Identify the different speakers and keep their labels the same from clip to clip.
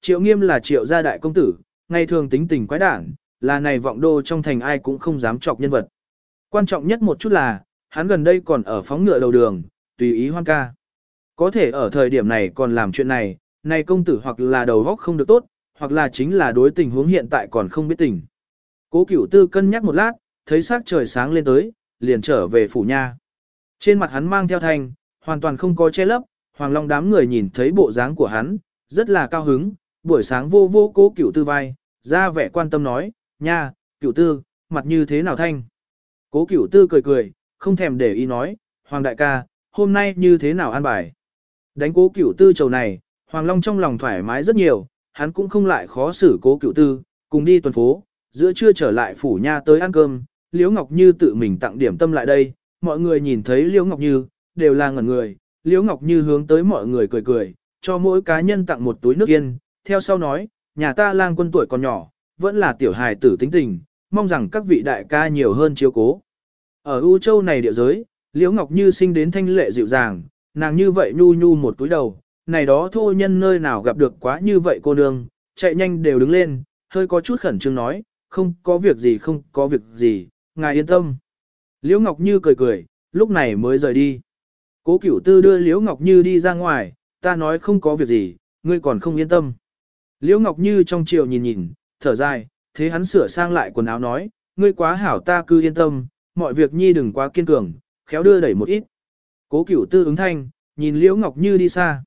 Speaker 1: Triệu nghiêm là triệu gia đại công tử, ngày thường tính tình quái đản, là này vọng đô trong thành ai cũng không dám chọc nhân vật. Quan trọng nhất một chút là, hắn gần đây còn ở phóng ngựa đầu đường, tùy ý hoan ca. Có thể ở thời điểm này còn làm chuyện này, này công tử hoặc là đầu góc không được tốt, hoặc là chính là đối tình huống hiện tại còn không biết tình. Cố cửu tư cân nhắc một lát, thấy sắc trời sáng lên tới, liền trở về phủ nha. Trên mặt hắn mang theo thanh, hoàn toàn không có che lấp, hoàng long đám người nhìn thấy bộ dáng của hắn, rất là cao hứng, buổi sáng vô vô cố cửu tư vai, ra vẻ quan tâm nói, nha, cửu tư, mặt như thế nào thanh. Cố cửu tư cười cười, không thèm để ý nói, hoàng đại ca, hôm nay như thế nào an bài. Đánh cố cửu tư trầu này, hoàng long trong lòng thoải mái rất nhiều, hắn cũng không lại khó xử cố cửu tư, cùng đi tuần phố, giữa trưa trở lại phủ nha tới ăn cơm, Liễu Ngọc Như tự mình tặng điểm tâm lại đây, mọi người nhìn thấy Liễu Ngọc Như, đều là ngẩn người, Liễu Ngọc Như hướng tới mọi người cười cười, cho mỗi cá nhân tặng một túi nước yên, theo sau nói, nhà ta lang quân tuổi còn nhỏ, vẫn là tiểu hài tử tính tình, mong rằng các vị đại ca nhiều hơn chiếu cố. Ở U Châu này địa giới, Liễu Ngọc Như sinh đến thanh lệ dịu dàng, nàng như vậy nhu nhu một túi đầu, này đó thô nhân nơi nào gặp được quá như vậy cô nương, chạy nhanh đều đứng lên, hơi có chút khẩn trương nói, không có việc gì không có việc gì, ngài yên tâm. Liễu Ngọc Như cười cười, lúc này mới rời đi. Cố Cửu Tư đưa Liễu Ngọc Như đi ra ngoài, ta nói không có việc gì, ngươi còn không yên tâm. Liễu Ngọc Như trong chiều nhìn nhìn, thở dài, thế hắn sửa sang lại quần áo nói, ngươi quá hảo ta cứ yên tâm, mọi việc nhi đừng quá kiên cường, khéo đưa đẩy một ít. Cố Cửu Tư ứng thanh, nhìn Liễu Ngọc Như đi xa.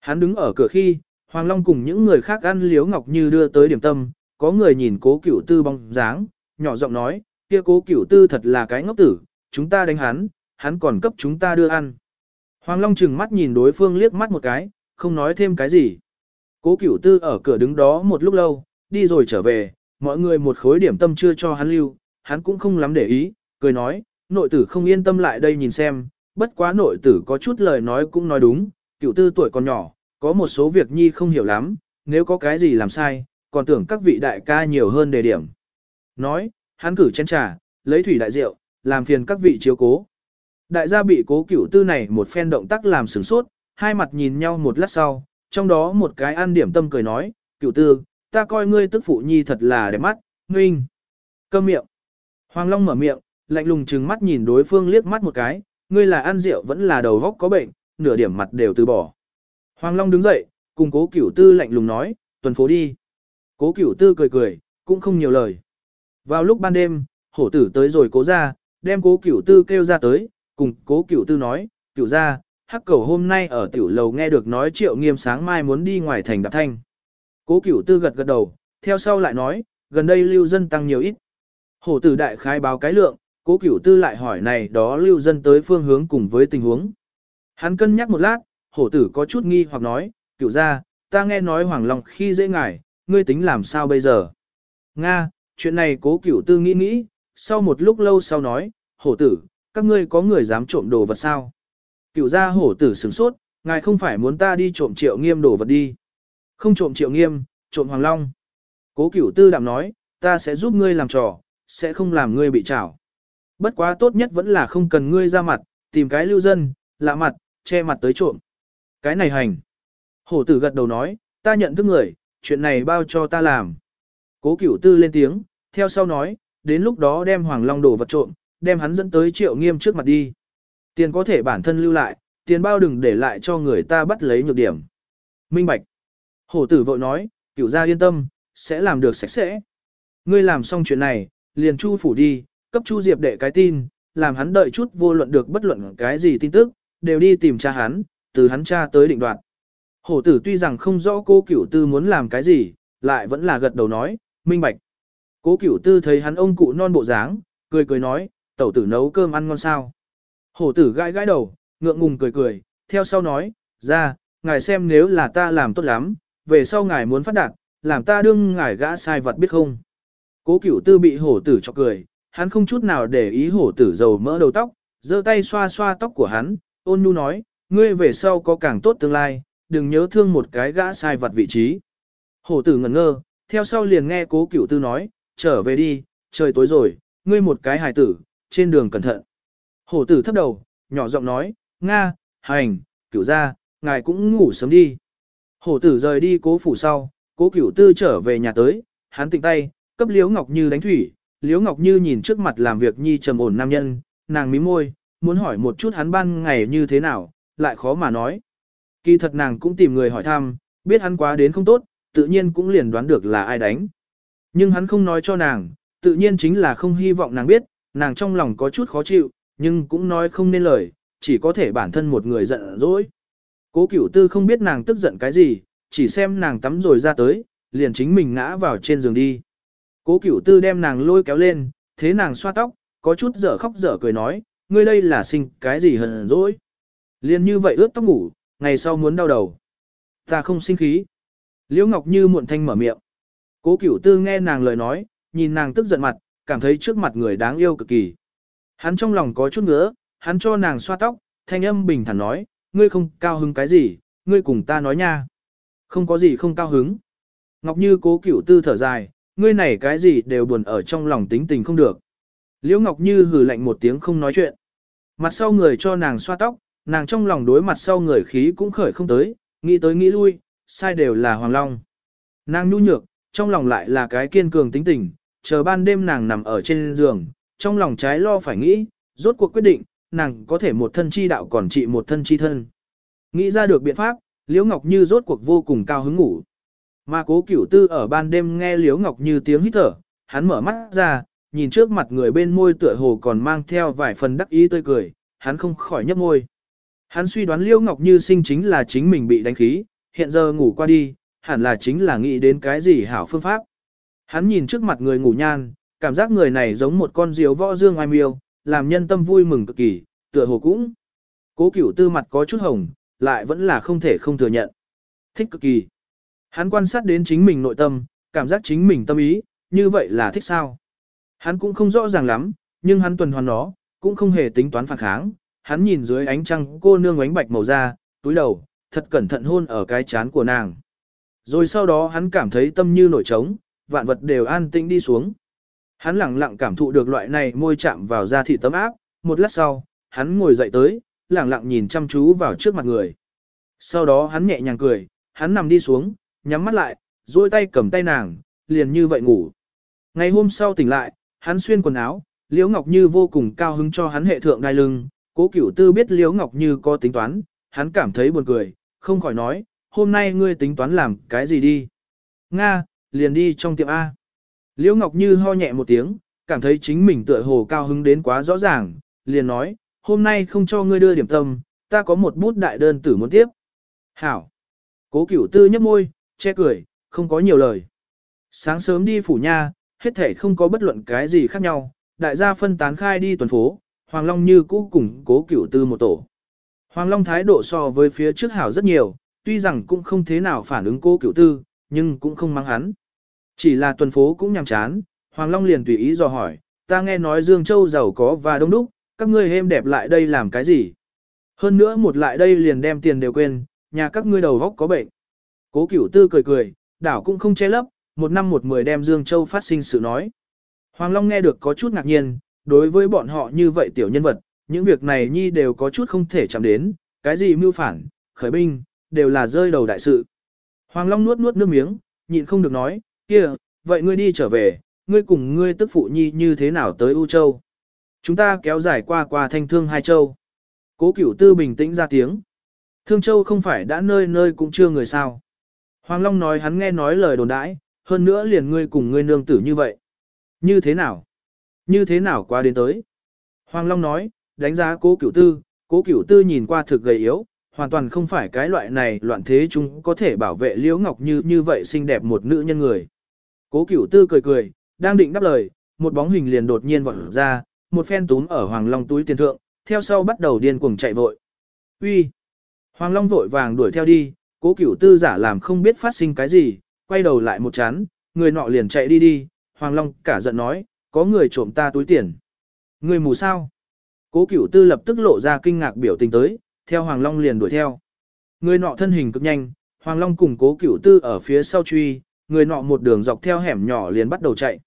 Speaker 1: Hắn đứng ở cửa khi, Hoàng Long cùng những người khác ăn Liễu Ngọc Như đưa tới điểm tâm, có người nhìn Cố Cửu Tư bóng dáng, nhỏ giọng nói, kia Cố Cửu Tư thật là cái ngốc tử, chúng ta đánh hắn, hắn còn cấp chúng ta đưa ăn. Hoàng Long chừng mắt nhìn đối phương liếc mắt một cái, không nói thêm cái gì. Cố Cửu Tư ở cửa đứng đó một lúc lâu, đi rồi trở về, mọi người một khối điểm tâm chưa cho hắn lưu, hắn cũng không lắm để ý, cười nói, nội tử không yên tâm lại đây nhìn xem, bất quá nội tử có chút lời nói cũng nói đúng, cửu tư tuổi còn nhỏ, có một số việc nhi không hiểu lắm, nếu có cái gì làm sai, còn tưởng các vị đại ca nhiều hơn đề điểm. Nói, hắn cử chén trà, lấy thủy đại rượu, làm phiền các vị chiếu cố. Đại gia bị cố cửu tư này một phen động tác làm sửng sốt, hai mặt nhìn nhau một lát sau, trong đó một cái ăn điểm tâm cười nói, cửu tư, ta coi ngươi tức phụ nhi thật là đẹp mắt, nguyên. Câm miệng. Hoàng Long mở miệng, lạnh lùng trừng mắt nhìn đối phương liếc mắt một cái, ngươi là ăn rượu vẫn là đầu góc có bệnh, nửa điểm mặt đều từ bỏ. Hoàng Long đứng dậy, cùng cố cửu tư lạnh lùng nói, tuần phố đi. Cố cửu tư cười cười, cũng không nhiều lời. Vào lúc ban đêm, hổ tử tới rồi cố ra, đem cố cửu tư kêu ra tới, cùng cố cửu tư nói, cửu ra, hắc cầu hôm nay ở tiểu lầu nghe được nói triệu nghiêm sáng mai muốn đi ngoài thành đạp thanh. Cố cửu tư gật gật đầu, theo sau lại nói, gần đây lưu dân tăng nhiều ít. Hổ tử đại khai báo cái lượng, cố cửu tư lại hỏi này đó lưu dân tới phương hướng cùng với tình huống. Hắn cân nhắc một lát, hổ tử có chút nghi hoặc nói, cửu ra, ta nghe nói Hoàng Long khi dễ ngài, ngươi tính làm sao bây giờ? Nga, chuyện này cố cửu tư nghĩ nghĩ, sau một lúc lâu sau nói, hổ tử, các ngươi có người dám trộm đồ vật sao? Cửu gia hổ tử sửng sốt, ngài không phải muốn ta đi trộm triệu nghiêm đồ vật đi. Không trộm triệu nghiêm, trộm Hoàng Long. Cố cửu tư đạm nói, ta sẽ giúp ngươi làm trò, sẽ không làm ngươi bị trảo. Bất quá tốt nhất vẫn là không cần ngươi ra mặt, tìm cái lưu dân, lạ mặt, che mặt tới trộm. Cái này hành. Hổ tử gật đầu nói, ta nhận thức người, chuyện này bao cho ta làm. Cố cửu tư lên tiếng, theo sau nói, đến lúc đó đem Hoàng Long đồ vật trộm, đem hắn dẫn tới triệu nghiêm trước mặt đi. Tiền có thể bản thân lưu lại, tiền bao đừng để lại cho người ta bắt lấy nhược điểm. Minh Bạch. Hổ tử vội nói, cửu gia yên tâm, sẽ làm được sạch sẽ. Ngươi làm xong chuyện này, liền chu phủ đi, cấp chu diệp đệ cái tin, làm hắn đợi chút vô luận được bất luận cái gì tin tức, đều đi tìm cha hắn, từ hắn cha tới định đoạt. Hổ tử tuy rằng không rõ cô cửu tư muốn làm cái gì, lại vẫn là gật đầu nói, minh bạch. Cố cửu tư thấy hắn ông cụ non bộ dáng, cười cười nói, tẩu tử nấu cơm ăn ngon sao. Hổ tử gãi gãi đầu, ngượng ngùng cười cười, theo sau nói, ra, ngài xem nếu là ta làm tốt lắm, về sau ngài muốn phát đạt, làm ta đương ngài gã sai vật biết không. Cố cửu tư bị hổ tử cho cười, hắn không chút nào để ý hổ tử dầu mỡ đầu tóc, giơ tay xoa xoa tóc của hắn, ôn nhu nói, ngươi về sau có càng tốt tương lai, đừng nhớ thương một cái gã sai vật vị trí. Hổ tử ngẩn ngơ, theo sau liền nghe cố cửu tư nói, trở về đi, trời tối rồi, ngươi một cái hài tử, trên đường cẩn thận. Hổ tử thấp đầu, nhỏ giọng nói, Nga, hành, cửu ra, ngài cũng ngủ sớm đi. Hổ tử rời đi cố phủ sau, cố cửu tư trở về nhà tới, hắn tỉnh tay, cấp Liễu Ngọc Như đánh thủy, Liễu Ngọc Như nhìn trước mặt làm việc nhi trầm ổn nam nhân, nàng mím môi, muốn hỏi một chút hắn ban ngày như thế nào, lại khó mà nói. Kỳ thật nàng cũng tìm người hỏi thăm, biết hắn quá đến không tốt, tự nhiên cũng liền đoán được là ai đánh. Nhưng hắn không nói cho nàng, tự nhiên chính là không hy vọng nàng biết, nàng trong lòng có chút khó chịu, nhưng cũng nói không nên lời, chỉ có thể bản thân một người giận dỗi. Cố cửu tư không biết nàng tức giận cái gì, chỉ xem nàng tắm rồi ra tới, liền chính mình ngã vào trên giường đi. Cố cửu tư đem nàng lôi kéo lên, thế nàng xoa tóc, có chút dở khóc dở cười nói, ngươi đây là sinh cái gì hờn dỗi. Liền như vậy ướt tóc ngủ, ngày sau muốn đau đầu. Ta không sinh khí. Liễu Ngọc Như muộn thanh mở miệng. Cố cửu tư nghe nàng lời nói, nhìn nàng tức giận mặt, cảm thấy trước mặt người đáng yêu cực kỳ. Hắn trong lòng có chút ngứa, hắn cho nàng xoa tóc, thanh âm bình thản nói, ngươi không cao hứng cái gì, ngươi cùng ta nói nha. Không có gì không cao hứng. Ngọc Như cố cửu tư thở dài, ngươi này cái gì đều buồn ở trong lòng tính tình không được. Liễu Ngọc Như hừ lạnh một tiếng không nói chuyện. Mặt sau người cho nàng xoa tóc, nàng trong lòng đối mặt sau người khí cũng khởi không tới, nghĩ tới nghĩ lui, sai đều là Hoàng Long. Nàng nhu nhược, trong lòng lại là cái kiên cường tính tình, chờ ban đêm nàng nằm ở trên giường, trong lòng trái lo phải nghĩ, rốt cuộc quyết định, nàng có thể một thân chi đạo còn trị một thân chi thân. Nghĩ ra được biện pháp, Liễu Ngọc Như rốt cuộc vô cùng cao hứng ngủ. Mà cố cửu tư ở ban đêm nghe Liễu Ngọc Như tiếng hít thở, hắn mở mắt ra, nhìn trước mặt người bên môi tựa hồ còn mang theo vài phần đắc ý tươi cười, hắn không khỏi nhấp môi. Hắn suy đoán Liễu Ngọc Như sinh chính là chính mình bị đánh khí, hiện giờ ngủ qua đi, hẳn là chính là nghĩ đến cái gì hảo phương pháp. Hắn nhìn trước mặt người ngủ nhan, cảm giác người này giống một con diều võ dương ai miêu, làm nhân tâm vui mừng cực kỳ, tựa hồ cũng. Cố cửu tư mặt có chút hồng, lại vẫn là không thể không thừa nhận. Thích cực kỳ. Hắn quan sát đến chính mình nội tâm, cảm giác chính mình tâm ý, như vậy là thích sao. Hắn cũng không rõ ràng lắm, nhưng hắn tuần hoàn nó, cũng không hề tính toán phản kháng. Hắn nhìn dưới ánh trăng cô nương ánh bạch màu da, túi đầu, thật cẩn thận hôn ở cái chán của nàng. Rồi sau đó hắn cảm thấy tâm như nổi trống, vạn vật đều an tĩnh đi xuống. Hắn lặng lặng cảm thụ được loại này môi chạm vào da thịt tấm áp, một lát sau, hắn ngồi dậy tới, lặng lặng nhìn chăm chú vào trước mặt người. Sau đó hắn nhẹ nhàng cười, hắn nằm đi xuống, nhắm mắt lại, duỗi tay cầm tay nàng, liền như vậy ngủ. Ngày hôm sau tỉnh lại, hắn xuyên quần áo, Liễu Ngọc Như vô cùng cao hứng cho hắn hệ thượng đai lưng, cố cửu tư biết Liễu Ngọc Như có tính toán, hắn cảm thấy buồn cười, không khỏi nói, hôm nay ngươi tính toán làm cái gì đi. Nga, liền đi trong tiệm A. Liễu Ngọc Như ho nhẹ một tiếng, cảm thấy chính mình tựa hồ cao hứng đến quá rõ ràng, liền nói, hôm nay không cho ngươi đưa điểm tâm, ta có một bút đại đơn tử muốn tiếp. Hảo. Cố cửu tư nhấp môi, che cười, không có nhiều lời. Sáng sớm đi phủ nha, hết thể không có bất luận cái gì khác nhau, đại gia phân tán khai đi tuần phố, Hoàng Long như cũ cùng cố cửu tư một tổ. Hoàng Long thái độ so với phía trước hảo rất nhiều, tuy rằng cũng không thế nào phản ứng cố cửu tư, nhưng cũng không mang hắn. Chỉ là tuần phố cũng nhàm chán, Hoàng Long liền tùy ý dò hỏi, ta nghe nói Dương Châu giàu có và đông đúc, các ngươi hêm đẹp lại đây làm cái gì? Hơn nữa một lại đây liền đem tiền đều quên, nhà các ngươi đầu vóc có bệnh. Cố cửu tư cười cười, đảo cũng không che lấp, một năm một mười đem Dương Châu phát sinh sự nói. Hoàng Long nghe được có chút ngạc nhiên, đối với bọn họ như vậy tiểu nhân vật, những việc này nhi đều có chút không thể chạm đến, cái gì mưu phản, khởi binh, đều là rơi đầu đại sự. Hoàng Long nuốt nuốt nước miếng, nhịn không được nói, kia, vậy ngươi đi trở về, ngươi cùng ngươi tức phụ nhi như thế nào tới U Châu? Chúng ta kéo dài qua qua thanh thương hai châu. Cố cửu tư bình tĩnh ra tiếng. Thương châu không phải đã nơi nơi cũng chưa người sao. Hoàng Long nói hắn nghe nói lời đồn đãi, hơn nữa liền ngươi cùng ngươi nương tử như vậy. Như thế nào? Như thế nào qua đến tới? Hoàng Long nói, đánh giá cố cửu tư, cố cửu tư nhìn qua thực gầy yếu, hoàn toàn không phải cái loại này loạn thế chúng có thể bảo vệ Liễu Ngọc Như như vậy xinh đẹp một nữ nhân người. Cố Cửu Tư cười cười, đang định đáp lời, một bóng hình liền đột nhiên vọt ra, một phen túm ở Hoàng Long túi tiền thượng, theo sau bắt đầu điên cuồng chạy vội. Uy! Hoàng Long vội vàng đuổi theo đi, Cố Cửu Tư giả làm không biết phát sinh cái gì, quay đầu lại một chán, người nọ liền chạy đi đi, Hoàng Long cả giận nói, có người trộm ta túi tiền. Người mù sao? Cố Cửu Tư lập tức lộ ra kinh ngạc biểu tình tới, theo Hoàng Long liền đuổi theo. Người nọ thân hình cực nhanh, Hoàng Long cùng cố cửu tư ở phía sau truy, người nọ một đường dọc theo hẻm nhỏ liền bắt đầu chạy.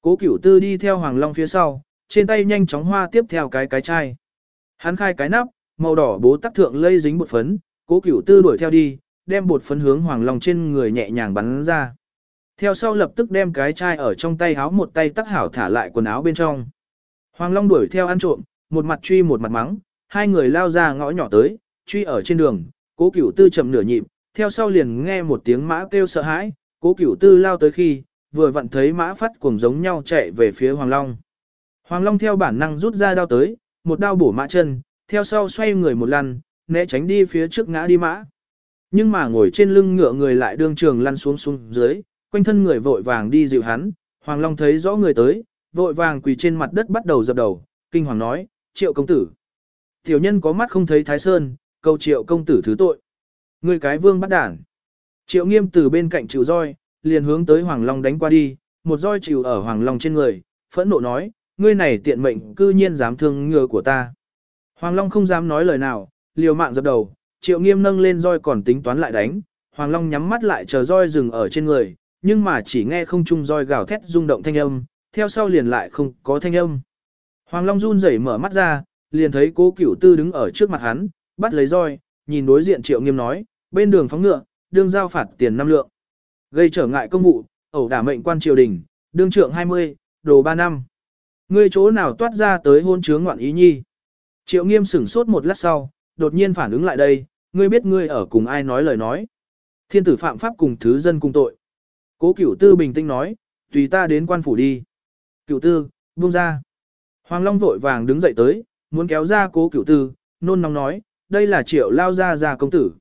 Speaker 1: Cố cửu tư đi theo Hoàng Long phía sau, trên tay nhanh chóng hoa tiếp theo cái cái chai. Hắn khai cái nắp, màu đỏ bố tắc thượng lây dính bột phấn, cố cửu tư đuổi theo đi, đem bột phấn hướng Hoàng Long trên người nhẹ nhàng bắn ra. Theo sau lập tức đem cái chai ở trong tay áo một tay tắc hảo thả lại quần áo bên trong. Hoàng Long đuổi theo ăn trộm, một mặt truy một mặt mắng, hai người lao ra ngõ nhỏ tới, truy ở trên đường, cố cửu tư chậm nửa nhịp, theo sau liền nghe một tiếng mã kêu sợ hãi, cố cửu tư lao tới khi, vừa vặn thấy mã phát cuồng giống nhau chạy về phía Hoàng Long. Hoàng Long theo bản năng rút ra đao tới, một đao bổ mã chân, theo sau xoay người một lần, né tránh đi phía trước ngã đi mã. Nhưng mà ngồi trên lưng ngựa người lại đương trường lăn xuống xuống dưới, quanh thân người vội vàng đi dịu hắn, Hoàng Long thấy rõ người tới, vội vàng quỳ trên mặt đất bắt đầu dập đầu, kinh hoàng nói, triệu công tử. Tiểu nhân có mắt không thấy thái sơn, cầu triệu công tử thứ tội. Người cái vương bắt đản. Triệu nghiêm từ bên cạnh chịu roi, liền hướng tới Hoàng Long đánh qua đi, một roi chịu ở Hoàng Long trên người, phẫn nộ nói, ngươi này tiện mệnh cư nhiên dám thương ngừa của ta. Hoàng Long không dám nói lời nào, liều mạng dập đầu, triệu nghiêm nâng lên roi còn tính toán lại đánh, Hoàng Long nhắm mắt lại chờ roi dừng ở trên người, nhưng mà chỉ nghe không trung roi gào thét rung động thanh âm, theo sau liền lại không có thanh âm. Hoàng Long run rẩy mở mắt ra, liền thấy cố cửu tư đứng ở trước mặt hắn, bắt lấy roi, nhìn đối diện triệu nghiêm nói, bên đường phóng ngựa, đương giao phạt tiền năm lượng. Gây trở ngại công vụ, ẩu đả mệnh quan triều đình, đương trượng 20, đồ 3 năm. Ngươi chỗ nào toát ra tới hôn chướng ngoạn ý nhi. Triệu nghiêm sửng sốt một lát sau, đột nhiên phản ứng lại đây, ngươi biết ngươi ở cùng ai nói lời nói. Thiên tử phạm pháp cùng thứ dân cùng tội. Cố cửu tư bình tĩnh nói, tùy ta đến quan phủ đi. Cửu tư, buông ra. Hoàng Long vội vàng đứng dậy tới, muốn kéo ra cố cửu tư, nôn nóng nói, đây là triệu lao ra ra công tử.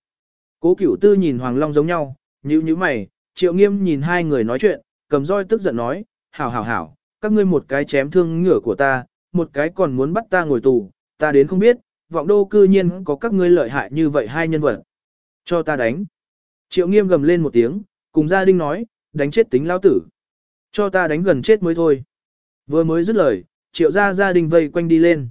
Speaker 1: Cố cửu tư nhìn Hoàng Long giống nhau, nhíu nhíu mày, triệu nghiêm nhìn hai người nói chuyện, cầm roi tức giận nói, hảo hảo hảo, các ngươi một cái chém thương ngửa của ta, một cái còn muốn bắt ta ngồi tù, ta đến không biết, vọng đô cư nhiên có các ngươi lợi hại như vậy hai nhân vật. Cho ta đánh. Triệu nghiêm gầm lên một tiếng, cùng gia đình nói, đánh chết tính lao tử. Cho ta đánh gần chết mới thôi. Vừa mới dứt lời, triệu gia gia đình vây quanh đi lên.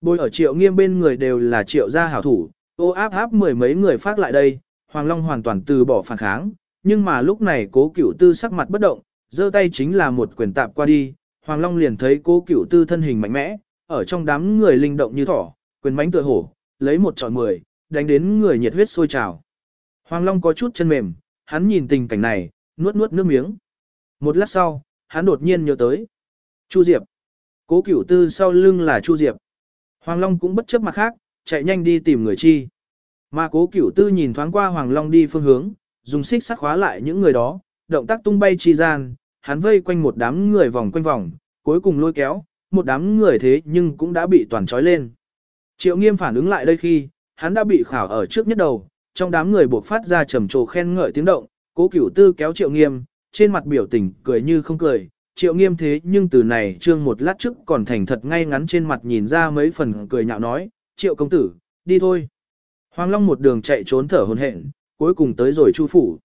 Speaker 1: Bồi ở triệu nghiêm bên người đều là triệu gia hảo thủ, ô áp áp mười mấy người phát lại đây, Hoàng Long hoàn toàn từ bỏ phản kháng, nhưng mà lúc này cố cửu tư sắc mặt bất động, giơ tay chính là một quyền tạp qua đi, Hoàng Long liền thấy cố cửu tư thân hình mạnh mẽ, ở trong đám người linh động như thỏ, quyền bánh tựa hổ, lấy một trọi mười, đánh đến người nhiệt huyết sôi trào. Hoàng Long có chút chân mềm, hắn nhìn tình cảnh này, nuốt nuốt nước miếng. Một lát sau, hắn đột nhiên nhớ tới. Chu Diệp. Cố cửu tư sau lưng là Chu Diệp. Hoàng Long cũng bất chấp mặt khác, chạy nhanh đi tìm người chi. Mà cố cửu tư nhìn thoáng qua Hoàng Long đi phương hướng, dùng xích sắt khóa lại những người đó, động tác tung bay chi gian, hắn vây quanh một đám người vòng quanh vòng, cuối cùng lôi kéo, một đám người thế nhưng cũng đã bị toàn trói lên. Triệu nghiêm phản ứng lại đây khi, hắn đã bị khảo ở trước nhất đầu, trong đám người buộc phát ra trầm trồ khen ngợi tiếng động, cố cửu tư kéo triệu nghiêm, trên mặt biểu tình cười như không cười, triệu nghiêm thế nhưng từ này trương một lát trước còn thành thật ngay ngắn trên mặt nhìn ra mấy phần cười nhạo nói, triệu công tử, đi thôi. Hoàng Long một đường chạy trốn thở hồn hển, cuối cùng tới rồi Chu phủ.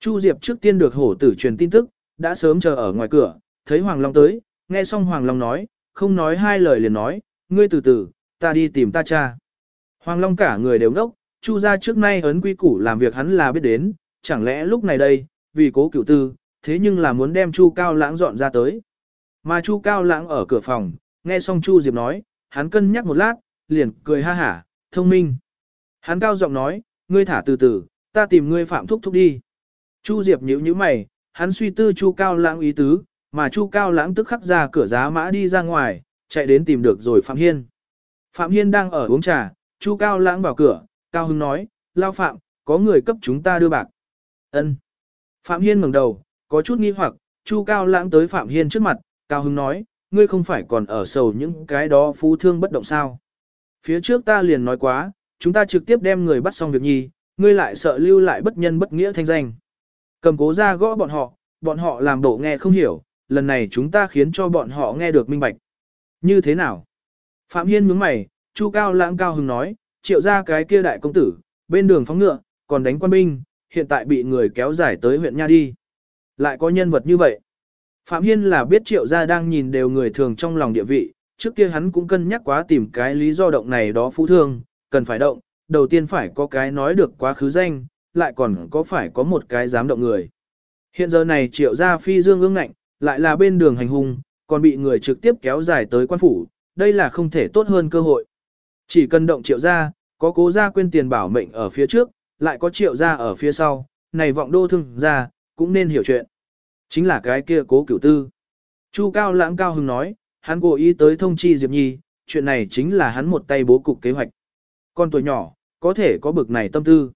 Speaker 1: Chu Diệp trước tiên được hổ tử truyền tin tức, đã sớm chờ ở ngoài cửa, thấy Hoàng Long tới, nghe xong Hoàng Long nói, không nói hai lời liền nói, ngươi từ từ, ta đi tìm ta cha. Hoàng Long cả người đều ngốc, Chu gia trước nay ấn quy củ làm việc hắn là biết đến, chẳng lẽ lúc này đây, vì cố cửu tư, thế nhưng là muốn đem Chu Cao Lãng dọn ra tới. Mà Chu Cao Lãng ở cửa phòng, nghe xong Chu Diệp nói, hắn cân nhắc một lát, liền cười ha hả, thông minh. Hắn cao giọng nói, ngươi thả từ từ, ta tìm ngươi phạm thúc thúc đi. Chu Diệp nhíu nhíu mày, hắn suy tư Chu Cao Lãng ý tứ, mà Chu Cao Lãng tức khắc ra cửa giá mã đi ra ngoài, chạy đến tìm được rồi Phạm Hiên. Phạm Hiên đang ở uống trà, Chu Cao Lãng vào cửa, Cao Hưng nói, Lao Phạm, có người cấp chúng ta đưa bạc. Ân. Phạm Hiên ngẩng đầu, có chút nghi hoặc, Chu Cao Lãng tới Phạm Hiên trước mặt, Cao Hưng nói, ngươi không phải còn ở sầu những cái đó phú thương bất động sao. Phía trước ta liền nói quá, chúng ta trực tiếp đem người bắt xong việc nhi, ngươi lại sợ lưu lại bất nhân bất nghĩa thanh danh. Cầm cố ra gõ bọn họ, bọn họ làm bộ nghe không hiểu, lần này chúng ta khiến cho bọn họ nghe được minh bạch. Như thế nào? Phạm Hiên nhướng mày, Chu Cao lãng cao hứng nói, triệu ra cái kia đại công tử, bên đường phóng ngựa, còn đánh quan binh, hiện tại bị người kéo giải tới huyện Nha đi. Lại có nhân vật như vậy. Phạm Hiên là biết triệu gia đang nhìn đều người thường trong lòng địa vị, trước kia hắn cũng cân nhắc quá tìm cái lý do động này đó phú thương, cần phải động, đầu tiên phải có cái nói được quá khứ danh, lại còn có phải có một cái dám động người. Hiện giờ này triệu gia phi dương ương ngạnh, lại là bên đường hành hung, còn bị người trực tiếp kéo dài tới quan phủ, đây là không thể tốt hơn cơ hội. Chỉ cần động triệu gia, có cố gia quên tiền bảo mệnh ở phía trước, lại có triệu gia ở phía sau, này vọng đô thương gia, cũng nên hiểu chuyện. Chính là cái kia cố cửu tư. Chu Cao lãng cao hưng nói, hắn cố ý tới thông chi Diệp Nhi, chuyện này chính là hắn một tay bố cục kế hoạch. Con tuổi nhỏ, có thể có bực này tâm tư.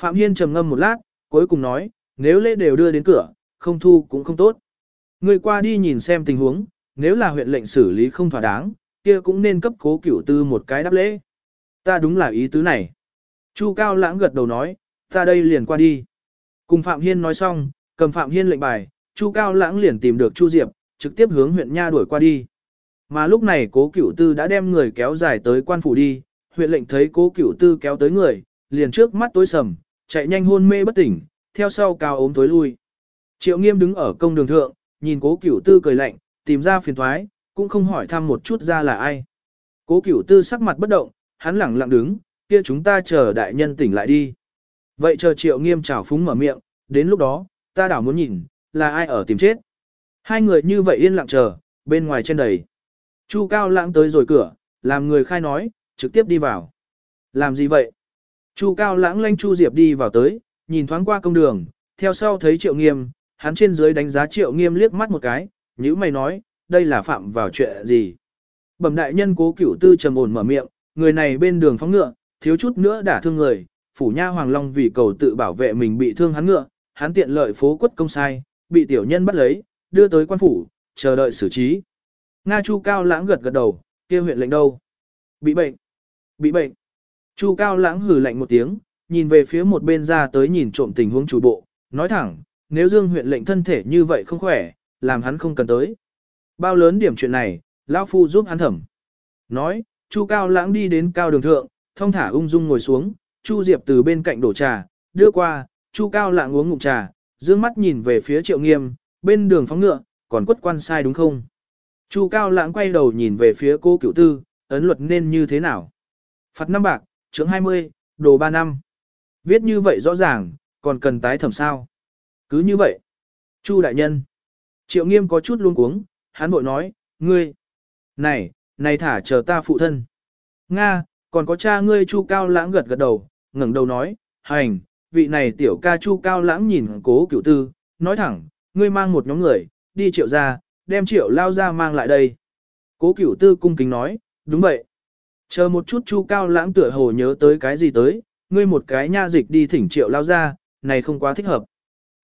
Speaker 1: Phạm Hiên trầm ngâm một lát, cuối cùng nói, nếu lễ đều đưa đến cửa, không thu cũng không tốt. Người qua đi nhìn xem tình huống, nếu là huyện lệnh xử lý không thỏa đáng, kia cũng nên cấp cố cửu tư một cái đáp lễ. Ta đúng là ý tứ này. Chu Cao lãng gật đầu nói, ta đây liền qua đi. Cùng Phạm Hiên nói xong, cầm Phạm Hiên lệnh bài, Chu Cao lãng liền tìm được Chu Diệp, trực tiếp hướng huyện Nha đuổi qua đi. Mà lúc này cố cửu tư đã đem người kéo dài tới quan phủ đi, huyện lệnh thấy cố cửu tư kéo tới người, liền trước mắt tối sầm, chạy nhanh hôn mê bất tỉnh, theo sau cao ốm tối lui. Triệu nghiêm đứng ở công đường thượng, nhìn cố cửu tư cười lạnh, tìm ra phiền thoái, cũng không hỏi thăm một chút ra là ai. Cố cửu tư sắc mặt bất động, hắn lẳng lặng đứng, kia chúng ta chờ đại nhân tỉnh lại đi. Vậy chờ triệu nghiêm chào phúng mở miệng, đến lúc đó, ta đảo muốn nhìn, là ai ở tìm chết. Hai người như vậy yên lặng chờ, bên ngoài trên đầy. Chu Cao Lãng tới rồi cửa, làm người khai nói, trực tiếp đi vào. Làm gì vậy? Chu Cao Lãng lanh Chu Diệp đi vào tới, nhìn thoáng qua công đường, theo sau thấy Triệu Nghiêm, hắn trên dưới đánh giá Triệu Nghiêm liếc mắt một cái, nhữ mày nói, đây là phạm vào chuyện gì? Bẩm đại nhân cố cửu tư trầm ổn mở miệng, người này bên đường phóng ngựa, thiếu chút nữa đả thương người, phủ nha Hoàng Long vì cầu tự bảo vệ mình bị thương hắn ngựa, hắn tiện lợi phố quất công sai, bị tiểu nhân bắt lấy, đưa tới quan phủ, chờ đợi xử trí. Nga Chu Cao Lãng gật gật đầu, kia huyện lệnh đâu? Bị bệnh. Bị bệnh. Chu Cao Lãng hử lạnh một tiếng, nhìn về phía một bên ra tới nhìn trộm tình huống chủ bộ, nói thẳng, nếu Dương huyện lệnh thân thể như vậy không khỏe, làm hắn không cần tới. Bao lớn điểm chuyện này, lão phu giúp hắn thẩm. Nói, Chu Cao Lãng đi đến cao đường thượng, thông thả ung dung ngồi xuống, Chu Diệp từ bên cạnh đổ trà, đưa qua, Chu Cao Lãng uống ngụm trà, dương mắt nhìn về phía Triệu Nghiêm, bên đường phóng ngựa, còn quất quan sai đúng không? Chu Cao Lãng quay đầu nhìn về phía cô cửu tư, ấn luật nên như thế nào? Phạt năm bạc, trưởng 20, đồ 3 năm. Viết như vậy rõ ràng, còn cần tái thẩm sao? Cứ như vậy. Chu đại nhân. Triệu Nghiêm có chút luống cuống, hắn bội nói, ngươi. Này, này thả chờ ta phụ thân. Nga, còn có cha ngươi Chu Cao Lãng gật gật đầu, ngẩng đầu nói, hành, vị này tiểu ca Chu Cao Lãng nhìn cố cửu tư, nói thẳng, ngươi mang một nhóm người, đi triệu ra, đem triệu lao ra mang lại đây. Cố cửu tư cung kính nói, đúng vậy. Chờ một chút Chu Cao Lãng tựa hồ nhớ tới cái gì tới, ngươi một cái nha dịch đi thỉnh triệu lao ra, này không quá thích hợp.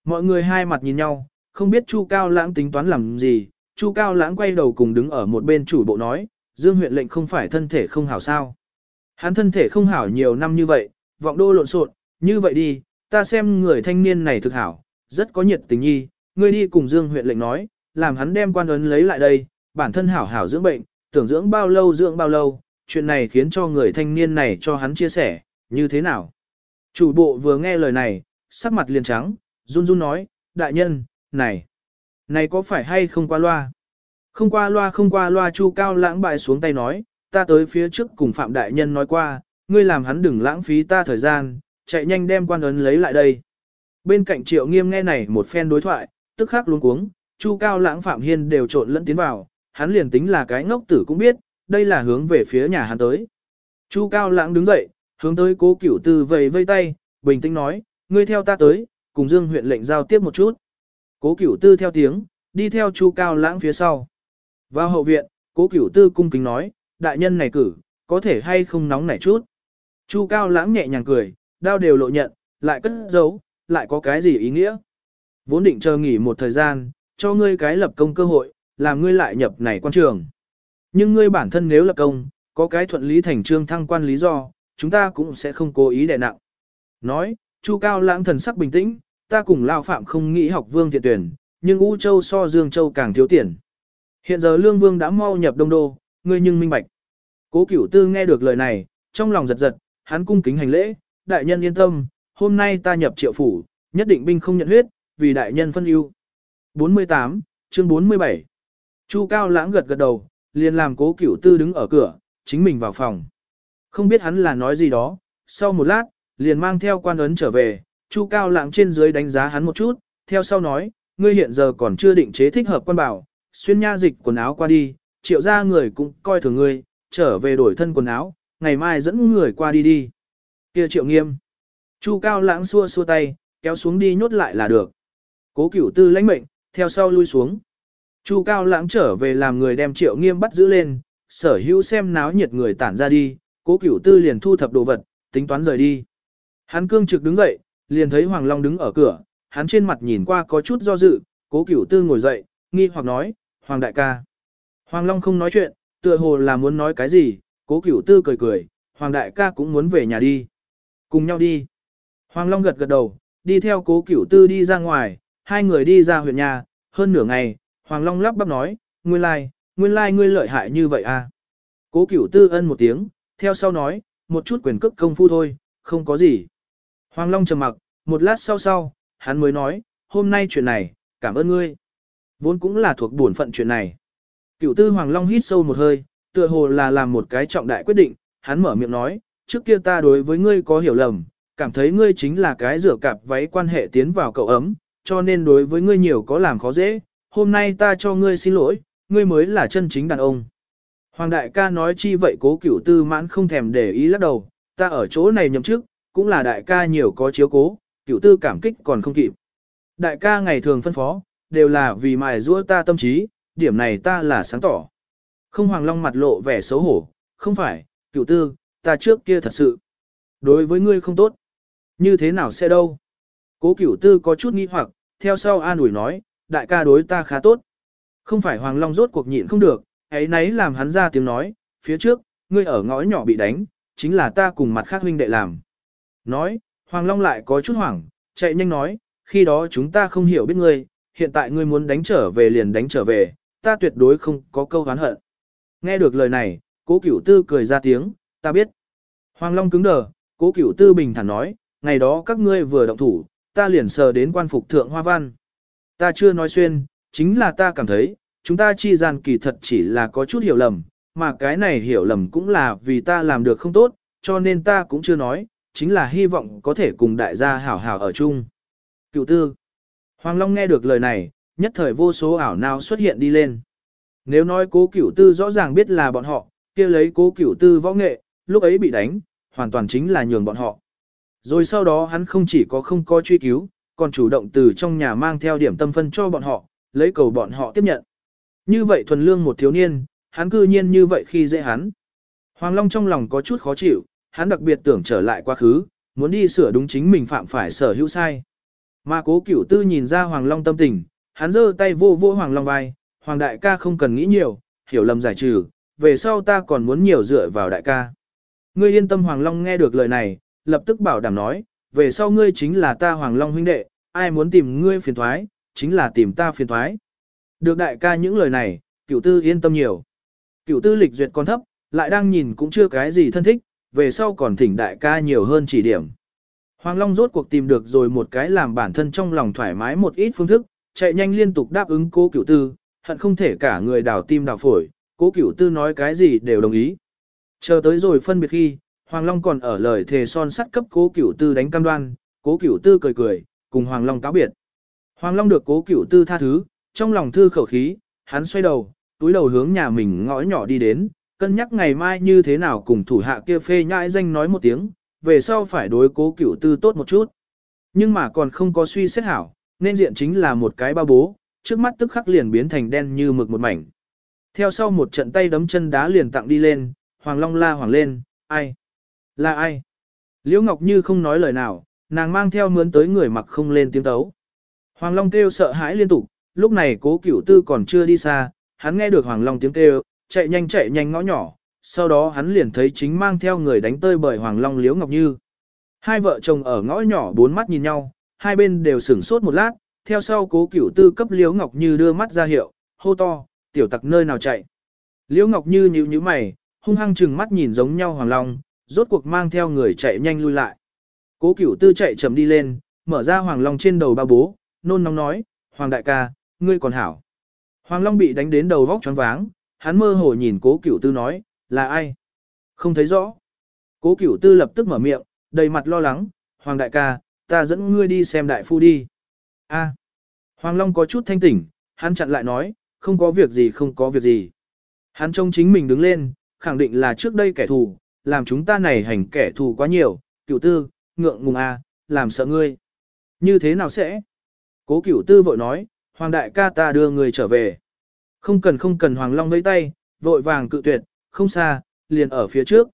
Speaker 1: Mọi người hai mặt nhìn nhau, không biết Chu Cao Lãng tính toán làm gì, Chu Cao Lãng quay đầu cùng đứng ở một bên chủ bộ nói, Dương huyện lệnh không phải thân thể không hảo sao. Hắn thân thể không hảo nhiều năm như vậy, vọng đô lộn xộn, như vậy đi, ta xem người thanh niên này thực hảo, rất có nhiệt tình nhi, ngươi đi cùng Dương huyện lệnh nói, làm hắn đem quan ấn lấy lại đây, bản thân hảo hảo dưỡng bệnh, tưởng dưỡng bao lâu dưỡng bao lâu, chuyện này khiến cho người thanh niên này cho hắn chia sẻ, như thế nào. Chủ bộ vừa nghe lời này, sắc mặt liền trắng, run run nói, đại nhân, này, này có phải hay không qua loa? Không qua loa không qua loa chu cao lãng bại xuống tay nói, ta tới phía trước cùng Phạm Đại Nhân nói qua, ngươi làm hắn đừng lãng phí ta thời gian, chạy nhanh đem quan ấn lấy lại đây. Bên cạnh triệu nghiêm nghe này một phen đối thoại, tức khắc luống cuống, chu cao lãng Phạm Hiên đều trộn lẫn tiến vào, hắn liền tính là cái ngốc tử cũng biết, đây là hướng về phía nhà hắn tới. Chu cao lãng đứng dậy, hướng tới cố cửu tư vẫy vây tay, bình tĩnh nói, ngươi theo ta tới, cùng dương huyện lệnh giao tiếp một chút. Cố cửu tư theo tiếng, đi theo chu cao lãng phía sau. Vào hậu viện, cố cửu tư cung kính nói, đại nhân này cử, có thể hay không nóng nảy chút. Chu cao lãng nhẹ nhàng cười, đao đều lộ nhận, lại cất giấu, lại có cái gì ý nghĩa. Vốn định chờ nghỉ một thời gian, cho ngươi cái lập công cơ hội, làm ngươi lại nhập này quan trường. Nhưng ngươi bản thân nếu lập công, có cái thuận lý thành trương thăng quan lý do, chúng ta cũng sẽ không cố ý đè nặng. Nói, Chu Cao lãng thần sắc bình tĩnh, ta cùng Lao Phạm không nghĩ học vương thiện tuyển, nhưng U Châu so Dương Châu càng thiếu tiền. Hiện giờ Lương Vương đã mau nhập Đông Đô, ngươi nhưng minh bạch. Cố Cửu Tư nghe được lời này, trong lòng giật giật, hắn cung kính hành lễ, đại nhân yên tâm, hôm nay ta nhập triệu phủ, nhất định binh không nhận huyết, vì đại nhân phân ưu. 48, chương 47. Chu Cao Lãng gật gật đầu, liền làm Cố Cửu Tư đứng ở cửa, chính mình vào phòng. Không biết hắn là nói gì đó, sau một lát, liền mang theo quan ấn trở về, Chu Cao Lãng trên dưới đánh giá hắn một chút, theo sau nói, ngươi hiện giờ còn chưa định chế thích hợp quan bảo, xuyên nha dịch quần áo qua đi, triệu ra người cũng coi thường ngươi, trở về đổi thân quần áo, ngày mai dẫn người qua đi đi. Kia triệu nghiêm. Chu Cao Lãng xua xua tay, kéo xuống đi nhốt lại là được. Cố Cửu Tư lãnh mệnh, theo sau lui xuống. Chu Cao Lãng trở về làm người đem Triệu Nghiêm bắt giữ lên, sở hữu xem náo nhiệt người tản ra đi, Cố Cửu Tư liền thu thập đồ vật, tính toán rời đi. Hắn cương trực đứng dậy, liền thấy Hoàng Long đứng ở cửa, hắn trên mặt nhìn qua có chút do dự, Cố Cửu Tư ngồi dậy, nghi hoặc nói, Hoàng đại ca. Hoàng Long không nói chuyện, tựa hồ là muốn nói cái gì, Cố Cửu Tư cười cười, Hoàng đại ca cũng muốn về nhà đi. Cùng nhau đi. Hoàng Long gật gật đầu, đi theo Cố Cửu Tư đi ra ngoài, hai người đi ra huyện nhà, hơn nửa ngày, Hoàng Long lắp bắp nói, nguyên lai, nguyên lai ngươi lợi hại như vậy à. Cố Cửu Tư ân một tiếng, theo sau nói, một chút quyền cước công phu thôi, không có gì. Hoàng Long trầm mặc, một lát sau sau, hắn mới nói, hôm nay chuyện này, cảm ơn ngươi. Vốn cũng là thuộc bổn phận chuyện này. Cửu tư Hoàng Long hít sâu một hơi, tựa hồ là làm một cái trọng đại quyết định, hắn mở miệng nói, trước kia ta đối với ngươi có hiểu lầm, cảm thấy ngươi chính là cái rửa cạp váy quan hệ tiến vào cậu ấm, cho nên đối với ngươi nhiều có làm khó dễ, hôm nay ta cho ngươi xin lỗi, ngươi mới là chân chính đàn ông. Hoàng đại ca nói chi vậy cố cửu tư mãn không thèm để ý lắc đầu, ta ở chỗ này nhậm chức, cũng là đại ca nhiều có chiếu cố, cửu tư cảm kích còn không kịp. Đại ca ngày thường phân phó, đều là vì mài giũa ta tâm trí, điểm này ta là sáng tỏ. Không hoàng long mặt lộ vẻ xấu hổ, không phải, cửu tư, ta trước kia thật sự. Đối với ngươi không tốt. Như thế nào sẽ đâu? Cố cửu tư có chút nghi hoặc, theo sau an ủi nói, đại ca đối ta khá tốt. Không phải hoàng long rốt cuộc nhịn không được, ấy nấy làm hắn ra tiếng nói, phía trước, ngươi ở ngõ nhỏ bị đánh, chính là ta cùng mặt khác huynh đệ làm. Nói, Hoàng Long lại có chút hoảng, chạy nhanh nói, khi đó chúng ta không hiểu biết ngươi, hiện tại ngươi muốn đánh trở về liền đánh trở về, ta tuyệt đối không có câu hán hận. Nghe được lời này, cố cửu tư cười ra tiếng, ta biết. Hoàng Long cứng đờ, cố cửu tư bình thản nói, ngày đó các ngươi vừa động thủ, ta liền sờ đến quan phục thượng hoa văn. Ta chưa nói xuyên, chính là ta cảm thấy, chúng ta chi gian kỳ thật chỉ là có chút hiểu lầm, mà cái này hiểu lầm cũng là vì ta làm được không tốt, cho nên ta cũng chưa nói, chính là hy vọng có thể cùng đại gia hảo hảo ở chung. Cựu tư. Hoàng Long nghe được lời này, nhất thời vô số ảo nào xuất hiện đi lên. Nếu nói cố cửu tư rõ ràng biết là bọn họ, kia lấy cố cửu tư võ nghệ, lúc ấy bị đánh, hoàn toàn chính là nhường bọn họ. Rồi sau đó hắn không chỉ có không có truy cứu, còn chủ động từ trong nhà mang theo điểm tâm phân cho bọn họ, lấy cầu bọn họ tiếp nhận. Như vậy thuần lương một thiếu niên, hắn cư nhiên như vậy khi dễ hắn. Hoàng Long trong lòng có chút khó chịu, hắn đặc biệt tưởng trở lại quá khứ, muốn đi sửa đúng chính mình phạm phải sở hữu sai. Mà cố cửu tư nhìn ra Hoàng Long tâm tình, hắn giơ tay vô vô Hoàng Long vai, Hoàng đại ca không cần nghĩ nhiều, hiểu lầm giải trừ, về sau ta còn muốn nhiều dựa vào đại ca. Ngươi yên tâm Hoàng Long nghe được lời này, lập tức bảo đảm nói, về sau ngươi chính là ta Hoàng Long huynh đệ, ai muốn tìm ngươi phiền thoái, chính là tìm ta phiền thoái. Được đại ca những lời này, cửu tư yên tâm nhiều. Cửu tư lịch duyệt còn thấp, lại đang nhìn cũng chưa cái gì thân thích, về sau còn thỉnh đại ca nhiều hơn chỉ điểm. Hoàng Long rốt cuộc tìm được rồi một cái làm bản thân trong lòng thoải mái một ít phương thức, chạy nhanh liên tục đáp ứng cố cửu tư, hận không thể cả người đào tim đào phổi, cố cửu tư nói cái gì đều đồng ý. Chờ tới rồi phân biệt khi, Hoàng Long còn ở lời thề son sắt cấp cố cửu tư đánh cam đoan, cố cửu tư cười cười, cùng Hoàng Long cáo biệt. Hoàng Long được cố cửu tư tha thứ, trong lòng thư khẩu khí, hắn xoay đầu, túi đầu hướng nhà mình ngõ nhỏ đi đến, cân nhắc ngày mai như thế nào cùng thủ hạ kia phê nhãi danh nói một tiếng, về sau phải đối cố cửu tư tốt một chút. Nhưng mà còn không có suy xét hảo, nên diện chính là một cái bao bố, trước mắt tức khắc liền biến thành đen như mực một mảnh. Theo sau một trận tay đấm chân đá liền tặng đi lên, Hoàng Long la hoàng lên, ai? Là ai? Liễu Ngọc Như không nói lời nào, nàng mang theo mướn tới người mặc không lên tiếng tấu. Hoàng Long kêu sợ hãi liên tục, lúc này cố cửu tư còn chưa đi xa, hắn nghe được Hoàng Long tiếng kêu, chạy nhanh chạy nhanh ngõ nhỏ, sau đó hắn liền thấy chính mang theo người đánh tơi bởi Hoàng Long Liễu Ngọc Như. Hai vợ chồng ở ngõ nhỏ bốn mắt nhìn nhau, hai bên đều sửng sốt một lát, theo sau cố cửu tư cấp Liễu Ngọc Như đưa mắt ra hiệu, hô to, tiểu tặc nơi nào chạy. Liễu Ngọc Như nhíu nhíu mày, hung hăng chừng mắt nhìn giống nhau Hoàng Long, rốt cuộc mang theo người chạy nhanh lui lại. Cố cửu tư chạy chậm đi lên, mở ra Hoàng Long trên đầu ba bố, nôn nóng nói, Hoàng đại ca, ngươi còn hảo. Hoàng Long bị đánh đến đầu vóc choáng váng, hắn mơ hồ nhìn cố cửu tư nói, là ai? Không thấy rõ. Cố cửu tư lập tức mở miệng, đầy mặt lo lắng, Hoàng đại ca, ta dẫn ngươi đi xem đại phu đi. A. Hoàng Long có chút thanh tỉnh, hắn chặn lại nói, không có việc gì không có việc gì. Hắn trông chính mình đứng lên, khẳng định là trước đây kẻ thù, làm chúng ta này hành kẻ thù quá nhiều, cửu tư, ngượng ngùng à, làm sợ ngươi. Như thế nào sẽ? Cố cửu tư vội nói, Hoàng đại ca ta đưa người trở về. Không cần không cần Hoàng Long vẫy tay, vội vàng cự tuyệt, không xa, liền ở phía trước.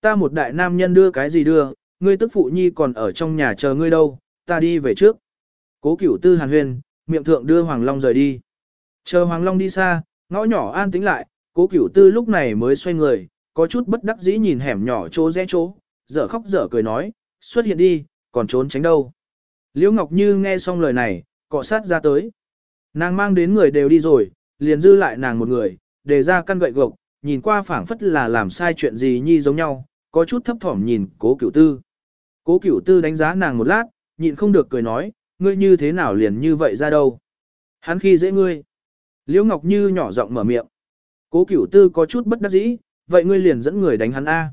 Speaker 1: Ta một đại nam nhân đưa cái gì đưa, ngươi tức phụ nhi còn ở trong nhà chờ ngươi đâu, ta đi về trước. Cố cửu tư hàn huyền, miệng thượng đưa Hoàng Long rời đi. Chờ Hoàng Long đi xa, ngõ nhỏ an tĩnh lại, cố cửu tư lúc này mới xoay người, có chút bất đắc dĩ nhìn hẻm nhỏ chỗ rẽ chỗ, dở khóc dở cười nói, xuất hiện đi, còn trốn tránh đâu. Liễu Ngọc Như nghe xong lời này, cọ sát ra tới. Nàng mang đến người đều đi rồi, liền dư lại nàng một người, để ra căn gậy gộc, nhìn qua phảng phất là làm sai chuyện gì nhi giống nhau, có chút thấp thỏm nhìn cố cửu tư. Cố cửu tư đánh giá nàng một lát, nhịn không được cười nói, ngươi như thế nào liền như vậy ra đâu. Hắn khi dễ ngươi. Liễu Ngọc Như nhỏ giọng mở miệng. Cố cửu tư có chút bất đắc dĩ, vậy ngươi liền dẫn người đánh hắn A.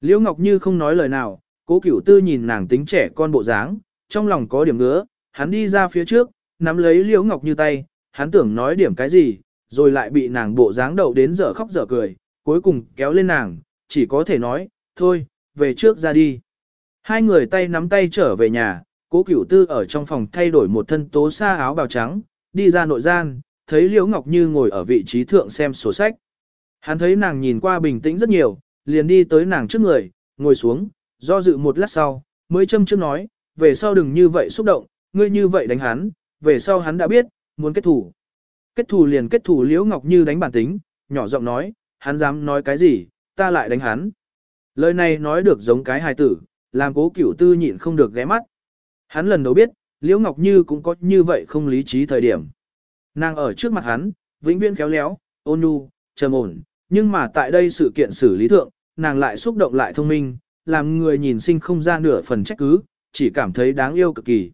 Speaker 1: Liễu Ngọc Như không nói lời nào, cố cửu tư nhìn nàng tính trẻ con bộ dáng, trong lòng có điểm ngứa, hắn đi ra phía trước, nắm lấy Liễu Ngọc Như tay, hắn tưởng nói điểm cái gì, rồi lại bị nàng bộ dáng đầu đến dở khóc dở cười, cuối cùng kéo lên nàng, chỉ có thể nói, thôi, về trước ra đi. Hai người tay nắm tay trở về nhà, cố cửu tư ở trong phòng thay đổi một thân tố xa áo bào trắng, đi ra nội gian, thấy Liễu Ngọc Như ngồi ở vị trí thượng xem sổ sách. Hắn thấy nàng nhìn qua bình tĩnh rất nhiều, liền đi tới nàng trước người, ngồi xuống, do dự một lát sau, mới châm trước nói, về sau đừng như vậy xúc động, ngươi như vậy đánh hắn, về sau hắn đã biết, muốn kết thủ. Kết thủ liền kết thủ Liễu Ngọc Như đánh bản tính, nhỏ giọng nói, hắn dám nói cái gì, ta lại đánh hắn. Lời này nói được giống cái hài tử, làm cố cửu tư nhịn không được ghé mắt. Hắn lần đầu biết, Liễu Ngọc Như cũng có như vậy không lý trí thời điểm. Nàng ở trước mặt hắn, vĩnh viễn khéo léo, ôn nhu, trầm ổn, nhưng mà tại đây sự kiện xử lý thượng, nàng lại xúc động lại thông minh, làm người nhìn sinh không ra nửa phần trách cứ, chỉ cảm thấy đáng yêu cực kỳ.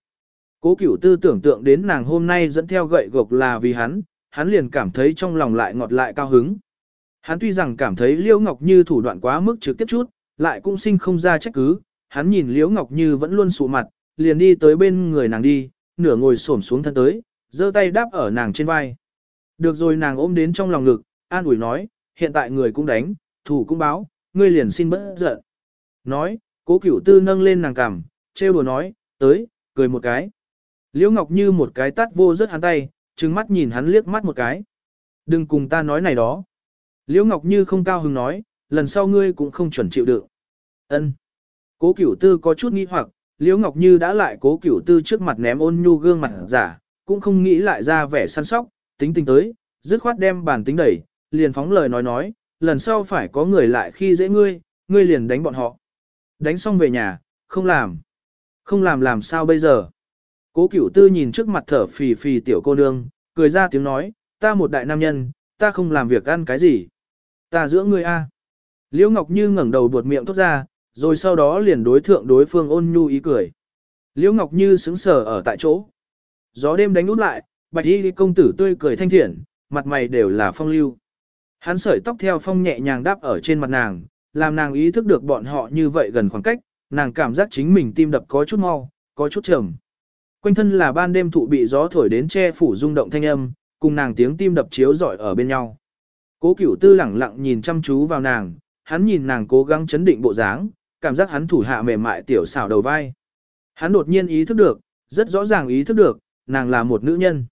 Speaker 1: Cố cửu tư tưởng tượng đến nàng hôm nay dẫn theo gậy gộc là vì hắn, hắn liền cảm thấy trong lòng lại ngọt lại cao hứng. Hắn tuy rằng cảm thấy Liễu Ngọc Như thủ đoạn quá mức trực tiếp chút, lại cũng sinh không ra trách cứ, hắn nhìn Liễu Ngọc Như vẫn luôn sụ mặt, liền đi tới bên người nàng đi, nửa ngồi xổm xuống thân tới, giơ tay đáp ở nàng trên vai. Được rồi nàng ôm đến trong lòng ngực, an ủi nói, hiện tại người cũng đánh, thủ cũng báo, ngươi liền xin bớt giận. Nói, cố cửu tư nâng lên nàng cằm, trêu đùa nói, tới, cười một cái. Liễu Ngọc như một cái tát vô rất hắn tay, trừng mắt nhìn hắn liếc mắt một cái. Đừng cùng ta nói này đó. Liễu Ngọc như không cao hứng nói, lần sau ngươi cũng không chuẩn chịu được. Ân. Cố cửu tư có chút nghi hoặc, Liễu Ngọc như đã lại cố cửu tư trước mặt ném ôn nhu gương mặt giả, cũng không nghĩ lại ra vẻ săn sóc, tính tình tới, dứt khoát đem bản tính đẩy, liền phóng lời nói nói, lần sau phải có người lại khi dễ ngươi, ngươi liền đánh bọn họ. Đánh xong về nhà, không làm. Không làm làm sao bây giờ? Cố cửu tư nhìn trước mặt thở phì phì tiểu cô nương, cười ra tiếng nói, ta một đại nam nhân, ta không làm việc ăn cái gì. Ta giữa ngươi a. Liễu Ngọc Như ngẩng đầu buột miệng thốt ra, rồi sau đó liền đối thượng đối phương ôn nhu ý cười. Liễu Ngọc Như sững sờ ở tại chỗ. Gió đêm đánh út lại, bạch y công tử tươi cười thanh thiện, mặt mày đều là phong lưu. Hắn sợi tóc theo phong nhẹ nhàng đáp ở trên mặt nàng, làm nàng ý thức được bọn họ như vậy gần khoảng cách, nàng cảm giác chính mình tim đập có chút mau, có chút trầm. Quanh thân là ban đêm thụ bị gió thổi đến che phủ rung động thanh âm, cùng nàng tiếng tim đập chiếu rọi ở bên nhau. Cố Cửu Tư lẳng lặng nhìn chăm chú vào nàng, hắn nhìn nàng cố gắng chấn định bộ dáng, cảm giác hắn thủ hạ mềm mại tiểu xảo đầu vai. Hắn đột nhiên ý thức được, rất rõ ràng ý thức được, nàng là một nữ nhân.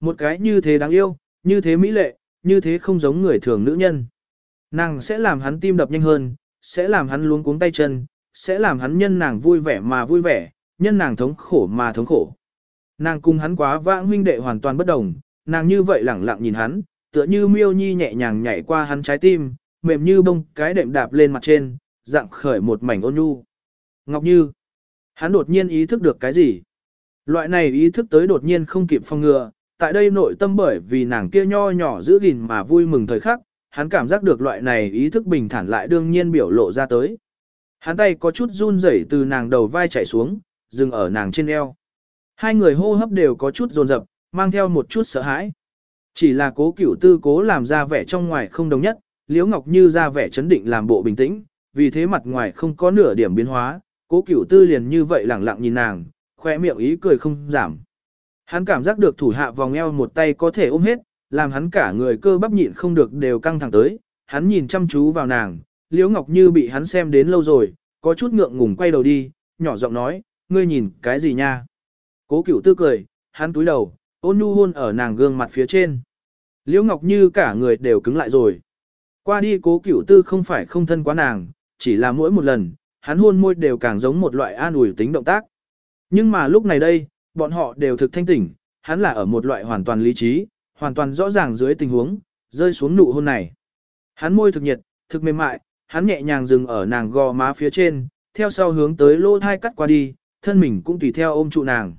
Speaker 1: Một cái như thế đáng yêu, như thế mỹ lệ, như thế không giống người thường nữ nhân. Nàng sẽ làm hắn tim đập nhanh hơn, sẽ làm hắn luống cuống tay chân, sẽ làm hắn nhân nàng vui vẻ mà vui vẻ, nhân nàng thống khổ mà thống khổ. Nàng cùng hắn quá vãng huynh đệ hoàn toàn bất đồng, nàng như vậy lẳng lặng nhìn hắn, tựa như miêu nhi nhẹ nhàng nhảy qua hắn trái tim, mềm như bông cái đệm đạp lên mặt trên, dạng khởi một mảnh ôn nhu. Ngọc Như. Hắn đột nhiên ý thức được cái gì? Loại này ý thức tới đột nhiên không kịp phòng ngừa, tại đây nội tâm bởi vì nàng kia nho nhỏ giữ gìn mà vui mừng thời khắc, hắn cảm giác được loại này ý thức bình thản lại đương nhiên biểu lộ ra tới. Hắn tay có chút run rẩy từ nàng đầu vai chảy xuống, dừng ở nàng trên eo. Hai người hô hấp đều có chút dồn dập, mang theo một chút sợ hãi. Chỉ là cố cửu tư cố làm ra vẻ trong ngoài không đồng nhất, Liễu Ngọc Như ra vẻ chấn định làm bộ bình tĩnh, vì thế mặt ngoài không có nửa điểm biến hóa, cố cửu tư liền như vậy lẳng lặng nhìn nàng, khoe miệng ý cười không giảm. Hắn cảm giác được thủ hạ vòng eo một tay có thể ôm hết, làm hắn cả người cơ bắp nhịn không được đều căng thẳng tới, hắn nhìn chăm chú vào nàng, Liễu Ngọc Như bị hắn xem đến lâu rồi, có chút ngượng ngùng quay đầu đi, nhỏ giọng nói, ngươi nhìn cái gì nha? Cố cửu tư cười, hắn túi đầu, ôn nhu hôn ở nàng gương mặt phía trên. Liễu Ngọc Như cả người đều cứng lại rồi. Qua đi cố cửu tư không phải không thân quá nàng, chỉ là mỗi một lần, hắn hôn môi đều càng giống một loại an ủi tính động tác. Nhưng mà lúc này đây, bọn họ đều thực thanh tỉnh, hắn là ở một loại hoàn toàn lý trí, hoàn toàn rõ ràng dưới tình huống, rơi xuống nụ hôn này. Hắn môi thực nhiệt, thực mềm mại, hắn nhẹ nhàng dừng ở nàng gò má phía trên, theo sau hướng tới lỗ thai cắt qua đi, thân mình cũng tùy theo ôm trụ nàng.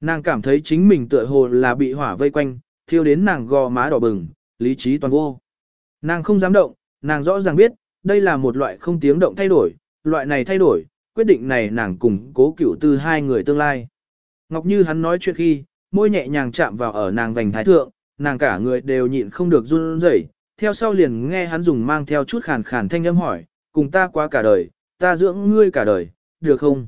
Speaker 1: Nàng cảm thấy chính mình tựa hồ là bị hỏa vây quanh, thiêu đến nàng gò má đỏ bừng, lý trí toàn vô. Nàng không dám động, nàng rõ ràng biết, đây là một loại không tiếng động thay đổi, loại này thay đổi, quyết định này nàng cùng cố cửu tư hai người tương lai. Ngọc Như hắn nói chuyện khi, môi nhẹ nhàng chạm vào ở nàng vành thái thượng, nàng cả người đều nhịn không được run rẩy. theo sau liền nghe hắn dùng mang theo chút khàn khàn thanh âm hỏi, cùng ta qua cả đời, ta dưỡng ngươi cả đời, được không?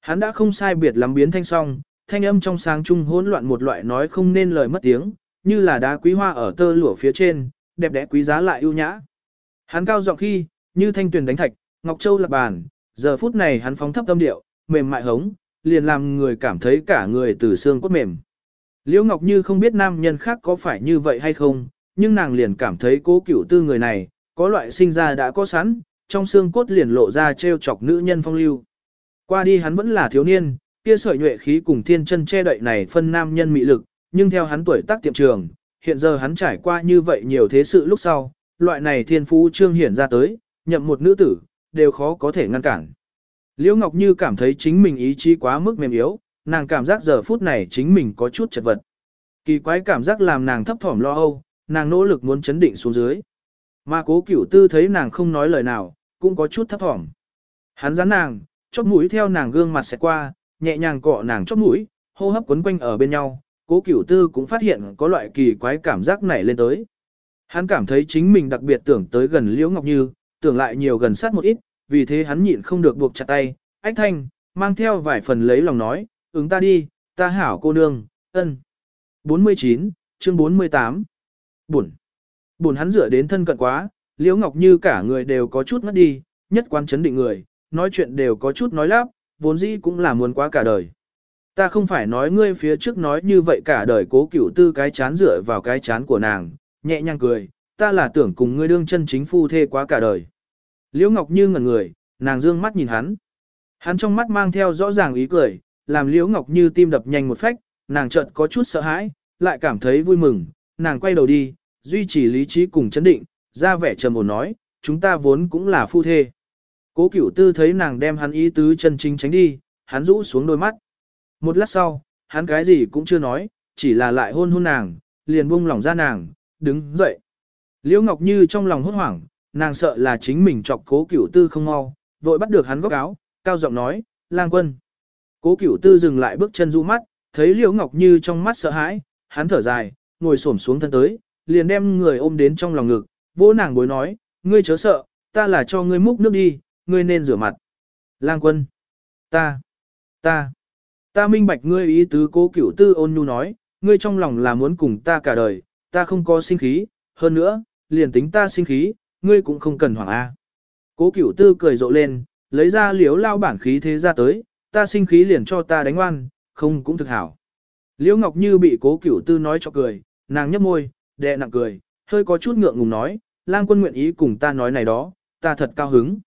Speaker 1: Hắn đã không sai biệt lắm biến thanh song, thanh âm trong sáng trung hỗn loạn một loại nói không nên lời mất tiếng, như là đá quý hoa ở tơ lụa phía trên, đẹp đẽ quý giá lại ưu nhã. Hắn cao giọng khi, như thanh tuyền đánh thạch, ngọc châu lạc bàn, giờ phút này hắn phóng thấp âm điệu, mềm mại hống, liền làm người cảm thấy cả người từ xương cốt mềm. Liễu Ngọc Như không biết nam nhân khác có phải như vậy hay không, nhưng nàng liền cảm thấy cố cửu tư người này, có loại sinh ra đã có sẵn, trong xương cốt liền lộ ra trêu chọc nữ nhân phong lưu. Qua đi hắn vẫn là thiếu niên, kia sợi nhuệ khí cùng thiên chân che đậy này phân nam nhân mị lực, nhưng theo hắn tuổi tác tiệm trường, hiện giờ hắn trải qua như vậy nhiều thế sự lúc sau, loại này thiên phú trương hiển ra tới, nhậm một nữ tử, đều khó có thể ngăn cản. Liễu Ngọc Như cảm thấy chính mình ý chí quá mức mềm yếu, nàng cảm giác giờ phút này chính mình có chút chật vật. Kỳ quái cảm giác làm nàng thấp thỏm lo âu, nàng nỗ lực muốn chấn định xuống dưới. Mà cố cửu tư thấy nàng không nói lời nào, cũng có chút thấp thỏm. Hắn dán nàng, chóp mũi theo nàng gương mặt sẽ qua, nhẹ nhàng cọ nàng chóp mũi, hô hấp quấn quanh ở bên nhau, cố cửu tư cũng phát hiện có loại kỳ quái cảm giác này lên tới. Hắn cảm thấy chính mình đặc biệt tưởng tới gần Liễu Ngọc Như, tưởng lại nhiều gần sát một ít, vì thế hắn nhịn không được buộc chặt tay, ách thanh, mang theo vài phần lấy lòng nói, ứng ta đi, ta hảo cô nương, ân. 49, chương 48. Buồn. Buồn hắn dựa đến thân cận quá, Liễu Ngọc Như cả người đều có chút ngất đi, nhất quan chấn định người, nói chuyện đều có chút nói lắp, vốn dĩ cũng là muốn quá cả đời. Ta không phải nói ngươi phía trước nói như vậy cả đời cố cửu tư cái chán dựa vào cái chán của nàng, nhẹ nhàng cười, ta là tưởng cùng ngươi đương chân chính phu thê quá cả đời. Liễu Ngọc Như ngẩn người, nàng dương mắt nhìn hắn. Hắn trong mắt mang theo rõ ràng ý cười, làm Liễu Ngọc Như tim đập nhanh một phách, nàng chợt có chút sợ hãi, lại cảm thấy vui mừng, nàng quay đầu đi, duy trì lý trí cùng chấn định, ra vẻ trầm ổn nói, chúng ta vốn cũng là phu thê. Cố Cửu Tư thấy nàng đem hắn ý tứ chân chính tránh đi, hắn rũ xuống đôi mắt. Một lát sau, hắn cái gì cũng chưa nói, chỉ là lại hôn hôn nàng, liền buông lỏng ra nàng, đứng dậy. Liễu Ngọc Như trong lòng hốt hoảng, nàng sợ là chính mình chọc cố cửu tư không mau, vội bắt được hắn góc áo, cao giọng nói, lang quân. Cố cửu tư dừng lại bước chân du mắt, thấy Liễu Ngọc Như trong mắt sợ hãi, hắn thở dài, ngồi xổm xuống thân tới, liền đem người ôm đến trong lòng ngực, vỗ nàng bối nói, ngươi chớ sợ, ta là cho ngươi múc nước đi, ngươi nên rửa mặt. Lang quân, ta, ta, ta minh bạch ngươi ý tứ cố cửu tư ôn nhu nói, ngươi trong lòng là muốn cùng ta cả đời, ta không có sinh khí, hơn nữa, liền tính ta sinh khí, ngươi cũng không cần hoảng A. Cố cửu tư cười rộ lên, lấy ra liếu lao bản khí thế ra tới, ta sinh khí liền cho ta đánh oan, không cũng thực hảo. Liễu Ngọc Như bị cố cửu tư nói cho cười, nàng nhấp môi, đẹ nặng cười, hơi có chút ngượng ngùng nói, lang quân nguyện ý cùng ta nói này đó, ta thật cao hứng.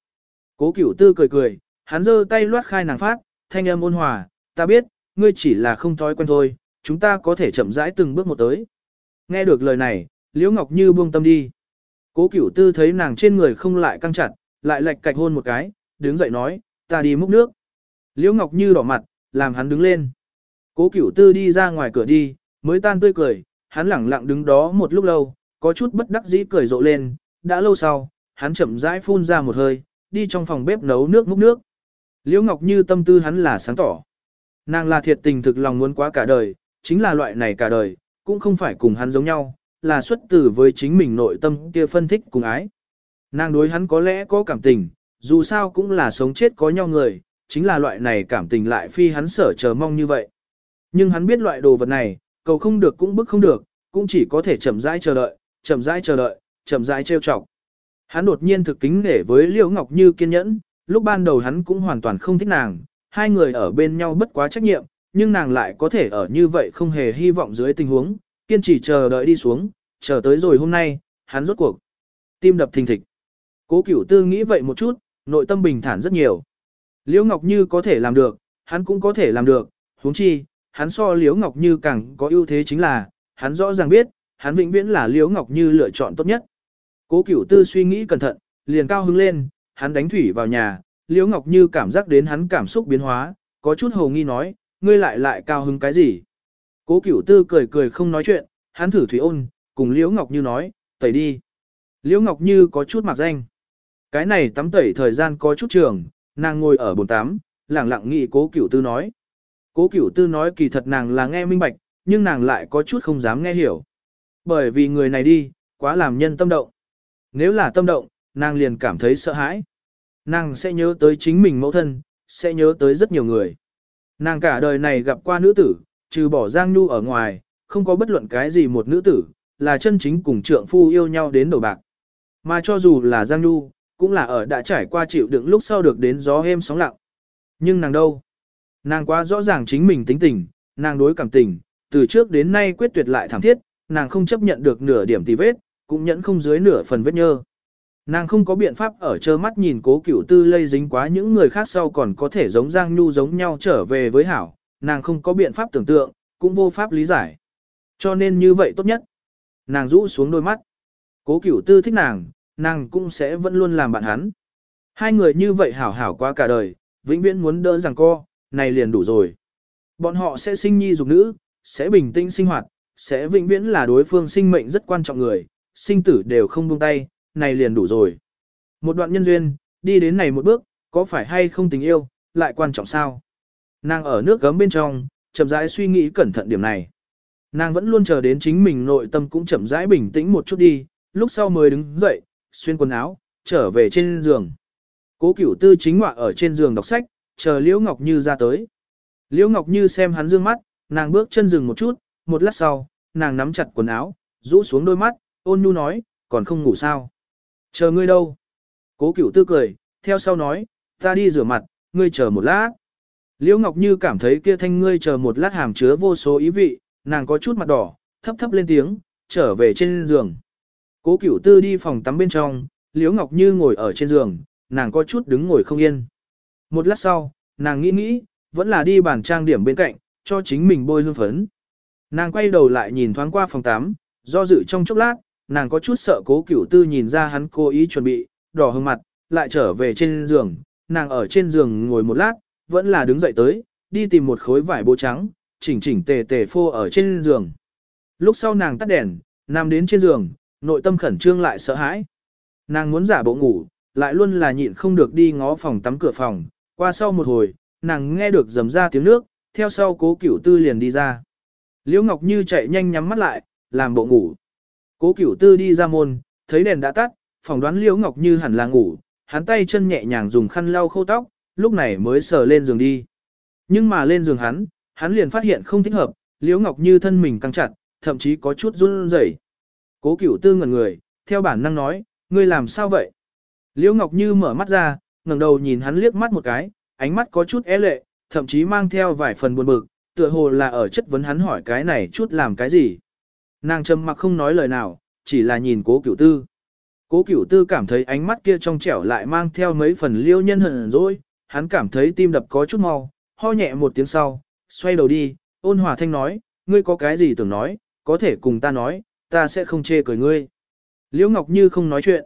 Speaker 1: Cố cửu tư cười cười, hắn giơ tay loát khai nàng phát, thanh âm ôn hòa, ta biết, ngươi chỉ là không thói quen thôi, chúng ta có thể chậm rãi từng bước một tới. Nghe được lời này, Liễu Ngọc Như buông tâm đi. Cố cửu tư thấy nàng trên người không lại căng chặt, lại lệch cạch hôn một cái, đứng dậy nói, ta đi múc nước. Liễu Ngọc Như đỏ mặt, làm hắn đứng lên. Cố cửu tư đi ra ngoài cửa đi, mới tan tươi cười, hắn lẳng lặng đứng đó một lúc lâu, có chút bất đắc dĩ cười rộ lên, đã lâu sau, hắn chậm rãi phun ra một hơi, đi trong phòng bếp nấu nước múc nước. Liễu Ngọc Như tâm tư hắn là sáng tỏ. Nàng là thiệt tình thực lòng muốn quá cả đời, chính là loại này cả đời, cũng không phải cùng hắn giống nhau, là xuất từ với chính mình nội tâm kia phân thích cùng ái. Nàng đối hắn có lẽ có cảm tình, dù sao cũng là sống chết có nhau người, chính là loại này cảm tình lại phi hắn sở chờ mong như vậy. Nhưng hắn biết loại đồ vật này, cầu không được cũng bức không được, cũng chỉ có thể chậm rãi chờ đợi, chậm rãi chờ đợi, chậm rãi trêu chọc. Hắn đột nhiên thực kính nể với Liễu Ngọc Như kiên nhẫn, lúc ban đầu hắn cũng hoàn toàn không thích nàng, hai người ở bên nhau bất quá trách nhiệm, nhưng nàng lại có thể ở như vậy không hề hy vọng dưới tình huống, kiên trì chờ đợi đi xuống, chờ tới rồi hôm nay, hắn rốt cuộc. Tim đập thình thịch. Cố cửu tư nghĩ vậy một chút, nội tâm bình thản rất nhiều. Liễu Ngọc Như có thể làm được, hắn cũng có thể làm được, huống chi, hắn so Liễu Ngọc Như càng có ưu thế chính là, hắn rõ ràng biết, hắn vĩnh viễn là Liễu Ngọc Như lựa chọn tốt nhất. Cố Cửu Tư suy nghĩ cẩn thận, liền cao hứng lên, hắn đánh thủy vào nhà, Liễu Ngọc Như cảm giác đến hắn cảm xúc biến hóa, có chút hồ nghi nói, ngươi lại lại cao hứng cái gì? Cố Cửu Tư cười cười không nói chuyện, hắn thử thủy ôn, cùng Liễu Ngọc Như nói, tẩy đi. Liễu Ngọc Như có chút mặc danh. Cái này tắm tẩy thời gian có chút trường, nàng ngồi ở bồn tắm, lặng lặng nghị cố cửu tư nói. Cố cửu tư nói kỳ thật nàng là nghe minh bạch, nhưng nàng lại có chút không dám nghe hiểu. Bởi vì người này đi, quá làm nhân tâm động. Nếu là tâm động, nàng liền cảm thấy sợ hãi. Nàng sẽ nhớ tới chính mình mẫu thân, sẽ nhớ tới rất nhiều người. Nàng cả đời này gặp qua nữ tử, trừ bỏ Giang Nhu ở ngoài, không có bất luận cái gì một nữ tử, là chân chính cùng trượng phu yêu nhau đến đầu bạc. Mà cho dù là Giang Nhu, cũng là ở đã trải qua chịu đựng lúc sau được đến gió êm sóng lặng. Nhưng nàng đâu? Nàng quá rõ ràng chính mình tính tình, nàng đối cảm tình, từ trước đến nay quyết tuyệt lại thảm thiết, nàng không chấp nhận được nửa điểm tì vết, cũng nhẫn không dưới nửa phần vết nhơ. Nàng không có biện pháp ở trơ mắt nhìn cố cửu tư lây dính quá những người khác sau còn có thể giống Giang Nhu giống nhau trở về với Hảo, nàng không có biện pháp tưởng tượng, cũng vô pháp lý giải. Cho nên như vậy tốt nhất. Nàng rũ xuống đôi mắt. Cố cửu tư thích nàng, nàng cũng sẽ vẫn luôn làm bạn hắn. Hai người như vậy hảo hảo qua cả đời, vĩnh viễn muốn đỡ rằng co, này liền đủ rồi. Bọn họ sẽ sinh nhi dục nữ, sẽ bình tĩnh sinh hoạt, sẽ vĩnh viễn là đối phương sinh mệnh rất quan trọng người, sinh tử đều không buông tay, này liền đủ rồi. Một đoạn nhân duyên, đi đến này một bước, có phải hay không tình yêu, lại quan trọng sao? Nàng ở nước gấm bên trong, chậm rãi suy nghĩ cẩn thận điểm này. Nàng vẫn luôn chờ đến chính mình nội tâm cũng chậm rãi bình tĩnh một chút đi, lúc sau mới đứng dậy, xuyên quần áo, trở về trên giường. Cố cửu tư chính ngọa ở trên giường đọc sách, chờ Liễu Ngọc Như ra tới. Liễu Ngọc Như xem hắn dương mắt, nàng bước chân dừng một chút, một lát sau, nàng nắm chặt quần áo, rũ xuống đôi mắt, ôn nhu nói, còn không ngủ sao. Chờ ngươi đâu? Cố cửu tư cười, theo sau nói, ta đi rửa mặt, ngươi chờ một lát. Liễu Ngọc Như cảm thấy kia thanh ngươi chờ một lát hàm chứa vô số ý vị, nàng có chút mặt đỏ, thấp thấp lên tiếng, trở về trên giường. Cố Cửu Tư đi phòng tắm bên trong, Liễu Ngọc Như ngồi ở trên giường, nàng có chút đứng ngồi không yên. Một lát sau, nàng nghĩ nghĩ, vẫn là đi bàn trang điểm bên cạnh, cho chính mình bôi hương phấn. Nàng quay đầu lại nhìn thoáng qua phòng tắm, do dự trong chốc lát, nàng có chút sợ Cố Cửu Tư nhìn ra hắn cố ý chuẩn bị, đỏ hương mặt, lại trở về trên giường, nàng ở trên giường ngồi một lát, vẫn là đứng dậy tới, đi tìm một khối vải bố trắng, chỉnh chỉnh tề tề phô ở trên giường. Lúc sau nàng tắt đèn, nằm đến trên giường, nội tâm khẩn trương lại sợ hãi. Nàng muốn giả bộ ngủ, lại luôn là nhịn không được đi ngó phòng tắm cửa phòng, qua sau một hồi, nàng nghe được dầm ra tiếng nước, theo sau cố cửu tư liền đi ra. Liễu Ngọc Như chạy nhanh nhắm mắt lại, làm bộ ngủ. Cố cửu tư đi ra môn, thấy đèn đã tắt, phỏng đoán Liễu Ngọc Như hẳn là ngủ, hắn tay chân nhẹ nhàng dùng khăn lau khô tóc, lúc này mới sờ lên giường đi. Nhưng mà lên giường hắn, hắn liền phát hiện không thích hợp, Liễu Ngọc Như thân mình căng chặt, thậm chí có chút run rẩy. Cố cửu tư ngẩn người, theo bản năng nói, ngươi làm sao vậy? Liễu Ngọc Như mở mắt ra, ngẩng đầu nhìn hắn liếc mắt một cái, ánh mắt có chút é lệ, thậm chí mang theo vài phần buồn bực, tựa hồ là ở chất vấn hắn hỏi cái này chút làm cái gì. Nàng trầm mặc không nói lời nào, chỉ là nhìn cố cửu tư. Cố cửu tư cảm thấy ánh mắt kia trong trẻo lại mang theo mấy phần liêu nhân hận rồi, hắn cảm thấy tim đập có chút mau, ho nhẹ một tiếng sau, xoay đầu đi, ôn hòa thanh nói, ngươi có cái gì tưởng nói, có thể cùng ta nói, ta sẽ không chê cười ngươi. Liễu Ngọc Như không nói chuyện.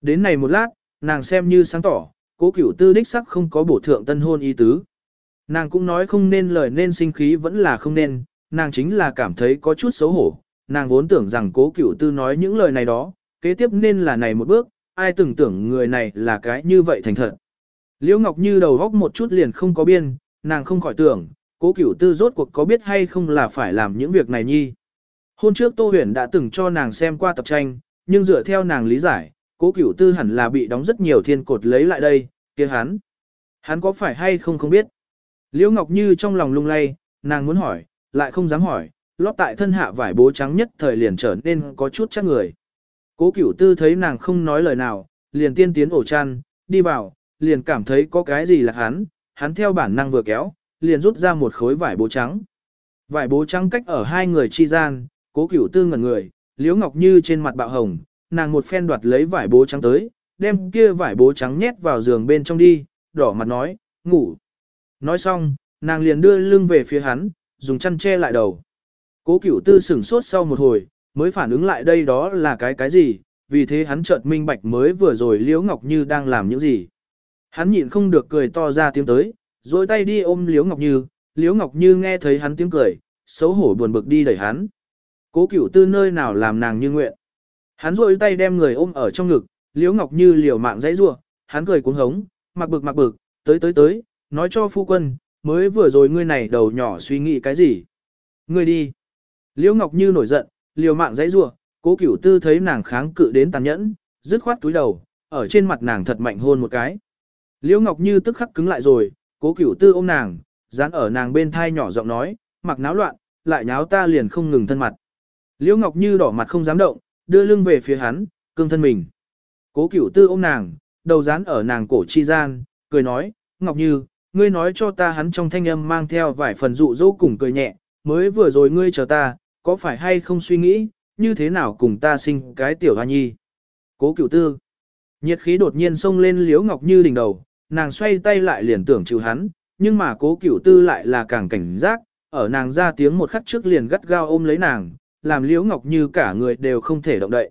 Speaker 1: Đến này một lát, nàng xem như sáng tỏ, cố cửu tư đích sắc không có bổ thượng tân hôn ý tứ. Nàng cũng nói không nên lời nên sinh khí vẫn là không nên, nàng chính là cảm thấy có chút xấu hổ. Nàng vốn tưởng rằng cố cửu tư nói những lời này đó, kế tiếp nên là này một bước, ai từng tưởng người này là cái như vậy thành thật. Liễu Ngọc Như đầu góc một chút liền không có biên, nàng không khỏi tưởng, cố cửu tư rốt cuộc có biết hay không là phải làm những việc này nhi. Hôm trước Tô Huyền đã từng cho nàng xem qua tập tranh, nhưng dựa theo nàng lý giải, cố cửu tư hẳn là bị đóng rất nhiều thiên cột lấy lại đây, kia hắn. Hắn có phải hay không không biết. Liễu Ngọc Như trong lòng lung lay, nàng muốn hỏi, lại không dám hỏi, lót tại thân hạ vải bố trắng nhất thời liền trở nên có chút chắc người. Cố cửu tư thấy nàng không nói lời nào, liền tiên tiến ổ chăn, đi vào, liền cảm thấy có cái gì là hắn, hắn theo bản năng vừa kéo, liền rút ra một khối vải bố trắng. Vải bố trắng cách ở hai người chi gian, cố cửu tư ngẩn người, liễu ngọc như trên mặt bạo hồng, nàng một phen đoạt lấy vải bố trắng tới, đem kia vải bố trắng nhét vào giường bên trong đi, đỏ mặt nói, ngủ. Nói xong, nàng liền đưa lưng về phía hắn, dùng chăn che lại đầu. Cố cửu tư sửng sốt sau một hồi, mới phản ứng lại đây đó là cái cái gì, vì thế hắn chợt minh bạch mới vừa rồi Liễu Ngọc Như đang làm những gì. Hắn nhịn không được cười to ra tiếng tới, rồi tay đi ôm Liễu Ngọc Như, Liễu Ngọc Như nghe thấy hắn tiếng cười, xấu hổ buồn bực đi đẩy hắn. Cố cửu tư nơi nào làm nàng như nguyện. Hắn rôi tay đem người ôm ở trong ngực, Liễu Ngọc Như liều mạng dãy rủa, hắn cười cuống hống, mặc bực mặc bực, tới tới tới, nói cho phu quân, mới vừa rồi ngươi này đầu nhỏ suy nghĩ cái gì. Ngươi đi. Liễu Ngọc Như nổi giận, liều mạng dãy rủa, cố cửu tư thấy nàng kháng cự đến tàn nhẫn, dứt khoát túi đầu, ở trên mặt nàng thật mạnh hôn một cái. Liễu Ngọc Như tức khắc cứng lại rồi, cố cửu tư ôm nàng, dán ở nàng bên thai nhỏ giọng nói, mặc náo loạn, lại nháo ta liền không ngừng thân mặt. Liễu Ngọc Như đỏ mặt không dám động, đưa lưng về phía hắn, cương thân mình. Cố cửu tư ôm nàng, đầu dán ở nàng cổ chi gian, cười nói, Ngọc Như, ngươi nói cho ta hắn trong thanh âm mang theo vài phần dụ dỗ cùng cười nhẹ, mới vừa rồi ngươi chờ ta, có phải hay không suy nghĩ, như thế nào cùng ta sinh cái tiểu hoa nhi. Cố cửu tư, nhiệt khí đột nhiên xông lên Liễu ngọc như đỉnh đầu, nàng xoay tay lại liền tưởng chịu hắn, nhưng mà cố cửu tư lại là càng cảnh giác, ở nàng ra tiếng một khắc trước liền gắt gao ôm lấy nàng, làm liễu ngọc như cả người đều không thể động đậy.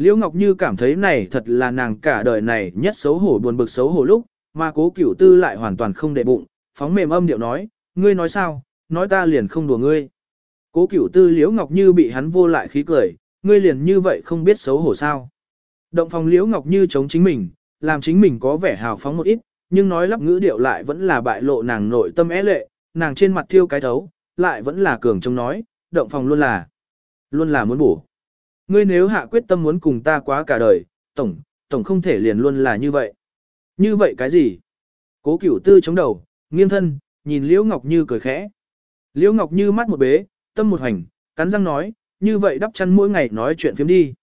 Speaker 1: Liễu Ngọc Như cảm thấy này thật là nàng cả đời này nhất xấu hổ buồn bực xấu hổ lúc, mà cố cửu tư lại hoàn toàn không để bụng, phóng mềm âm điệu nói, ngươi nói sao, nói ta liền không đùa ngươi. Cố cửu tư liễu ngọc như bị hắn vô lại khí cười, ngươi liền như vậy không biết xấu hổ sao. Động phòng liễu ngọc như chống chính mình, làm chính mình có vẻ hào phóng một ít, nhưng nói lắp ngữ điệu lại vẫn là bại lộ nàng nội tâm é lệ, nàng trên mặt thiêu cái thấu, lại vẫn là cường trông nói, động phòng luôn là, luôn là muốn bổ. Ngươi nếu hạ quyết tâm muốn cùng ta quá cả đời, tổng, tổng không thể liền luôn là như vậy. Như vậy cái gì? Cố cửu tư chống đầu, nghiêng thân, nhìn Liễu Ngọc Như cười khẽ. Liễu Ngọc Như mắt một bế, tâm một hành, cắn răng nói, như vậy đắp chăn mỗi ngày nói chuyện phiếm đi.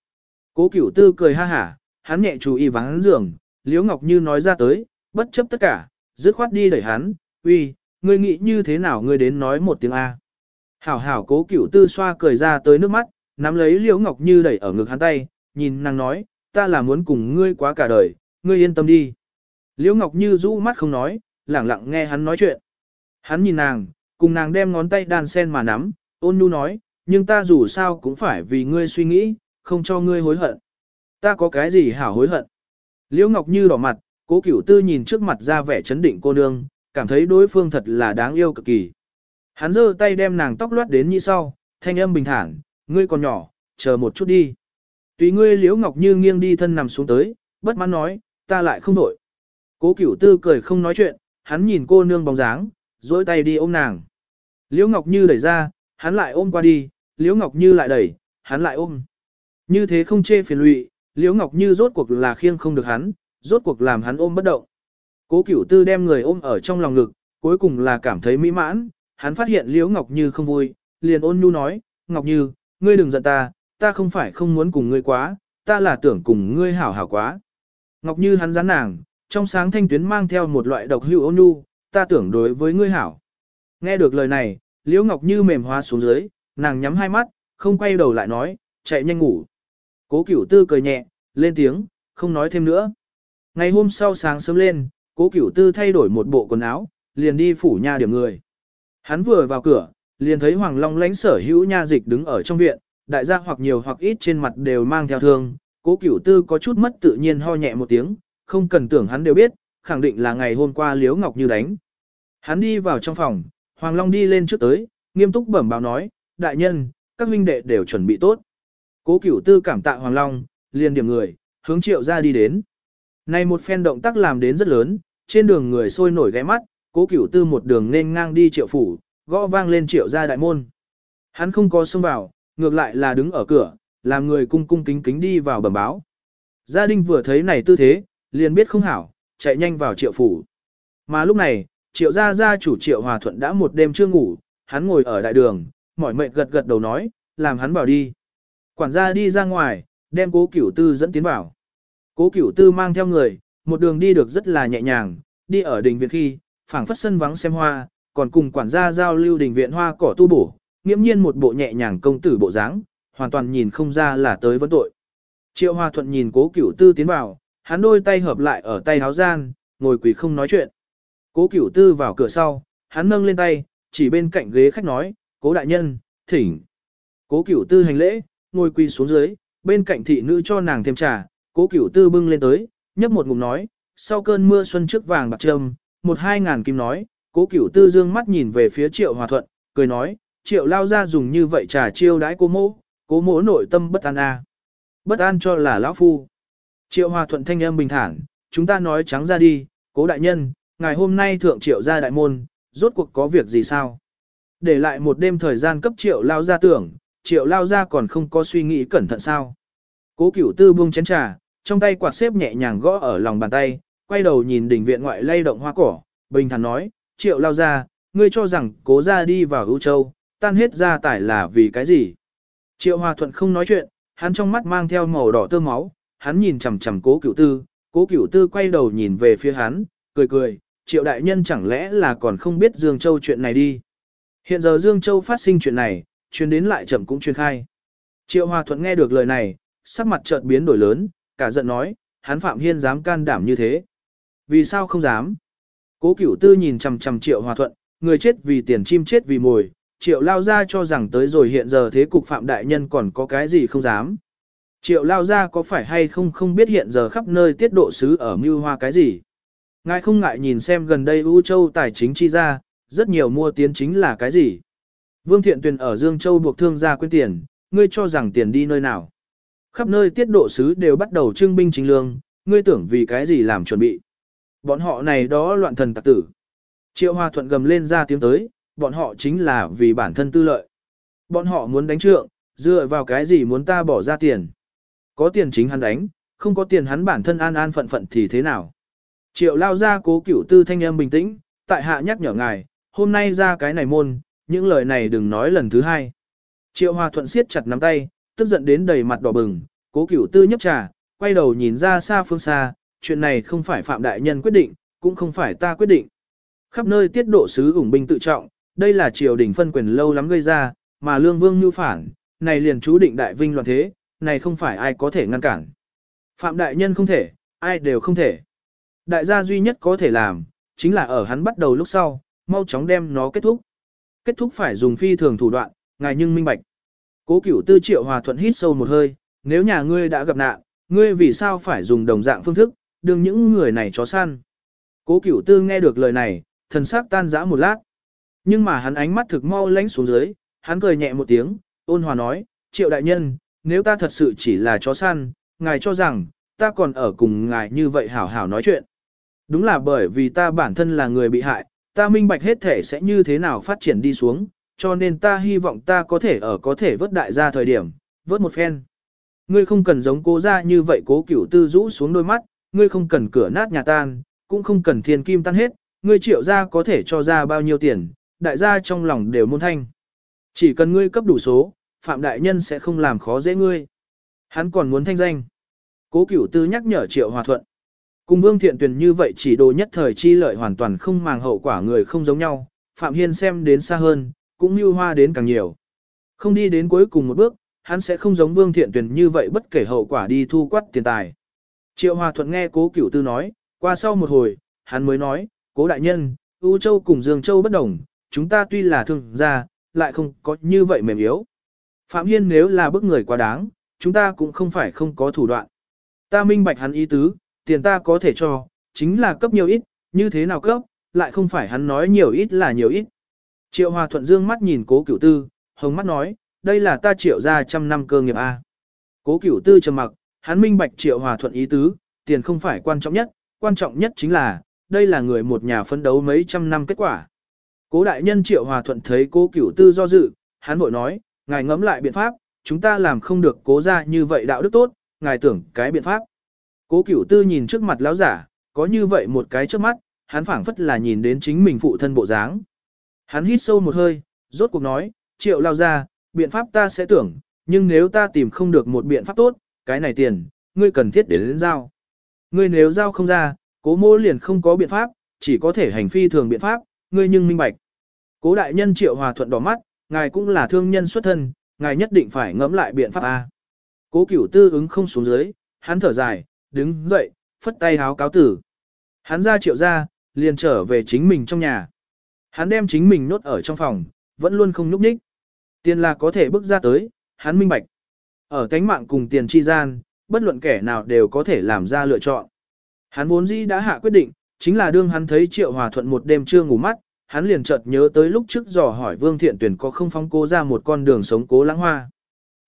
Speaker 1: Cố cửu tư cười ha hả, hắn nhẹ chú ý vắng giường, Liễu Ngọc Như nói ra tới, bất chấp tất cả, dứt khoát đi đẩy hắn, uy, ngươi nghĩ như thế nào ngươi đến nói một tiếng A. Hảo hảo cố cửu tư xoa cười ra tới nước mắt, nắm lấy Liễu Ngọc Như đẩy ở ngực hắn tay, nhìn nàng nói, ta là muốn cùng ngươi quá cả đời, ngươi yên tâm đi. Liễu Ngọc Như rũ mắt không nói, lẳng lặng nghe hắn nói chuyện. Hắn nhìn nàng, cùng nàng đem ngón tay đàn sen mà nắm, ôn nhu nói, nhưng ta dù sao cũng phải vì ngươi suy nghĩ, không cho ngươi hối hận. Ta có cái gì hảo hối hận? Liễu Ngọc Như đỏ mặt, cố cửu tư nhìn trước mặt ra vẻ chấn định cô nương, cảm thấy đối phương thật là đáng yêu cực kỳ. Hắn giơ tay đem nàng tóc loát đến như sau, thanh âm bình thản, ngươi còn nhỏ, chờ một chút đi. Tùy ngươi Liễu Ngọc Như nghiêng đi thân nằm xuống tới, bất mãn nói, ta lại không đổi. Cố cửu tư cười không nói chuyện, hắn nhìn cô nương bóng dáng, dối tay đi ôm nàng. Liễu Ngọc Như đẩy ra, hắn lại ôm qua đi, Liễu Ngọc Như lại đẩy, hắn lại ôm. Như thế không chê phiền lụy, Liễu Ngọc Như rốt cuộc là khiêng không được hắn, rốt cuộc làm hắn ôm bất động. Cố Cửu Tư đem người ôm ở trong lòng ngực, cuối cùng là cảm thấy mỹ mãn, hắn phát hiện Liễu Ngọc Như không vui, liền ôn nhu nói, Ngọc Như, ngươi đừng giận ta, ta không phải không muốn cùng ngươi quá, ta là tưởng cùng ngươi hảo hảo quá. Ngọc Như hắn rắn nàng, trong sáng thanh tuyến mang theo một loại độc hữu ôn nhu, ta tưởng đối với ngươi hảo. Nghe được lời này, Liễu Ngọc Như mềm hóa xuống dưới, nàng nhắm hai mắt, không quay đầu lại nói, chạy nhanh ngủ. Cố Cửu Tư cười nhẹ, lên tiếng, không nói thêm nữa. Ngày hôm sau sáng sớm lên, Cố Cửu Tư thay đổi một bộ quần áo, liền đi phủ nhà điểm người. Hắn vừa vào cửa, liền thấy Hoàng Long lãnh sở hữu nha dịch đứng ở trong viện, đại gia hoặc nhiều hoặc ít trên mặt đều mang theo thương. Cố Cửu Tư có chút mất tự nhiên ho nhẹ một tiếng, không cần tưởng hắn đều biết, khẳng định là ngày hôm qua Liễu Ngọc Như đánh. Hắn đi vào trong phòng, Hoàng Long đi lên trước tới, nghiêm túc bẩm báo nói, đại nhân, các huynh đệ đều chuẩn bị tốt. Cố cửu tư cảm tạ Hoàng Long, liền điểm người, hướng triệu ra đi đến. Này một phen động tác làm đến rất lớn, trên đường người sôi nổi ghé mắt, cố cửu tư một đường nên ngang đi triệu phủ, gõ vang lên triệu ra đại môn. Hắn không có xông vào, ngược lại là đứng ở cửa, làm người cung cung kính kính đi vào bẩm báo. Gia đình vừa thấy này tư thế, liền biết không hảo, chạy nhanh vào triệu phủ. Mà lúc này, triệu gia gia chủ triệu hòa thuận đã một đêm chưa ngủ, hắn ngồi ở đại đường, mỏi mệt gật gật đầu nói, làm hắn bảo đi. Quản gia đi ra ngoài, đem cố cửu tư dẫn tiến vào. Cố cửu tư mang theo người, một đường đi được rất là nhẹ nhàng, đi ở đình viện khi, phảng phất sân vắng xem hoa, còn cùng quản gia giao lưu đình viện hoa cỏ tu bổ, nghiễm nhiên một bộ nhẹ nhàng công tử bộ dáng, hoàn toàn nhìn không ra là tới vấn tội. Triệu Hoa Thuận nhìn Cố Cửu Tư tiến vào, hắn đôi tay hợp lại ở tay háo gian, ngồi quỳ không nói chuyện. Cố Cửu Tư vào cửa sau, hắn nâng lên tay, chỉ bên cạnh ghế khách nói, "Cố đại nhân, thỉnh." Cố Cửu Tư hành lễ, ngồi quỳ xuống dưới, bên cạnh thị nữ cho nàng thêm trà, Cố Cửu Tư bưng lên tới, nhấp một ngụm nói, "Sau cơn mưa xuân trước vàng bạc trâm, một hai ngàn kim nói." Cố Cửu Tư dương mắt nhìn về phía Triệu Hòa Thuận, cười nói, "Triệu lao ra dùng như vậy trà chiêu đãi cô mỗ, cố mỗ nội tâm bất an a." À. Bất an cho là lão phu. Triệu Hòa Thuận thanh âm bình thản, "Chúng ta nói trắng ra đi, Cố đại nhân, ngày hôm nay thượng Triệu gia đại môn, rốt cuộc có việc gì sao?" Để lại một đêm thời gian cấp Triệu lao ra tưởng, Triệu lao ra còn không có suy nghĩ cẩn thận sao? Cố Cửu Tư buông chén trà, trong tay quạt xếp nhẹ nhàng gõ ở lòng bàn tay, quay đầu nhìn đỉnh viện ngoại lay động hoa cỏ, bình thản nói, triệu lao ra, ngươi cho rằng cố ra đi vào ưu châu, tan hết ra tải là vì cái gì? Triệu Hòa Thuận không nói chuyện, hắn trong mắt mang theo màu đỏ tơ máu, hắn nhìn chằm chằm cố cửu tư, cố cửu tư quay đầu nhìn về phía hắn, cười cười, triệu đại nhân chẳng lẽ là còn không biết Dương Châu chuyện này đi. Hiện giờ Dương Châu phát sinh chuyện này, truyền đến lại chậm cũng truyền khai. Triệu Hòa Thuận nghe được lời này, sắc mặt chợt biến đổi lớn, cả giận nói, hắn Phạm Hiên dám can đảm như thế. Vì sao không dám? Cố cửu tư nhìn chằm chằm triệu hòa thuận, người chết vì tiền chim chết vì mồi, triệu lao gia cho rằng tới rồi hiện giờ thế cục phạm đại nhân còn có cái gì không dám. Triệu lao gia có phải hay không không biết hiện giờ khắp nơi tiết độ sứ ở mưu hoa cái gì. Ngài không ngại nhìn xem gần đây U Châu tài chính chi ra, rất nhiều mua tiến chính là cái gì. Vương Thiện Tuyền ở Dương Châu buộc thương gia quên tiền, ngươi cho rằng tiền đi nơi nào. Khắp nơi tiết độ sứ đều bắt đầu trưng binh chính lương, ngươi tưởng vì cái gì làm chuẩn bị. Bọn họ này đó loạn thần tặc tử. Triệu Hòa Thuận gầm lên ra tiếng tới, bọn họ chính là vì bản thân tư lợi. Bọn họ muốn đánh trượng, dựa vào cái gì muốn ta bỏ ra tiền. Có tiền chính hắn đánh, không có tiền hắn bản thân an an phận phận thì thế nào. Triệu lao ra cố cửu tư thanh âm bình tĩnh, tại hạ nhắc nhở ngài, hôm nay ra cái này môn, những lời này đừng nói lần thứ hai. Triệu Hòa Thuận siết chặt nắm tay, tức giận đến đầy mặt đỏ bừng, cố cửu tư nhấp trà, quay đầu nhìn ra xa phương xa, chuyện này không phải Phạm Đại Nhân quyết định, cũng không phải ta quyết định. Khắp nơi tiết độ sứ ủng binh tự trọng, đây là triều đình phân quyền lâu lắm gây ra, mà lương vương như phản, này liền chú định đại vinh loạn thế, này không phải ai có thể ngăn cản. Phạm Đại Nhân không thể, ai đều không thể. Đại gia duy nhất có thể làm, chính là ở hắn bắt đầu lúc sau, mau chóng đem nó kết thúc. Kết thúc phải dùng phi thường thủ đoạn, ngài nhưng minh bạch. Cố cửu tư triệu hòa thuận hít sâu một hơi, nếu nhà ngươi đã gặp nạn, ngươi vì sao phải dùng đồng dạng phương thức, đương những người này chó săn. Cố cửu tư nghe được lời này, thần sắc tan rã một lát. Nhưng mà hắn ánh mắt thực mau lánh xuống dưới, hắn cười nhẹ một tiếng, ôn hòa nói, triệu đại nhân, nếu ta thật sự chỉ là chó săn, ngài cho rằng, ta còn ở cùng ngài như vậy hảo hảo nói chuyện. Đúng là bởi vì ta bản thân là người bị hại, ta minh bạch hết thể sẽ như thế nào phát triển đi xuống, cho nên ta hy vọng ta có thể ở có thể vớt đại gia thời điểm, vớt một phen. Ngươi không cần giống cố ra như vậy cố cửu tư rũ xuống đôi mắt, ngươi không cần cửa nát nhà tan, cũng không cần thiên kim tan hết, ngươi triệu ra có thể cho ra bao nhiêu tiền, đại gia trong lòng đều môn thanh. Chỉ cần ngươi cấp đủ số, Phạm Đại Nhân sẽ không làm khó dễ ngươi. Hắn còn muốn thanh danh. Cố cửu tư nhắc nhở triệu hòa thuận. Cùng vương thiện tuyển như vậy chỉ đồ nhất thời chi lợi hoàn toàn không màng hậu quả người không giống nhau, Phạm Hiên xem đến xa hơn, cũng như hoa đến càng nhiều. Không đi đến cuối cùng một bước, hắn sẽ không giống vương thiện tuyển như vậy bất kể hậu quả đi thu quát tiền tài. Triệu Hòa Thuận nghe cố cửu tư nói, qua sau một hồi, hắn mới nói, cố đại nhân, U Châu cùng Dương Châu bất đồng, chúng ta tuy là thương gia, lại không có như vậy mềm yếu. Phạm Hiên nếu là bức người quá đáng, chúng ta cũng không phải không có thủ đoạn. Ta minh bạch hắn ý tứ, tiền ta có thể cho, chính là cấp nhiều ít, như thế nào cấp, lại không phải hắn nói nhiều ít là nhiều ít. Triệu Hòa Thuận dương mắt nhìn cố cửu tư, hồng mắt nói, đây là ta triệu ra trăm năm cơ nghiệp A. Cố cửu tư trầm mặc, hắn minh bạch triệu hòa thuận ý tứ, tiền không phải quan trọng nhất, quan trọng nhất chính là, đây là người một nhà phấn đấu mấy trăm năm kết quả. Cố đại nhân triệu hòa thuận thấy cố cửu tư do dự, hắn vội nói, ngài ngẫm lại biện pháp, chúng ta làm không được cố ra như vậy đạo đức tốt, ngài tưởng cái biện pháp. Cố cửu tư nhìn trước mặt lão giả, có như vậy một cái trước mắt, hắn phảng phất là nhìn đến chính mình phụ thân bộ dáng. Hắn hít sâu một hơi, rốt cuộc nói, triệu lao ra, biện pháp ta sẽ tưởng, nhưng nếu ta tìm không được một biện pháp tốt, cái này tiền, ngươi cần thiết để đến giao. Ngươi nếu giao không ra, cố mô liền không có biện pháp, chỉ có thể hành phi thường biện pháp, ngươi nhưng minh bạch. Cố đại nhân triệu hòa thuận đỏ mắt, ngài cũng là thương nhân xuất thân, ngài nhất định phải ngẫm lại biện pháp A. Cố cửu tư ứng không xuống dưới, hắn thở dài, đứng dậy, phất tay háo cáo tử. Hắn ra triệu ra, liền trở về chính mình trong nhà. Hắn đem chính mình nốt ở trong phòng, vẫn luôn không nhúc nhích. Tiền là có thể bước ra tới, hắn minh bạch. Ở cánh mạng cùng tiền chi gian, bất luận kẻ nào đều có thể làm ra lựa chọn. Hắn vốn dĩ đã hạ quyết định, chính là đương hắn thấy Triệu Hòa Thuận một đêm chưa ngủ mắt, hắn liền chợt nhớ tới lúc trước dò hỏi Vương Thiện Tuyển có không phóng cố ra một con đường sống cố lãng hoa.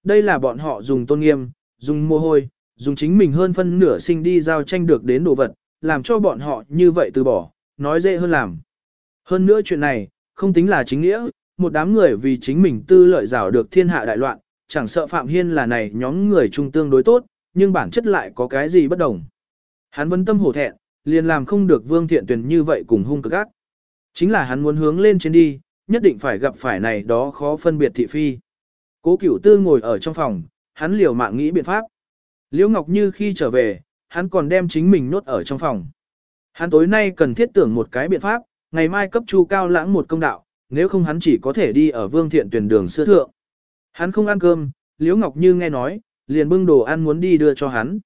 Speaker 1: Đây là bọn họ dùng tôn nghiêm, dùng mồ hôi, dùng chính mình hơn phân nửa sinh đi giao tranh được đến đồ vật, làm cho bọn họ như vậy từ bỏ, nói dễ hơn làm. Hơn nữa chuyện này, không tính là chính nghĩa, một đám người vì chính mình tư lợi rào được thiên hạ đại loạn, chẳng sợ Phạm Hiên là này nhóm người trung tương đối tốt, nhưng bản chất lại có cái gì bất đồng. Hắn vẫn tâm hổ thẹn, liền làm không được Vương Thiện Tuyền như vậy cùng hung cực ác. Chính là hắn muốn hướng lên trên đi, nhất định phải gặp phải này đó khó phân biệt thị phi. Cố Cửu Tư ngồi ở trong phòng, hắn liều mạng nghĩ biện pháp. Liễu Ngọc Như khi trở về, hắn còn đem chính mình nốt ở trong phòng. Hắn tối nay cần thiết tưởng một cái biện pháp, ngày mai cấp Chu Cao Lãng một công đạo, nếu không hắn chỉ có thể đi ở Vương Thiện Tuyền đường xưa thượng. Hắn không ăn cơm, Liễu Ngọc Như nghe nói, liền bưng đồ ăn muốn đi đưa cho hắn.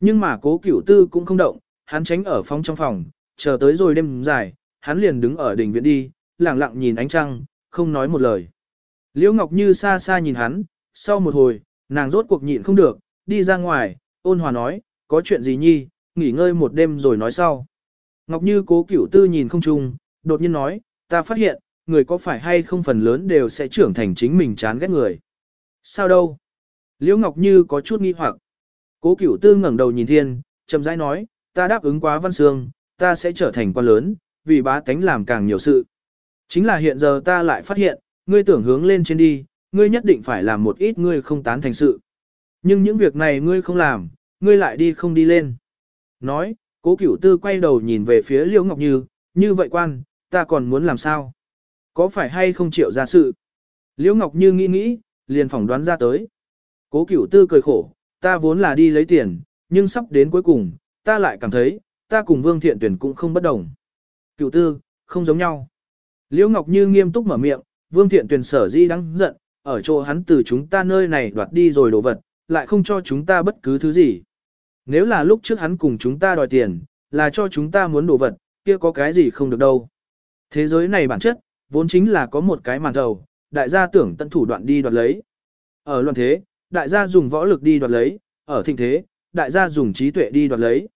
Speaker 1: Nhưng mà cố cửu tư cũng không động, hắn tránh ở phòng trong phòng, chờ tới rồi đêm dài, hắn liền đứng ở đỉnh viện đi, lặng lặng nhìn ánh trăng, không nói một lời. Liễu Ngọc Như xa xa nhìn hắn, sau một hồi, nàng rốt cuộc nhịn không được, đi ra ngoài, ôn hòa nói, có chuyện gì nhi, nghỉ ngơi một đêm rồi nói sau. Ngọc Như cố cửu tư nhìn không chung, đột nhiên nói, ta phát hiện, người có phải hay không phần lớn đều sẽ trưởng thành chính mình chán ghét người. Sao đâu? Liễu Ngọc Như có chút nghi hoặc. Cố Cửu Tư ngẩng đầu nhìn thiên, chậm rãi nói, ta đáp ứng quá Văn Sương, ta sẽ trở thành quan lớn, vì bá tánh làm càng nhiều sự. Chính là hiện giờ ta lại phát hiện, ngươi tưởng hướng lên trên đi, ngươi nhất định phải làm một ít ngươi không tán thành sự. Nhưng những việc này ngươi không làm, ngươi lại đi không đi lên. Nói, cố cửu tư quay đầu nhìn về phía Liễu Ngọc Như, như vậy quan, ta còn muốn làm sao? Có phải hay không chịu ra sự? Liễu Ngọc Như nghĩ nghĩ, liền phỏng đoán ra tới. Cố cửu tư cười khổ, ta vốn là đi lấy tiền, nhưng sắp đến cuối cùng, ta lại cảm thấy, ta cùng Vương Thiện Tuyển cũng không bất đồng. Cửu tư, không giống nhau. Liễu Ngọc Như nghiêm túc mở miệng, Vương Thiện Tuyển sở di đắng giận, ở chỗ hắn từ chúng ta nơi này đoạt đi rồi đồ vật, lại không cho chúng ta bất cứ thứ gì. Nếu là lúc trước hắn cùng chúng ta đòi tiền, là cho chúng ta muốn đồ vật, kia có cái gì không được đâu. Thế giới này bản chất, vốn chính là có một cái màn thầu, đại gia tưởng tận thủ đoạn đi đoạt lấy. Ở loạn thế, đại gia dùng võ lực đi đoạt lấy, ở thịnh thế, đại gia dùng trí tuệ đi đoạt lấy.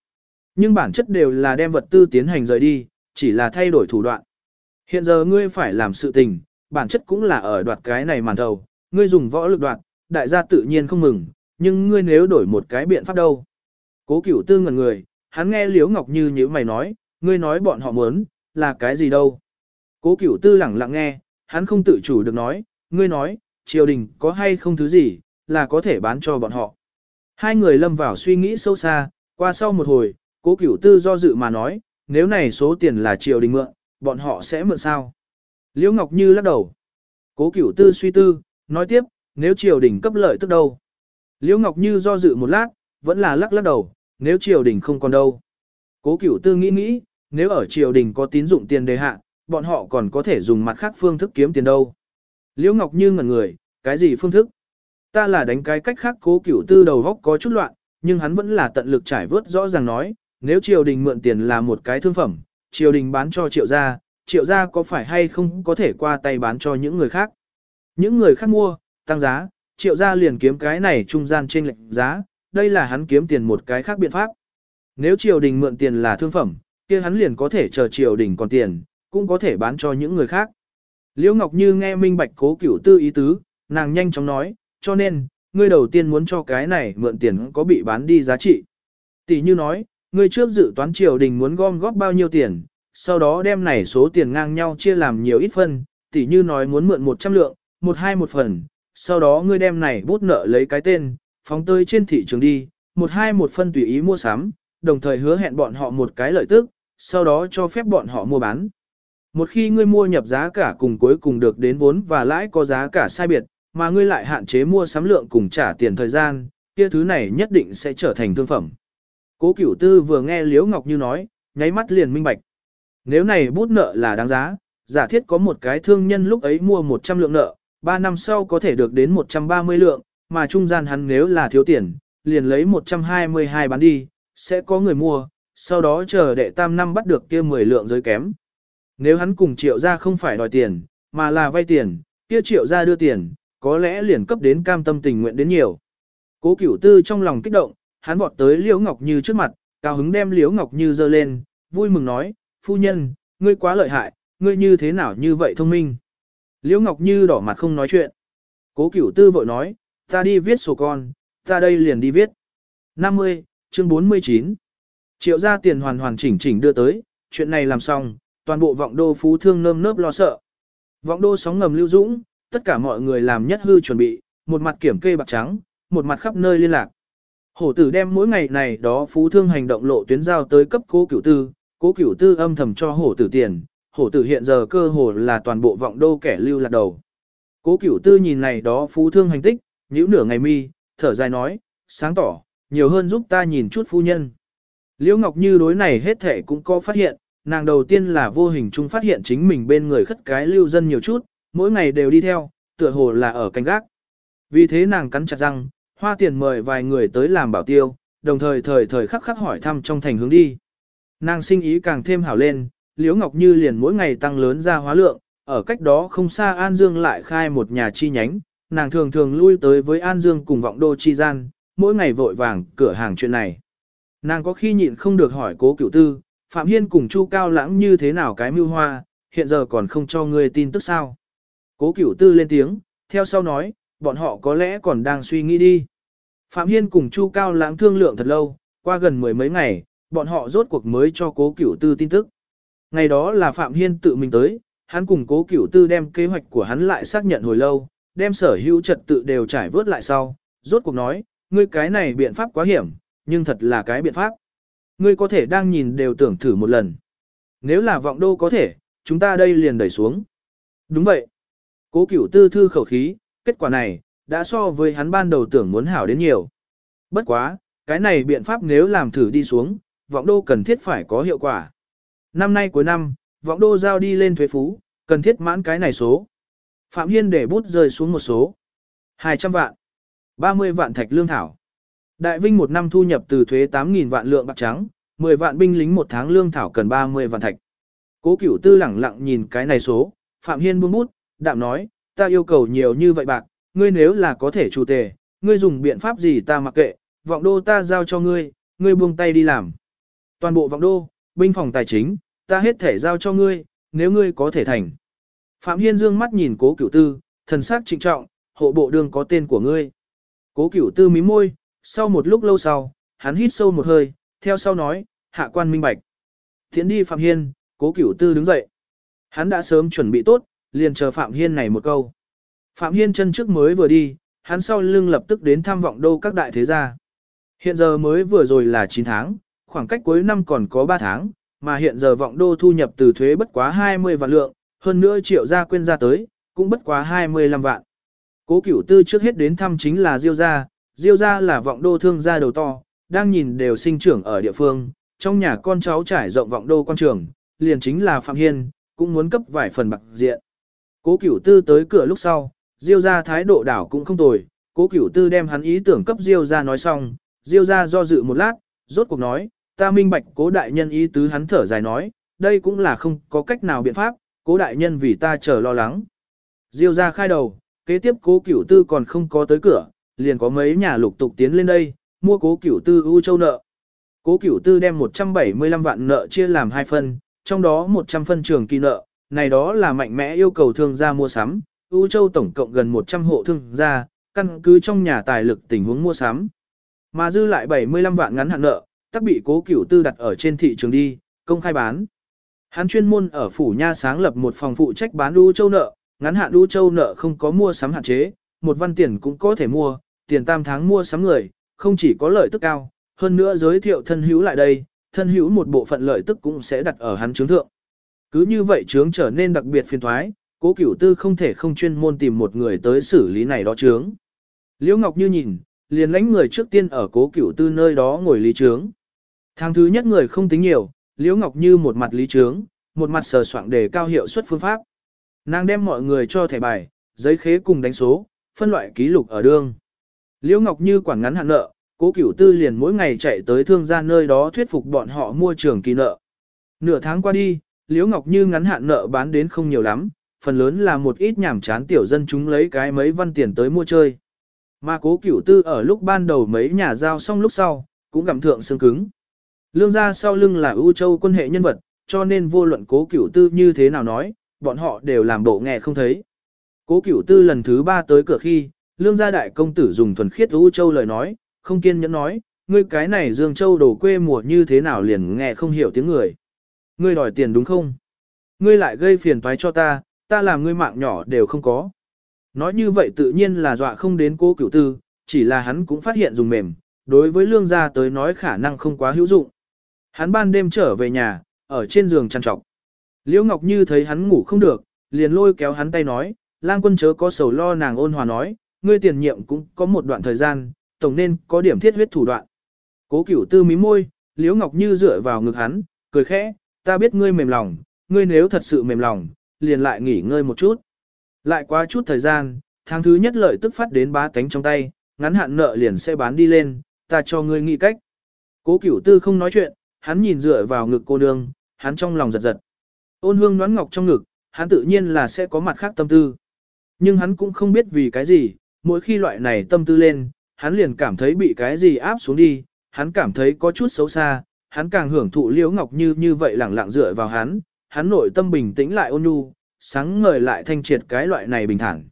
Speaker 1: Nhưng bản chất đều là đem vật tư tiến hành rời đi, chỉ là thay đổi thủ đoạn. Hiện giờ ngươi phải làm sự tình, bản chất cũng là ở đoạt cái này màn thầu, ngươi dùng võ lực đoạt, đại gia tự nhiên không mừng, nhưng ngươi nếu đổi một cái biện pháp đâu. Cố cửu tư ngần người, hắn nghe Liễu Ngọc Như như mày nói, ngươi nói bọn họ muốn, là cái gì đâu. Cố cửu tư lẳng lặng nghe, hắn không tự chủ được nói, ngươi nói, triều đình có hay không thứ gì, là có thể bán cho bọn họ. Hai người lâm vào suy nghĩ sâu xa, qua sau một hồi, cố cửu tư do dự mà nói, nếu này số tiền là triều đình mượn, bọn họ sẽ mượn sao? Liễu Ngọc Như lắc đầu. Cố cửu tư suy tư, nói tiếp, nếu triều đình cấp lợi tức đâu? Liễu Ngọc Như do dự một lát, vẫn là lắc lắc đầu, nếu triều đình không còn đâu. Cố cửu tư nghĩ nghĩ, nếu ở triều đình có tín dụng tiền đề hạ, bọn họ còn có thể dùng mặt khác phương thức kiếm tiền đâu. Liễu Ngọc Như ngẩn người, cái gì phương thức? Ta là đánh cái cách khác cố cửu tư đầu góc có chút loạn, nhưng hắn vẫn là tận lực trải vớt rõ ràng nói, nếu triều đình mượn tiền là một cái thương phẩm, triều đình bán cho triệu gia, triệu gia có phải hay không có thể qua tay bán cho những người khác. Những người khác mua, tăng giá, triệu gia liền kiếm cái này trung gian trên lệnh giá, đây là hắn kiếm tiền một cái khác biện pháp. Nếu triều đình mượn tiền là thương phẩm, kia hắn liền có thể chờ triều đình còn tiền, cũng có thể bán cho những người khác. Liễu Ngọc Như nghe minh bạch cố cửu tư ý tứ, nàng nhanh chóng nói, cho nên, ngươi đầu tiên muốn cho cái này mượn tiền có bị bán đi giá trị. Tỷ như nói, ngươi trước dự toán triều đình muốn gom góp bao nhiêu tiền, sau đó đem này số tiền ngang nhau chia làm nhiều ít phân, tỷ như nói muốn mượn 100 lượng, một hai một phần, sau đó ngươi đem này bút nợ lấy cái tên, phóng tơi trên thị trường đi, một hai một phân tùy ý mua sắm, đồng thời hứa hẹn bọn họ một cái lợi tức, sau đó cho phép bọn họ mua bán. Một khi ngươi mua nhập giá cả cùng cuối cùng được đến vốn và lãi có giá cả sai biệt, mà ngươi lại hạn chế mua sắm lượng cùng trả tiền thời gian, kia thứ này nhất định sẽ trở thành thương phẩm. Cố Cửu Tư vừa nghe Liễu Ngọc Như nói, nháy mắt liền minh bạch. Nếu này bút nợ là đáng giá, giả thiết có một cái thương nhân lúc ấy mua 100 lượng nợ, 3 năm sau có thể được đến 130 lượng, mà trung gian hắn nếu là thiếu tiền, liền lấy 122 bán đi, sẽ có người mua, sau đó chờ đệ tam năm bắt được kia 10 lượng giới kém. Nếu hắn cùng triệu ra không phải đòi tiền, mà là vay tiền, kia triệu ra đưa tiền, có lẽ liền cấp đến cam tâm tình nguyện đến nhiều. Cố cửu tư trong lòng kích động, hắn vọt tới Liễu Ngọc Như trước mặt, cao hứng đem Liễu Ngọc Như giơ lên, vui mừng nói, phu nhân, ngươi quá lợi hại, ngươi như thế nào như vậy thông minh. Liễu Ngọc Như đỏ mặt không nói chuyện. Cố cửu tư vội nói, ta đi viết sổ con, ta đây liền đi viết. 50, chương 49. Triệu gia tiền hoàn hoàn chỉnh chỉnh đưa tới, chuyện này làm xong, toàn bộ vọng đô phú thương nơm nớp lo sợ. Vọng đô sóng ngầm lưu dũng, tất cả mọi người làm nhất hư chuẩn bị, một mặt kiểm kê bạc trắng, một mặt khắp nơi liên lạc. Hổ tử đem mỗi ngày này đó phú thương hành động lộ tuyến giao tới cấp cố cửu tư, cố cửu tư âm thầm cho hổ tử tiền, hổ tử hiện giờ cơ hồ là toàn bộ vọng đô kẻ lưu lạc đầu. Cố cửu tư nhìn này đó phú thương hành tích, nhíu nửa ngày mi, thở dài nói, sáng tỏ, nhiều hơn giúp ta nhìn chút phu nhân. Liễu Ngọc Như đối này hết thể cũng có phát hiện, nàng đầu tiên là vô hình chung phát hiện chính mình bên người khất cái lưu dân nhiều chút, mỗi ngày đều đi theo, tựa hồ là ở canh gác. Vì thế nàng cắn chặt răng, hoa tiền mời vài người tới làm bảo tiêu, đồng thời thời thời khắc khắc hỏi thăm trong thành hướng đi. Nàng sinh ý càng thêm hảo lên, Liễu Ngọc Như liền mỗi ngày tăng lớn ra hóa lượng, ở cách đó không xa An Dương lại khai một nhà chi nhánh, nàng thường thường lui tới với An Dương cùng vọng đô chi gian, mỗi ngày vội vàng cửa hàng chuyện này. Nàng có khi nhịn không được hỏi cố cựu tư, Phạm Hiên cùng Chu Cao Lãng như thế nào cái mưu hoa, hiện giờ còn không cho ngươi tin tức sao. Cố cửu tư lên tiếng, theo sau nói, bọn họ có lẽ còn đang suy nghĩ đi. Phạm Hiên cùng Chu Cao Lãng thương lượng thật lâu, qua gần mười mấy ngày, bọn họ rốt cuộc mới cho cố cửu tư tin tức. Ngày đó là Phạm Hiên tự mình tới, hắn cùng cố cửu tư đem kế hoạch của hắn lại xác nhận hồi lâu, đem sở hữu trật tự đều trải vớt lại sau, rốt cuộc nói, ngươi cái này biện pháp quá hiểm, nhưng thật là cái biện pháp. Ngươi có thể đang nhìn đều tưởng thử một lần. Nếu là vọng đô có thể, chúng ta đây liền đẩy xuống. Đúng vậy. Cố cửu tư thư khẩu khí, kết quả này, đã so với hắn ban đầu tưởng muốn hảo đến nhiều. Bất quá, cái này biện pháp nếu làm thử đi xuống, vọng đô cần thiết phải có hiệu quả. Năm nay cuối năm, vọng đô giao đi lên thuế phú, cần thiết mãn cái này số. Phạm Hiên để bút rơi xuống một số. 200 vạn. 30 vạn thạch lương thảo. Đại Vinh một năm thu nhập từ thuế 8.000 vạn lượng bạc trắng, 10 vạn binh lính một tháng lương thảo cần 30 vạn thạch. Cố cửu tư lẳng lặng nhìn cái này số, Phạm Hiên buông bút, đạm nói, ta yêu cầu nhiều như vậy bạc, ngươi nếu là có thể chủ tề, ngươi dùng biện pháp gì ta mặc kệ, vọng đô ta giao cho ngươi, ngươi buông tay đi làm. Toàn bộ vọng đô, binh phòng tài chính, ta hết thể giao cho ngươi, nếu ngươi có thể thành. Phạm Hiên dương mắt nhìn cố cửu tư, thần sắc trịnh trọng, hộ bộ đường có tên của ngươi. Cố cửu tư mím môi, sau một lúc lâu sau, hắn hít sâu một hơi, theo sau nói, hạ quan minh bạch. Thiện đi Phạm Hiên, cố cửu tư đứng dậy. Hắn đã sớm chuẩn bị tốt, liền chờ Phạm Hiên này một câu. Phạm Hiên chân trước mới vừa đi, hắn sau lưng lập tức đến thăm vọng đô các đại thế gia. Hiện giờ mới vừa rồi là 9 tháng, khoảng cách cuối năm còn có 3 tháng, mà hiện giờ vọng đô thu nhập từ thuế bất quá 20 vạn lượng, hơn nữa triệu gia quên ra tới, cũng bất quá 25 vạn. Cố cửu tư trước hết đến thăm chính là Diêu gia, Diêu gia là vọng đô thương gia đầu to, đang nhìn đều sinh trưởng ở địa phương, trong nhà con cháu trải rộng vọng đô quan trường, liền chính là Phạm Hiên, cũng muốn cấp vài phần bạc diện. Cố cửu tư tới cửa lúc sau, Diêu gia thái độ đảo cũng không tồi, cố cửu tư đem hắn ý tưởng cấp Diêu gia nói xong, Diêu gia do dự một lát, rốt cuộc nói, ta minh bạch cố đại nhân ý tứ hắn thở dài nói, đây cũng là không có cách nào biện pháp, cố đại nhân vì ta chờ lo lắng. Diêu gia khai đầu, kế tiếp cố cửu tư còn không có tới cửa, liền có mấy nhà lục tục tiến lên đây, mua cố cửu tư ưu châu nợ. Cố cửu tư đem 175 vạn nợ chia làm hai phân, trong đó 100 phân trường kỳ nợ, này đó là mạnh mẽ yêu cầu thương gia mua sắm, ưu châu tổng cộng gần 100 hộ thương gia, căn cứ trong nhà tài lực tình huống mua sắm. Mà dư lại 75 vạn ngắn hạn nợ, tắc bị cố cửu tư đặt ở trên thị trường đi, công khai bán. Hắn chuyên môn ở phủ nha sáng lập một phòng phụ trách bán đu châu nợ, ngắn hạn đu châu nợ không có mua sắm hạn chế, một văn tiền cũng có thể mua, tiền tam tháng mua sắm người, không chỉ có lợi tức cao, hơn nữa giới thiệu thân hữu lại đây, thân hữu một bộ phận lợi tức cũng sẽ đặt ở hắn chứng thượng. Cứ như vậy trướng trở nên đặc biệt phiền thoái, cố cửu tư không thể không chuyên môn tìm một người tới xử lý này đó trướng. Liễu Ngọc Như nhìn, liền lãnh người trước tiên ở cố cửu tư nơi đó ngồi lý trướng. Tháng thứ nhất người không tính nhiều, Liễu Ngọc Như một mặt lý trướng, một mặt sờ soạng để cao hiệu suất phương pháp. Nàng đem mọi người cho thẻ bài, giấy khế cùng đánh số, phân loại ký lục ở đương. Liễu Ngọc Như quản ngắn hạn nợ, cố cửu tư liền mỗi ngày chạy tới thương gia nơi đó thuyết phục bọn họ mua trường kỳ nợ. Nửa tháng qua đi, Liễu Ngọc Như ngắn hạn nợ bán đến không nhiều lắm, phần lớn là một ít nhảm chán tiểu dân chúng lấy cái mấy văn tiền tới mua chơi. Mà cố cửu tư ở lúc ban đầu mấy nhà giao xong lúc sau, cũng gặm thượng xương cứng. Lương gia sau lưng là ưu châu quân hệ nhân vật, cho nên vô luận cố cửu tư như thế nào nói, bọn họ đều làm bộ nghe không thấy. Cố cửu tư lần thứ ba tới cửa khi, lương gia đại công tử dùng thuần khiết ưu châu lời nói, không kiên nhẫn nói, ngươi cái này dương châu đổ quê mùa như thế nào liền nghe không hiểu tiếng người. Ngươi đòi tiền đúng không? Ngươi lại gây phiền toái cho ta, ta làm ngươi mạng nhỏ đều không có. Nói như vậy tự nhiên là dọa không đến cố cửu tư, chỉ là hắn cũng phát hiện dùng mềm, đối với lương gia tới nói khả năng không quá hữu dụng. Hắn ban đêm trở về nhà, ở trên giường chăn trọc. Liễu Ngọc Như thấy hắn ngủ không được, liền lôi kéo hắn tay nói, lang quân chớ có sầu lo nàng ôn hòa nói, ngươi tiền nhiệm cũng có một đoạn thời gian, tổng nên có điểm thiết huyết thủ đoạn. Cố cửu tư mí môi, Liễu Ngọc Như dựa vào ngực hắn, cười khẽ, ta biết ngươi mềm lòng, ngươi nếu thật sự mềm lòng, liền lại nghỉ ngơi một chút. Lại qua chút thời gian, tháng thứ nhất lợi tức phát đến bá tánh trong tay, ngắn hạn nợ liền sẽ bán đi lên, ta cho ngươi nghĩ cách. Cố cửu tư không nói chuyện, hắn nhìn dựa vào ngực cô nương, hắn trong lòng giật giật. Ôn hương đoán ngọc trong ngực, hắn tự nhiên là sẽ có mặt khác tâm tư. Nhưng hắn cũng không biết vì cái gì, mỗi khi loại này tâm tư lên, hắn liền cảm thấy bị cái gì áp xuống đi, hắn cảm thấy có chút xấu xa, hắn càng hưởng thụ liễu ngọc như như vậy lẳng lặng dựa vào hắn, hắn nội tâm bình tĩnh lại ôn nhu, sáng ngời lại thanh triệt cái loại này bình thản.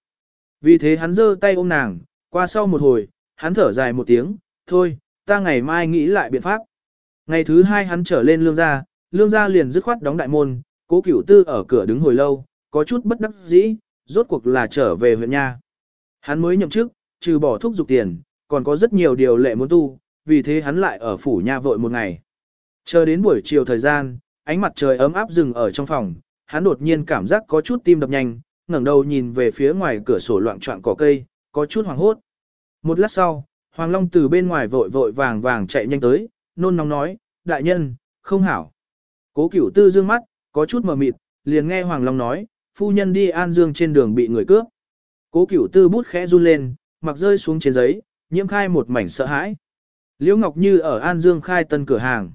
Speaker 1: Vì thế hắn giơ tay ôm nàng, qua sau một hồi, hắn thở dài một tiếng, thôi, ta ngày mai nghĩ lại biện pháp. Ngày thứ hai hắn trở lên lương gia, lương gia liền dứt khoát đóng đại môn, cố cửu tư ở cửa đứng hồi lâu, có chút bất đắc dĩ, rốt cuộc là trở về huyện nha. Hắn mới nhậm chức, trừ bỏ thuốc dục tiền, còn có rất nhiều điều lệ muốn tu, vì thế hắn lại ở phủ nha vội một ngày. Chờ đến buổi chiều thời gian, ánh mặt trời ấm áp dừng ở trong phòng, hắn đột nhiên cảm giác có chút tim đập nhanh, ngẩng đầu nhìn về phía ngoài cửa sổ loạn trọn cỏ cây, có chút hoảng hốt. Một lát sau, Hoàng Long từ bên ngoài vội vội vàng vàng chạy nhanh tới, nôn nóng nói, đại nhân, không hảo. Cố cửu tư dương mắt, có chút mờ mịt, liền nghe Hoàng Long nói, phu nhân đi An Dương trên đường bị người cướp. Cố cửu tư bút khẽ run lên, mặc rơi xuống trên giấy, nhiễm khai một mảnh sợ hãi. Liễu Ngọc Như ở An Dương khai tân cửa hàng.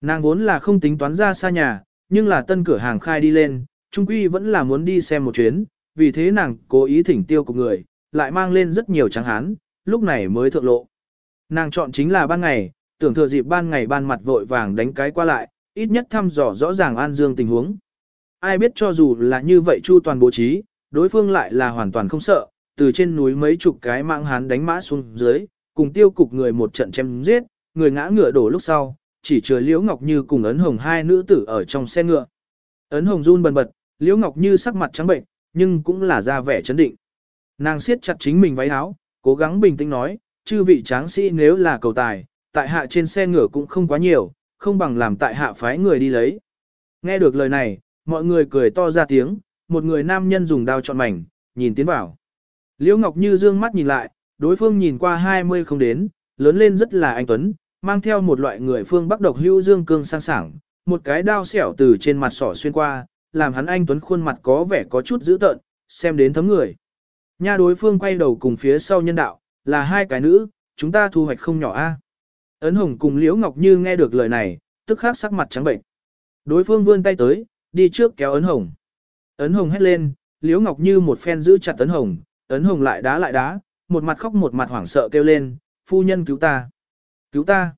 Speaker 1: Nàng vốn là không tính toán ra xa nhà, nhưng là tân cửa hàng khai đi lên, trung quy vẫn là muốn đi xem một chuyến, vì thế nàng cố ý thỉnh tiêu của người, lại mang lên rất nhiều trắng hán, lúc này mới thượng lộ. Nàng chọn chính là ban ngày, tưởng thừa dịp ban ngày ban mặt vội vàng đánh cái qua lại, ít nhất thăm dò rõ ràng An Dương tình huống. Ai biết cho dù là như vậy chu toàn bố trí, đối phương lại là hoàn toàn không sợ, từ trên núi mấy chục cái mạng hán đánh mã xuống dưới, cùng tiêu cục người một trận chém giết, người ngã ngựa đổ lúc sau, chỉ chứa Liễu Ngọc Như cùng ấn hồng hai nữ tử ở trong xe ngựa. Ấn hồng run bần bật, Liễu Ngọc Như sắc mặt trắng bệnh, nhưng cũng là ra vẻ chấn định. Nàng siết chặt chính mình váy áo, cố gắng bình tĩnh nói, chư vị tráng sĩ nếu là cầu tài, tại hạ trên xe ngựa cũng không quá nhiều, không bằng làm tại hạ phái người đi lấy. Nghe được lời này, mọi người cười to ra tiếng, một người nam nhân dùng đao chọn mảnh, nhìn tiến vào. Liễu Ngọc Như dương mắt nhìn lại, đối phương nhìn qua 20 không đến, lớn lên rất là anh tuấn, mang theo một loại người phương bắc độc hữu dương cương sang sảng, một cái đao xẻo từ trên mặt sỏ xuyên qua, làm hắn anh tuấn khuôn mặt có vẻ có chút dữ tợn, xem đến thấm người. Nha đối phương quay đầu cùng phía sau nhân đạo, là hai cái nữ, chúng ta thu hoạch không nhỏ a. Ấn Hồng cùng Liễu Ngọc Như nghe được lời này, tức khắc sắc mặt trắng bệnh. Đối phương vươn tay tới, đi trước kéo Ấn Hồng. Ấn Hồng hét lên, Liễu Ngọc Như một phen giữ chặt Ấn Hồng, Ấn Hồng lại đá lại đá, một mặt khóc một mặt hoảng sợ kêu lên, phu nhân cứu ta. Cứu ta.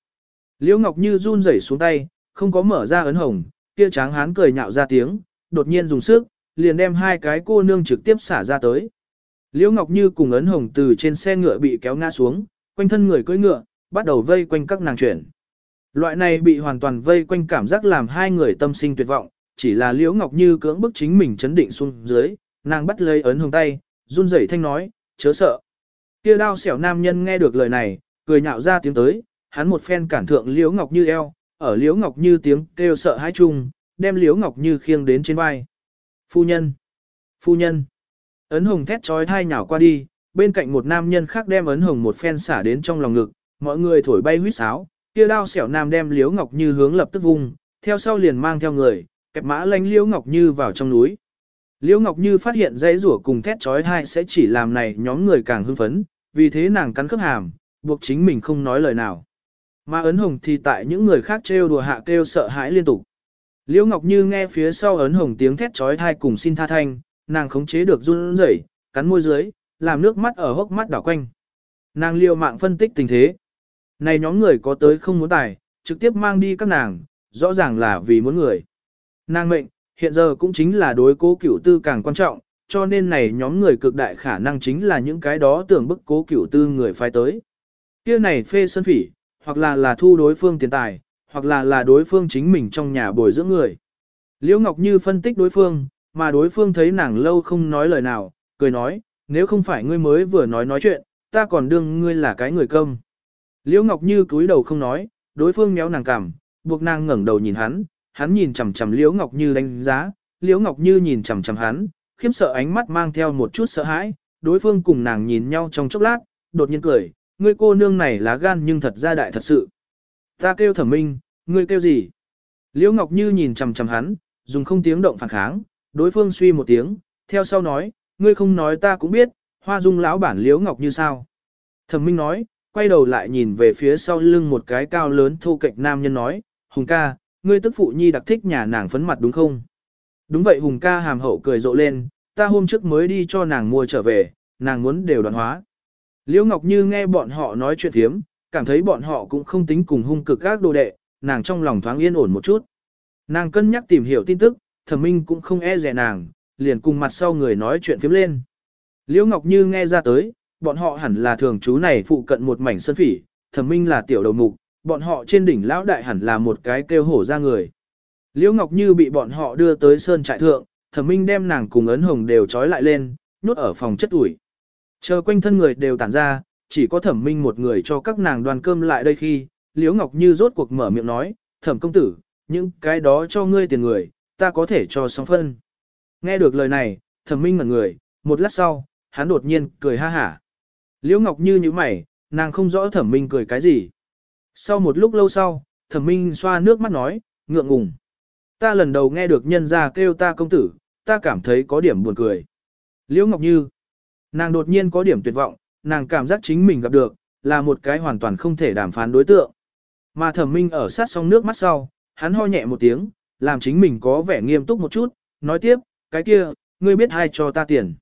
Speaker 1: Liễu Ngọc Như run rẩy xuống tay, không có mở ra Ấn Hồng, kia tráng hán cười nhạo ra tiếng, đột nhiên dùng sức, liền đem hai cái cô nương trực tiếp xả ra tới. Liễu Ngọc Như cùng ấn hồng từ trên xe ngựa bị kéo ngã xuống, quanh thân người cưỡi ngựa, bắt đầu vây quanh các nàng chuyển. Loại này bị hoàn toàn vây quanh cảm giác làm hai người tâm sinh tuyệt vọng, chỉ là Liễu Ngọc Như cưỡng bức chính mình chấn định xuống dưới, nàng bắt lấy ấn hồng tay, run rẩy thanh nói, chớ sợ. Kia đao xẻo nam nhân nghe được lời này, cười nhạo ra tiếng tới, hắn một phen cản thượng Liễu Ngọc Như eo, ở Liễu Ngọc Như tiếng kêu sợ hãi chung, đem Liễu Ngọc Như khiêng đến trên vai. Phu nhân! Phu nhân! Ấn hồng thét trói thai nhào qua đi, bên cạnh một nam nhân khác đem ấn hồng một phen xả đến trong lòng ngực, mọi người thổi bay huýt sáo, kia đao xẻo nam đem liếu ngọc như hướng lập tức vung, theo sau liền mang theo người, kẹp mã lánh Liễu Ngọc Như vào trong núi. Liễu Ngọc Như phát hiện dãy rủa cùng thét trói thai sẽ chỉ làm này nhóm người càng hưng phấn, vì thế nàng cắn khớp hàm, buộc chính mình không nói lời nào. Mà ấn hồng thì tại những người khác trêu đùa hạ kêu sợ hãi liên tục. Liễu Ngọc Như nghe phía sau ấn hồng tiếng thét trói thai cùng xin tha thanh, nàng khống chế được run rẩy, cắn môi dưới, làm nước mắt ở hốc mắt đảo quanh. Nàng liều mạng phân tích tình thế. Này nhóm người có tới không muốn tài, trực tiếp mang đi các nàng, rõ ràng là vì muốn người. Nàng mệnh, hiện giờ cũng chính là đối cố cửu tư càng quan trọng, cho nên này nhóm người cực đại khả năng chính là những cái đó tưởng bức cố cửu tư người phái tới. Kia này phê sân phỉ, hoặc là là thu đối phương tiền tài, hoặc là là đối phương chính mình trong nhà bồi dưỡng người. Liễu Ngọc Như phân tích đối phương, mà đối phương thấy nàng lâu không nói lời nào, cười nói, nếu không phải ngươi mới vừa nói nói chuyện, ta còn đương ngươi là cái người công. Liễu Ngọc Như cúi đầu không nói, đối phương méo nàng cằm, buộc nàng ngẩng đầu nhìn hắn, hắn nhìn chằm chằm Liễu Ngọc Như đánh giá, Liễu Ngọc Như nhìn chằm chằm hắn, khiếm sợ ánh mắt mang theo một chút sợ hãi, đối phương cùng nàng nhìn nhau trong chốc lát, đột nhiên cười, ngươi cô nương này lá gan nhưng thật ra đại thật sự. Ta kêu thẩm minh, ngươi kêu gì? Liễu Ngọc Như nhìn chằm chằm hắn, dùng không tiếng động phản kháng, đối phương suy một tiếng, theo sau nói, ngươi không nói ta cũng biết, hoa dung lão bản Liễu Ngọc Như sao? Thẩm minh nói, quay đầu lại nhìn về phía sau lưng một cái cao lớn thô kệch nam nhân nói, Hùng ca, ngươi tức phụ nhi đặc thích nhà nàng phấn mặt đúng không? Đúng vậy Hùng ca hàm hậu cười rộ lên, ta hôm trước mới đi cho nàng mua trở về, nàng muốn đều đoàn hóa. Liễu Ngọc Như nghe bọn họ nói chuyện thiếm, cảm thấy bọn họ cũng không tính cùng hung cực các đồ đệ, nàng trong lòng thoáng yên ổn một chút. Nàng cân nhắc tìm hiểu tin tức, thẩm minh cũng không e rẻ nàng, liền cùng mặt sau người nói chuyện phiếm lên. Liễu Ngọc Như nghe ra tới, bọn họ hẳn là thường trú này phụ cận một mảnh sân phỉ, thẩm minh là tiểu đầu mục, bọn họ trên đỉnh lão đại hẳn là một cái kêu hổ ra người. Liễu Ngọc Như bị bọn họ đưa tới sơn trại thượng, thẩm minh đem nàng cùng ấn hồng đều trói lại lên, nhốt ở phòng chất ủi. Chờ quanh thân người đều tản ra, chỉ có thẩm minh một người cho các nàng đoàn cơm lại đây khi, Liễu Ngọc Như rốt cuộc mở miệng nói, thẩm công tử, những cái đó cho ngươi tiền người, ta có thể cho xong phân. Nghe được lời này, thẩm minh ngẩn người, một lát sau, hắn đột nhiên cười ha hả. Liễu Ngọc Như như mày, nàng không rõ thẩm minh cười cái gì. Sau một lúc lâu sau, thẩm minh xoa nước mắt nói, ngượng ngùng. Ta lần đầu nghe được nhân gia kêu ta công tử, ta cảm thấy có điểm buồn cười. Liễu Ngọc Như, nàng đột nhiên có điểm tuyệt vọng, nàng cảm giác chính mình gặp được, là một cái hoàn toàn không thể đàm phán đối tượng. Mà thẩm minh ở sát song nước mắt sau, hắn ho nhẹ một tiếng, làm chính mình có vẻ nghiêm túc một chút, nói tiếp, cái kia, ngươi biết ai cho ta tiền.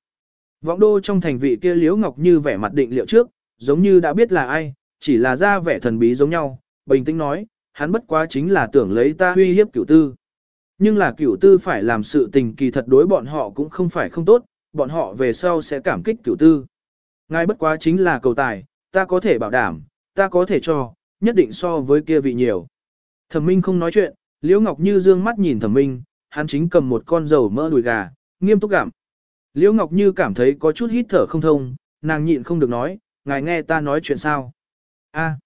Speaker 1: Vọng đô trong thành vị kia Liễu Ngọc Như vẻ mặt định liệu trước, giống như đã biết là ai, chỉ là ra vẻ thần bí giống nhau, bình tĩnh nói, hắn bất quá chính là tưởng lấy ta huy hiếp cửu tư. Nhưng là cửu tư phải làm sự tình kỳ thật đối bọn họ cũng không phải không tốt, bọn họ về sau sẽ cảm kích cửu tư. Ngài bất quá chính là cầu tài, ta có thể bảo đảm, ta có thể cho, nhất định so với kia vị nhiều. Thẩm Minh không nói chuyện, Liễu Ngọc Như dương mắt nhìn Thẩm Minh, hắn chính cầm một con dầu mỡ đùi gà, nghiêm túc gặm. Liễu Ngọc Như cảm thấy có chút hít thở không thông, nàng nhịn không được nói, ngài nghe ta nói chuyện sao. A.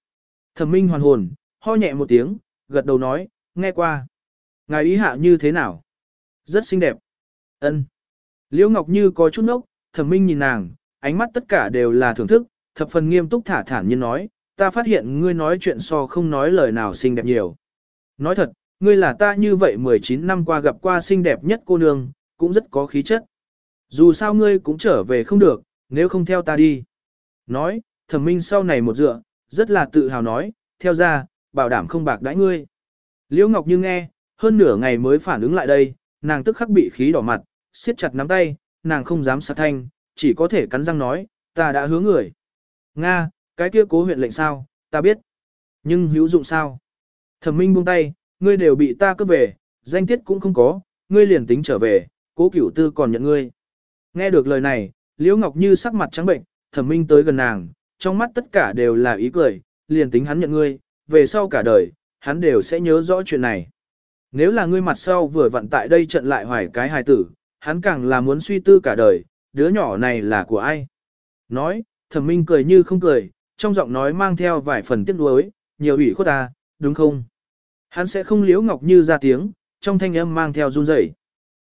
Speaker 1: Thẩm Minh hoàn hồn, ho nhẹ một tiếng, gật đầu nói, nghe qua. Ngài ý hạ như thế nào? Rất xinh đẹp. Ân. Liễu Ngọc Như có chút nốc, Thẩm Minh nhìn nàng, ánh mắt tất cả đều là thưởng thức, thập phần nghiêm túc thả thản nhiên nói, ta phát hiện ngươi nói chuyện so không nói lời nào xinh đẹp nhiều. Nói thật, ngươi là ta như vậy 19 năm qua gặp qua xinh đẹp nhất cô nương, cũng rất có khí chất. Dù sao ngươi cũng trở về không được, nếu không theo ta đi. Nói, thẩm minh sau này một dựa, rất là tự hào nói, theo ra, bảo đảm không bạc đãi ngươi. Liễu Ngọc Như nghe, hơn nửa ngày mới phản ứng lại đây, nàng tức khắc bị khí đỏ mặt, siết chặt nắm tay, nàng không dám sát thanh, chỉ có thể cắn răng nói, ta đã hứa người. Nga, cái kia cố huyện lệnh sao, ta biết. Nhưng hữu dụng sao? Thẩm minh buông tay, ngươi đều bị ta cướp về, danh tiết cũng không có, ngươi liền tính trở về, cố cửu tư còn nhận ngươi. Nghe được lời này, Liễu Ngọc Như sắc mặt trắng bệnh, thẩm minh tới gần nàng, trong mắt tất cả đều là ý cười, liền tính hắn nhận ngươi, về sau cả đời, hắn đều sẽ nhớ rõ chuyện này. Nếu là ngươi mặt sau vừa vặn tại đây trận lại hoài cái hài tử, hắn càng là muốn suy tư cả đời, đứa nhỏ này là của ai? Nói, thẩm minh cười như không cười, trong giọng nói mang theo vài phần tiếc nuối, nhiều ủy khuất ta, đúng không? Hắn sẽ không liễu ngọc như ra tiếng, trong thanh âm mang theo run rẩy.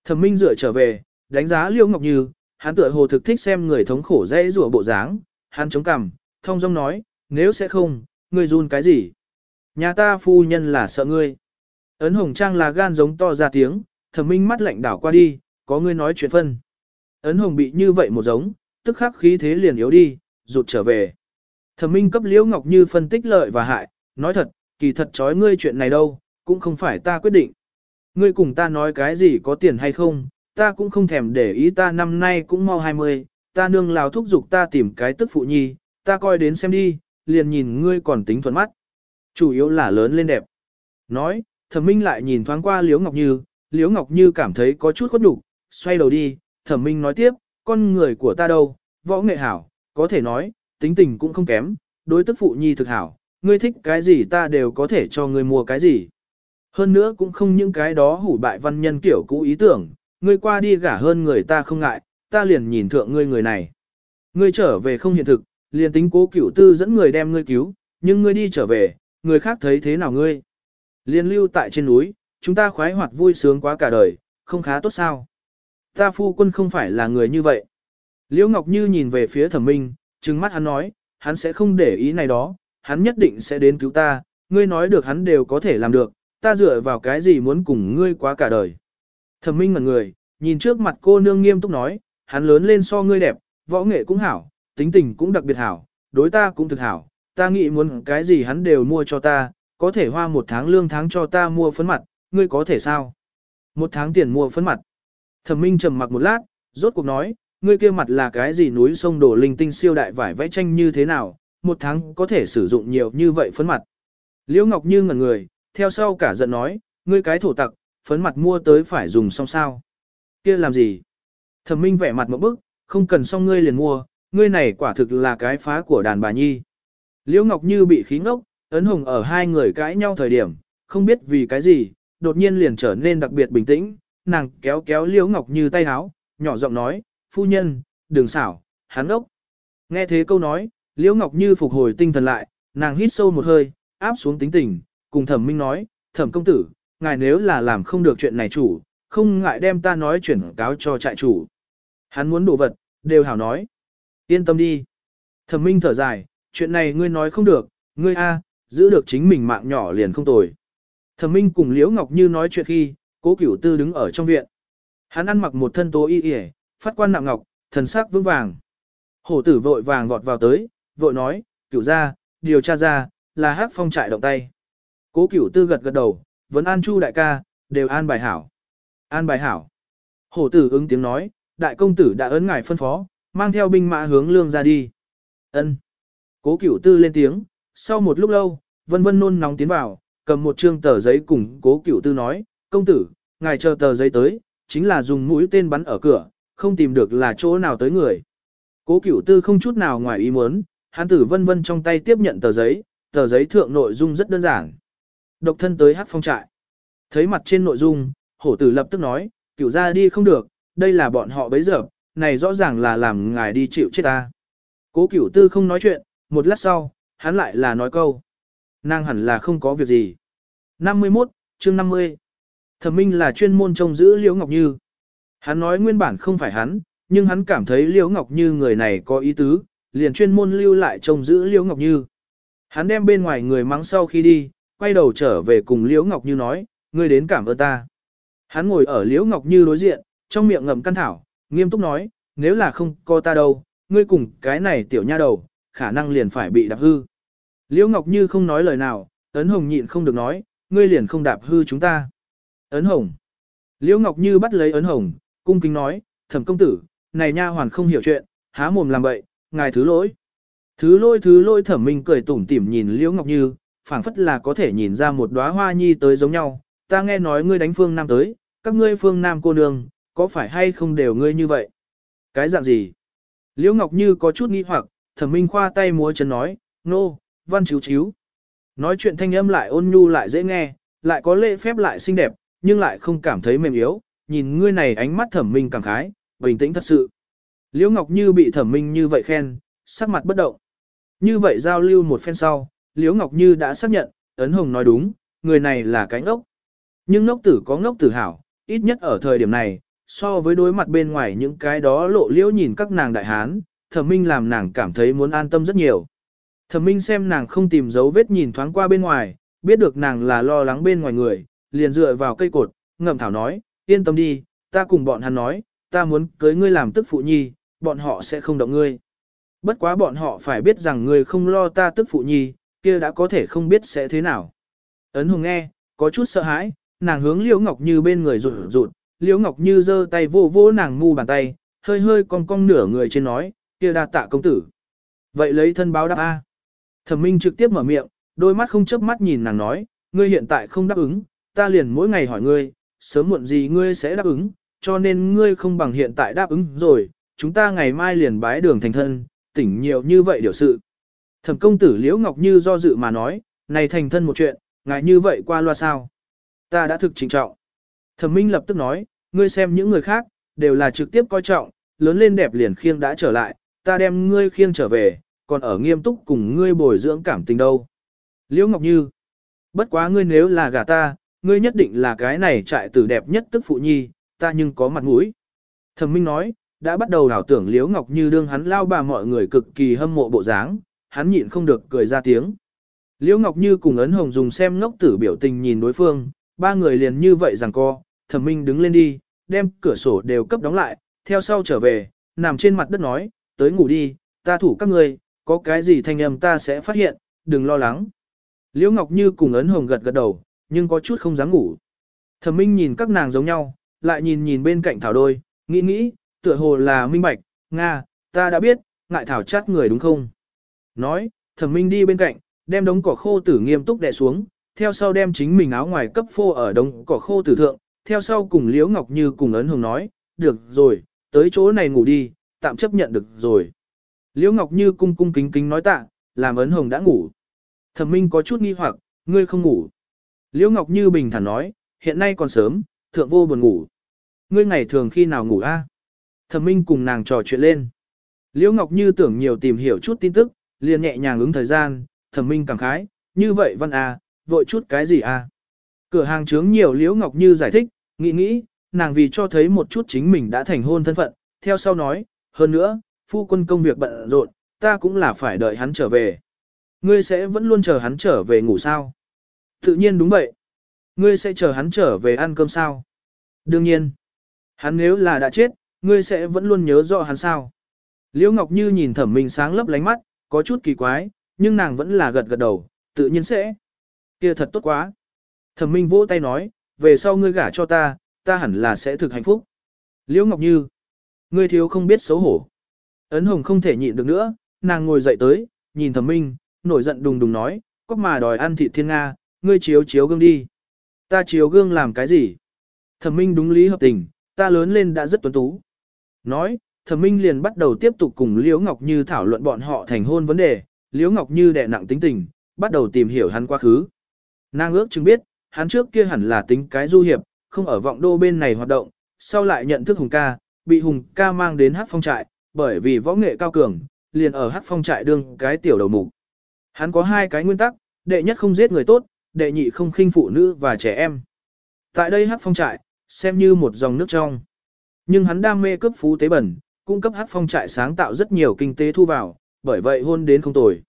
Speaker 1: Thẩm minh dựa trở về, đánh giá liễu ngọc như, hắn tựa hồ thực thích xem người thống khổ dễ rủa bộ dáng, hắn chống cằm, thông dong nói, nếu sẽ không, ngươi run cái gì? Nhà ta phu nhân là sợ ngươi. Ấn hồng trang là gan giống to ra tiếng, thẩm minh mắt lạnh đảo qua đi, có ngươi nói chuyện phân. Ấn hồng bị như vậy một giống, tức khắc khí thế liền yếu đi, rụt trở về. Thẩm minh cấp Liễu Ngọc Như phân tích lợi và hại, nói thật, kỳ thật chói ngươi chuyện này đâu, cũng không phải ta quyết định. Ngươi cùng ta nói cái gì có tiền hay không, ta cũng không thèm để ý ta năm nay cũng mau 20, ta nương lào thúc giục ta tìm cái tức phụ nhi, ta coi đến xem đi, liền nhìn ngươi còn tính thuận mắt. Chủ yếu là lớn lên đẹp. Nói, thẩm minh lại nhìn thoáng qua Liễu Ngọc Như, Liễu Ngọc Như cảm thấy có chút khuất nhục, xoay đầu đi, thẩm minh nói tiếp, con người của ta đâu, võ nghệ hảo, có thể nói, tính tình cũng không kém, đối tức phụ nhi thực hảo, ngươi thích cái gì ta đều có thể cho ngươi mua cái gì. Hơn nữa cũng không những cái đó hủ bại văn nhân kiểu cũ ý tưởng, ngươi qua đi gả hơn người ta không ngại, ta liền nhìn thượng ngươi người này. Ngươi trở về không hiện thực, liền tính cố cửu tư dẫn người đem ngươi cứu, nhưng ngươi đi trở về, người khác thấy thế nào ngươi. Liên lưu tại trên núi, chúng ta khoái hoạt vui sướng quá cả đời, không khá tốt sao. Ta phu quân không phải là người như vậy. Liễu Ngọc Như nhìn về phía thẩm minh, trừng mắt hắn nói, hắn sẽ không để ý này đó, hắn nhất định sẽ đến cứu ta, ngươi nói được hắn đều có thể làm được, ta dựa vào cái gì muốn cùng ngươi quá cả đời. Thẩm minh ngẩn người, nhìn trước mặt cô nương nghiêm túc nói, hắn lớn lên so ngươi đẹp, võ nghệ cũng hảo, tính tình cũng đặc biệt hảo, đối ta cũng thực hảo, ta nghĩ muốn cái gì hắn đều mua cho ta, có thể hoa một tháng lương tháng cho ta mua phấn mặt, ngươi có thể sao? Một tháng tiền mua phấn mặt. Thẩm minh trầm mặc một lát, rốt cuộc nói, ngươi kia mặt là cái gì núi sông đổ linh tinh siêu đại vải vẽ tranh như thế nào, một tháng có thể sử dụng nhiều như vậy phấn mặt. Liễu Ngọc Như ngẩn người, theo sau cả giận nói, ngươi cái thổ tặc, phấn mặt mua tới phải dùng xong sao. kia làm gì? Thẩm minh vẻ mặt một bức, không cần xong ngươi liền mua, ngươi này quả thực là cái phá của đàn bà nhi. Liễu Ngọc Như bị khí ngốc, ấn hồng ở hai người cãi nhau thời điểm, không biết vì cái gì, đột nhiên liền trở nên đặc biệt bình tĩnh, nàng kéo kéo Liễu Ngọc Như tay háo, nhỏ giọng nói, phu nhân, đừng xảo, hắn ốc. Nghe thế câu nói, Liễu Ngọc Như phục hồi tinh thần lại, nàng hít sâu một hơi, áp xuống tính tình, cùng thẩm minh nói, thẩm công tử, ngài nếu là làm không được chuyện này chủ, không ngại đem ta nói chuyển cáo cho trại chủ. Hắn muốn đồ vật, đều hảo nói. Yên tâm đi. Thẩm minh thở dài, chuyện này ngươi nói không được, ngươi a, giữ được chính mình mạng nhỏ liền không tồi. Thẩm minh cùng Liễu Ngọc Như nói chuyện khi, cố cửu tư đứng ở trong viện. Hắn ăn mặc một thân tố y y, phát quan nặng ngọc, thần sắc vững vàng. Hổ tử vội vàng vọt vào tới, vội nói, cửu ra, điều tra ra, là hắc phong trại động tay. Cố cửu tư gật gật đầu, vẫn an chu đại ca, đều an bài hảo. An bài hảo. Hổ tử ứng tiếng nói, đại công tử đã ấn ngài phân phó, mang theo binh mã hướng lương ra đi. Ân. Cố cửu tư lên tiếng, sau một lúc lâu, vân vân nôn nóng tiến vào, cầm một trương tờ giấy cùng cố cửu tư nói, công tử, ngài chờ tờ giấy tới, chính là dùng mũi tên bắn ở cửa, không tìm được là chỗ nào tới người. Cố cửu tư không chút nào ngoài ý muốn, hắn tử vân vân trong tay tiếp nhận tờ giấy, tờ giấy thượng nội dung rất đơn giản. Độc thân tới hát phong trại. Thấy mặt trên nội dung, hổ tử lập tức nói, cửu ra đi không được, đây là bọn họ bấy giờ, này rõ ràng là làm ngài đi chịu chết ta. Cố cửu tư không nói chuyện, một lát sau, hắn lại là nói câu. Nàng hẳn là không có việc gì. 51, chương 50. Thẩm Minh là chuyên môn trông giữ Liễu Ngọc Như. Hắn nói nguyên bản không phải hắn, nhưng hắn cảm thấy Liễu Ngọc Như người này có ý tứ, liền chuyên môn lưu lại trông giữ Liễu Ngọc Như. Hắn đem bên ngoài người mắng sau khi đi, quay đầu trở về cùng Liễu Ngọc Như nói, ngươi đến cảm ơn ta. Hắn ngồi ở Liễu Ngọc Như đối diện, trong miệng ngậm căn thảo, nghiêm túc nói, nếu là không có ta đâu, ngươi cùng cái này tiểu nha đầu, khả năng liền phải bị đạp hư. Liễu Ngọc Như không nói lời nào, Ấn Hồng nhịn không được nói, ngươi liền không đạp hư chúng ta. Ấn Hồng. Liễu Ngọc Như bắt lấy Ấn Hồng, cung kính nói, thẩm công tử, này nha hoàn không hiểu chuyện, há mồm làm bậy, ngài thứ lỗi. Thứ lỗi thứ lỗi thẩm minh cười tủm tỉm nhìn Liễu Ngọc Như, phảng phất là có thể nhìn ra một đóa hoa nhi tới giống nhau, ta nghe nói ngươi đánh phương nam tới, các ngươi phương nam cô nương, có phải hay không đều ngươi như vậy? Cái dạng gì? Liễu Ngọc Như có chút nghi hoặc, thẩm minh khoa tay múa chân nói, nô, no, văn chiếu chiếu. Nói chuyện thanh âm lại ôn nhu lại dễ nghe, lại có lễ phép lại xinh đẹp, nhưng lại không cảm thấy mềm yếu, nhìn ngươi này ánh mắt thẩm minh cảm khái, bình tĩnh thật sự. Liễu Ngọc Như bị thẩm minh như vậy khen, sắc mặt bất động. Như vậy giao lưu một phen sau, Liễu Ngọc Như đã xác nhận, Ấn Hồng nói đúng, người này là cái ngốc. Nhưng ngốc tử có ngốc tử hảo, ít nhất ở thời điểm này, so với đối mặt bên ngoài những cái đó lộ liễu nhìn các nàng đại hán, thẩm minh làm nàng cảm thấy muốn an tâm rất nhiều. Thẩm minh xem nàng không tìm dấu vết nhìn thoáng qua bên ngoài, biết được nàng là lo lắng bên ngoài người, liền dựa vào cây cột, ngậm thảo nói, yên tâm đi, ta cùng bọn hắn nói, ta muốn cưới ngươi làm tức phụ nhi, bọn họ sẽ không động ngươi. Bất quá bọn họ phải biết rằng ngươi không lo ta tức phụ nhi, kia đã có thể không biết sẽ thế nào. Ấn Hùng nghe, có chút sợ hãi, nàng hướng Liễu Ngọc Như bên người rụt rụt, Liễu Ngọc Như giơ tay vô vô nàng mu bàn tay, hơi hơi cong cong nửa người trên nói, kia đa tạ công tử. Vậy lấy thân báo đáp A. Thẩm Minh trực tiếp mở miệng, đôi mắt không chớp mắt nhìn nàng nói, ngươi hiện tại không đáp ứng, ta liền mỗi ngày hỏi ngươi, sớm muộn gì ngươi sẽ đáp ứng, cho nên ngươi không bằng hiện tại đáp ứng rồi, chúng ta ngày mai liền bái đường thành thân, tỉnh nhiều như vậy điều sự. Thẩm công tử Liễu Ngọc Như do dự mà nói, này thành thân một chuyện, ngài như vậy qua loa sao. Ta đã thực trình trọng. Thẩm Minh lập tức nói, ngươi xem những người khác, đều là trực tiếp coi trọng, lớn lên đẹp liền khiêng đã trở lại, ta đem ngươi khiêng trở về, còn ở nghiêm túc cùng ngươi bồi dưỡng cảm tình đâu. Liễu Ngọc Như, bất quá ngươi nếu là gả ta, ngươi nhất định là cái này trại tử đẹp nhất tức phụ nhi, ta nhưng có mặt mũi. Thẩm Minh nói, đã bắt đầu đảo tưởng Liễu Ngọc Như đương hắn lao bà mọi người cực kỳ hâm mộ bộ dáng, hắn nhịn không được cười ra tiếng. Liễu Ngọc Như cùng ấn hồng dùng xem ngốc tử biểu tình nhìn đối phương, ba người liền như vậy rằng co, thẩm minh đứng lên đi, đem cửa sổ đều cấp đóng lại, theo sau trở về, nằm trên mặt đất nói, tới ngủ đi, ta thủ các người, có cái gì thanh âm ta sẽ phát hiện, đừng lo lắng. Liễu Ngọc Như cùng ấn hồng gật gật đầu, nhưng có chút không dám ngủ. Thẩm minh nhìn các nàng giống nhau, lại nhìn nhìn bên cạnh thảo đôi, nghĩ nghĩ, tựa hồ là minh bạch, Nga, ta đã biết, ngại thảo chát người đúng không? Nói, thẩm minh đi bên cạnh, đem đống cỏ khô tử nghiêm túc đè xuống, theo sau đem chính mình áo ngoài cấp phô ở đống cỏ khô tử thượng, theo sau cùng Liễu Ngọc Như cùng ấn hồng nói, được rồi, tới chỗ này ngủ đi, tạm chấp nhận được rồi. Liễu Ngọc Như cung cung kính kính nói tạ, làm ấn hồng đã ngủ. Thẩm Minh có chút nghi hoặc, ngươi không ngủ. Liễu Ngọc Như bình thản nói, hiện nay còn sớm, thượng vô buồn ngủ. Ngươi ngày thường khi nào ngủ a? Thẩm Minh cùng nàng trò chuyện lên. Liễu Ngọc Như tưởng nhiều tìm hiểu chút tin tức, liền nhẹ nhàng ứng thời gian, Thẩm Minh cảm khái, như vậy văn a, vội chút cái gì a? Cửa hàng chướng nhiều Liễu Ngọc Như giải thích, nghĩ nghĩ, nàng vì cho thấy một chút chính mình đã thành hôn thân phận, theo sau nói, hơn nữa, phu quân công việc bận rộn, ta cũng là phải đợi hắn trở về. Ngươi sẽ vẫn luôn chờ hắn trở về ngủ sao? Tự nhiên đúng vậy. Ngươi sẽ chờ hắn trở về ăn cơm sao? Đương nhiên. Hắn nếu là đã chết, ngươi sẽ vẫn luôn nhớ rõ hắn sao? Liễu Ngọc Như nhìn thẩm minh sáng lấp lánh mắt, có chút kỳ quái, nhưng nàng vẫn là gật gật đầu, tự nhiên sẽ. Kia thật tốt quá. Thẩm minh vỗ tay nói, về sau ngươi gả cho ta, ta hẳn là sẽ thực hạnh phúc. Liễu Ngọc Như, ngươi thiếu không biết xấu hổ. Ấn Hồng không thể nhịn được nữa, nàng ngồi dậy tới, nhìn thẩm minh, nổi giận đùng đùng nói, có mà đòi ăn thịt thiên Nga, ngươi chiếu chiếu gương đi. Ta chiếu gương làm cái gì? Thẩm minh đúng lý hợp tình, ta lớn lên đã rất tuấn tú. Nói, thẩm minh liền bắt đầu tiếp tục cùng Liễu Ngọc Như thảo luận bọn họ thành hôn vấn đề, Liễu Ngọc Như đè nặng tính tình, bắt đầu tìm hiểu hắn quá khứ. Nàng ước chứng biết, hắn trước kia hẳn là tính cái du hiệp, không ở vọng đô bên này hoạt động, sau lại nhận thức Hùng ca, bị Hùng ca mang đến hát phong trại, bởi vì võ nghệ cao cường, liền ở hát phong trại đương cái tiểu đầu mục. Hắn có hai cái nguyên tắc, đệ nhất không giết người tốt, đệ nhị không khinh phụ nữ và trẻ em. Tại đây hát phong trại, xem như một dòng nước trong. Nhưng hắn đam mê cướp phú tế bẩn, cung cấp hát phong trại sáng tạo rất nhiều kinh tế thu vào, bởi vậy hôn đến không tồi.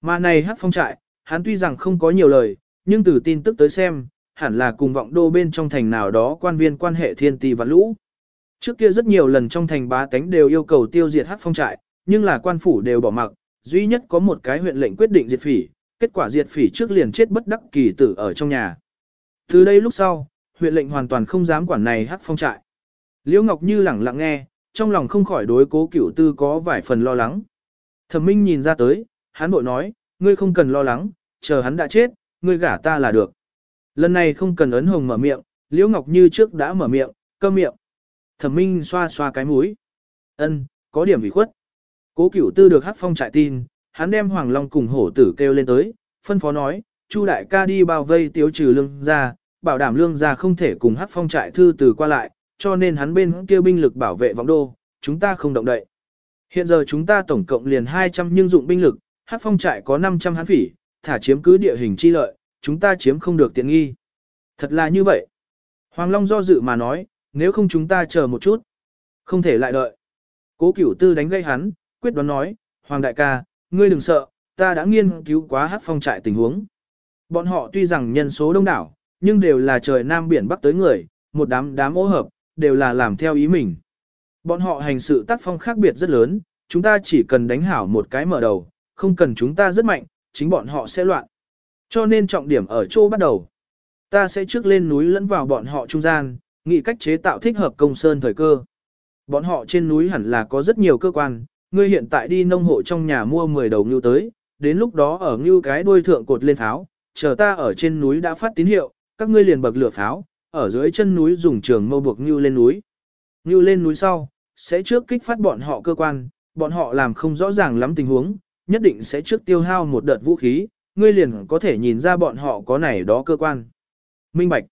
Speaker 1: Mà này hát phong trại, hắn tuy rằng không có nhiều lời, nhưng từ tin tức tới xem, hẳn là cùng vọng đô bên trong thành nào đó quan viên quan hệ thiên tỷ và lũ. Trước kia rất nhiều lần trong thành bá tánh đều yêu cầu tiêu diệt hát phong trại, nhưng là quan phủ đều bỏ mặc, duy nhất có một cái huyện lệnh quyết định diệt phỉ, kết quả diệt phỉ trước liền chết bất đắc kỳ tử ở trong nhà. Từ đây lúc sau, huyện lệnh hoàn toàn không dám quản này hát phong trại. Liễu Ngọc Như lẳng lặng nghe, trong lòng không khỏi đối cố cửu tư có vài phần lo lắng. Thẩm Minh nhìn ra tới, hắn bội nói, ngươi không cần lo lắng, chờ hắn đã chết, ngươi gả ta là được. Lần này không cần ấn hồng mở miệng, Liễu Ngọc Như trước đã mở miệng, câm miệng. Thẩm Minh xoa xoa cái mũi. Ân, có điểm bị khuất. Cố Cửu Tư được Hắc Phong trại tin, hắn đem Hoàng Long cùng hổ tử kêu lên tới, phân phó nói, Chu đại ca đi bao vây tiêu trừ lương gia, bảo đảm lương gia không thể cùng Hắc Phong trại thư từ qua lại, cho nên hắn bên kia binh lực bảo vệ vọng đô, chúng ta không động đậy. Hiện giờ chúng ta tổng cộng liền 200 nhưng dụng binh lực, Hát Phong trại có 500 hán phỉ, thả chiếm cứ địa hình chi lợi, chúng ta chiếm không được tiện nghi. Thật là như vậy. Hoàng Long do dự mà nói, nếu không chúng ta chờ một chút. Không thể lại đợi. Cố cửu tư đánh gây hắn, quyết đoán nói, Hoàng đại ca, ngươi đừng sợ, ta đã nghiên cứu quá hát phong trại tình huống. Bọn họ tuy rằng nhân số đông đảo, nhưng đều là trời nam biển bắc tới người, một đám đám ô hợp, đều là làm theo ý mình. Bọn họ hành sự tác phong khác biệt rất lớn, chúng ta chỉ cần đánh hảo một cái mở đầu, không cần chúng ta rất mạnh, chính bọn họ sẽ loạn. Cho nên trọng điểm ở chỗ bắt đầu. Ta sẽ trước lên núi lẫn vào bọn họ trung gian, nghĩ cách chế tạo thích hợp công sơn thời cơ. Bọn họ trên núi hẳn là có rất nhiều cơ quan, ngươi hiện tại đi nông hộ trong nhà mua 10 đầu ngưu tới, đến lúc đó ở ngưu cái đuôi thượng cột lên pháo, chờ ta ở trên núi đã phát tín hiệu, các ngươi liền bậc lửa pháo, ở dưới chân núi dùng trường mâu buộc như lên núi. Như lên núi sau, sẽ trước kích phát bọn họ cơ quan, bọn họ làm không rõ ràng lắm tình huống, nhất định sẽ trước tiêu hao một đợt vũ khí, ngươi liền có thể nhìn ra bọn họ có này đó cơ quan. Minh Bạch.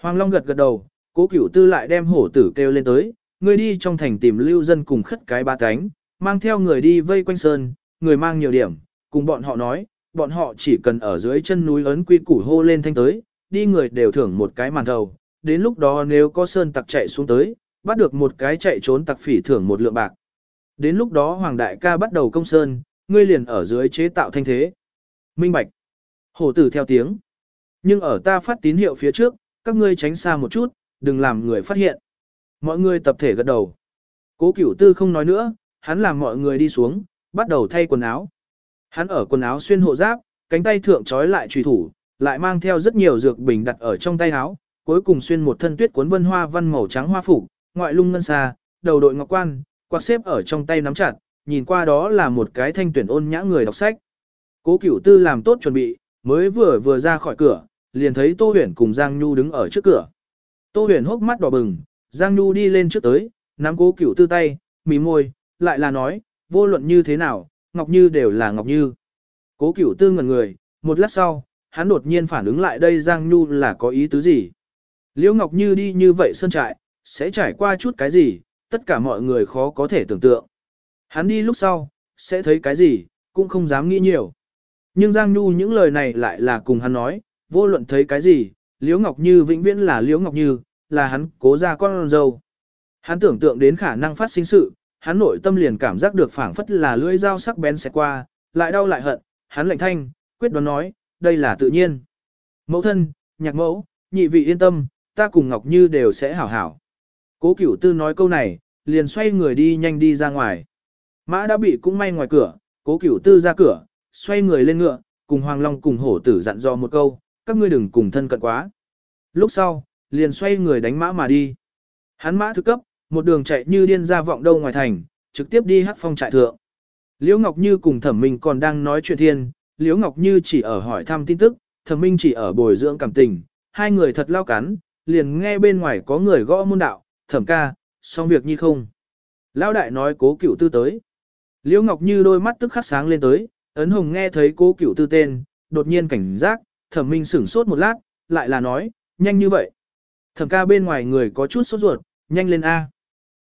Speaker 1: Hoàng Long gật gật đầu, cố cửu tư lại đem hổ tử kêu lên tới, ngươi đi trong thành tìm lưu dân cùng khất cái ba cánh, mang theo người đi vây quanh sơn, người mang nhiều điểm, cùng bọn họ nói, bọn họ chỉ cần ở dưới chân núi ấn quy củ hô lên thanh tới, đi người đều thưởng một cái màn thầu, đến lúc đó nếu có sơn tặc chạy xuống tới, bắt được một cái chạy trốn tặc phỉ thưởng một lượng bạc. Đến lúc đó Hoàng Đại ca bắt đầu công sơn, ngươi liền ở dưới chế tạo thanh thế. Minh Bạch. Hổ tử theo tiếng. Nhưng ở ta phát tín hiệu phía trước, các ngươi tránh xa một chút, đừng làm người phát hiện. Mọi người tập thể gật đầu. Cố cửu tư không nói nữa, hắn làm mọi người đi xuống, bắt đầu thay quần áo. Hắn ở quần áo xuyên hộ giáp, cánh tay thượng trói lại trùy thủ, lại mang theo rất nhiều dược bình đặt ở trong tay áo, cuối cùng xuyên một thân tuyết cuốn vân hoa văn màu trắng hoa phủ, ngoại lung ngân xa, đầu đội ngọc quan, quạt xếp ở trong tay nắm chặt, nhìn qua đó là một cái thanh tuyển ôn nhã người đọc sách. Cố Cửu Tư làm tốt chuẩn bị, mới vừa vừa ra khỏi cửa, liền thấy Tô Huyền cùng Giang Nhu đứng ở trước cửa. Tô Huyền hốc mắt đỏ bừng, Giang Nhu đi lên trước tới, nắm Cố Cửu Tư tay, mỉm môi, lại là nói, vô luận như thế nào, Ngọc Như đều là Ngọc Như. Cố Cửu Tư ngẩn người, một lát sau, hắn đột nhiên phản ứng lại đây Giang Nhu là có ý tứ gì. Liễu Ngọc Như đi như vậy sơn trại, sẽ trải qua chút cái gì, tất cả mọi người khó có thể tưởng tượng. Hắn đi lúc sau, sẽ thấy cái gì, cũng không dám nghĩ nhiều. Nhưng Giang Nhu những lời này lại là cùng hắn nói, vô luận thấy cái gì, Liễu Ngọc Như vĩnh viễn là Liễu Ngọc Như, là hắn cố ra con dâu. Hắn tưởng tượng đến khả năng phát sinh sự, hắn nội tâm liền cảm giác được phảng phất là lưỡi dao sắc bén xẹt qua, lại đau lại hận, hắn lạnh thanh, quyết đoán nói, đây là tự nhiên. Mẫu thân, nhạc mẫu, nhị vị yên tâm, ta cùng Ngọc Như đều sẽ hảo hảo. Cố cửu tư nói câu này, liền xoay người đi nhanh đi ra ngoài. Mã đã bị cũng may ngoài cửa, cố cửu tư ra cửa, xoay người lên ngựa, cùng Hoàng Long cùng hổ tử dặn dò một câu, các ngươi đừng cùng thân cận quá. Lúc sau, liền xoay người đánh mã mà đi. Hắn mã thứ cấp, một đường chạy như điên ra vọng đâu ngoài thành, trực tiếp đi hát phong trại thượng. Liễu Ngọc Như cùng Thẩm mình còn đang nói chuyện thiên, Liễu Ngọc Như chỉ ở hỏi thăm tin tức, Thẩm Minh chỉ ở bồi dưỡng cảm tình, hai người thật lao cắn, liền nghe bên ngoài có người gõ môn đạo, Thẩm ca, xong việc như không. Lão đại nói cố cửu tư tới. Liễu Ngọc Như đôi mắt tức khắc sáng lên tới, ấn hồng nghe thấy cố cửu tư tên, đột nhiên cảnh giác, Thẩm Minh sửng sốt một lát, lại là nói, nhanh như vậy. Thẩm ca bên ngoài người có chút sốt ruột, nhanh lên A.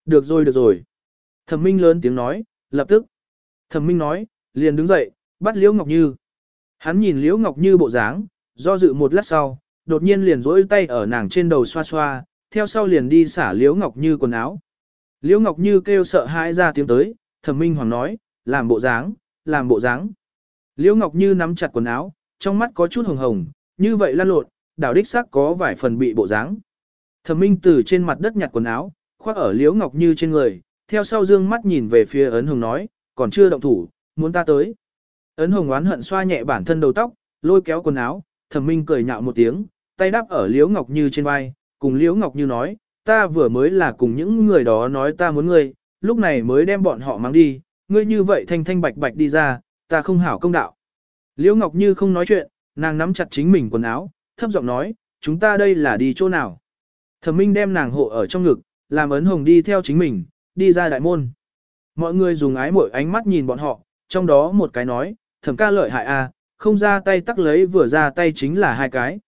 Speaker 1: Được rồi được rồi. Thẩm Minh lớn tiếng nói, lập tức. Thẩm Minh nói, liền đứng dậy, bắt Liễu Ngọc Như. Hắn nhìn Liễu Ngọc Như bộ dáng, do dự một lát sau, đột nhiên liền rỗi tay ở nàng trên đầu xoa xoa, theo sau liền đi xả Liễu Ngọc Như quần áo. Liễu Ngọc Như kêu sợ hãi ra tiếng tới, Thẩm Minh Hoàng nói, làm bộ dáng, làm bộ dáng. Liễu Ngọc Như nắm chặt quần áo, trong mắt có chút hồng hồng, như vậy lan lộn, đảo đích xác có vài phần bị bộ dáng. Thẩm Minh từ trên mặt đất nhặt quần áo, khoác ở Liễu Ngọc Như trên người, theo sau dương mắt nhìn về phía ấn hồng nói, còn chưa động thủ, muốn ta tới. Ấn hồng oán hận xoa nhẹ bản thân đầu tóc, lôi kéo quần áo, thẩm minh cười nhạo một tiếng, tay đáp ở Liễu Ngọc Như trên vai, cùng Liễu Ngọc Như nói, ta vừa mới là cùng những người đó nói ta muốn ngươi, lúc này mới đem bọn họ mang đi, ngươi như vậy thanh thanh bạch bạch đi ra, ta không hảo công đạo. Liễu Ngọc Như không nói chuyện, nàng nắm chặt chính mình quần áo, thấp giọng nói, chúng ta đây là đi chỗ nào. Thẩm Minh đem nàng hộ ở trong ngực, làm ấn hồng đi theo chính mình, đi ra đại môn. Mọi người dùng ái mỗi ánh mắt nhìn bọn họ, trong đó một cái nói, thẩm ca lợi hại a, không ra tay tắc lấy vừa ra tay chính là hai cái.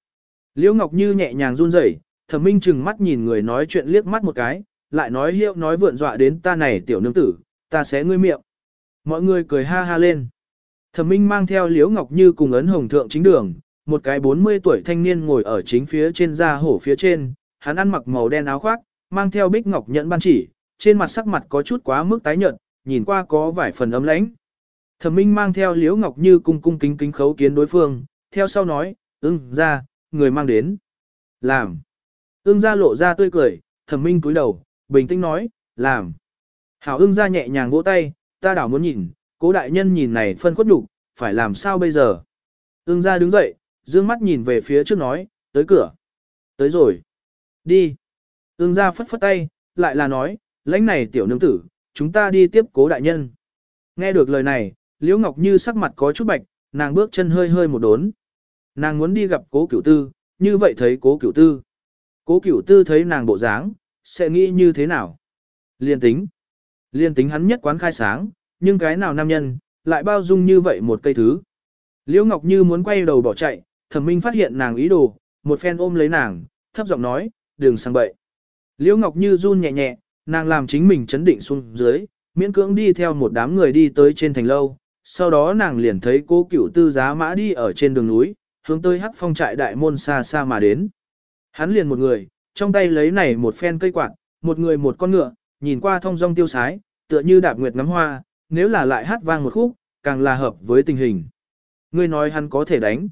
Speaker 1: Liễu Ngọc Như nhẹ nhàng run rẩy, thẩm minh chừng mắt nhìn người nói chuyện liếc mắt một cái, lại nói hiệu nói vượn dọa đến ta này tiểu nương tử, ta sẽ ngươi miệng. Mọi người cười ha ha lên. Thẩm minh mang theo Liễu Ngọc Như cùng ấn hồng thượng chính đường, một cái 40 tuổi thanh niên ngồi ở chính phía trên da hổ phía trên, hắn ăn mặc màu đen áo khoác, mang theo bích ngọc nhẫn ban chỉ, trên mặt sắc mặt có chút quá mức tái nhợt, nhìn qua có vài phần ấm lãnh. Thẩm Minh mang theo Liễu Ngọc Như cung cung kính kính khấu kiến đối phương, theo sau nói, ưng, ra, người mang đến. Làm. Ưng ra lộ ra tươi cười, thẩm minh cúi đầu, bình tĩnh nói, làm. Hảo ưng ra nhẹ nhàng vỗ tay, ta đảo muốn nhìn, cố đại nhân nhìn này phân khuất nhục, phải làm sao bây giờ. Ưng ra đứng dậy, dương mắt nhìn về phía trước nói, tới cửa. Tới rồi. Đi. Ưng ra phất phất tay, lại là nói, lãnh này tiểu nương tử, chúng ta đi tiếp cố đại nhân. Nghe được lời này, Liễu Ngọc Như sắc mặt có chút bạch, nàng bước chân hơi hơi một đốn. Nàng muốn đi gặp cố cửu tư, như vậy thấy cố cửu tư. Cố cửu tư thấy nàng bộ dáng, sẽ nghĩ như thế nào? Liên tính. Liên tính hắn nhất quán khai sáng, nhưng cái nào nam nhân, lại bao dung như vậy một cây thứ. Liễu Ngọc Như muốn quay đầu bỏ chạy, thẩm minh phát hiện nàng ý đồ, một phen ôm lấy nàng, thấp giọng nói, đừng sang bậy. Liễu Ngọc Như run nhẹ nhẹ, nàng làm chính mình chấn định xuống dưới, miễn cưỡng đi theo một đám người đi tới trên thành lâu, sau đó nàng liền thấy cố cửu tư giá mã đi ở trên đường núi, hướng tới hắc phong trại đại môn xa xa mà đến. Hắn liền một người, trong tay lấy này một phen cây quạt, một người một con ngựa, nhìn qua thông dong tiêu sái, tựa như đạp nguyệt ngắm hoa, nếu là lại hát vang một khúc, càng là hợp với tình hình. Ngươi nói hắn có thể đánh.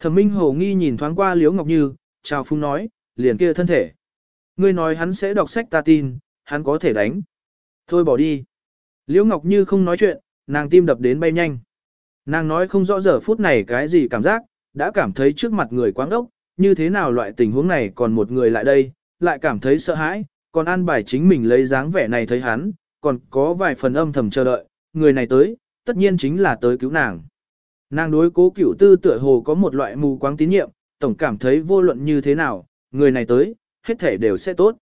Speaker 1: Thẩm Minh Hồ nghi nhìn thoáng qua Liễu Ngọc Như, chào phúng nói, liền kia thân thể. Ngươi nói hắn sẽ đọc sách ta tin, hắn có thể đánh. Thôi bỏ đi. Liễu Ngọc Như không nói chuyện, nàng tim đập đến bay nhanh. Nàng nói không rõ giờ phút này cái gì cảm giác, đã cảm thấy trước mặt người quáng đốc, như thế nào loại tình huống này còn một người lại đây, lại cảm thấy sợ hãi, còn an bài chính mình lấy dáng vẻ này thấy hắn, còn có vài phần âm thầm chờ đợi, người này tới, tất nhiên chính là tới cứu nàng. Nàng đối cố cửu tư tựa hồ có một loại mù quáng tín nhiệm, tổng cảm thấy vô luận như thế nào, người này tới, hết thể đều sẽ tốt.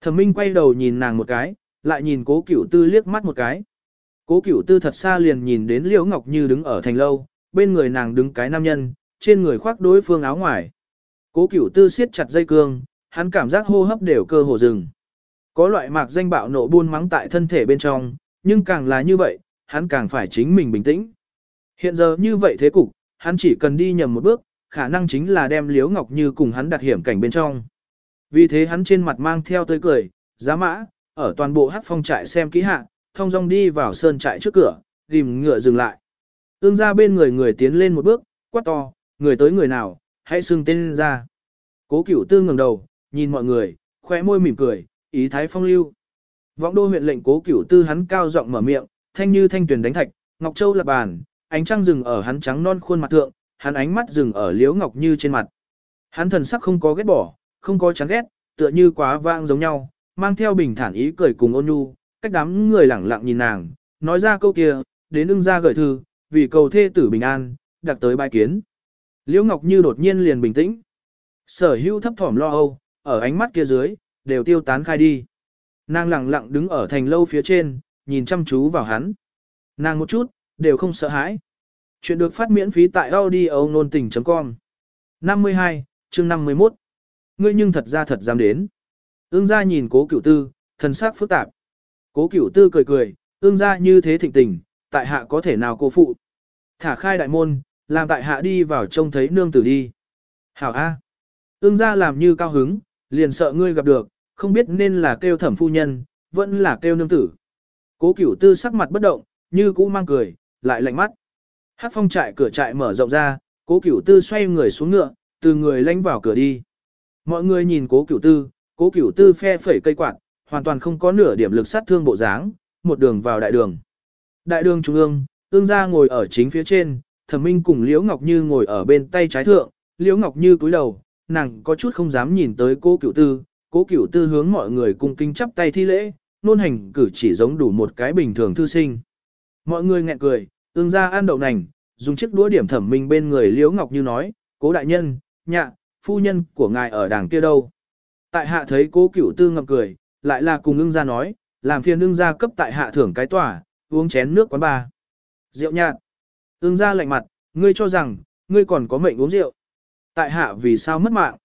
Speaker 1: Thẩm Minh quay đầu nhìn nàng một cái, lại nhìn cố cửu tư liếc mắt một cái. Cố cửu tư thật xa liền nhìn đến Liễu Ngọc Như đứng ở thành lâu, bên người nàng đứng cái nam nhân, trên người khoác đối phương áo ngoài. Cố cửu tư siết chặt dây cương, hắn cảm giác hô hấp đều cơ hồ dừng. Có loại mạc danh bạo nộ buôn mắng tại thân thể bên trong, nhưng càng là như vậy, hắn càng phải chính mình bình tĩnh. Hiện giờ như vậy thế cục, hắn chỉ cần đi nhầm một bước, khả năng chính là đem Liễu Ngọc Như cùng hắn đặt hiểm cảnh bên trong. Vì thế hắn trên mặt mang theo tươi cười, giá mã, ở toàn bộ Hát phong trại xem kỹ hạ, thông dong đi vào sơn trại trước cửa, rìm ngựa dừng lại. Ương ra bên người người tiến lên một bước, quát to, người tới người nào, hãy xưng tên ra. Cố cửu tư ngẩng đầu, nhìn mọi người, khóe môi mỉm cười, ý thái phong lưu. Võng đô huyện lệnh cố cửu tư hắn cao giọng mở miệng, thanh như thanh tuyển đánh thạch, ngọc châu lập bàn, ánh trăng rừng ở hắn trắng non khuôn mặt thượng, hắn ánh mắt rừng ở liếu ngọc như trên mặt. Hắn thần sắc không có ghét bỏ, không có chán ghét, tựa như quá vang giống nhau, mang theo bình thản ý cười cùng ôn nhu, cách đám người lẳng lặng nhìn nàng, nói ra câu kia, đến ưng ra gửi thư, vì cầu thê tử bình an, đặc tới bài kiến. Liễu Ngọc Như đột nhiên liền bình tĩnh. Sở hữu thấp thỏm lo âu, ở ánh mắt kia dưới, đều tiêu tán khai đi. Nàng lặng lặng đứng ở thành lâu phía trên, nhìn chăm chú vào hắn. Nàng một chút, đều không sợ hãi. Chuyện được phát miễn phí tại audio nôn tình.com 52, chương 51 Ngươi nhưng thật ra thật dám đến. Ưng gia nhìn cố cựu tư, thần sắc phức tạp. Cố cửu tư cười cười, ương gia như thế thịnh tình, tại hạ có thể nào cô phụ. Thả khai đại môn, làm tại hạ đi vào trông thấy nương tử đi. Hảo A. Ương gia làm như cao hứng, liền sợ ngươi gặp được, không biết nên là kêu thẩm phu nhân, vẫn là kêu nương tử. Cố cửu tư sắc mặt bất động, như cũ mang cười, lại lạnh mắt. Hát phong trại cửa trại mở rộng ra, cố cửu tư xoay người xuống ngựa, từ người lanh vào cửa đi. Mọi người nhìn cố cửu tư, cố cửu tư phe phẩy cây quạt, hoàn toàn không có nửa điểm lực sát thương bộ dáng, một đường vào đại đường. Đại đường trung ương, ương gia ngồi ở chính phía trên, thẩm minh cùng Liễu Ngọc Như ngồi ở bên tay trái thượng, Liễu Ngọc Như cúi đầu, nàng có chút không dám nhìn tới cố cửu tư, cố cửu tư hướng mọi người cung kính chắp tay thi lễ, nôn hành cử chỉ giống đủ một cái bình thường thư sinh. Mọi người nghẹn cười, ương gia ăn đậu nành, dùng chiếc đũa điểm thẩm minh bên người Liễu Ngọc Như nói, cố đại nhân, nhạ, phu nhân của ngài ở đảng kia đâu. Tại hạ thấy cố cửu tư ngập cười, lại là cùng ưng gia nói, làm phiền ưng gia cấp tại hạ thưởng cái tỏa, uống chén nước quán ba. Rượu nhạt. Ưng gia lạnh mặt, ngươi cho rằng, ngươi còn có mệnh uống rượu. Tại hạ vì sao mất mạng?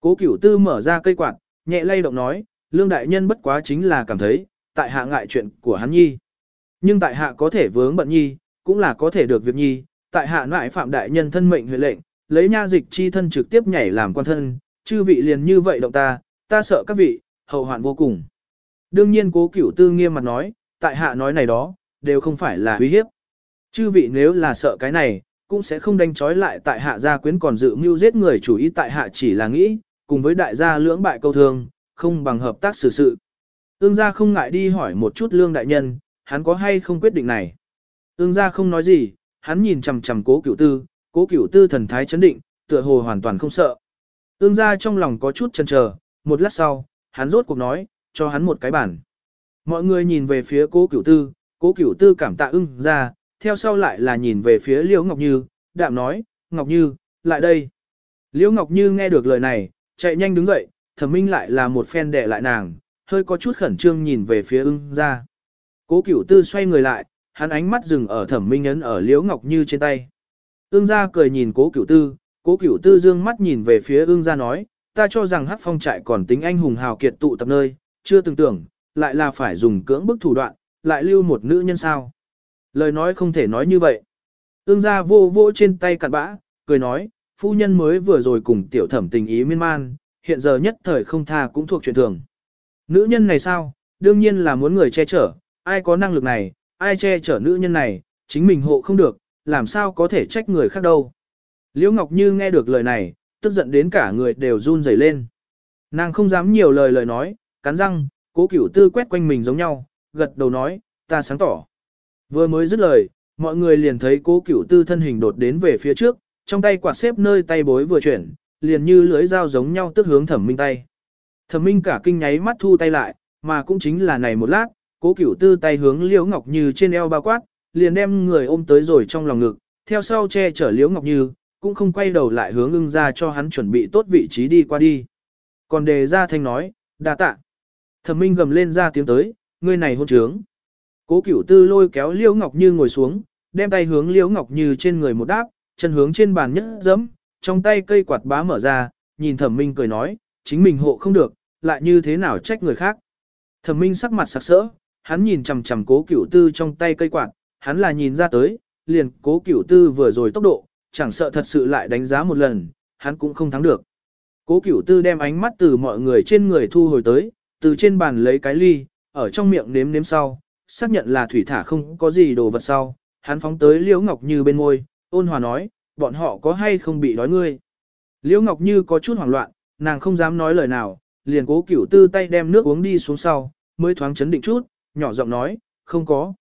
Speaker 1: Cố cửu tư mở ra cây quạt, nhẹ lay động nói, lương đại nhân bất quá chính là cảm thấy, tại hạ ngại chuyện của hắn nhi. Nhưng tại hạ có thể vướng bận nhi, cũng là có thể được việc nhi, tại hạ ngại phạm đại nhân thân mệnh huệ lệnh, lấy nha dịch chi thân trực tiếp nhảy làm quan thân, chư vị liền như vậy động ta, ta sợ các vị, hậu hoạn vô cùng. Đương nhiên cố cửu tư nghiêm mặt nói, tại hạ nói này đó, đều không phải là uy hiếp. Chư vị nếu là sợ cái này, cũng sẽ không đánh trói lại tại hạ gia quyến còn dự mưu giết người chủ ý tại hạ chỉ là nghĩ, cùng với đại gia lưỡng bại câu thương, không bằng hợp tác xử sự. Ương gia không ngại đi hỏi một chút lương đại nhân, hắn có hay không quyết định này. Ương gia không nói gì, hắn nhìn chằm chằm cố cửu tư, cố cửu tư thần thái chấn định, tựa hồ hoàn toàn không sợ. Ương gia trong lòng có chút chần chờ, một lát sau, hắn rốt cuộc nói, cho hắn một cái bản. Mọi người nhìn về phía cố cửu tư, cố cửu tư cảm tạ ưng ra, theo sau lại là nhìn về phía Liễu Ngọc Như, đạm nói, Ngọc Như, lại đây. Liễu Ngọc Như nghe được lời này, chạy nhanh đứng dậy, thẩm minh lại là một phen đẻ lại nàng, hơi có chút khẩn trương nhìn về phía ưng ra. Cố cửu tư xoay người lại, hắn ánh mắt dừng ở thẩm minh ấn ở Liễu Ngọc Như trên tay. Ưng ra cười nhìn cố cửu tư, cố cửu tư dương mắt nhìn về phía ưng ra nói, ta cho rằng Hát phong trại còn tính anh hùng hào kiệt tụ tập nơi, chưa từng tưởng, lại là phải dùng cưỡng bức thủ đoạn, lại lưu một nữ nhân sao. Lời nói không thể nói như vậy. Ương gia vô vô trên tay cặn bã, cười nói, phu nhân mới vừa rồi cùng tiểu thẩm tình ý miên man, hiện giờ nhất thời không tha cũng thuộc chuyện thường. Nữ nhân này sao, đương nhiên là muốn người che chở, ai có năng lực này, ai che chở nữ nhân này, chính mình hộ không được, làm sao có thể trách người khác đâu. Liễu Ngọc Như nghe được lời này, tức giận đến cả người đều run rẩy lên. Nàng không dám nhiều lời lời nói, cắn răng, cố cửu tư quét quanh mình giống nhau, gật đầu nói, ta sáng tỏ. Vừa mới dứt lời, mọi người liền thấy cố cửu tư thân hình đột đến về phía trước, trong tay quạt xếp nơi tay bối vừa chuyển, liền như lưới dao giống nhau tức hướng thẩm minh tay. Thẩm minh cả kinh nháy mắt thu tay lại, mà cũng chính là này một lát, cố cửu tư tay hướng liễu ngọc như trên eo bao quát, liền đem người ôm tới rồi trong lòng ngực, theo sau che chở liễu ngọc như, cũng không quay đầu lại hướng ưng ra cho hắn chuẩn bị tốt vị trí đi qua đi. Còn đề ra thanh nói, đa tạ. Thẩm minh gầm lên ra tiếng tới, ngươi này hôn trướng. Cố cửu tư lôi kéo Liễu Ngọc Như ngồi xuống, đem tay hướng Liễu Ngọc Như trên người một đáp, chân hướng trên bàn nhất dẫm, trong tay cây quạt bá mở ra, nhìn thẩm minh cười nói, chính mình hộ không được, lại như thế nào trách người khác. Thẩm minh sắc mặt sặc sỡ, hắn nhìn chằm chằm cố cửu tư trong tay cây quạt, hắn là nhìn ra tới, liền cố cửu tư vừa rồi tốc độ, chẳng sợ thật sự lại đánh giá một lần, hắn cũng không thắng được. Cố cửu tư đem ánh mắt từ mọi người trên người thu hồi tới, từ trên bàn lấy cái ly, ở trong miệng nếm nếm sau, xác nhận là thủy thả không có gì đồ vật sau, hắn phóng tới Liễu Ngọc Như bên ngôi, ôn hòa nói, bọn họ có hay không bị đói ngươi. Liễu Ngọc Như có chút hoảng loạn, nàng không dám nói lời nào, liền cố cửu tư tay đem nước uống đi xuống sau, mới thoáng chấn định chút, nhỏ giọng nói, không có.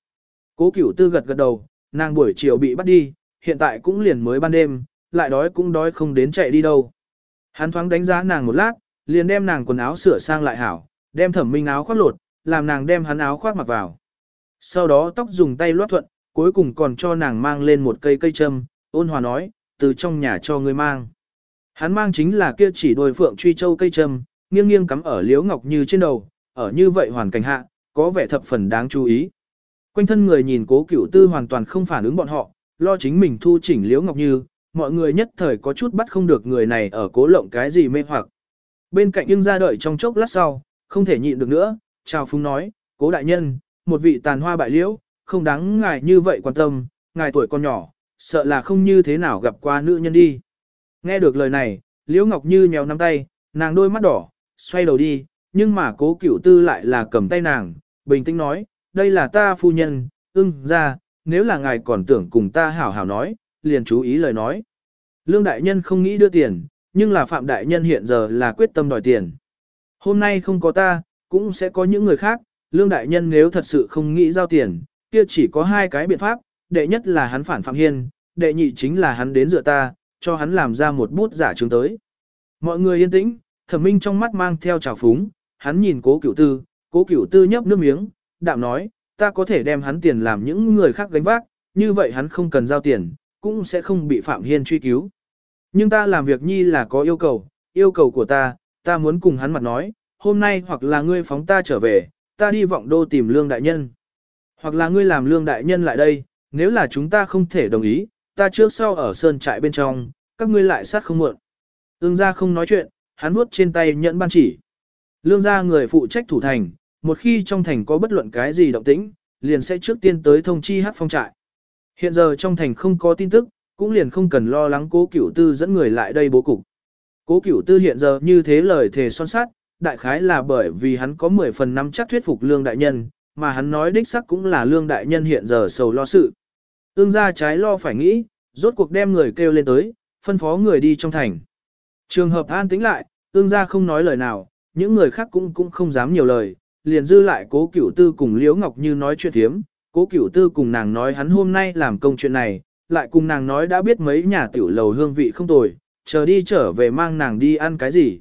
Speaker 1: Cố cửu tư gật gật đầu, nàng buổi chiều bị bắt đi, hiện tại cũng liền mới ban đêm, lại đói cũng đói không đến chạy đi đâu. Hắn thoáng đánh giá nàng một lát, liền đem nàng quần áo sửa sang lại hảo, đem thẩm minh áo khoác lột, làm nàng đem hắn áo khoác mặc vào. Sau đó tóc dùng tay loát thuận, cuối cùng còn cho nàng mang lên một cây cây châm, ôn hòa nói, từ trong nhà cho ngươi mang. Hắn mang chính là kia chỉ đôi phượng truy châu cây châm, nghiêng nghiêng cắm ở liếu ngọc như trên đầu, ở như vậy hoàn cảnh hạ, có vẻ thập phần đáng chú ý. Quanh thân người nhìn cố cửu tư hoàn toàn không phản ứng bọn họ, lo chính mình thu chỉnh liễu ngọc như, mọi người nhất thời có chút bắt không được người này ở cố lộng cái gì mê hoặc. Bên cạnh nhưng ra đợi trong chốc lát sau, không thể nhịn được nữa, chào phúng nói, cố đại nhân, một vị tàn hoa bại liễu, không đáng ngài như vậy quan tâm, ngài tuổi còn nhỏ, sợ là không như thế nào gặp qua nữ nhân đi. Nghe được lời này, liễu ngọc như nhéo nắm tay, nàng đôi mắt đỏ, xoay đầu đi, nhưng mà cố cửu tư lại là cầm tay nàng, bình tĩnh nói, đây là ta phu nhân, ưng ra, nếu là ngài còn tưởng cùng ta hảo hảo nói, liền chú ý lời nói. Lương đại nhân không nghĩ đưa tiền, nhưng là phạm đại nhân hiện giờ là quyết tâm đòi tiền. Hôm nay không có ta, cũng sẽ có những người khác, lương đại nhân nếu thật sự không nghĩ giao tiền, kia chỉ có hai cái biện pháp, đệ nhất là hắn phản phạm hiên, đệ nhị chính là hắn đến dựa ta, cho hắn làm ra một bút giả chứng tới. Mọi người yên tĩnh, thẩm minh trong mắt mang theo trào phúng, hắn nhìn cố cửu tư, cố cửu tư nhấp nước miếng, đạm nói, ta có thể đem hắn tiền làm những người khác gánh vác, như vậy hắn không cần giao tiền, cũng sẽ không bị Phạm Hiên truy cứu. Nhưng ta làm việc nhi là có yêu cầu, yêu cầu của ta, ta muốn cùng hắn mặt nói, hôm nay hoặc là ngươi phóng ta trở về, ta đi vọng đô tìm lương đại nhân. Hoặc là ngươi làm lương đại nhân lại đây, nếu là chúng ta không thể đồng ý, ta trước sau ở sơn trại bên trong, các ngươi lại sát không muộn. Ương gia không nói chuyện, hắn nuốt trên tay nhận ban chỉ. Lương gia người phụ trách thủ thành, một khi trong thành có bất luận cái gì động tĩnh, liền sẽ trước tiên tới thông chi hát phong trại. Hiện giờ trong thành không có tin tức, cũng liền không cần lo lắng cố cửu tư dẫn người lại đây bố cục. Cố cửu tư hiện giờ như thế lời thề son sát, đại khái là bởi vì hắn có 10 phần năm chắc thuyết phục lương đại nhân, mà hắn nói đích sắc cũng là lương đại nhân hiện giờ sầu lo sự. tương ra trái lo phải nghĩ, rốt cuộc đem người kêu lên tới, phân phó người đi trong thành. Trường hợp an tĩnh lại, tương gia không nói lời nào, những người khác cũng cũng không dám nhiều lời, liền dư lại cố cửu tư cùng Liễu Ngọc Như nói chuyện thiếm, cố cửu tư cùng nàng nói hắn hôm nay làm công chuyện này, lại cùng nàng nói đã biết mấy nhà tiểu lầu hương vị không tồi, chờ đi trở về mang nàng đi ăn cái gì.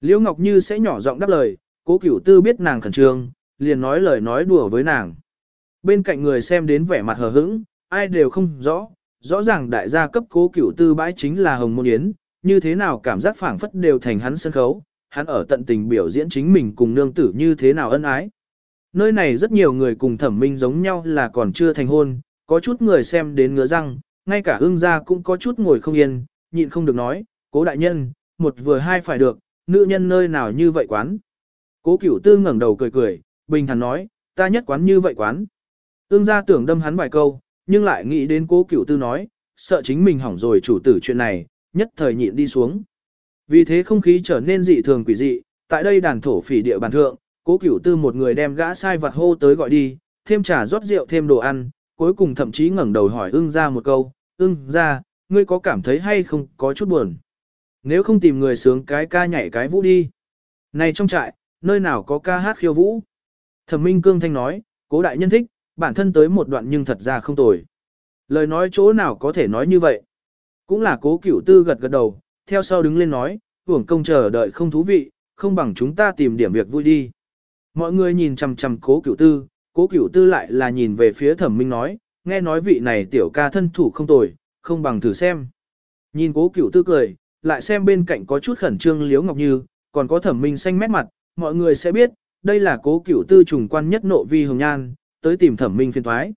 Speaker 1: Liễu Ngọc Như sẽ nhỏ giọng đáp lời, cố cửu tư biết nàng khẩn trương, liền nói lời nói đùa với nàng. Bên cạnh người xem đến vẻ mặt hờ hững, ai đều không rõ, rõ ràng đại gia cấp cố cửu tư bãi chính là Hồng Môn Yến, như thế nào cảm giác phảng phất đều thành hắn sân khấu, hắn ở tận tình biểu diễn chính mình cùng nương tử như thế nào ân ái. Nơi này rất nhiều người cùng thẩm minh giống nhau là còn chưa thành hôn, có chút người xem đến ngứa răng, ngay cả ương gia cũng có chút ngồi không yên, nhịn không được nói, cố đại nhân, một vừa hai phải được, nữ nhân nơi nào như vậy quán. Cố cửu tư ngẩng đầu cười cười, bình thản nói, ta nhất quán như vậy quán. Ương gia tưởng đâm hắn vài câu, nhưng lại nghĩ đến cố cửu tư nói, sợ chính mình hỏng rồi chủ tử chuyện này, nhất thời nhịn đi xuống. Vì thế không khí trở nên dị thường quỷ dị, tại đây đàn thổ phỉ địa bàn thượng, cố cửu tư một người đem gã sai vặt hô tới gọi đi, thêm trà rót rượu thêm đồ ăn, cuối cùng thậm chí ngẩng đầu hỏi ưng ra một câu, ưng ra, ngươi có cảm thấy hay không có chút buồn. Nếu không tìm người sướng cái ca nhảy cái vũ đi. Này trong trại, nơi nào có ca hát khiêu vũ. Thẩm Minh Cương Thanh nói, cố đại nhân thích, bản thân tới một đoạn nhưng thật ra không tồi. Lời nói chỗ nào có thể nói như vậy. Cũng là cố cửu tư gật gật đầu, theo sau đứng lên nói, hưởng công chờ đợi không thú vị, không bằng chúng ta tìm điểm việc vui đi. Mọi người nhìn chằm chằm cố cửu tư, cố cửu tư lại là nhìn về phía thẩm minh nói, nghe nói vị này tiểu ca thân thủ không tồi, không bằng thử xem. Nhìn cố cửu tư cười, lại xem bên cạnh có chút khẩn trương liếu ngọc như, còn có thẩm minh xanh mét mặt, mọi người sẽ biết, đây là cố cửu tư trùng quan nhất nộ vi hồng nhan, tới tìm thẩm minh phiền thoái.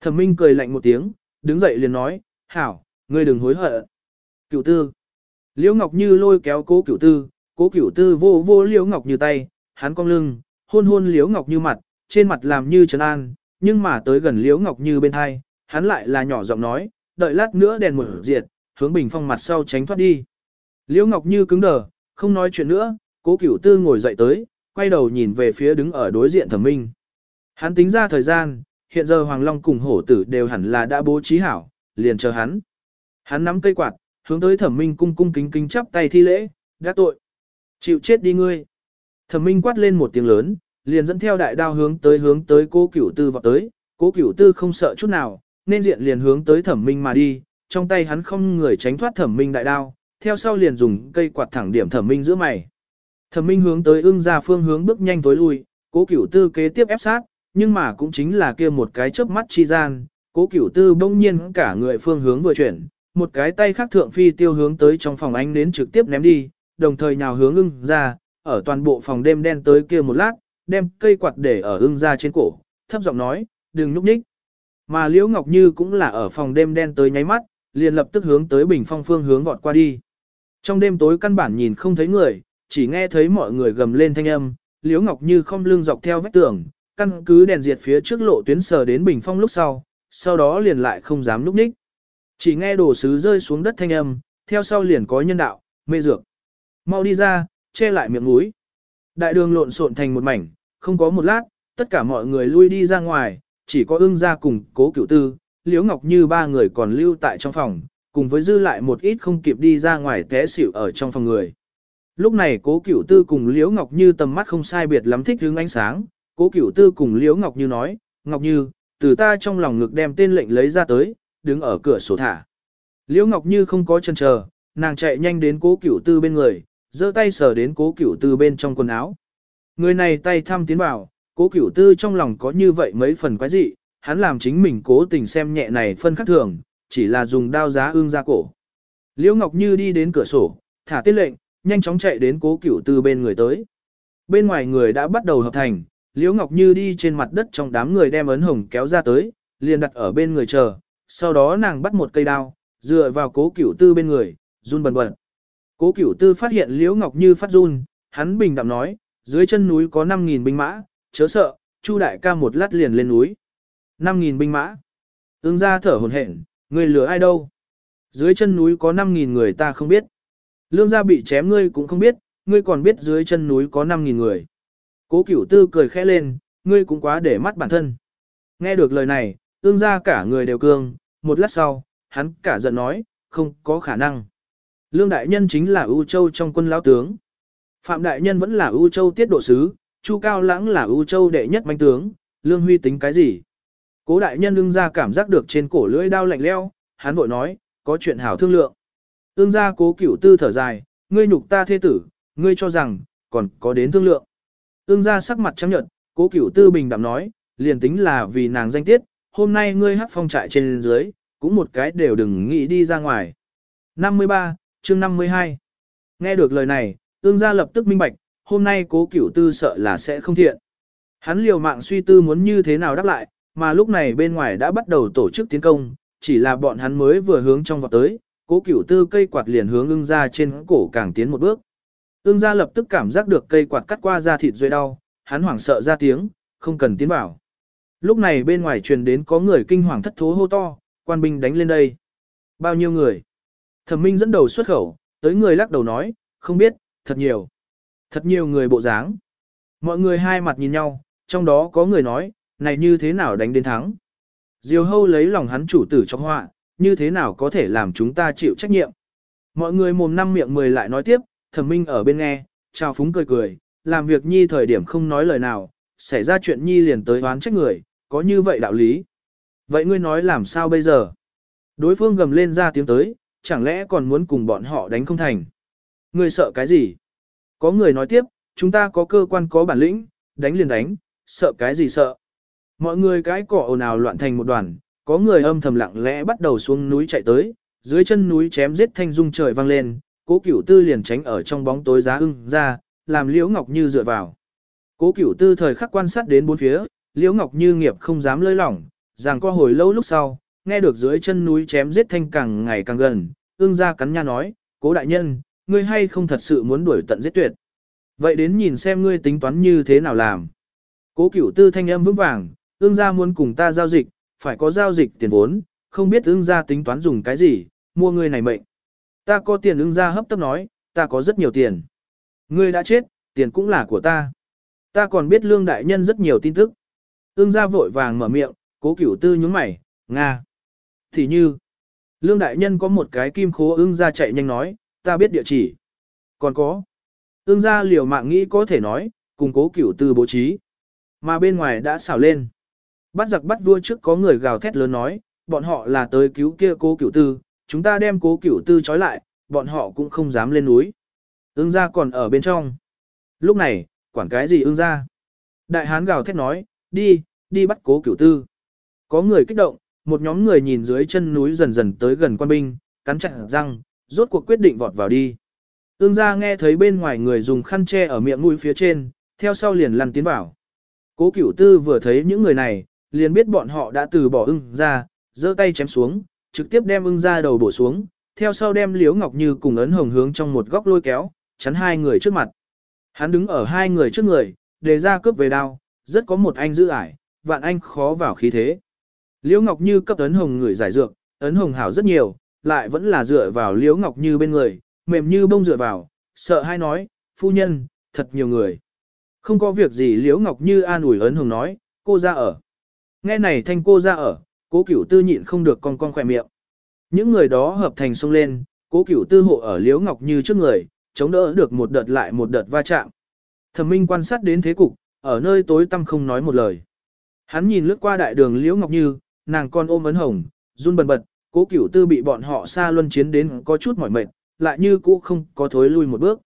Speaker 1: Thẩm minh cười lạnh một tiếng, đứng dậy liền nói, hảo, ngươi đừng hối hận. Cửu tư. Liễu Ngọc Như lôi kéo cố cửu tư, cố cửu tư vô vô Liễu Ngọc Như tay, hắn cong lưng, hôn hôn Liễu Ngọc Như mặt, trên mặt làm như trấn an, nhưng mà tới gần Liễu Ngọc Như bên hai, hắn lại là nhỏ giọng nói, đợi lát nữa đèn một diệt, hướng bình phong mặt sau tránh thoát đi. Liễu Ngọc Như cứng đờ, không nói chuyện nữa, cố cửu tư ngồi dậy tới, quay đầu nhìn về phía đứng ở đối diện thẩm minh. Hắn tính ra thời gian, hiện giờ Hoàng Long cùng hổ tử đều hẳn là đã bố trí hảo, liền chờ hắn. Hắn nắm cây quạt, hướng tới thẩm minh cung cung kính kính chắp tay thi lễ, gác tội. Chịu chết đi ngươi. Thẩm minh quát lên một tiếng lớn, liền dẫn theo đại đao hướng tới hướng tới cố cửu tư vọt tới, cố cửu tư không sợ chút nào, nên diện liền hướng tới thẩm minh mà đi, trong tay hắn không người tránh thoát thẩm minh đại đao, theo sau liền dùng cây quạt thẳng điểm thẩm minh giữa mày. Thẩm minh hướng tới ưng ra phương hướng bước nhanh tối lui, cố cửu tư kế tiếp ép sát, nhưng mà cũng chính là kia một cái chớp mắt chi gian, cố cửu tư bỗng nhiên cả người phương hướng vừa chuyển, một cái tay khác thượng phi tiêu hướng tới trong phòng ánh đến trực tiếp ném đi, đồng thời nhào hướng ưng ra, ở toàn bộ phòng đêm đen tới kia một lát, đem cây quạt để ở ưng ra trên cổ, thấp giọng nói, đừng núp nhích. Mà Liễu Ngọc Như cũng là ở phòng đêm đen tới nháy mắt, liền lập tức hướng tới bình phong phương hướng vọt qua đi. Trong đêm tối căn bản nhìn không thấy người, chỉ nghe thấy mọi người gầm lên thanh âm, Liễu Ngọc Như không lưng dọc theo vách tường, căn cứ đèn diệt phía trước lộ tuyến sờ đến bình phong lúc sau, sau đó liền lại không dám núp nhích. Chỉ nghe đồ sứ rơi xuống đất thanh âm, theo sau liền có nhân đạo, mê dược. Mau đi ra, che lại miệng mũi. Đại đường lộn xộn thành một mảnh, không có một lát, tất cả mọi người lui đi ra ngoài, chỉ có ưng ra cùng cố cửu tư, liễu ngọc như ba người còn lưu tại trong phòng, cùng với dư lại một ít không kịp đi ra ngoài té xỉu ở trong phòng người. Lúc này cố cửu tư cùng liễu ngọc như tầm mắt không sai biệt lắm thích hướng ánh sáng, cố cửu tư cùng liễu ngọc như nói, ngọc như, từ ta trong lòng ngực đem tên lệnh lấy ra tới, đứng ở cửa sổ thả. Liễu Ngọc Như không có chân chờ, nàng chạy nhanh đến cố cửu tư bên người, giơ tay sờ đến cố cửu tư bên trong quần áo. Người này tay thăm tiến vào, cố cửu tư trong lòng có như vậy mấy phần quái dị, hắn làm chính mình cố tình xem nhẹ này phân khắc thường, chỉ là dùng đao giá ương ra cổ. Liễu Ngọc Như đi đến cửa sổ, thả tiết lệnh, nhanh chóng chạy đến cố cửu tư bên người tới. Bên ngoài người đã bắt đầu hợp thành, Liễu Ngọc Như đi trên mặt đất trong đám người đem ấn hồng kéo ra tới, liền đặt ở bên người chờ, sau đó nàng bắt một cây đao, dựa vào cố cửu tư bên người, run bần bật. Cố cửu tư phát hiện Liễu Ngọc Như phát run, hắn bình đạm nói, dưới chân núi có 5.000 binh mã, chớ sợ, Chu đại ca một lát liền lên núi. 5.000 binh mã. Ứng ra thở hồn hển, người lừa ai đâu. Dưới chân núi có 5.000 người ta không biết. Lương gia bị chém ngươi cũng không biết, ngươi còn biết dưới chân núi có 5.000 người. Cố cửu tư cười khẽ lên, ngươi cũng quá để mắt bản thân. Nghe được lời này, ương ra cả người đều cương, một lát sau, hắn cả giận nói, không có khả năng. Lương đại nhân chính là ưu châu trong quân lão tướng. Phạm Đại Nhân vẫn là ưu châu tiết độ sứ, Chu Cao Lãng là ưu châu đệ nhất manh tướng, Lương Huy tính cái gì? Cố Đại Nhân ưng ra cảm giác được trên cổ lưỡi đao lạnh leo, hắn vội nói, có chuyện hảo thương lượng. Ưng ra cố cửu tư thở dài, ngươi nhục ta thê tử, ngươi cho rằng, còn có đến thương lượng. Ưng ra sắc mặt trắng nhợt, cố cửu tư bình đạm nói, liền tính là vì nàng danh tiết, hôm nay ngươi hát phong trại trên dưới, cũng một cái đều đừng nghĩ đi ra ngoài. 53, chương 52 Nghe được lời này, ương gia lập tức minh bạch, hôm nay cố cửu tư sợ là sẽ không thiện. Hắn liều mạng suy tư muốn như thế nào đáp lại, mà lúc này bên ngoài đã bắt đầu tổ chức tiến công, chỉ là bọn hắn mới vừa hướng trong vọt tới, cố cửu tư cây quạt liền hướng ương gia trên cổ càng tiến một bước. Ương gia lập tức cảm giác được cây quạt cắt qua da thịt dưới đau, hắn hoảng sợ ra tiếng, không cần tiến vào. Lúc này bên ngoài truyền đến có người kinh hoàng thất thố hô to, quan binh đánh lên đây. Bao nhiêu người? Thẩm Minh dẫn đầu xuất khẩu, tới người lắc đầu nói, không biết, thật nhiều. Thật nhiều người bộ dáng. Mọi người hai mặt nhìn nhau, trong đó có người nói, này như thế nào đánh đến thắng. Diều hâu lấy lòng hắn chủ tử trong họa, như thế nào có thể làm chúng ta chịu trách nhiệm. Mọi người mồm năm miệng mười lại nói tiếp, thẩm minh ở bên nghe, chào phúng cười cười, làm việc nhi thời điểm không nói lời nào, xảy ra chuyện nhi liền tới oán trách người, có như vậy đạo lý. Vậy ngươi nói làm sao bây giờ? Đối phương gầm lên ra tiếng tới, chẳng lẽ còn muốn cùng bọn họ đánh không thành? Ngươi sợ cái gì? Có người nói tiếp, chúng ta có cơ quan có bản lĩnh, đánh liền đánh, sợ cái gì sợ? Mọi người cái cỏ ồn ào loạn thành một đoàn, có người âm thầm lặng lẽ bắt đầu xuống núi chạy tới, dưới chân núi chém giết thanh dung trời vang lên, cố cửu tư liền tránh ở trong bóng tối giá ưng ra, làm liễu ngọc như dựa vào. Cố cửu tư thời khắc quan sát đến bốn phía, liễu ngọc như nghiệp không dám lơi lỏng, rằng qua hồi lâu lúc sau, nghe được dưới chân núi chém giết thanh càng ngày càng gần, ương ra cắn nha nói, cố đại nhân, ngươi hay không thật sự muốn đuổi tận giết tuyệt. Vậy đến nhìn xem ngươi tính toán như thế nào làm. Cố cửu tư thanh âm vững vàng, ương gia muốn cùng ta giao dịch, phải có giao dịch tiền vốn, không biết ương gia tính toán dùng cái gì, mua ngươi này mệnh. Ta có tiền ương gia hấp tấp nói, ta có rất nhiều tiền. Ngươi đã chết, tiền cũng là của ta. Ta còn biết lương đại nhân rất nhiều tin tức. Ưng gia vội vàng mở miệng, cố cửu tư nhúng mày, Nga. Thì như, lương đại nhân có một cái kim khố ưng gia chạy nhanh nói, ta biết địa chỉ. Còn có, ưng gia liều mạng nghĩ có thể nói, cùng cố cửu tư bố trí. Mà bên ngoài đã xào lên. Bắt giặc bắt vua trước có người gào thét lớn nói, bọn họ là tới cứu kia cố cửu tư, chúng ta đem cố cửu tư trói lại, bọn họ cũng không dám lên núi. Ưng gia còn ở bên trong. Lúc này, quản cái gì ương gia? Đại hán gào thét nói, đi, đi bắt cố cửu tư. Có người kích động, một nhóm người nhìn dưới chân núi dần dần tới gần quan binh, cắn chặt răng, rốt cuộc quyết định vọt vào đi. Ương gia nghe thấy bên ngoài người dùng khăn che ở miệng mũi phía trên, theo sau liền lăn tiến vào. Cố cửu tư vừa thấy những người này, liền biết bọn họ đã từ bỏ ưng ra, giơ tay chém xuống, trực tiếp đem ưng ra đầu bổ xuống, theo sau đem liếu ngọc như cùng ấn hồng hướng trong một góc lôi kéo, chắn hai người trước mặt. Hắn đứng ở hai người trước người, đề ra cướp về đao, rất có một anh giữ ải, vạn anh khó vào khí thế. Liễu Ngọc Như cấp ấn hồng người giải dược, ấn hồng hảo rất nhiều, lại vẫn là dựa vào Liễu Ngọc Như bên người, mềm như bông dựa vào, sợ hai nói, phu nhân, thật nhiều người. Không có việc gì Liễu Ngọc Như an ủi ấn hồng nói, cô ra ở. Nghe này thanh cô ra ở, cố cửu tư nhịn không được con con khỏe miệng. Những người đó hợp thành xông lên, cố cửu tư hộ ở Liễu Ngọc Như trước người, chống đỡ được một đợt lại một đợt va chạm. Thẩm Minh quan sát đến thế cục, ở nơi tối tăm không nói một lời. Hắn nhìn lướt qua đại đường Liễu Ngọc Như, nàng con ôm ấn hồng, run bần bật, cố cửu tư bị bọn họ xa luân chiến đến có chút mỏi mệt, lại như cũ không có thối lui một bước.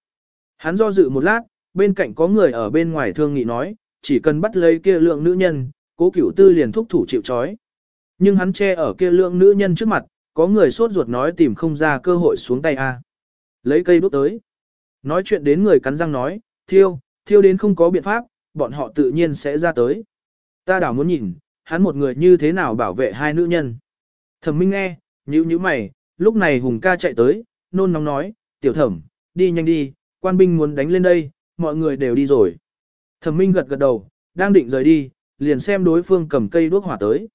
Speaker 1: Hắn do dự một lát, bên cạnh có người ở bên ngoài thương nghị nói, chỉ cần bắt lấy kia lượng nữ nhân, cố cửu tư liền thúc thủ chịu trói. Nhưng hắn che ở kia lượng nữ nhân trước mặt, có người sốt ruột nói tìm không ra cơ hội xuống tay a. Lấy cây đốt tới. Nói chuyện đến người cắn răng nói, thiêu, thiêu đến không có biện pháp, bọn họ tự nhiên sẽ ra tới. Ta đảo muốn nhìn, hắn một người như thế nào bảo vệ hai nữ nhân. Thẩm Minh nghe, nhíu nhíu mày, lúc này Hùng ca chạy tới, nôn nóng nói, tiểu thẩm, đi nhanh đi, quan binh muốn đánh lên đây, mọi người đều đi rồi. Thẩm Minh gật gật đầu, đang định rời đi, liền xem đối phương cầm cây đuốc hỏa tới.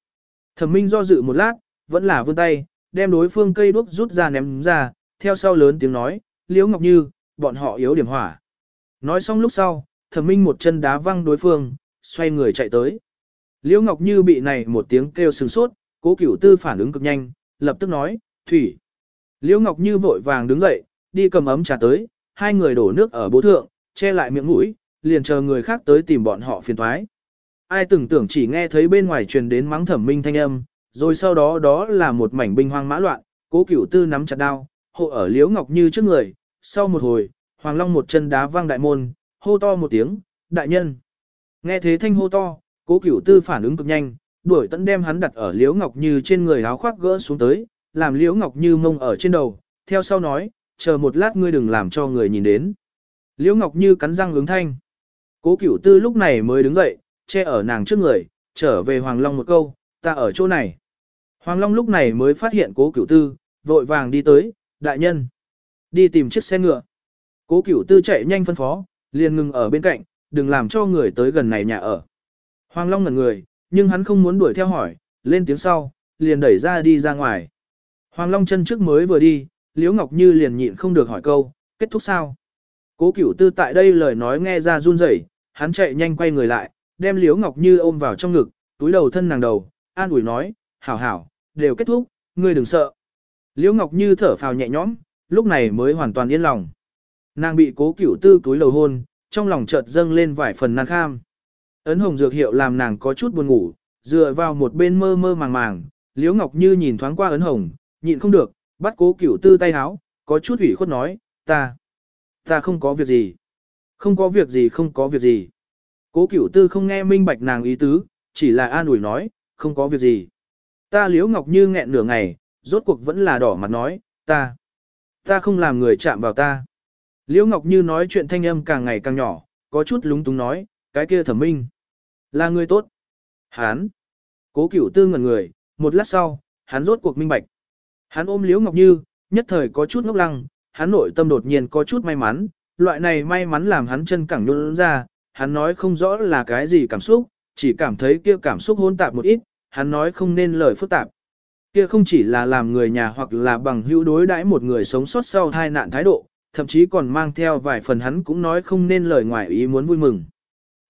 Speaker 1: Thẩm Minh do dự một lát, vẫn là vươn tay, đem đối phương cây đuốc rút ra ném ra, theo sau lớn tiếng nói, Liễu Ngọc Như, bọn họ yếu điểm hỏa. Nói xong lúc sau, Thẩm Minh một chân đá văng đối phương, xoay người chạy tới. Liễu Ngọc Như bị này một tiếng kêu sừng sốt, cố cửu tư phản ứng cực nhanh, lập tức nói, thủy. Liễu Ngọc Như vội vàng đứng dậy, đi cầm ấm trà tới, hai người đổ nước ở bố thượng, che lại miệng mũi, liền chờ người khác tới tìm bọn họ phiền thoái. Ai từng tưởng chỉ nghe thấy bên ngoài truyền đến mắng thẩm minh thanh âm, rồi sau đó đó là một mảnh binh hoang mã loạn, cố cửu tư nắm chặt đao, hộ ở liễu ngọc như trước người, sau một hồi, hoàng long một chân đá vang đại môn, hô to một tiếng, đại nhân. Nghe thế thanh hô to, cố cửu tư phản ứng cực nhanh, đuổi tận đem hắn đặt ở liễu ngọc như trên người áo khoác gỡ xuống tới, làm liễu ngọc như mông ở trên đầu, theo sau nói, chờ một lát ngươi đừng làm cho người nhìn đến. Liễu ngọc như cắn răng ứng thanh. Cố cửu tư lúc này mới đứng dậy, che ở nàng trước người, trở về Hoàng Long một câu, ta ở chỗ này. Hoàng Long lúc này mới phát hiện cố cửu tư, vội vàng đi tới, đại nhân. Đi tìm chiếc xe ngựa. Cố cửu tư chạy nhanh phân phó, liền ngừng ở bên cạnh, đừng làm cho người tới gần này nhà ở. Hoàng Long ngẩn người, nhưng hắn không muốn đuổi theo hỏi, lên tiếng sau, liền đẩy ra đi ra ngoài. Hoàng Long chân trước mới vừa đi, Liễu Ngọc Như liền nhịn không được hỏi câu, kết thúc sao? Cố cửu tư tại đây lời nói nghe ra run rẩy, hắn chạy nhanh quay người lại, đem Liễu Ngọc Như ôm vào trong ngực, túi đầu thân nàng đầu, an ủi nói, hảo hảo, đều kết thúc, ngươi đừng sợ. Liễu Ngọc Như thở phào nhẹ nhõm, lúc này mới hoàn toàn yên lòng. Nàng bị cố cửu tư túi lầu hôn, trong lòng chợt dâng lên vài phần nan kham. Ấn hồng dược hiệu làm nàng có chút buồn ngủ, dựa vào một bên mơ mơ màng màng, Liễu Ngọc Như nhìn thoáng qua ấn hồng, nhịn không được, bắt cố cửu tư tay háo, có chút ủy khuất nói, ta, ta không có việc gì. Không có việc gì không có việc gì. Cố cửu tư không nghe minh bạch nàng ý tứ, chỉ là an ủi nói, không có việc gì. Ta liễu ngọc như nghẹn nửa ngày, rốt cuộc vẫn là đỏ mặt nói, ta, ta không làm người chạm vào ta. Liễu ngọc như nói chuyện thanh âm càng ngày càng nhỏ, có chút lúng túng nói, cái kia thẩm minh, là người tốt. Hán, cố cửu tư ngẩn người, một lát sau, hắn rốt cuộc minh bạch. Hắn ôm liễu ngọc như, nhất thời có chút ngốc lăng, hắn nội tâm đột nhiên có chút may mắn, loại này may mắn làm hắn chân cẳng nhún ra, hắn nói không rõ là cái gì cảm xúc, chỉ cảm thấy kia cảm xúc hỗn tạp một ít, hắn nói không nên lời phức tạp. Kia không chỉ là làm người nhà hoặc là bằng hữu đối đãi một người sống sót sau tai nạn thái độ, thậm chí còn mang theo vài phần hắn cũng nói không nên lời ngoài ý muốn vui mừng.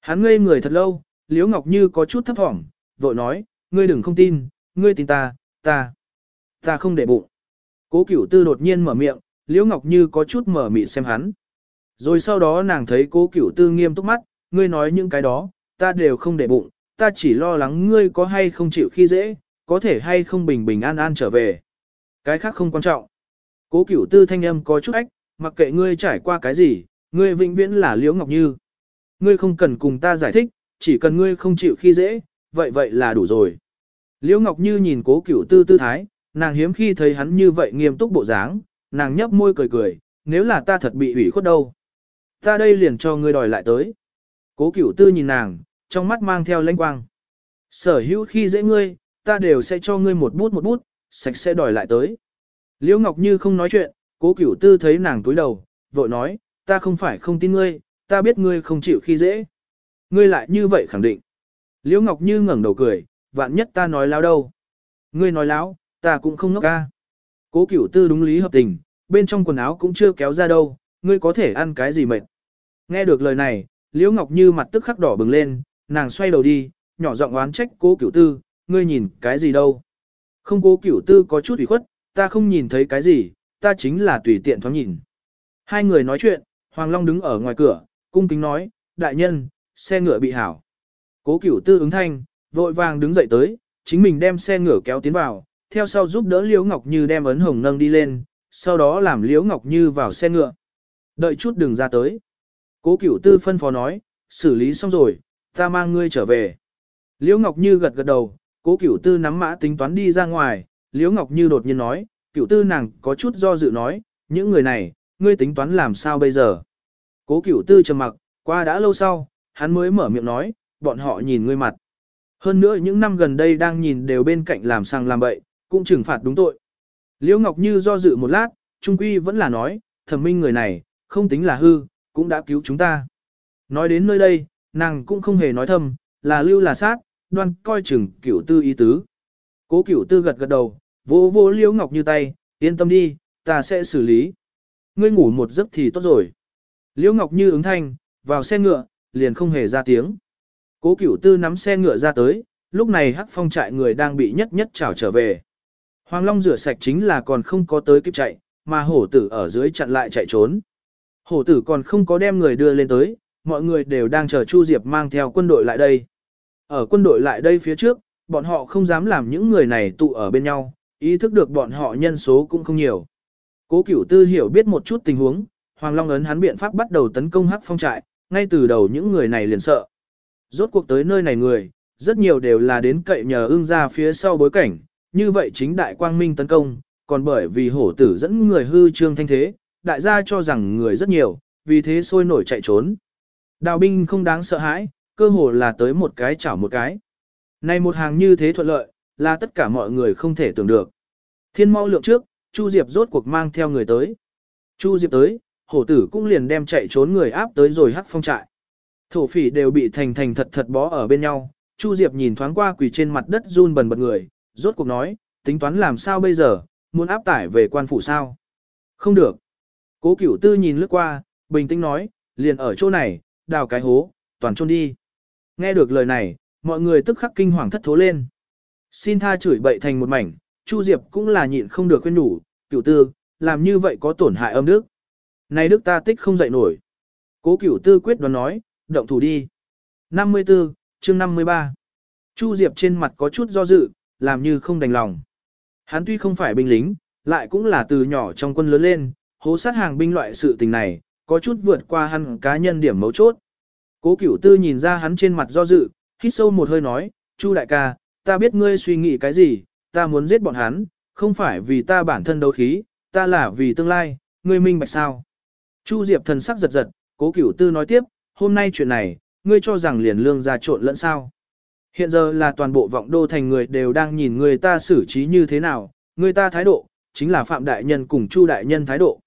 Speaker 1: Hắn ngây người thật lâu, Liễu Ngọc Như có chút thấp thỏm, vội nói, ngươi đừng không tin, ngươi tin ta, ta, ta không để bụng. Cố Cửu Tư đột nhiên mở miệng, Liễu Ngọc Như có chút mở mịt xem hắn. Rồi sau đó nàng thấy Cố Cửu Tư nghiêm túc mắt, ngươi nói những cái đó, ta đều không để bụng, ta chỉ lo lắng ngươi có hay không chịu khi dễ, có thể hay không bình bình an an trở về. Cái khác không quan trọng. Cố cửu tư thanh âm có chút ách, mặc kệ ngươi trải qua cái gì, ngươi vĩnh viễn là Liễu Ngọc Như. Ngươi không cần cùng ta giải thích, chỉ cần ngươi không chịu khi dễ, vậy vậy là đủ rồi. Liễu Ngọc Như nhìn cố cửu tư tư thái, nàng hiếm khi thấy hắn như vậy nghiêm túc bộ dáng, nàng nhấp môi cười cười, nếu là ta thật bị ủy khuất đâu. Ta đây liền cho ngươi đòi lại tới. Cố cửu tư nhìn nàng, trong mắt mang theo lãnh quang. Sở hữu khi dễ ngươi, ta đều sẽ cho ngươi một bút một bút, sạch sẽ đòi lại tới. Liễu Ngọc Như không nói chuyện, cố cửu tư thấy nàng túi đầu, vội nói, ta không phải không tin ngươi, ta biết ngươi không chịu khi dễ. Ngươi lại như vậy khẳng định. Liễu Ngọc Như ngẩng đầu cười, vạn nhất ta nói láo đâu. Ngươi nói láo, ta cũng không ngốc ca. Cố cửu tư đúng lý hợp tình, bên trong quần áo cũng chưa kéo ra đâu, ngươi có thể ăn cái gì mệt. Nghe được lời này, Liễu Ngọc Như mặt tức khắc đỏ bừng lên, nàng xoay đầu đi, nhỏ giọng oán trách cố cửu tư, ngươi nhìn cái gì đâu. Không cố cửu tư có chút ủy khuất, ta không nhìn thấy cái gì, ta chính là tùy tiện thoáng nhìn. Hai người nói chuyện, Hoàng Long đứng ở ngoài cửa, cung kính nói, đại nhân, xe ngựa bị hảo. Cố cửu tư ứng thanh, vội vàng đứng dậy tới, chính mình đem xe ngựa kéo tiến vào, theo sau giúp đỡ Liễu Ngọc Như đem ấn hồng nâng đi lên, sau đó làm Liễu Ngọc Như vào xe ngựa. Đợi chút đừng ra tới. Cố cửu tư phân phó nói, xử lý xong rồi, ta mang ngươi trở về. Liễu Ngọc Như gật gật đầu, cố cửu tư nắm mã tính toán đi ra ngoài, Liễu Ngọc Như đột nhiên nói, cửu tư nàng có chút do dự nói, những người này, ngươi tính toán làm sao bây giờ. Cố cửu tư trầm mặc, qua đã lâu sau, hắn mới mở miệng nói, bọn họ nhìn ngươi mặt. Hơn nữa những năm gần đây đang nhìn đều bên cạnh làm sang làm bậy, cũng trừng phạt đúng tội. Liễu Ngọc Như do dự một lát, trung quy vẫn là nói, thẩm minh người này, không tính là hư, cũng đã cứu chúng ta. Nói đến nơi đây, nàng cũng không hề nói thầm, là lưu là sát, đoan coi chừng cửu tư ý tứ. Cố cửu tư gật gật đầu, vô vô liễu ngọc như tay, yên tâm đi, ta sẽ xử lý. Ngươi ngủ một giấc thì tốt rồi. Liễu ngọc như ứng thanh, vào xe ngựa, liền không hề ra tiếng. Cố cửu tư nắm xe ngựa ra tới, lúc này hắc phong trại người đang bị nhất nhất trảo trở về. Hoàng Long rửa sạch chính là còn không có tới kịp chạy, mà hổ tử ở dưới chặn lại chạy trốn. Hổ tử còn không có đem người đưa lên tới, mọi người đều đang chờ Chu Diệp mang theo quân đội lại đây. Ở quân đội lại đây phía trước, bọn họ không dám làm những người này tụ ở bên nhau, ý thức được bọn họ nhân số cũng không nhiều. Cố Cửu Tư hiểu biết một chút tình huống, Hoàng Long ấn hắn biện pháp bắt đầu tấn công Hắc Phong trại, ngay từ đầu những người này liền sợ. Rốt cuộc tới nơi này người, rất nhiều đều là đến cậy nhờ ưng ra phía sau bối cảnh, như vậy chính đại quang minh tấn công, còn bởi vì hổ tử dẫn người hư trương thanh thế, đại gia cho rằng người rất nhiều, vì thế sôi nổi chạy trốn. Đào binh không đáng sợ hãi, cơ hồ là tới một cái chảo một cái. Này một hàng như thế thuận lợi, là tất cả mọi người không thể tưởng được. Thiên mau lượng trước, Chu Diệp rốt cuộc mang theo người tới. Chu Diệp tới, hổ tử cũng liền đem chạy trốn người áp tới rồi hắc phong trại. Thổ phỉ đều bị thành thành thật thật bó ở bên nhau, Chu Diệp nhìn thoáng qua quỳ trên mặt đất run bần bật người, rốt cuộc nói, tính toán làm sao bây giờ, muốn áp tải về quan phủ sao? Không được. Cố cửu tư nhìn lướt qua, bình tĩnh nói, liền ở chỗ này, đào cái hố, toàn chôn đi. Nghe được lời này, mọi người tức khắc kinh hoàng thất thố lên. Xin tha chửi bậy thành một mảnh, Chu Diệp cũng là nhịn không được khuyên nhủ, cửu tư, làm như vậy có tổn hại âm đức. Này đức ta tích không dậy nổi. Cố cửu tư quyết đoán nói, động thủ đi. 54, chương 53. Chu Diệp trên mặt có chút do dự, làm như không đành lòng. Hắn tuy không phải binh lính, lại cũng là từ nhỏ trong quân lớn lên, hố sát hàng binh loại sự tình này, có chút vượt qua hắn cá nhân điểm mấu chốt. Cố cửu tư nhìn ra hắn trên mặt do dự, hít sâu một hơi nói, Chu đại ca, ta biết ngươi suy nghĩ cái gì, ta muốn giết bọn hắn, không phải vì ta bản thân đấu khí, ta là vì tương lai, ngươi minh bạch sao. Chu Diệp thần sắc giật giật, cố cửu tư nói tiếp, hôm nay chuyện này, ngươi cho rằng liền lương ra trộn lẫn sao. Hiện giờ là toàn bộ vọng đô thành người đều đang nhìn người ta xử trí như thế nào, người ta thái độ, chính là Phạm Đại Nhân cùng Chu Đại Nhân thái độ.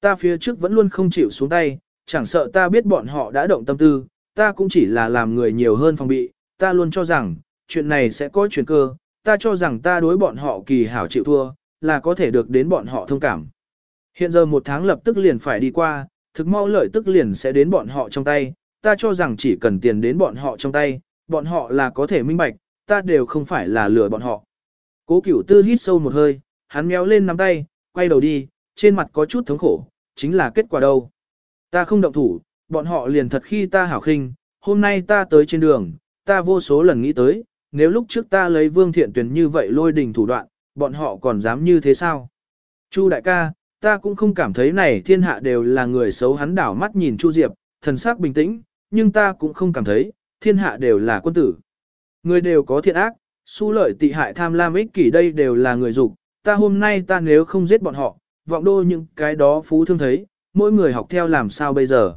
Speaker 1: Ta phía trước vẫn luôn không chịu xuống tay, chẳng sợ ta biết bọn họ đã động tâm tư, ta cũng chỉ là làm người nhiều hơn phòng bị, ta luôn cho rằng, chuyện này sẽ có chuyển cơ, ta cho rằng ta đối bọn họ kỳ hảo chịu thua, là có thể được đến bọn họ thông cảm. Hiện giờ một tháng lập tức liền phải đi qua, thực mau lợi tức liền sẽ đến bọn họ trong tay, ta cho rằng chỉ cần tiền đến bọn họ trong tay, bọn họ là có thể minh bạch, ta đều không phải là lừa bọn họ. Cố cửu tư hít sâu một hơi, hắn méo lên nắm tay, quay đầu đi, trên mặt có chút thống khổ, chính là kết quả đâu. Ta không động thủ, bọn họ liền thật khi ta hảo khinh, hôm nay ta tới trên đường, ta vô số lần nghĩ tới, nếu lúc trước ta lấy vương thiện tuyển như vậy lôi đình thủ đoạn, bọn họ còn dám như thế sao? Chu đại ca, ta cũng không cảm thấy này thiên hạ đều là người xấu hắn đảo mắt nhìn Chu Diệp, thần sắc bình tĩnh, nhưng ta cũng không cảm thấy, thiên hạ đều là quân tử. Người đều có thiện ác, su lợi tị hại tham lam ích kỷ đây đều là người dục ta hôm nay ta nếu không giết bọn họ, vọng đô những cái đó phú thương thấy, mỗi người học theo làm sao bây giờ.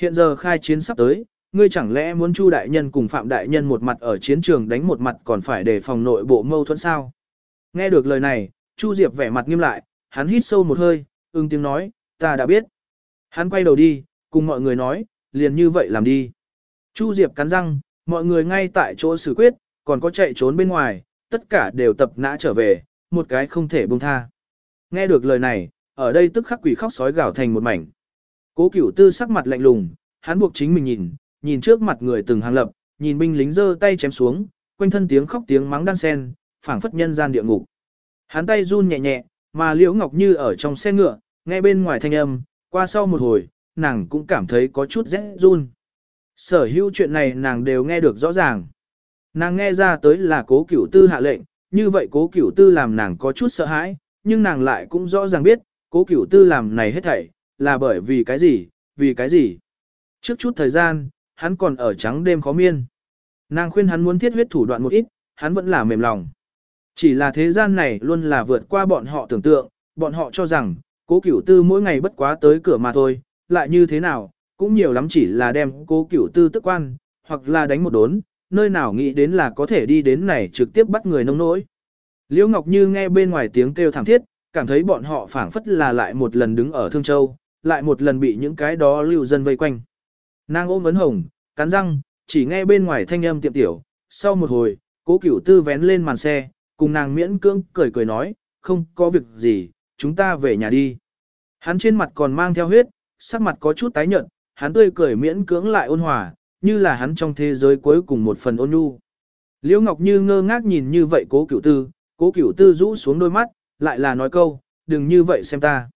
Speaker 1: Hiện giờ khai chiến sắp tới, ngươi chẳng lẽ muốn Chu đại nhân cùng Phạm đại nhân một mặt ở chiến trường đánh một mặt còn phải để phòng nội bộ mâu thuẫn sao? Nghe được lời này, Chu Diệp vẻ mặt nghiêm lại, hắn hít sâu một hơi, ưng tiếng nói, ta đã biết. Hắn quay đầu đi, cùng mọi người nói, liền như vậy làm đi. Chu Diệp cắn răng, mọi người ngay tại chỗ xử quyết, còn có chạy trốn bên ngoài, tất cả đều tập nã trở về, một cái không thể buông tha. Nghe được lời này, ở đây tức khắc quỷ khóc sói gào thành một mảnh. Cố cửu tư sắc mặt lạnh lùng, hắn buộc chính mình nhìn, nhìn trước mặt người từng hàng lập, nhìn binh lính giơ tay chém xuống, quanh thân tiếng khóc tiếng mắng đan sen, phảng phất nhân gian địa ngục. Hắn tay run nhẹ nhẹ, mà Liễu Ngọc Như ở trong xe ngựa, nghe bên ngoài thanh âm, qua sau một hồi, nàng cũng cảm thấy có chút rét run. Sở hữu chuyện này nàng đều nghe được rõ ràng. Nàng nghe ra tới là cố cửu tư hạ lệnh, như vậy cố cửu tư làm nàng có chút sợ hãi, nhưng nàng lại cũng rõ ràng biết, cố cửu tư làm này hết thảy, là bởi vì cái gì, vì cái gì. Trước chút thời gian, hắn còn ở trắng đêm khó miên. Nàng khuyên hắn muốn thiết huyết thủ đoạn một ít, hắn vẫn là mềm lòng. Chỉ là thế gian này luôn là vượt qua bọn họ tưởng tượng, bọn họ cho rằng, cố cửu tư mỗi ngày bất quá tới cửa mà thôi, lại như thế nào, cũng nhiều lắm chỉ là đem cố cửu tư tức quan, hoặc là đánh một đốn, nơi nào nghĩ đến là có thể đi đến này trực tiếp bắt người nông nỗi. Liễu Ngọc Như nghe bên ngoài tiếng kêu thảm thiết, cảm thấy bọn họ phảng phất là lại một lần đứng ở Thương Châu, lại một lần bị những cái đó lưu dân vây quanh. Nàng ôm ấn hồng, cắn răng, chỉ nghe bên ngoài thanh âm tiệm tiểu, sau một hồi, cố cửu tư vén lên màn xe, cùng nàng miễn cưỡng cười cười nói, không có việc gì, chúng ta về nhà đi. Hắn trên mặt còn mang theo huyết, sắc mặt có chút tái nhợt, hắn tươi cười miễn cưỡng lại ôn hòa, như là hắn trong thế giới cuối cùng một phần ôn nhu. Liễu Ngọc Như ngơ ngác nhìn như vậy cố cửu tư, cố cửu tư rũ xuống đôi mắt, lại là nói câu, đừng như vậy xem ta.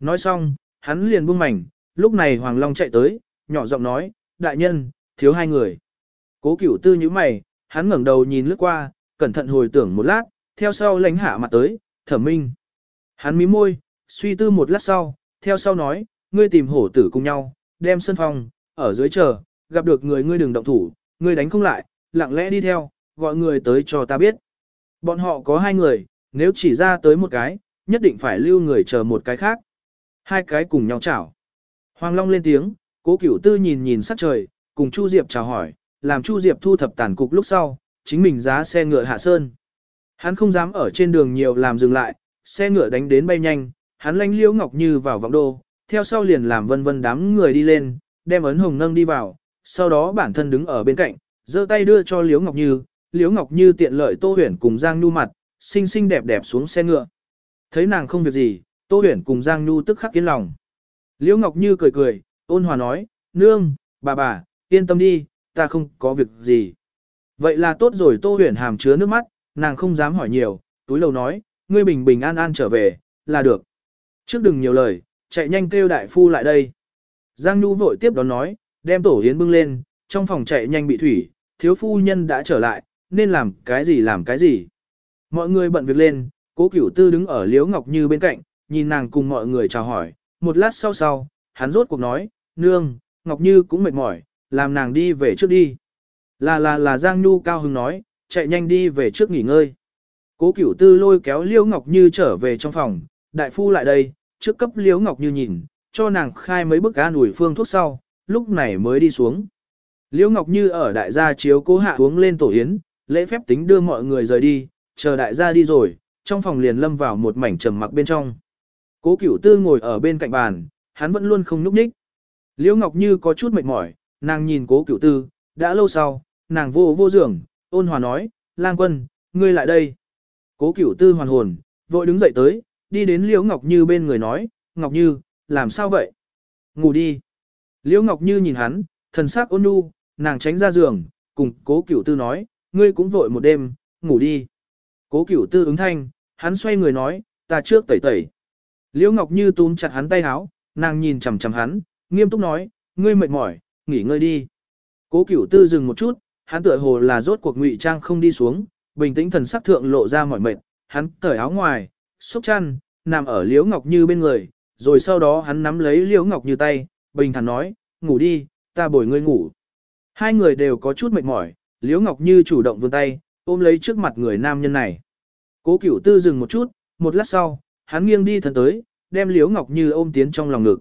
Speaker 1: Nói xong, hắn liền buông mảnh, lúc này Hoàng Long chạy tới, nhỏ giọng nói, đại nhân, thiếu hai người. Cố cửu tư như mày, hắn ngẩng đầu nhìn lướt qua, cẩn thận hồi tưởng một lát, theo sau lãnh hạ mặt tới, thẩm minh. Hắn mím môi, suy tư một lát sau, theo sau nói, ngươi tìm hổ tử cùng nhau, đem sân phòng, ở dưới chờ, gặp được người ngươi đừng động thủ, ngươi đánh không lại, lặng lẽ đi theo, gọi người tới cho ta biết. Bọn họ có hai người, nếu chỉ ra tới một cái, nhất định phải lưu người chờ một cái khác. Hai cái cùng nhau chảo. Hoàng Long lên tiếng, cố cửu tư nhìn nhìn sắc trời, cùng Chu Diệp chào hỏi, làm Chu Diệp thu thập tàn cục lúc sau, chính mình giá xe ngựa hạ sơn. Hắn không dám ở trên đường nhiều làm dừng lại, xe ngựa đánh đến bay nhanh, hắn lanh liễu ngọc như vào vọng đô, theo sau liền làm vân vân đám người đi lên, đem ấn hồng nâng đi vào, sau đó bản thân đứng ở bên cạnh, giơ tay đưa cho liễu ngọc như, liễu ngọc như tiện lợi tô huyền cùng giang nhu mặt, xinh xinh đẹp đẹp xuống xe ngựa. Thấy nàng không việc gì, tô huyền cùng giang nhu tức khắc kiến lòng. Liễu ngọc như cười cười, ôn hòa nói, nương, bà bà, yên tâm đi, ta không có việc gì. Vậy là tốt rồi tô huyền hàm chứa nước mắt, nàng không dám hỏi nhiều, túi lầu nói, ngươi bình bình an an trở về, là được. Trước đừng nhiều lời, chạy nhanh kêu đại phu lại đây. Giang Nhu vội tiếp đón nói, đem tổ yến bưng lên, trong phòng chạy nhanh bị thủy, thiếu phu nhân đã trở lại, nên làm cái gì làm cái gì. Mọi người bận việc lên, cố cửu tư đứng ở Liễu ngọc như bên cạnh, nhìn nàng cùng mọi người chào hỏi, một lát sau sau, hắn rốt cuộc nói, nương, ngọc như cũng mệt mỏi, làm nàng đi về trước đi. Là là là Giang Nhu cao hứng nói, chạy nhanh đi về trước nghỉ ngơi. Cố cửu tư lôi kéo Liễu Ngọc Như trở về trong phòng, đại phu lại đây, trước cấp Liễu Ngọc Như nhìn, cho nàng khai mấy bức an ủi phương thuốc sau, lúc này mới đi xuống. Liễu Ngọc Như ở đại gia chiếu cố hạ uống lên tổ yến, lễ phép tính đưa mọi người rời đi, chờ đại gia đi rồi, trong phòng liền lâm vào một mảnh trầm mặc bên trong. Cố Cửu Tư ngồi ở bên cạnh bàn, hắn vẫn luôn không nhúc nhích. Liễu Ngọc Như có chút mệt mỏi, nàng nhìn Cố Cửu Tư, đã lâu sau, nàng vô vô giường, ôn hòa nói, lang quân, ngươi lại đây. Cố cửu tư hoàn hồn, vội đứng dậy tới, đi đến Liễu Ngọc Như bên người nói, Ngọc Như, làm sao vậy? Ngủ đi. Liễu Ngọc Như nhìn hắn, thần sắc ôn nhu, nàng tránh ra giường, cùng cố cửu tư nói, ngươi cũng vội một đêm, ngủ đi. Cố cửu tư ứng thanh, hắn xoay người nói, ta trước tẩy tẩy. Liễu Ngọc Như túm chặt hắn tay háo, nàng nhìn chằm chằm hắn, nghiêm túc nói, ngươi mệt mỏi, nghỉ ngơi đi. Cố cửu tư dừng một chút, hắn tựa hồ là rốt cuộc ngụy trang không đi xuống, bình tĩnh thần sắc thượng lộ ra mỏi mệt, hắn cởi áo ngoài, xúc chăn, nằm ở Liễu Ngọc Như bên người, rồi sau đó hắn nắm lấy Liễu Ngọc Như tay, bình thản nói, ngủ đi, ta bồi ngươi ngủ. Hai người đều có chút mệt mỏi, Liễu Ngọc Như chủ động vươn tay, ôm lấy trước mặt người nam nhân này. Cố Cửu Tư dừng một chút, một lát sau, hắn nghiêng đi thần tới, đem Liễu Ngọc Như ôm tiến trong lòng ngực.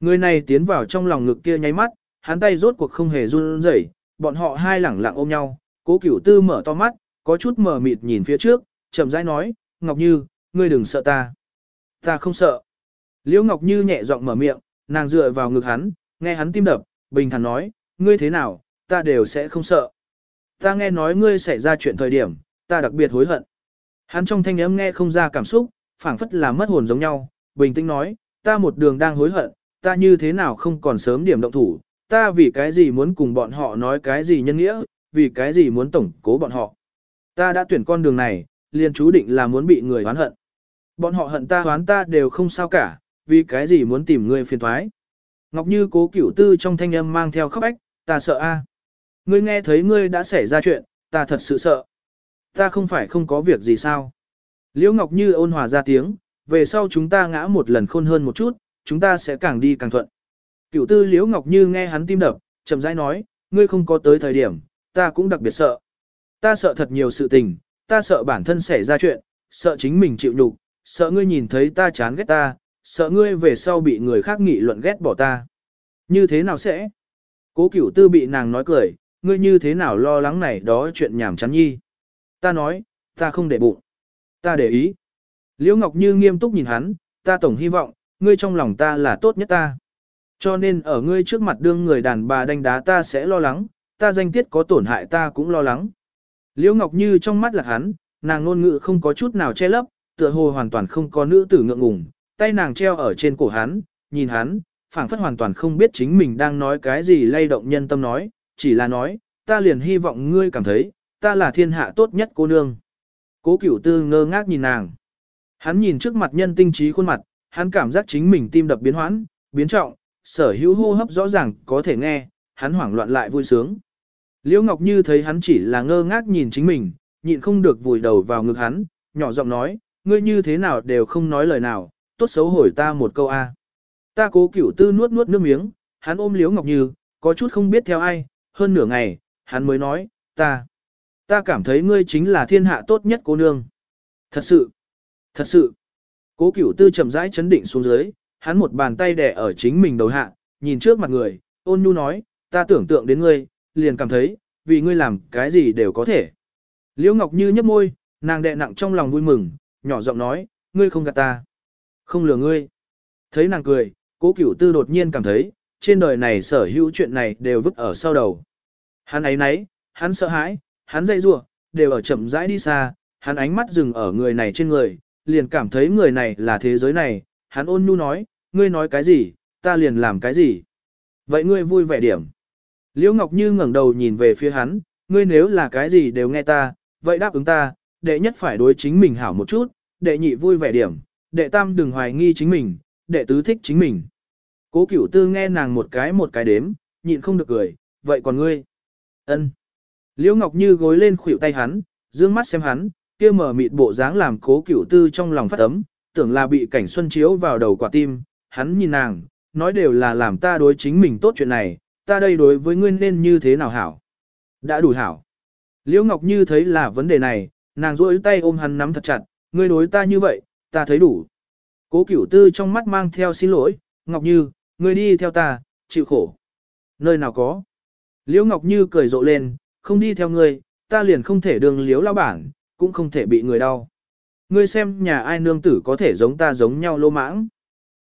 Speaker 1: Người này tiến vào trong lòng ngực kia nháy mắt, hắn tay rốt cuộc không hề run rẩy, bọn họ hai lẳng lặng ôm nhau, cố cửu tư mở to mắt, có chút mờ mịt nhìn phía trước, chậm rãi nói, Ngọc Như, ngươi đừng sợ ta. Ta không sợ. Liễu Ngọc Như nhẹ giọng mở miệng, nàng dựa vào ngực hắn, nghe hắn tim đập, bình thản nói, ngươi thế nào, ta đều sẽ không sợ. Ta nghe nói ngươi xảy ra chuyện thời điểm, ta đặc biệt hối hận. Hắn trong thanh âm nghe không ra cảm xúc, phảng phất là mất hồn giống nhau, bình tĩnh nói, ta một đường đang hối hận, ta như thế nào không còn sớm điểm động thủ, ta vì cái gì muốn cùng bọn họ nói cái gì nhân nghĩa, vì cái gì muốn tổng cố bọn họ. Ta đã tuyển con đường này, liền chú định là muốn bị người oán hận. Bọn họ hận ta oán ta đều không sao cả, vì cái gì muốn tìm người phiền thoái. Ngọc Như cố cửu tư trong thanh âm mang theo khóc ách, ta sợ a. Ngươi nghe thấy ngươi đã xảy ra chuyện, ta thật sự sợ. Ta không phải không có việc gì sao. Liễu Ngọc Như ôn hòa ra tiếng, về sau chúng ta ngã một lần khôn hơn một chút, chúng ta sẽ càng đi càng thuận. Cựu tư Liễu Ngọc Như nghe hắn tim đập, chậm rãi nói, ngươi không có tới thời điểm, ta cũng đặc biệt sợ. Ta sợ thật nhiều sự tình, ta sợ bản thân xảy ra chuyện, sợ chính mình chịu nhục, sợ ngươi nhìn thấy ta chán ghét ta, sợ ngươi về sau bị người khác nghị luận ghét bỏ ta. Như thế nào sẽ? Cố cửu tư bị nàng nói cười, ngươi như thế nào lo lắng này đó chuyện nhảm chán nhi. Ta nói, ta không để bụng. Ta để ý. Liễu Ngọc Như nghiêm túc nhìn hắn, ta tổng hy vọng, ngươi trong lòng ta là tốt nhất ta. Cho nên ở ngươi trước mặt đương người đàn bà đánh đá ta sẽ lo lắng, ta danh tiết có tổn hại ta cũng lo lắng. Liễu Ngọc Như trong mắt là hắn, nàng ngôn ngữ không có chút nào che lấp, tựa hồ hoàn toàn không có nữ tử ngượng ngùng, tay nàng treo ở trên cổ hắn, nhìn hắn, phảng phất hoàn toàn không biết chính mình đang nói cái gì lay động nhân tâm nói, chỉ là nói, ta liền hy vọng ngươi cảm thấy, ta là thiên hạ tốt nhất cô nương. Cố cửu tư ngơ ngác nhìn nàng. Hắn nhìn trước mặt nhân tinh trí khuôn mặt, hắn cảm giác chính mình tim đập biến hoãn, biến trọng, sở hữu hô hấp rõ ràng có thể nghe, hắn hoảng loạn lại vui sướng. Liễu Ngọc Như thấy hắn chỉ là ngơ ngác nhìn chính mình, nhịn không được vùi đầu vào ngực hắn, nhỏ giọng nói, ngươi như thế nào đều không nói lời nào, tốt xấu hỏi ta một câu a. Ta cố cửu tư nuốt nuốt nước miếng, hắn ôm Liễu Ngọc Như, có chút không biết theo ai, hơn nửa ngày, hắn mới nói, ta, ta cảm thấy ngươi chính là thiên hạ tốt nhất cô nương. Thật sự, thật sự. Cố cửu tư chậm rãi chấn định xuống dưới, hắn một bàn tay đè ở chính mình đầu hạ, nhìn trước mặt người, ôn nhu nói, ta tưởng tượng đến ngươi, liền cảm thấy, vì ngươi làm cái gì đều có thể. Liễu Ngọc Như nhấp môi, nàng đè nặng trong lòng vui mừng, nhỏ giọng nói, ngươi không gạt ta. Không lừa ngươi. Thấy nàng cười, cố cửu tư đột nhiên cảm thấy, trên đời này sở hữu chuyện này đều vứt ở sau đầu. Hắn ấy nấy, hắn sợ hãi, hắn dây rủa đều ở chậm rãi đi xa, hắn ánh mắt dừng ở người này trên người, liền cảm thấy người này là thế giới này, hắn ôn nhu nói, ngươi nói cái gì, ta liền làm cái gì. Vậy ngươi vui vẻ điểm. Liễu Ngọc Như ngẩng đầu nhìn về phía hắn, ngươi nếu là cái gì đều nghe ta, vậy đáp ứng ta, đệ nhất phải đối chính mình hảo một chút, đệ nhị vui vẻ điểm, đệ tam đừng hoài nghi chính mình, đệ tứ thích chính mình. Cố cửu tư nghe nàng một cái một cái đếm, nhịn không được cười, vậy còn ngươi? ân Liễu Ngọc Như gối lên khuỷu tay hắn, dương mắt xem hắn, kia mở mịt bộ dáng làm cố cửu tư trong lòng phát ấm, tưởng là bị cảnh xuân chiếu vào đầu quả tim, hắn nhìn nàng, nói đều là làm ta đối chính mình tốt chuyện này, ta đây đối với ngươi nên như thế nào hảo? Đã đủ hảo. Liễu Ngọc Như thấy là vấn đề này, nàng duỗi tay ôm hắn nắm thật chặt, ngươi đối ta như vậy, ta thấy đủ. Cố cửu tư trong mắt mang theo xin lỗi, Ngọc Như, ngươi đi theo ta, chịu khổ. Nơi nào có. Liễu Ngọc Như cười rộ lên, không đi theo ngươi, ta liền không thể đường liếu lao bản, cũng không thể bị người đau. Ngươi xem nhà ai nương tử có thể giống ta giống nhau lô mãng.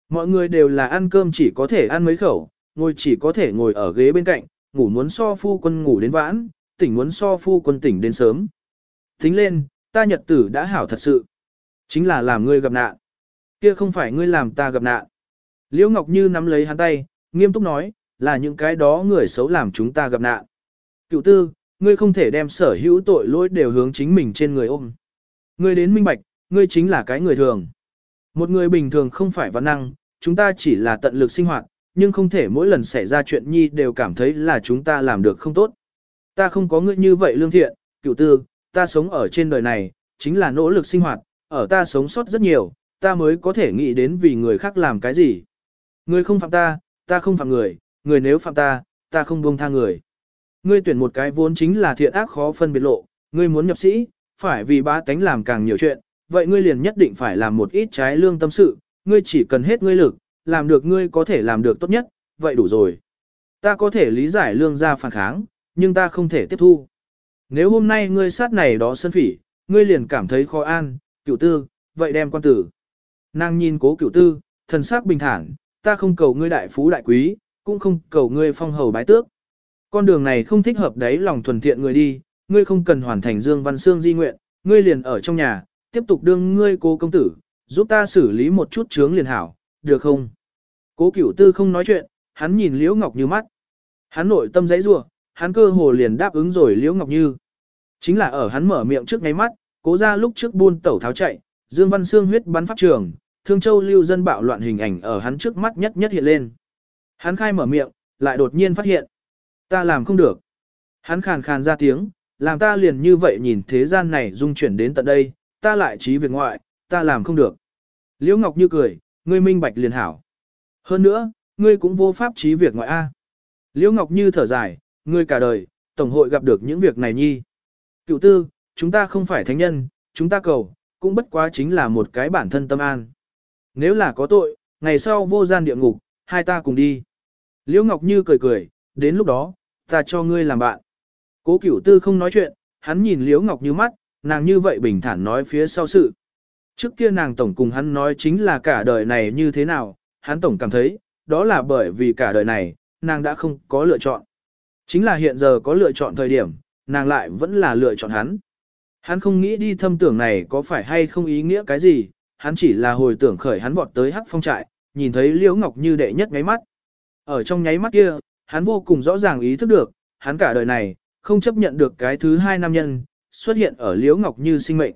Speaker 1: Mọi người đều là ăn cơm chỉ có thể ăn mấy khẩu, ngồi chỉ có thể ngồi ở ghế bên cạnh, ngủ muốn so phu quân ngủ đến vãn, tỉnh muốn so phu quân tỉnh đến sớm. Tính lên, ta nhật tử đã hảo thật sự. Chính là làm ngươi gặp nạn. Kia không phải ngươi làm ta gặp nạn. Liễu Ngọc Như nắm lấy hắn tay, nghiêm túc nói, là những cái đó người xấu làm chúng ta gặp nạn. Cựu tư, ngươi không thể đem sở hữu tội lỗi đều hướng chính mình trên người ôm. Ngươi đến minh bạch, ngươi chính là cái người thường. Một người bình thường không phải văn năng, chúng ta chỉ là tận lực sinh hoạt, nhưng không thể mỗi lần xảy ra chuyện nhi đều cảm thấy là chúng ta làm được không tốt. Ta không có ngươi như vậy lương thiện, cựu tư, ta sống ở trên đời này, chính là nỗ lực sinh hoạt, ở ta sống sót rất nhiều, ta mới có thể nghĩ đến vì người khác làm cái gì. Ngươi không phạm ta, ta không phạm người, người nếu phạm ta, ta không buông tha người. Ngươi tuyển một cái vốn chính là thiện ác khó phân biệt lộ, ngươi muốn nhập sĩ, phải vì ba tánh làm càng nhiều chuyện, vậy ngươi liền nhất định phải làm một ít trái lương tâm sự, ngươi chỉ cần hết ngươi lực, làm được ngươi có thể làm được tốt nhất, vậy đủ rồi. Ta có thể lý giải lương gia phản kháng, nhưng ta không thể tiếp thu. Nếu hôm nay ngươi sát này đó sân phỉ, ngươi liền cảm thấy khó an, cựu tư, vậy đem quan tử. Nàng nhìn cố cựu tư, thần sắc bình thản, ta không cầu ngươi đại phú đại quý, cũng không cầu ngươi phong hầu bái tước. Con đường này không thích hợp đấy lòng thuần thiện người đi, ngươi không cần hoàn thành Dương Văn Sương di nguyện, ngươi liền ở trong nhà, tiếp tục đương ngươi cố công tử, giúp ta xử lý một chút chướng liền hảo, được không? Cố cửu tư không nói chuyện, hắn nhìn Liễu Ngọc Như mắt. Hắn nội tâm giấy rủa, hắn cơ hồ liền đáp ứng rồi Liễu Ngọc Như. Chính là ở hắn mở miệng trước ngay mắt, cố ra lúc trước buôn tẩu tháo chạy, Dương Văn Sương huyết bắn pháp trường, Thương Châu lưu dân bạo loạn hình ảnh ở hắn trước mắt nhất nhất hiện lên. Hắn khai mở miệng, lại đột nhiên phát hiện. Ta làm không được. Hắn khàn khàn ra tiếng, làm ta liền như vậy nhìn thế gian này dung chuyển đến tận đây, ta lại trí việc ngoại, ta làm không được. Liễu Ngọc Như cười, ngươi minh bạch liền hảo. Hơn nữa, ngươi cũng vô pháp trí việc ngoại A. Liễu Ngọc Như thở dài, ngươi cả đời, Tổng hội gặp được những việc này nhi. Cựu tư, chúng ta không phải thánh nhân, chúng ta cầu, cũng bất quá chính là một cái bản thân tâm an. Nếu là có tội, ngày sau vô gian địa ngục, hai ta cùng đi. Liễu Ngọc Như cười cười, đến lúc đó, ta cho ngươi làm bạn. Cố cửu tư không nói chuyện, hắn nhìn Liễu Ngọc Như mắt, nàng như vậy bình thản nói phía sau sự. Trước kia nàng tổng cùng hắn nói chính là cả đời này như thế nào, hắn tổng cảm thấy, đó là bởi vì cả đời này, nàng đã không có lựa chọn. Chính là hiện giờ có lựa chọn thời điểm, nàng lại vẫn là lựa chọn hắn. Hắn không nghĩ đi thâm tưởng này có phải hay không ý nghĩa cái gì, hắn chỉ là hồi tưởng khởi hắn vọt tới hắc phong trại, nhìn thấy Liễu Ngọc Như đệ nhất nháy mắt. Ở trong nháy mắt kia, hắn vô cùng rõ ràng ý thức được, hắn cả đời này, không chấp nhận được cái thứ hai nam nhân, xuất hiện ở Liễu Ngọc Như sinh mệnh.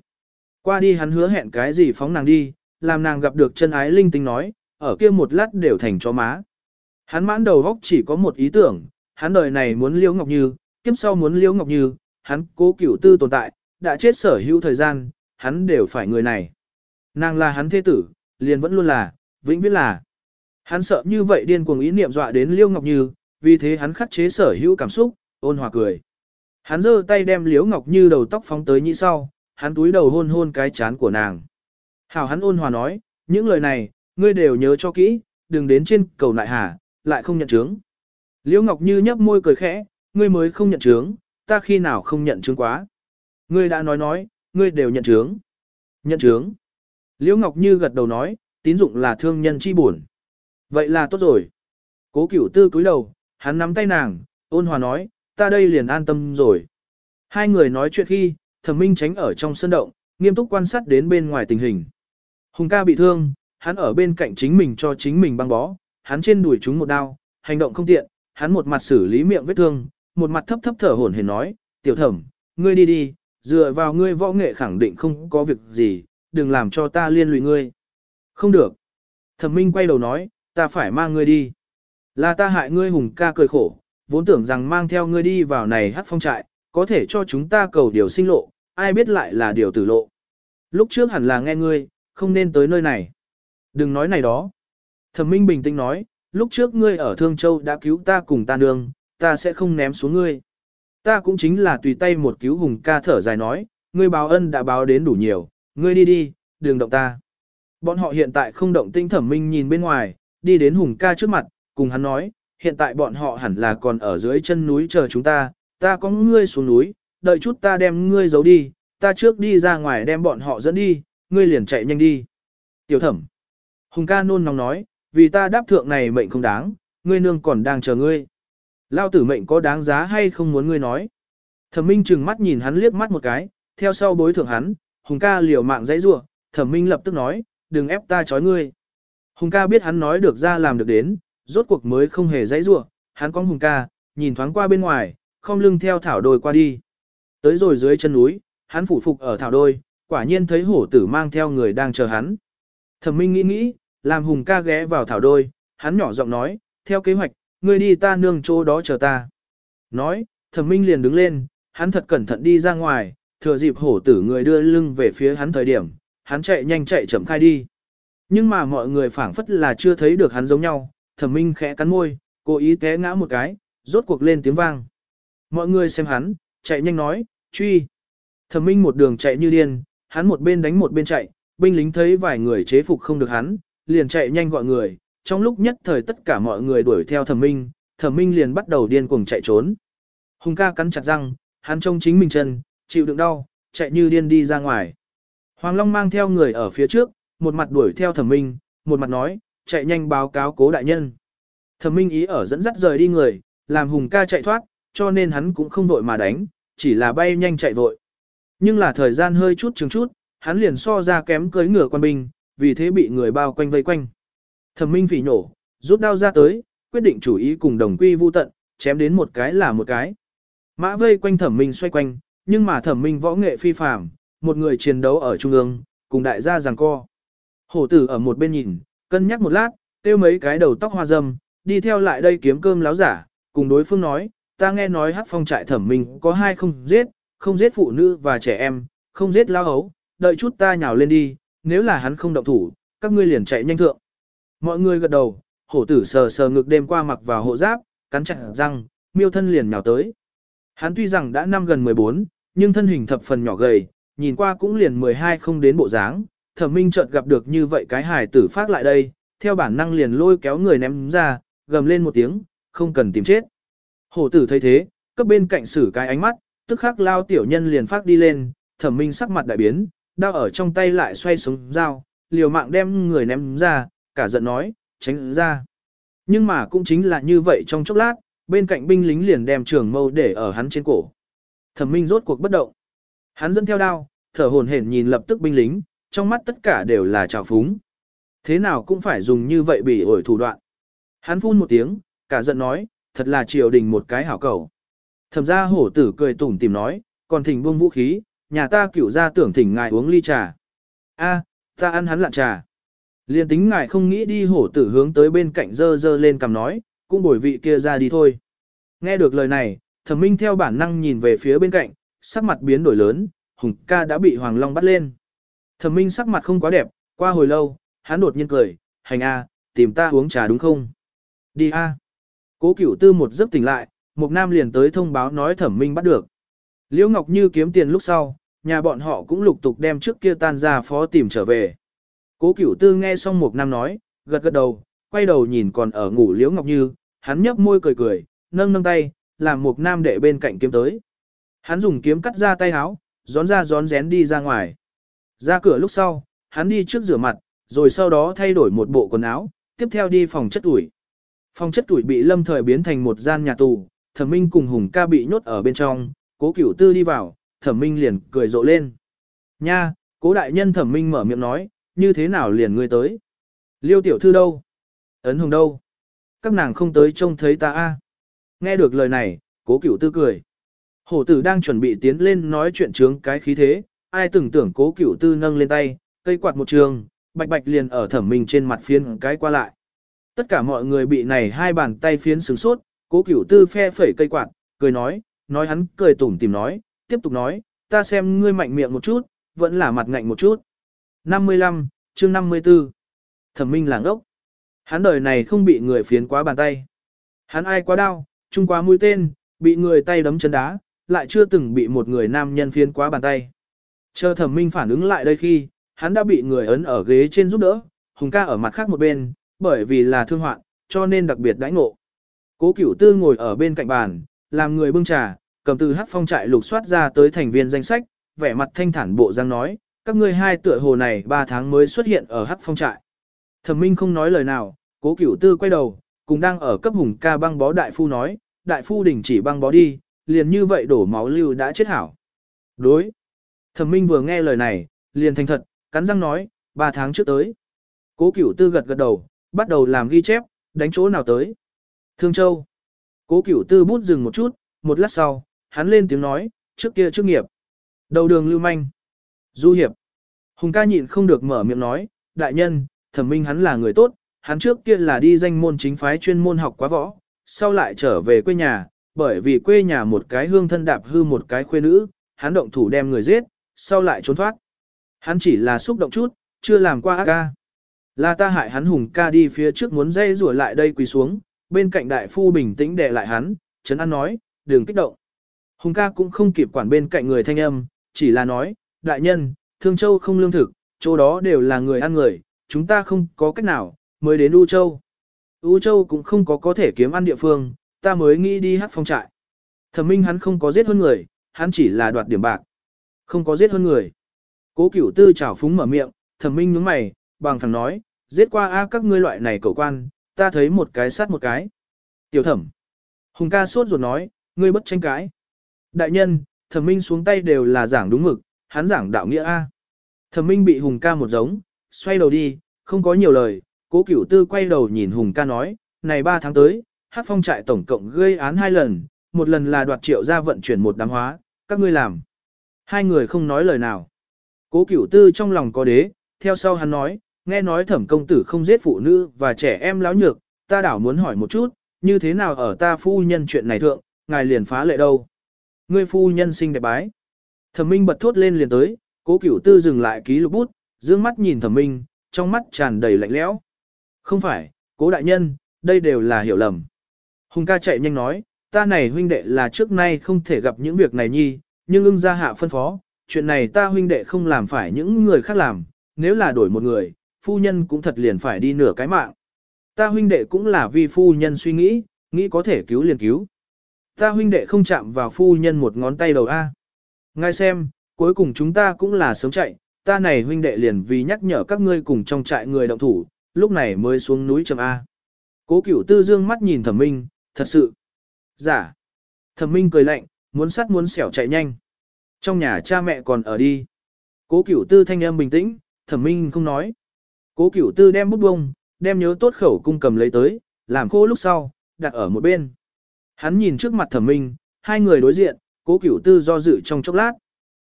Speaker 1: Qua đi hắn hứa hẹn cái gì phóng nàng đi, làm nàng gặp được chân ái linh tinh nói, ở kia một lát đều thành chó má. Hắn mãn đầu góc chỉ có một ý tưởng, hắn đời này muốn Liễu Ngọc Như, kiếp sau muốn Liễu Ngọc Như, hắn cố cửu tư tồn tại, đã chết sở hữu thời gian, hắn đều phải người này. Nàng là hắn thế tử, liền vẫn luôn là, vĩnh viễn là. Hắn sợ như vậy điên cuồng ý niệm dọa đến Liễu Ngọc Như, vì thế hắn khắc chế sở hữu cảm xúc, ôn hòa cười. Hắn giơ tay đem Liễu Ngọc Như đầu tóc phóng tới như sau, hắn túi đầu hôn hôn cái chán của nàng. Hảo hắn ôn hòa nói, những lời này, ngươi đều nhớ cho kỹ, đừng đến trên cầu nại hà, lại không nhận chứng. Liễu Ngọc Như nhấp môi cười khẽ, ngươi mới không nhận chứng, ta khi nào không nhận chứng quá. Ngươi đã nói nói, ngươi đều nhận chứng. Nhận chứng. Liễu Ngọc Như gật đầu nói, tín dụng là thương nhân chi buồn. Vậy là tốt rồi. Cố cửu tư cúi đầu, hắn nắm tay nàng, ôn hòa nói, ta đây liền an tâm rồi. Hai người nói chuyện khi, thẩm minh tránh ở trong sân động, nghiêm túc quan sát đến bên ngoài tình hình. Hùng ca bị thương, hắn ở bên cạnh chính mình cho chính mình băng bó, hắn trên đùi chúng một đao, hành động không tiện, hắn một mặt xử lý miệng vết thương, một mặt thấp thấp thở hổn hển nói, tiểu thẩm, ngươi đi đi, dựa vào ngươi võ nghệ khẳng định không có việc gì, đừng làm cho ta liên lụy ngươi. Không được. Thẩm minh quay đầu nói, ta phải mang ngươi đi. Là ta hại ngươi hùng ca cười khổ, vốn tưởng rằng mang theo ngươi đi vào này hát phong trại, có thể cho chúng ta cầu điều sinh lộ, ai biết lại là điều tử lộ. Lúc trước hẳn là nghe ngươi, không nên tới nơi này. Đừng nói này đó. Thẩm Minh bình tĩnh nói, lúc trước ngươi ở Thương Châu đã cứu ta cùng ta nương, ta sẽ không ném xuống ngươi. Ta cũng chính là tùy tay một cứu hùng ca thở dài nói, ngươi báo ân đã báo đến đủ nhiều, ngươi đi đi, đừng động ta. Bọn họ hiện tại không động tinh thẩm minh nhìn bên ngoài, đi đến hùng ca trước mặt, cùng hắn nói, hiện tại bọn họ hẳn là còn ở dưới chân núi chờ chúng ta, ta có ngươi xuống núi, đợi chút ta đem ngươi giấu đi, ta trước đi ra ngoài đem bọn họ dẫn đi, ngươi liền chạy nhanh đi. Tiểu thẩm. Hùng ca nôn nóng nói, vì ta đáp thượng này mệnh không đáng, ngươi nương còn đang chờ ngươi. Lao tử mệnh có đáng giá hay không muốn ngươi nói. Thẩm Minh trừng mắt nhìn hắn liếc mắt một cái, theo sau bối thượng hắn, Hùng ca liều mạng dãy rủa, Thẩm Minh lập tức nói, đừng ép ta chói ngươi. Hùng ca biết hắn nói được ra làm được đến, rốt cuộc mới không hề dãy rủa, hắn con Hùng ca, nhìn thoáng qua bên ngoài, không lưng theo thảo đồi qua đi. Tới rồi dưới chân núi, hắn phủ phục ở thảo đôi, quả nhiên thấy hổ tử mang theo người đang chờ hắn. Thẩm Minh nghĩ nghĩ, làm Hùng ca ghé vào thảo đôi, hắn nhỏ giọng nói, theo kế hoạch, ngươi đi ta nương chỗ đó chờ ta. Nói, Thẩm Minh liền đứng lên, hắn thật cẩn thận đi ra ngoài, thừa dịp hổ tử người đưa lưng về phía hắn thời điểm, hắn chạy nhanh chạy chậm khai đi. Nhưng mà mọi người phảng phất là chưa thấy được hắn giống nhau, Thẩm Minh khẽ cắn môi, cố ý té ngã một cái, rốt cuộc lên tiếng vang. Mọi người xem hắn, chạy nhanh nói, truy. Thẩm Minh một đường chạy như điên, hắn một bên đánh một bên chạy, binh lính thấy vài người chế phục không được hắn, liền chạy nhanh gọi người, trong lúc nhất thời tất cả mọi người đuổi theo Thẩm Minh, Thẩm Minh liền bắt đầu điên cuồng chạy trốn. Hùng ca cắn chặt răng, hắn trông chính mình chân, chịu đựng đau, chạy như điên đi ra ngoài. Hoàng Long mang theo người ở phía trước, một mặt đuổi theo Thẩm Minh, một mặt nói, chạy nhanh báo cáo cố đại nhân. Thẩm Minh ý ở dẫn dắt rời đi người, làm Hùng ca chạy thoát, cho nên hắn cũng không vội mà đánh, chỉ là bay nhanh chạy vội. Nhưng là thời gian hơi chút chừng chút, hắn liền so ra kém cưới ngựa quan binh, vì thế bị người bao quanh vây quanh. Thẩm Minh phỉ nổ, rút đao ra tới, quyết định chủ ý cùng đồng quy vu tận, chém đến một cái là một cái. Mã vây quanh Thẩm Minh xoay quanh, nhưng mà Thẩm Minh võ nghệ phi phàm, một người chiến đấu ở trung ương, cùng đại gia giằng co. Hổ tử ở một bên nhìn, cân nhắc một lát, tiêu mấy cái đầu tóc hoa râm, đi theo lại đây kiếm cơm láo giả, cùng đối phương nói, ta nghe nói hắc phong trại thẩm minh có hai không giết, không giết phụ nữ và trẻ em, không giết lao hấu, đợi chút ta nhào lên đi, nếu là hắn không động thủ, các ngươi liền chạy nhanh thượng. Mọi người gật đầu, hổ tử sờ sờ ngực đêm qua mặc vào hộ giáp, cắn chặt răng, miêu thân liền nhào tới. Hắn tuy rằng đã năm gần 14, nhưng thân hình thập phần nhỏ gầy, nhìn qua cũng liền 12 không đến bộ dáng. Thẩm Minh chợt gặp được như vậy cái hài tử phát lại đây, theo bản năng liền lôi kéo người ném ra, gầm lên một tiếng, không cần tìm chết. Hổ tử thấy thế, cấp bên cạnh xử cái ánh mắt, tức khắc lao tiểu nhân liền phát đi lên, thẩm minh sắc mặt đại biến, đao ở trong tay lại xoay xuống dao, liều mạng đem người ném ra, cả giận nói, tránh ra. Nhưng mà cũng chính là như vậy trong chốc lát, bên cạnh binh lính liền đem trường mâu để ở hắn trên cổ. Thẩm minh rốt cuộc bất động. Hắn dẫn theo đao, thở hổn hển nhìn lập tức binh lính, trong mắt tất cả đều là trào phúng. Thế nào cũng phải dùng như vậy bị ổi thủ đoạn. Hắn phun một tiếng, cả giận nói, thật là triều đình một cái hảo cầu. Thẩm gia hổ tử cười tủm tìm nói, còn thỉnh buông vũ khí, nhà ta cửu ra tưởng thỉnh ngài uống ly trà. A, ta ăn hắn lạn trà. Liên tính ngài không nghĩ đi hổ tử hướng tới bên cạnh dơ dơ lên cầm nói, cũng bồi vị kia ra đi thôi. Nghe được lời này, thẩm minh theo bản năng nhìn về phía bên cạnh, sắc mặt biến đổi lớn, hùng ca đã bị Hoàng Long bắt lên. Thẩm minh sắc mặt không quá đẹp, qua hồi lâu, hắn đột nhiên cười, hành a, tìm ta uống trà đúng không? Đi a. Cố cửu tư một giấc tỉnh lại, Mục nam liền tới thông báo nói thẩm minh bắt được. Liễu Ngọc Như kiếm tiền lúc sau, nhà bọn họ cũng lục tục đem trước kia tan ra phó tìm trở về. Cố cửu tư nghe xong Mục nam nói, gật gật đầu, quay đầu nhìn còn ở ngủ Liễu Ngọc Như, hắn nhấp môi cười cười, nâng nâng tay, làm Mục nam đệ bên cạnh kiếm tới. Hắn dùng kiếm cắt ra tay áo, gión ra gión rén đi ra ngoài. Ra cửa lúc sau, hắn đi trước rửa mặt, rồi sau đó thay đổi một bộ quần áo, tiếp theo đi phòng chất tuổi. Phòng chất tuổi bị lâm thời biến thành một gian nhà tù, thẩm minh cùng hùng ca bị nhốt ở bên trong, cố cửu tư đi vào, thẩm minh liền cười rộ lên. Nha, cố đại nhân thẩm minh mở miệng nói, như thế nào liền ngươi tới? Liêu tiểu thư đâu? Ấn hồng đâu? Các nàng không tới trông thấy ta a. Nghe được lời này, cố cửu tư cười. Hổ tử đang chuẩn bị tiến lên nói chuyện trướng cái khí thế, ai từng tưởng cố cửu tư nâng lên tay, cây quạt một trường, bạch bạch liền ở thẩm minh trên mặt phiến cái qua lại. Tất cả mọi người bị này hai bàn tay phiến sướng sốt, cố cửu tư phe phẩy cây quạt, cười nói, nói hắn cười tủm tìm nói, tiếp tục nói, ta xem ngươi mạnh miệng một chút, vẫn là mặt ngạnh một chút. 55, chương 54. Thẩm minh làng ốc. Hắn đời này không bị người phiến quá bàn tay. Hắn ai quá đau, trung quá mũi tên, bị người tay đấm chân đá, lại chưa từng bị một người nam nhân phiến quá bàn tay. Chờ thẩm minh phản ứng lại đây khi, hắn đã bị người ấn ở ghế trên giúp đỡ, hùng ca ở mặt khác một bên, bởi vì là thương hoạn, cho nên đặc biệt đãi ngộ. Cố cửu tư ngồi ở bên cạnh bàn, làm người bưng trà, cầm từ hát phong trại lục soát ra tới thành viên danh sách, vẻ mặt thanh thản bộ giang nói, các ngươi hai tựa hồ này 3 tháng mới xuất hiện ở hát phong trại. Thẩm minh không nói lời nào, cố cửu tư quay đầu, cùng đang ở cấp hùng ca băng bó đại phu nói, đại phu đình chỉ băng bó đi, liền như vậy đổ máu lưu đã chết hảo. Đối. Thẩm minh vừa nghe lời này, liền thành thật, cắn răng nói, 3 tháng trước tới. Cố cửu tư gật gật đầu, bắt đầu làm ghi chép, đánh chỗ nào tới. Thương Châu. Cố cửu tư bút dừng một chút, một lát sau, hắn lên tiếng nói, trước kia trước nghiệp. Đầu đường lưu manh. Du hiệp. Hùng ca nhịn không được mở miệng nói, đại nhân, thẩm minh hắn là người tốt, hắn trước kia là đi danh môn chính phái chuyên môn học quá võ, sau lại trở về quê nhà, bởi vì quê nhà một cái hương thân đạp hư một cái khuê nữ, hắn động thủ đem người giết, sau lại trốn thoát. Hắn chỉ là xúc động chút, chưa làm qua ác ca. Là ta hại hắn hùng ca đi phía trước muốn dây rủa lại đây quỳ xuống, bên cạnh đại phu bình tĩnh đè lại hắn, chấn an nói, đừng kích động. Hùng ca cũng không kịp quản bên cạnh người thanh âm, chỉ là nói, đại nhân, thương châu không lương thực, chỗ đó đều là người ăn người, chúng ta không có cách nào, mới đến U Châu. U Châu cũng không có có thể kiếm ăn địa phương, ta mới nghĩ đi hát phong trại. Thẩm minh hắn không có giết hơn người, hắn chỉ là đoạt điểm bạc. Không có giết hơn người. Cố cửu tư chảo phúng mở miệng, thẩm minh nhướng mày, bằng phẳng nói, giết qua a các ngươi loại này cầu quan, ta thấy một cái sát một cái. Tiểu thẩm. Hùng ca sốt ruột nói, ngươi bất tranh cãi. Đại nhân, thẩm minh xuống tay đều là giảng đúng mực, hắn giảng đạo nghĩa a. Thẩm minh bị hùng ca một giống, xoay đầu đi, không có nhiều lời, cố cửu tư quay đầu nhìn hùng ca nói, này ba tháng tới, hát phong trại tổng cộng gây án hai lần, một lần là đoạt triệu ra vận chuyển một đám hóa, các ngươi làm. Hai người không nói lời nào. Cố cửu tư trong lòng có đế, theo sau hắn nói, nghe nói thẩm công tử không giết phụ nữ và trẻ em láo nhược, ta đảo muốn hỏi một chút, như thế nào ở ta phu nhân chuyện này thượng, ngài liền phá lệ đâu. Ngươi phu nhân sinh đẹp bái. Thẩm minh bật thốt lên liền tới, cố cửu tư dừng lại ký lục bút, dương mắt nhìn thẩm minh, trong mắt tràn đầy lạnh lẽo. Không phải, cố đại nhân, đây đều là hiểu lầm. Hùng ca chạy nhanh nói, ta này huynh đệ là trước nay không thể gặp những việc này nhi, nhưng ưng ra hạ phân phó, chuyện này ta huynh đệ không làm phải những người khác làm, nếu là đổi một người, phu nhân cũng thật liền phải đi nửa cái mạng. Ta huynh đệ cũng là vì phu nhân suy nghĩ, nghĩ có thể cứu liền cứu. Ta huynh đệ không chạm vào phu nhân một ngón tay đầu A. Ngay xem, cuối cùng chúng ta cũng là sớm chạy, ta này huynh đệ liền vì nhắc nhở các ngươi cùng trong trại người động thủ, lúc này mới xuống núi trầm A. Cố cửu tư dương mắt nhìn thẩm minh, thật sự. Giả. Thẩm minh cười lạnh, muốn sắt muốn xẻo chạy nhanh. Trong nhà cha mẹ còn ở đi. Cố cửu tư thanh âm bình tĩnh, thẩm minh không nói. Cố cửu tư đem bút bông, đem nhớ tốt khẩu cung cầm lấy tới, làm khô lúc sau, đặt ở một bên. Hắn nhìn trước mặt thẩm minh, hai người đối diện, cố cửu tư do dự trong chốc lát.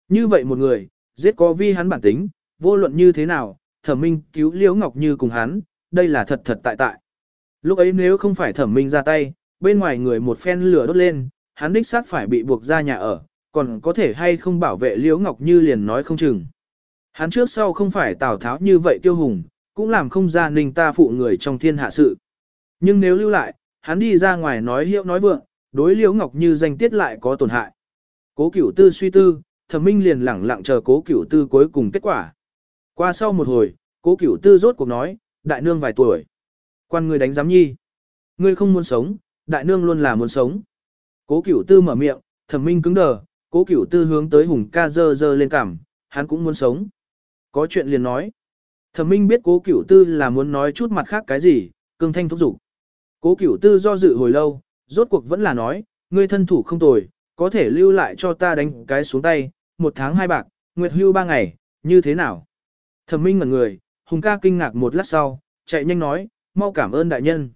Speaker 1: Như vậy một người, giết có vi hắn bản tính, vô luận như thế nào, thẩm minh cứu liễu ngọc như cùng hắn, đây là thật thật tại tại. Lúc ấy nếu không phải thẩm minh ra tay, bên ngoài người một phen lửa đốt lên, hắn đích xác phải bị buộc ra nhà ở, còn có thể hay không bảo vệ Liễu Ngọc Như liền nói không chừng. Hắn trước sau không phải Tào Tháo như vậy tiêu hùng, cũng làm không ra ninh ta phụ người trong thiên hạ sự. Nhưng nếu lưu lại, hắn đi ra ngoài nói hiệu nói vượng, đối Liễu Ngọc Như danh tiết lại có tổn hại. Cố cửu tư suy tư, thẩm minh liền lẳng lặng chờ cố cửu tư cuối cùng kết quả. Qua sau một hồi, cố cửu tư rốt cuộc nói, đại nương vài tuổi. Quan người đánh giám nhi. Ngươi không muốn sống, đại nương luôn là muốn sống. Cố cửu tư mở miệng, thẩm minh cứng đờ, cố cửu tư hướng tới hùng ca dơ dơ lên cằm, hắn cũng muốn sống. Có chuyện liền nói. Thẩm minh biết cố cửu tư là muốn nói chút mặt khác cái gì, cương thanh thúc giục. Cố cửu tư do dự hồi lâu, rốt cuộc vẫn là nói, ngươi thân thủ không tồi, có thể lưu lại cho ta đánh cái xuống tay, một tháng hai bạc, nguyệt hưu ba ngày, như thế nào? Thẩm minh ngẩn người, hùng ca kinh ngạc một lát sau, chạy nhanh nói, mau cảm ơn đại nhân.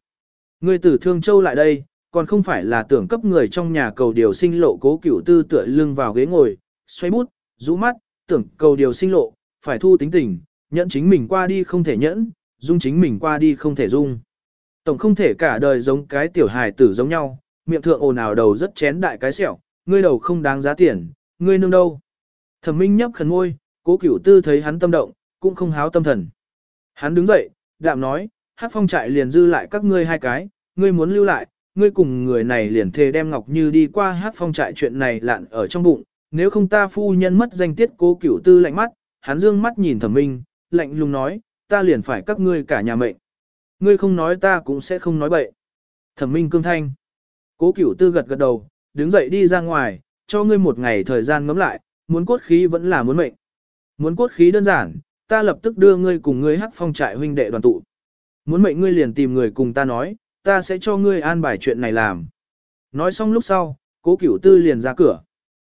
Speaker 1: Ngươi từ Thương Châu lại đây, còn không phải là tưởng cấp người trong nhà cầu điều sinh lộ cố cửu tư tựa lưng vào ghế ngồi, xoay bút, rũ mắt, tưởng cầu điều sinh lộ, phải thu tính tình, nhẫn chính mình qua đi không thể nhẫn, dung chính mình qua đi không thể dung. Tổng không thể cả đời giống cái tiểu hài tử giống nhau, miệng thượng ồn ào đầu rất chén đại cái sẹo, ngươi đầu không đáng giá tiền, ngươi nương đâu. Thẩm Minh nhấp khẩn môi, cố cửu tư thấy hắn tâm động, cũng không háo tâm thần. Hắn đứng dậy, đạm nói, hát phong trại liền dư lại các ngươi hai cái, ngươi muốn lưu lại, ngươi cùng người này liền thề đem Ngọc Như đi qua hát phong trại chuyện này lạn ở trong bụng, nếu không ta phu nhân mất danh tiết cố cửu tư lạnh mắt, hắn dương mắt nhìn thẩm minh, lạnh lùng nói, ta liền phải các ngươi cả nhà mệnh. Ngươi không nói ta cũng sẽ không nói bậy. Thẩm minh cương thanh. Cố cửu tư gật gật đầu, đứng dậy đi ra ngoài, cho ngươi một ngày thời gian ngắm lại, muốn cốt khí vẫn là muốn mệnh. Muốn cốt khí đơn giản, ta lập tức đưa ngươi cùng ngươi hắc phong trại huynh đệ đoàn tụ. Muốn mệnh ngươi liền tìm người cùng ta nói, ta sẽ cho ngươi an bài chuyện này làm. Nói xong lúc sau, cố cửu tư liền ra cửa.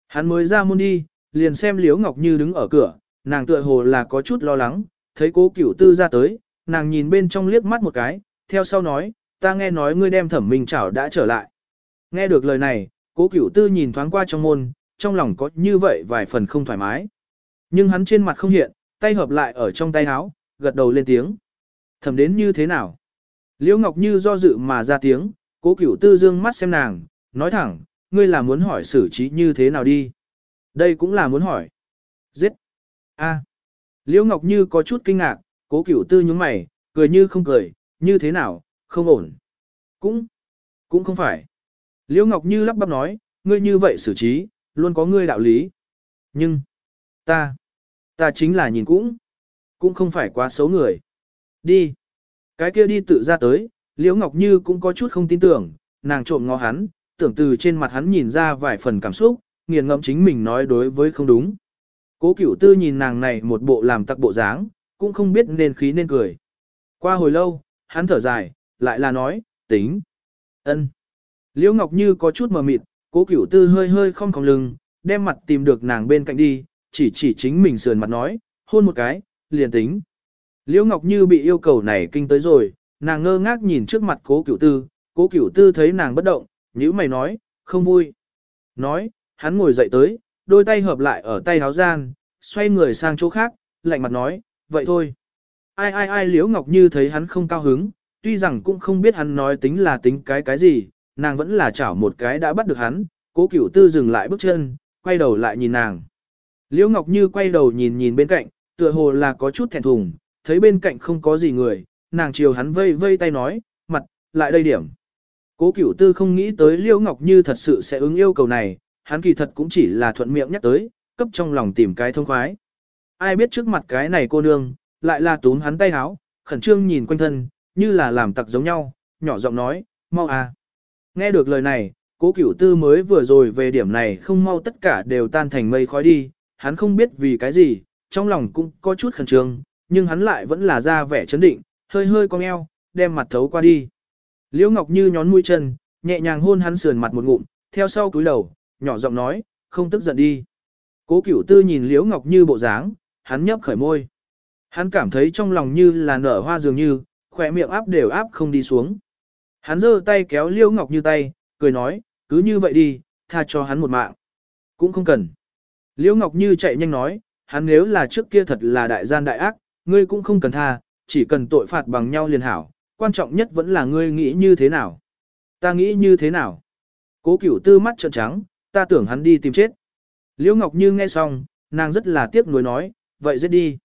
Speaker 1: Hắn mới ra môn đi, liền xem Liễu Ngọc Như đứng ở cửa, nàng tựa hồ là có chút lo lắng, thấy cố cửu tư ra tới, nàng nhìn bên trong liếc mắt một cái, theo sau nói, ta nghe nói ngươi đem thẩm minh chảo đã trở lại. Nghe được lời này, cố cửu tư nhìn thoáng qua trong môn, trong lòng có như vậy vài phần không thoải mái. Nhưng hắn trên mặt không hiện, tay hợp lại ở trong tay áo, gật đầu lên tiếng. Thẩm đến như thế nào? Liễu Ngọc Như do dự mà ra tiếng, cố cửu tư dương mắt xem nàng, nói thẳng, ngươi là muốn hỏi xử trí như thế nào đi. Đây cũng là muốn hỏi. Giết. A. Liễu Ngọc Như có chút kinh ngạc, cố cửu tư nhướng mày, cười như không cười, như thế nào, không ổn. Cũng, cũng không phải. Liễu Ngọc Như lắp bắp nói, ngươi như vậy xử trí, luôn có ngươi đạo lý. Nhưng, ta, ta chính là nhìn cũng, cũng không phải quá xấu người. Đi. Cái kia đi tự ra tới, Liễu Ngọc Như cũng có chút không tin tưởng, nàng trộm ngó hắn, tưởng từ trên mặt hắn nhìn ra vài phần cảm xúc, nghiền ngẫm chính mình nói đối với không đúng. Cố cửu tư nhìn nàng này một bộ làm tặc bộ dáng, cũng không biết nên khí nên cười. Qua hồi lâu, hắn thở dài, lại là nói, tính. ân. Liễu Ngọc Như có chút mờ mịt, cố cửu tư hơi hơi không còng lưng, đem mặt tìm được nàng bên cạnh đi, chỉ chỉ chính mình sườn mặt nói, hôn một cái, liền tính. Liễu Ngọc Như bị yêu cầu này kinh tới rồi, nàng ngơ ngác nhìn trước mặt cố cửu tư, cố cửu tư thấy nàng bất động, nhíu mày nói, không vui. Nói, hắn ngồi dậy tới, đôi tay hợp lại ở tay háo gian, xoay người sang chỗ khác, lạnh mặt nói, vậy thôi. Ai ai ai Liễu Ngọc Như thấy hắn không cao hứng, tuy rằng cũng không biết hắn nói tính là tính cái cái gì, nàng vẫn là chảo một cái đã bắt được hắn, cố cửu tư dừng lại bước chân, quay đầu lại nhìn nàng. Liễu Ngọc Như quay đầu nhìn nhìn bên cạnh, tựa hồ là có chút thẹn thùng, thấy bên cạnh không có gì người, nàng chiều hắn vây vây tay nói, mặt, lại đây điểm. Cố cửu tư không nghĩ tới Liễu Ngọc Như thật sự sẽ ứng yêu cầu này, hắn kỳ thật cũng chỉ là thuận miệng nhắc tới, cấp trong lòng tìm cái thông khoái. Ai biết trước mặt cái này cô nương, lại là túm hắn tay háo, khẩn trương nhìn quanh thân, như là làm tặc giống nhau, nhỏ giọng nói, mau à. Nghe được lời này, cố cửu tư mới vừa rồi về điểm này không mau tất cả đều tan thành mây khói đi, hắn không biết vì cái gì, trong lòng cũng có chút khẩn trương, nhưng hắn lại vẫn là ra vẻ chấn định, hơi hơi cong eo, đem mặt thấu qua đi. Liễu Ngọc Như nhón mũi chân, nhẹ nhàng hôn hắn sườn mặt một ngụm, theo sau cúi đầu, nhỏ giọng nói, không tức giận đi. Cố Cửu Tư nhìn Liễu Ngọc Như bộ dáng, hắn nhấp khởi môi. Hắn cảm thấy trong lòng như là nở hoa dường như, khỏe miệng áp đều áp không đi xuống. Hắn giơ tay kéo Liễu Ngọc Như tay, cười nói, cứ như vậy đi, tha cho hắn một mạng. Cũng không cần. Liễu Ngọc Như chạy nhanh nói, hắn nếu là trước kia thật là đại gian đại ác, ngươi cũng không cần tha, chỉ cần tội phạt bằng nhau liền hảo, quan trọng nhất vẫn là ngươi nghĩ như thế nào. Ta nghĩ như thế nào. Cố cửu tư mắt trợn trắng, ta tưởng hắn đi tìm chết. Liễu Ngọc Như nghe xong, nàng rất là tiếc nuối nói, vậy giết đi.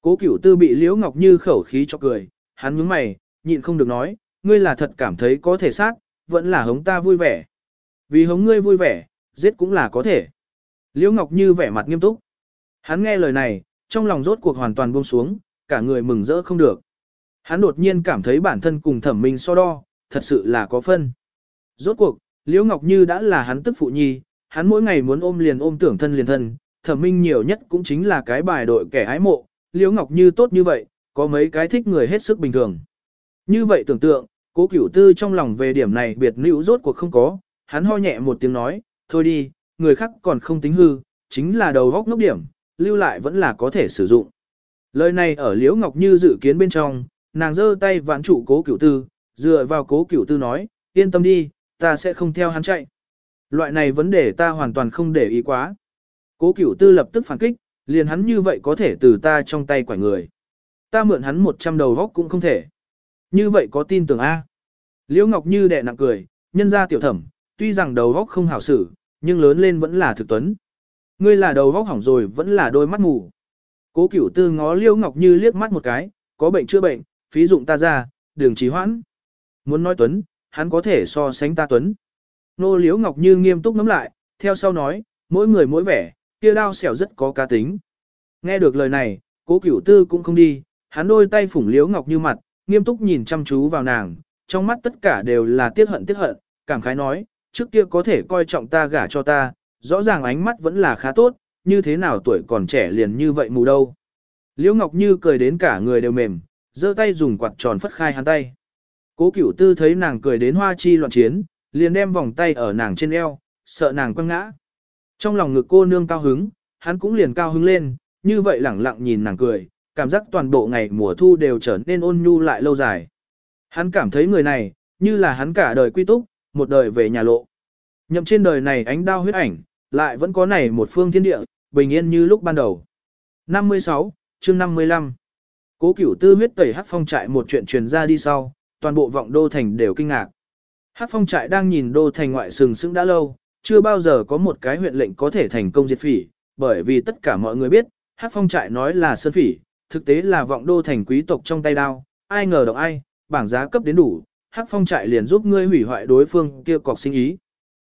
Speaker 1: Cố cửu tư bị Liễu Ngọc Như khẩu khí cho cười, hắn nhướng mày, nhịn không được nói, ngươi là thật cảm thấy có thể sát, vẫn là hống ta vui vẻ. Vì hống ngươi vui vẻ, giết cũng là có thể. Liễu Ngọc Như vẻ mặt nghiêm túc. Hắn nghe lời này, trong lòng rốt cuộc hoàn toàn buông xuống, cả người mừng rỡ không được. Hắn đột nhiên cảm thấy bản thân cùng thẩm minh so đo, thật sự là có phân. Rốt cuộc, Liễu Ngọc Như đã là hắn tức phụ nhi, hắn mỗi ngày muốn ôm liền ôm tưởng thân liền thân, thẩm minh nhiều nhất cũng chính là cái bài đội kẻ ái mộ, Liễu Ngọc Như tốt như vậy, có mấy cái thích người hết sức bình thường. Như vậy tưởng tượng, cố cửu tư trong lòng về điểm này biệt nữ rốt cuộc không có, hắn ho nhẹ một tiếng nói, thôi đi, người khác còn không tính hư, chính là đầu góc ngốc điểm, lưu lại vẫn là có thể sử dụng. Lời này ở Liễu Ngọc Như dự kiến bên trong, nàng giơ tay vãn trụ cố cửu tư, dựa vào cố cửu tư nói, yên tâm đi, ta sẽ không theo hắn chạy. Loại này vấn đề ta hoàn toàn không để ý quá. Cố cửu tư lập tức phản kích, liền hắn như vậy có thể từ ta trong tay quả người. Ta mượn hắn 100 đầu góc cũng không thể. Như vậy có tin tưởng A. Liễu Ngọc Như đẹ nặng cười, nhân ra tiểu thẩm, tuy rằng đầu góc không hảo xử, nhưng lớn lên vẫn là thực tuấn. Ngươi là đầu vóc hỏng rồi vẫn là đôi mắt mù. Cố cửu tư ngó Liễu Ngọc Như liếc mắt một cái, có bệnh chữa bệnh, phí dụng ta ra, đường trí hoãn. Muốn nói tuấn, hắn có thể so sánh ta tuấn. Nô Liễu Ngọc Như nghiêm túc ngắm lại, theo sau nói, mỗi người mỗi vẻ, kia đao xẻo rất có cá tính. Nghe được lời này, cố cửu tư cũng không đi, hắn đôi tay phủng Liễu Ngọc Như mặt, nghiêm túc nhìn chăm chú vào nàng, trong mắt tất cả đều là tiếc hận tiếc hận, cảm khái nói, trước kia có thể coi trọng ta gả cho ta, rõ ràng ánh mắt vẫn là khá tốt, như thế nào tuổi còn trẻ liền như vậy mù đâu. Liễu Ngọc Như cười đến cả người đều mềm, giơ tay dùng quạt tròn phất khai hắn tay. Cố Cửu Tư thấy nàng cười đến hoa chi loạn chiến, liền đem vòng tay ở nàng trên eo, sợ nàng quăng ngã. Trong lòng ngực cô nương cao hứng, hắn cũng liền cao hứng lên, như vậy lẳng lặng nhìn nàng cười, cảm giác toàn bộ ngày mùa thu đều trở nên ôn nhu lại lâu dài. Hắn cảm thấy người này, như là hắn cả đời quy túc, một đời về nhà lộ. Nhậm trên đời này ánh đao huyết ảnh, lại vẫn có này một phương thiên địa, bình yên như lúc ban đầu. 56, chương 55 Cố cửu tư huyết tẩy hát phong trại một chuyện truyền ra đi sau, toàn bộ vọng đô thành đều kinh ngạc. Hát phong trại đang nhìn đô thành ngoại sừng sững đã lâu, chưa bao giờ có một cái huyện lệnh có thể thành công diệt phỉ, bởi vì tất cả mọi người biết, hát phong trại nói là sơn phỉ, thực tế là vọng đô thành quý tộc trong tay đao, ai ngờ động ai, bảng giá cấp đến đủ, hắc phong trại liền giúp ngươi hủy hoại đối phương kia cọc sinh ý.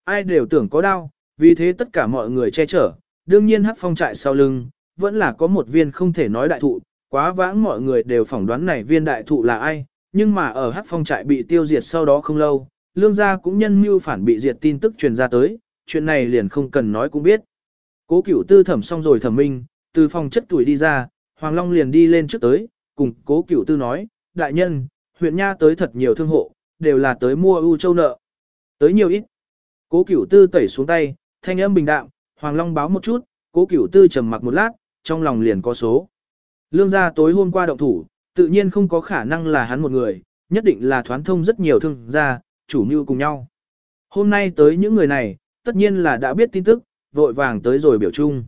Speaker 1: Ai đều tưởng có đao, vì thế tất cả mọi người che chở, đương nhiên hắc phong trại sau lưng, vẫn là có một viên không thể nói đại thụ, quá vãng mọi người đều phỏng đoán này viên đại thụ là ai, nhưng mà ở hắc phong trại bị tiêu diệt sau đó không lâu, lương gia cũng nhân mưu phản bị diệt tin tức truyền ra tới, chuyện này liền không cần nói cũng biết. Cố cửu tư thẩm xong rồi thẩm minh, từ phòng chất tuổi đi ra, Hoàng Long liền đi lên trước tới, cùng cố cửu tư nói, đại nhân, huyện Nha tới thật nhiều thương hộ, đều là tới mua ưu châu nợ. Tới nhiều ít. Cố cửu tư tẩy xuống tay, thanh âm bình đạm, Hoàng Long báo một chút, cố cửu tư trầm mặc một lát, trong lòng liền có số. Lương gia tối hôm qua động thủ, tự nhiên không có khả năng là hắn một người, nhất định là thoán thông rất nhiều thương gia, chủ mưu cùng nhau. Hôm nay tới những người này, tất nhiên là đã biết tin tức, vội vàng tới rồi biểu trung.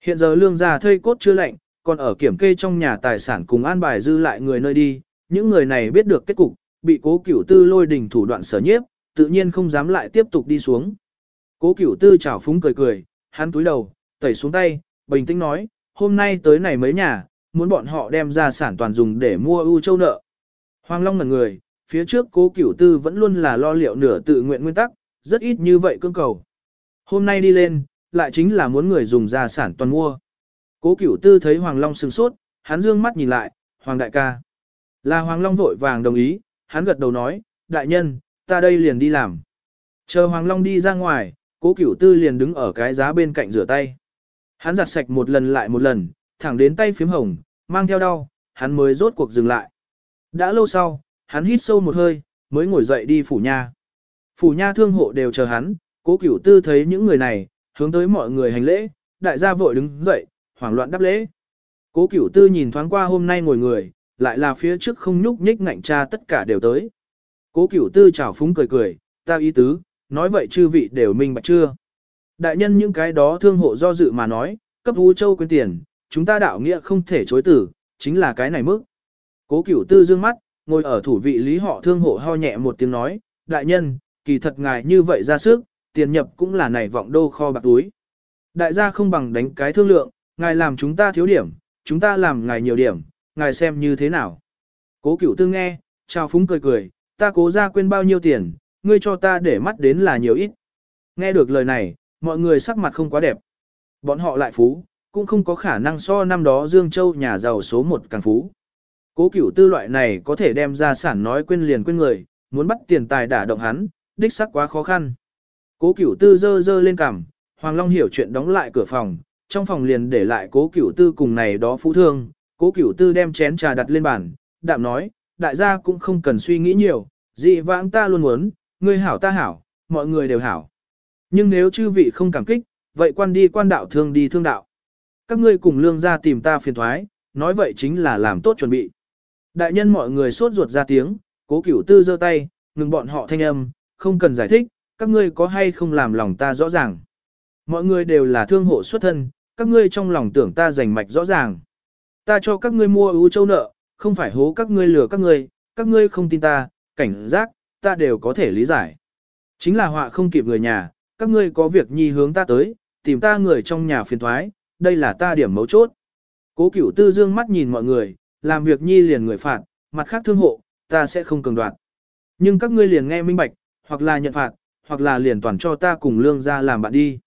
Speaker 1: Hiện giờ lương gia thây cốt chưa lạnh, còn ở kiểm kê trong nhà tài sản cùng an bài dư lại người nơi đi, những người này biết được kết cục, bị cố cửu tư lôi đình thủ đoạn sở nhiếp, tự nhiên không dám lại tiếp tục đi xuống. Cố cửu tư chào phúng cười cười, hắn túi đầu, tẩy xuống tay, bình tĩnh nói, hôm nay tới này mấy nhà, muốn bọn họ đem ra sản toàn dùng để mua ưu châu nợ. Hoàng Long ngần người, phía trước cố cửu tư vẫn luôn là lo liệu nửa tự nguyện nguyên tắc, rất ít như vậy cương cầu. Hôm nay đi lên, lại chính là muốn người dùng gia sản toàn mua. Cố cửu tư thấy Hoàng Long sừng sốt, hắn dương mắt nhìn lại, Hoàng đại ca. Là Hoàng Long vội vàng đồng ý, hắn gật đầu nói, đại nhân, ta đây liền đi làm. Chờ Hoàng Long đi ra ngoài, cố cửu tư liền đứng ở cái giá bên cạnh rửa tay. Hắn giặt sạch một lần lại một lần, thẳng đến tay phím hồng, mang theo đau, hắn mới rốt cuộc dừng lại. Đã lâu sau, hắn hít sâu một hơi, mới ngồi dậy đi phủ nha. Phủ nha thương hộ đều chờ hắn, cố cửu tư thấy những người này, hướng tới mọi người hành lễ, đại gia vội đứng dậy, hoảng loạn đáp lễ. Cố cửu tư nhìn thoáng qua hôm nay ngồi người, lại là phía trước không nhúc nhích ngạnh cha tất cả đều tới. Cố cửu tư chào phúng cười cười, ta ý tứ, nói vậy chư vị đều minh bạch chưa. Đại nhân những cái đó thương hộ do dự mà nói, cấp vũ châu quyên tiền, chúng ta đạo nghĩa không thể chối tử, chính là cái này mức. Cố cửu tư dương mắt, ngồi ở thủ vị lý họ thương hộ ho nhẹ một tiếng nói, đại nhân, kỳ thật ngài như vậy ra sức, tiền nhập cũng là này vọng đô kho bạc túi. Đại gia không bằng đánh cái thương lượng, ngài làm chúng ta thiếu điểm, chúng ta làm ngài nhiều điểm, ngài xem như thế nào. Cố cửu tư nghe, trao phúng cười cười, ta cố ra quên bao nhiêu tiền, ngươi cho ta để mắt đến là nhiều ít. Nghe được lời này, mọi người sắc mặt không quá đẹp. Bọn họ lại phú, cũng không có khả năng so năm đó Dương Châu nhà giàu số một càng phú. Cố cửu tư loại này có thể đem ra sản nói quên liền quên người, muốn bắt tiền tài đả động hắn, đích sắc quá khó khăn. Cố cửu tư dơ dơ lên cằm, Hoàng Long hiểu chuyện đóng lại cửa phòng, trong phòng liền để lại cố cửu tư cùng này đó phú thương. Cố cửu tư đem chén trà đặt lên bàn, đạm nói, đại gia cũng không cần suy nghĩ nhiều, dị vãng ta luôn muốn, ngươi hảo ta hảo, mọi người đều hảo. Nhưng nếu chư vị không cảm kích, vậy quan đi quan đạo thương đi thương đạo. Các ngươi cùng lương ra tìm ta phiền thoái, nói vậy chính là làm tốt chuẩn bị. Đại nhân mọi người sốt ruột ra tiếng, cố cửu tư giơ tay, ngừng bọn họ thanh âm, không cần giải thích, các ngươi có hay không làm lòng ta rõ ràng. Mọi người đều là thương hộ xuất thân, các ngươi trong lòng tưởng ta giành mạch rõ ràng. Ta cho các ngươi mua ưu châu nợ, không phải hố các ngươi lừa các ngươi, các ngươi không tin ta, cảnh giác, ta đều có thể lý giải. Chính là họa không kịp người nhà, các ngươi có việc nhi hướng ta tới, tìm ta người trong nhà phiền thoái, đây là ta điểm mấu chốt. Cố cửu tư dương mắt nhìn mọi người, làm việc nhi liền người phạt, mặt khác thương hộ, ta sẽ không cường đoạt. Nhưng các ngươi liền nghe minh bạch, hoặc là nhận phạt, hoặc là liền toàn cho ta cùng lương ra làm bạn đi.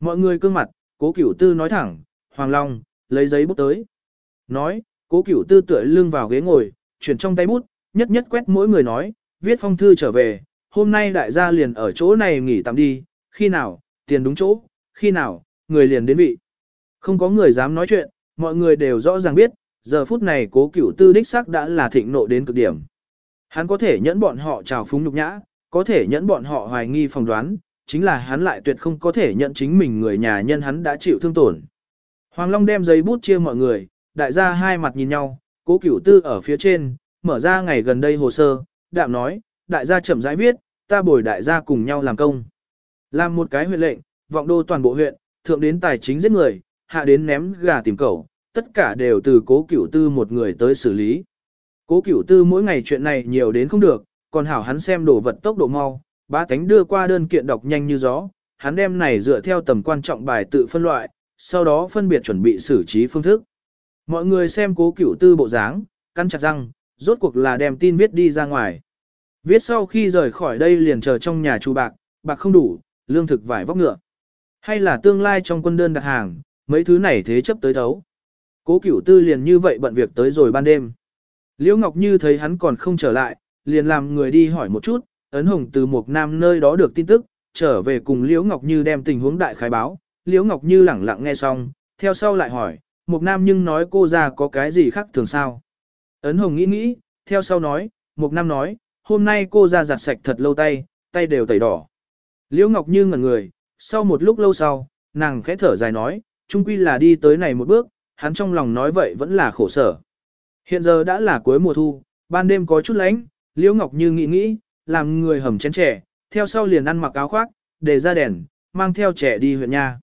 Speaker 1: Mọi người cương mặt, cố cửu tư nói thẳng, Hoàng Long, lấy giấy bút tới. Nói, cố cửu tư tựa lưng vào ghế ngồi, chuyển trong tay bút, nhất nhất quét mỗi người nói, viết phong thư trở về, hôm nay đại gia liền ở chỗ này nghỉ tạm đi, khi nào, tiền đúng chỗ, khi nào, người liền đến vị. Không có người dám nói chuyện, mọi người đều rõ ràng biết, giờ phút này cố cửu tư đích sắc đã là thịnh nộ đến cực điểm. Hắn có thể nhẫn bọn họ trào phúng nhục nhã, có thể nhẫn bọn họ hoài nghi phỏng đoán, chính là hắn lại tuyệt không có thể nhận chính mình người nhà nhân hắn đã chịu thương tổn. Hoàng Long đem giấy bút chia mọi người, đại gia hai mặt nhìn nhau, cố cửu tư ở phía trên, mở ra ngày gần đây hồ sơ, đạm nói, đại gia chậm rãi viết, ta bồi đại gia cùng nhau làm công. Làm một cái huyện lệnh, vọng đô toàn bộ huyện, thượng đến tài chính giết người, hạ đến ném gà tìm cẩu, tất cả đều từ cố cửu tư một người tới xử lý. Cố cửu tư mỗi ngày chuyện này nhiều đến không được, còn hảo hắn xem đồ vật tốc độ mau, ba cánh đưa qua đơn kiện đọc nhanh như gió, hắn đem này dựa theo tầm quan trọng bài tự phân loại, sau đó phân biệt chuẩn bị xử trí phương thức. Mọi người xem cố cửu tư bộ dáng, căn chặt răng, rốt cuộc là đem tin viết đi ra ngoài. Viết sau khi rời khỏi đây liền chờ trong nhà chú bạc, bạc không đủ, lương thực vải vóc ngựa. Hay là tương lai trong quân đơn đặt hàng, mấy thứ này thế chấp tới thấu. Cố cửu tư liền như vậy bận việc tới rồi ban đêm. Liễu Ngọc Như thấy hắn còn không trở lại, liền làm người đi hỏi một chút, ấn hồng từ một nam nơi đó được tin tức, trở về cùng Liễu Ngọc Như đem tình huống đại khai báo. Liễu Ngọc Như lẳng lặng nghe xong, theo sau lại hỏi, một nam nhưng nói cô ra có cái gì khác thường sao. Ấn hồng nghĩ nghĩ, theo sau nói, một nam nói, hôm nay cô ra giặt sạch thật lâu tay, tay đều tẩy đỏ. Liễu Ngọc Như ngẩn người, sau một lúc lâu sau, nàng khẽ thở dài nói, chung quy là đi tới này một bước, hắn trong lòng nói vậy vẫn là khổ sở. Hiện giờ đã là cuối mùa thu, ban đêm có chút lạnh, Liễu Ngọc Như nghĩ nghĩ, làm người hầm chén trẻ, theo sau liền ăn mặc áo khoác, để ra đèn, mang theo trẻ đi huyện nha.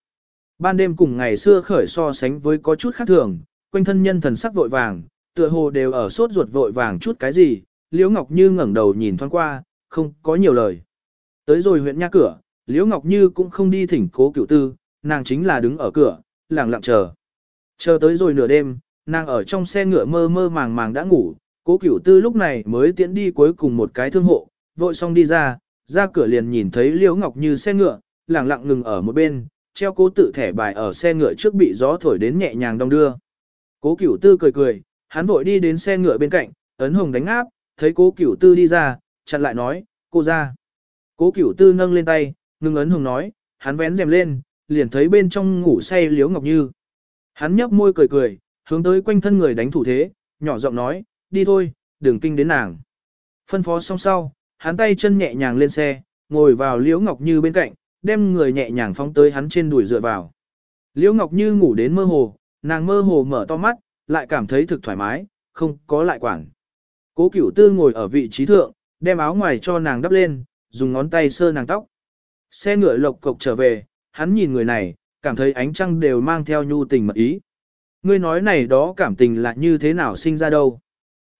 Speaker 1: Ban đêm cùng ngày xưa khởi so sánh với có chút khác thường, quanh thân nhân thần sắc vội vàng, tựa hồ đều ở sốt ruột vội vàng chút cái gì, Liễu Ngọc Như ngẩng đầu nhìn thoáng qua, không có nhiều lời. Tới rồi huyện nha cửa, Liễu Ngọc Như cũng không đi thỉnh cố cửu tư, nàng chính là đứng ở cửa, lặng lặng chờ. Chờ tới rồi nửa đêm, nàng ở trong xe ngựa mơ mơ màng màng đã ngủ, cố cửu tư lúc này mới tiễn đi cuối cùng một cái thương hộ, vội xong đi ra, ra cửa liền nhìn thấy Liễu Ngọc Như xe ngựa, lặng lặng ngừng ở một bên, treo cố tự thẻ bài ở xe ngựa trước bị gió thổi đến nhẹ nhàng đong đưa. Cố cửu tư cười cười, hắn vội đi đến xe ngựa bên cạnh, ấn hồng đánh áp, thấy cố cửu tư đi ra, chặn lại nói, cô ra. Cố cửu tư nâng lên tay, ngưng ấn hồng nói, hắn vén rèm lên, liền thấy bên trong ngủ say liếu ngọc như. Hắn nhấp môi cười cười, hướng tới quanh thân người đánh thủ thế, nhỏ giọng nói, đi thôi, đừng kinh đến nàng. Phân phó xong sau, hắn tay chân nhẹ nhàng lên xe, ngồi vào liễu ngọc như bên cạnh, đem người nhẹ nhàng phóng tới hắn trên đùi dựa vào. Liễu ngọc như ngủ đến mơ hồ, nàng mơ hồ mở to mắt, lại cảm thấy thực thoải mái, không có lại quản. Cố cửu tư ngồi ở vị trí thượng, đem áo ngoài cho nàng đắp lên, dùng ngón tay sơ nàng tóc. Xe ngựa lộc cộc trở về, hắn nhìn người này, cảm thấy ánh trăng đều mang theo nhu tình mật ý. Ngươi nói này đó cảm tình là như thế nào sinh ra đâu.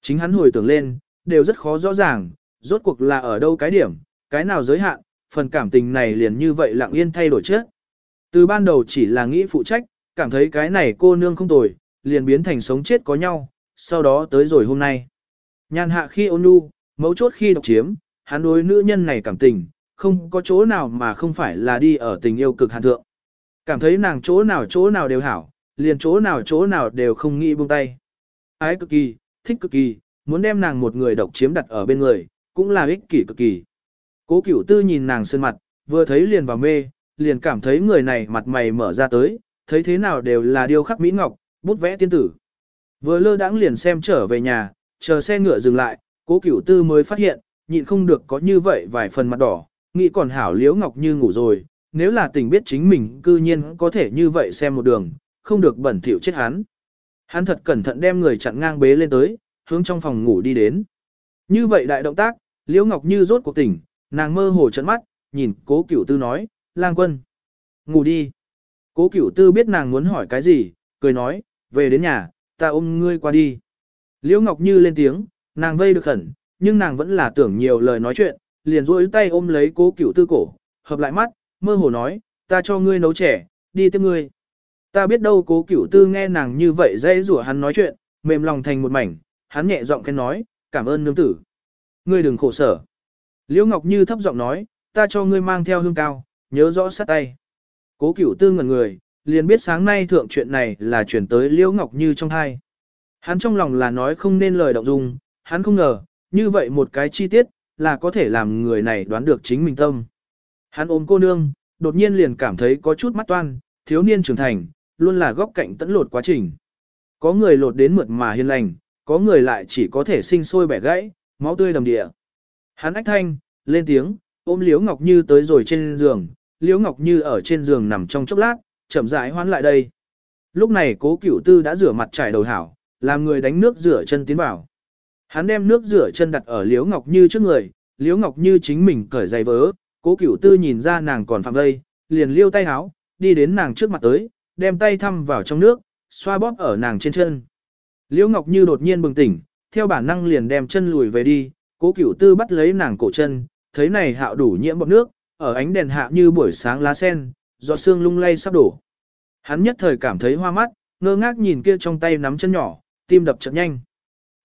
Speaker 1: Chính hắn hồi tưởng lên, đều rất khó rõ ràng, rốt cuộc là ở đâu cái điểm, cái nào giới hạn, phần cảm tình này liền như vậy lặng yên thay đổi chết. Từ ban đầu chỉ là nghĩ phụ trách, cảm thấy cái này cô nương không tồi, liền biến thành sống chết có nhau, sau đó tới rồi hôm nay. Nhàn hạ khi ôn nhu, mấu chốt khi độc chiếm, hắn đối nữ nhân này cảm tình, không có chỗ nào mà không phải là đi ở tình yêu cực hạn thượng. Cảm thấy nàng chỗ nào chỗ nào đều hảo, liền chỗ nào chỗ nào đều không nghĩ buông tay. Ái cực kỳ, thích cực kỳ, muốn đem nàng một người độc chiếm đặt ở bên người, cũng là ích kỷ cực kỳ. Cố cửu tư nhìn nàng sơn mặt, vừa thấy liền vào mê, liền cảm thấy người này mặt mày mở ra tới, thấy thế nào đều là điêu khắc mỹ ngọc, bút vẽ tiên tử. Vừa lơ đãng liền xem trở về nhà, chờ xe ngựa dừng lại, cố cửu tư mới phát hiện, nhịn không được có như vậy vài phần mặt đỏ, nghĩ còn hảo liễu ngọc như ngủ rồi, nếu là tình biết chính mình cư nhiên có thể như vậy xem một đường, không được bẩn thỉu chết hắn. Hắn thật cẩn thận đem người chặn ngang bế lên tới, hướng trong phòng ngủ đi đến. Như vậy đại động tác, liễu ngọc như rốt cuộc tỉnh, nàng mơ hồ trận mắt, nhìn cố cửu tư nói, lang quân. Ngủ đi. Cố cửu tư biết nàng muốn hỏi cái gì, cười nói, về đến nhà, ta ôm ngươi qua đi. Liễu Ngọc Như lên tiếng, nàng vây được khẩn, nhưng nàng vẫn là tưởng nhiều lời nói chuyện, liền duỗi tay ôm lấy cố cửu tư cổ, hợp lại mắt, mơ hồ nói, ta cho ngươi nấu trẻ, đi tiếp ngươi. Ta biết đâu cố cửu tư nghe nàng như vậy dây rủa hắn nói chuyện, mềm lòng thành một mảnh, hắn nhẹ giọng khen nói, cảm ơn nương tử. Ngươi đừng khổ sở. Liễu Ngọc Như thấp giọng nói, ta cho ngươi mang theo hương cao, nhớ rõ sát tay. Cố cửu tư ngẩn người, liền biết sáng nay thượng chuyện này là chuyển tới Liễu Ngọc Như trong hai. Hắn trong lòng là nói không nên lời động dung, hắn không ngờ, như vậy một cái chi tiết, là có thể làm người này đoán được chính mình tâm. Hắn ôm cô nương, đột nhiên liền cảm thấy có chút mắt toan, thiếu niên trưởng thành, luôn là góc cạnh tẫn lột quá trình. Có người lột đến mượt mà hiền lành, có người lại chỉ có thể sinh sôi bẻ gãy, máu tươi đầm địa. Hắn ách thanh, lên tiếng, ôm Liễu Ngọc Như tới rồi trên giường, Liễu Ngọc Như ở trên giường nằm trong chốc lát, chậm rãi hoán lại đây. Lúc này cố cửu tư đã rửa mặt trải đầu hảo, làm người đánh nước rửa chân tiến vào. Hắn đem nước rửa chân đặt ở Liễu Ngọc Như trước người, Liễu Ngọc Như chính mình cởi giày vớ, cố cửu tư nhìn ra nàng còn phạm vây, liền liêu tay háo, đi đến nàng trước mặt tới, đem tay thăm vào trong nước, xoa bóp ở nàng trên chân. Liễu Ngọc Như đột nhiên bừng tỉnh, theo bản năng liền đem chân lùi về đi, cố cửu tư bắt lấy nàng cổ chân, thấy này hạo đủ nhiễm bọt nước, ở ánh đèn hạ như buổi sáng lá sen, giọt xương lung lay sắp đổ. Hắn nhất thời cảm thấy hoa mắt, ngơ ngác nhìn kia trong tay nắm chân nhỏ, tim đập chậm nhanh.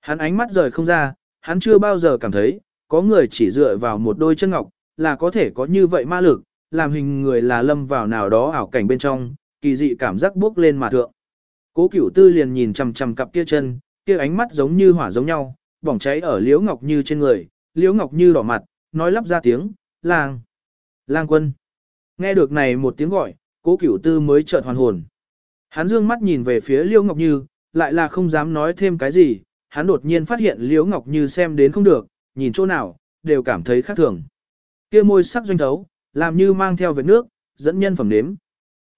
Speaker 1: Hắn ánh mắt rời không ra, hắn chưa bao giờ cảm thấy, có người chỉ dựa vào một đôi chân ngọc, là có thể có như vậy ma lực, làm hình người là lâm vào nào đó ảo cảnh bên trong, kỳ dị cảm giác bước lên mà thượng. Cố cửu tư liền nhìn chằm chằm cặp kia chân, kia ánh mắt giống như hỏa giống nhau, bỏng cháy ở liễu ngọc như trên người, liễu ngọc như đỏ mặt, nói lắp ra tiếng, lang, lang quân. Nghe được này một tiếng gọi, cố cửu tư mới chợt hoàn hồn. Hắn dương mắt nhìn về phía liễu ngọc như, lại là không dám nói thêm cái gì, hắn đột nhiên phát hiện liễu ngọc như xem đến không được, nhìn chỗ nào, đều cảm thấy khác thường. Kia môi sắc doanh thấu, làm như mang theo vệt nước, dẫn nhân phẩm nếm.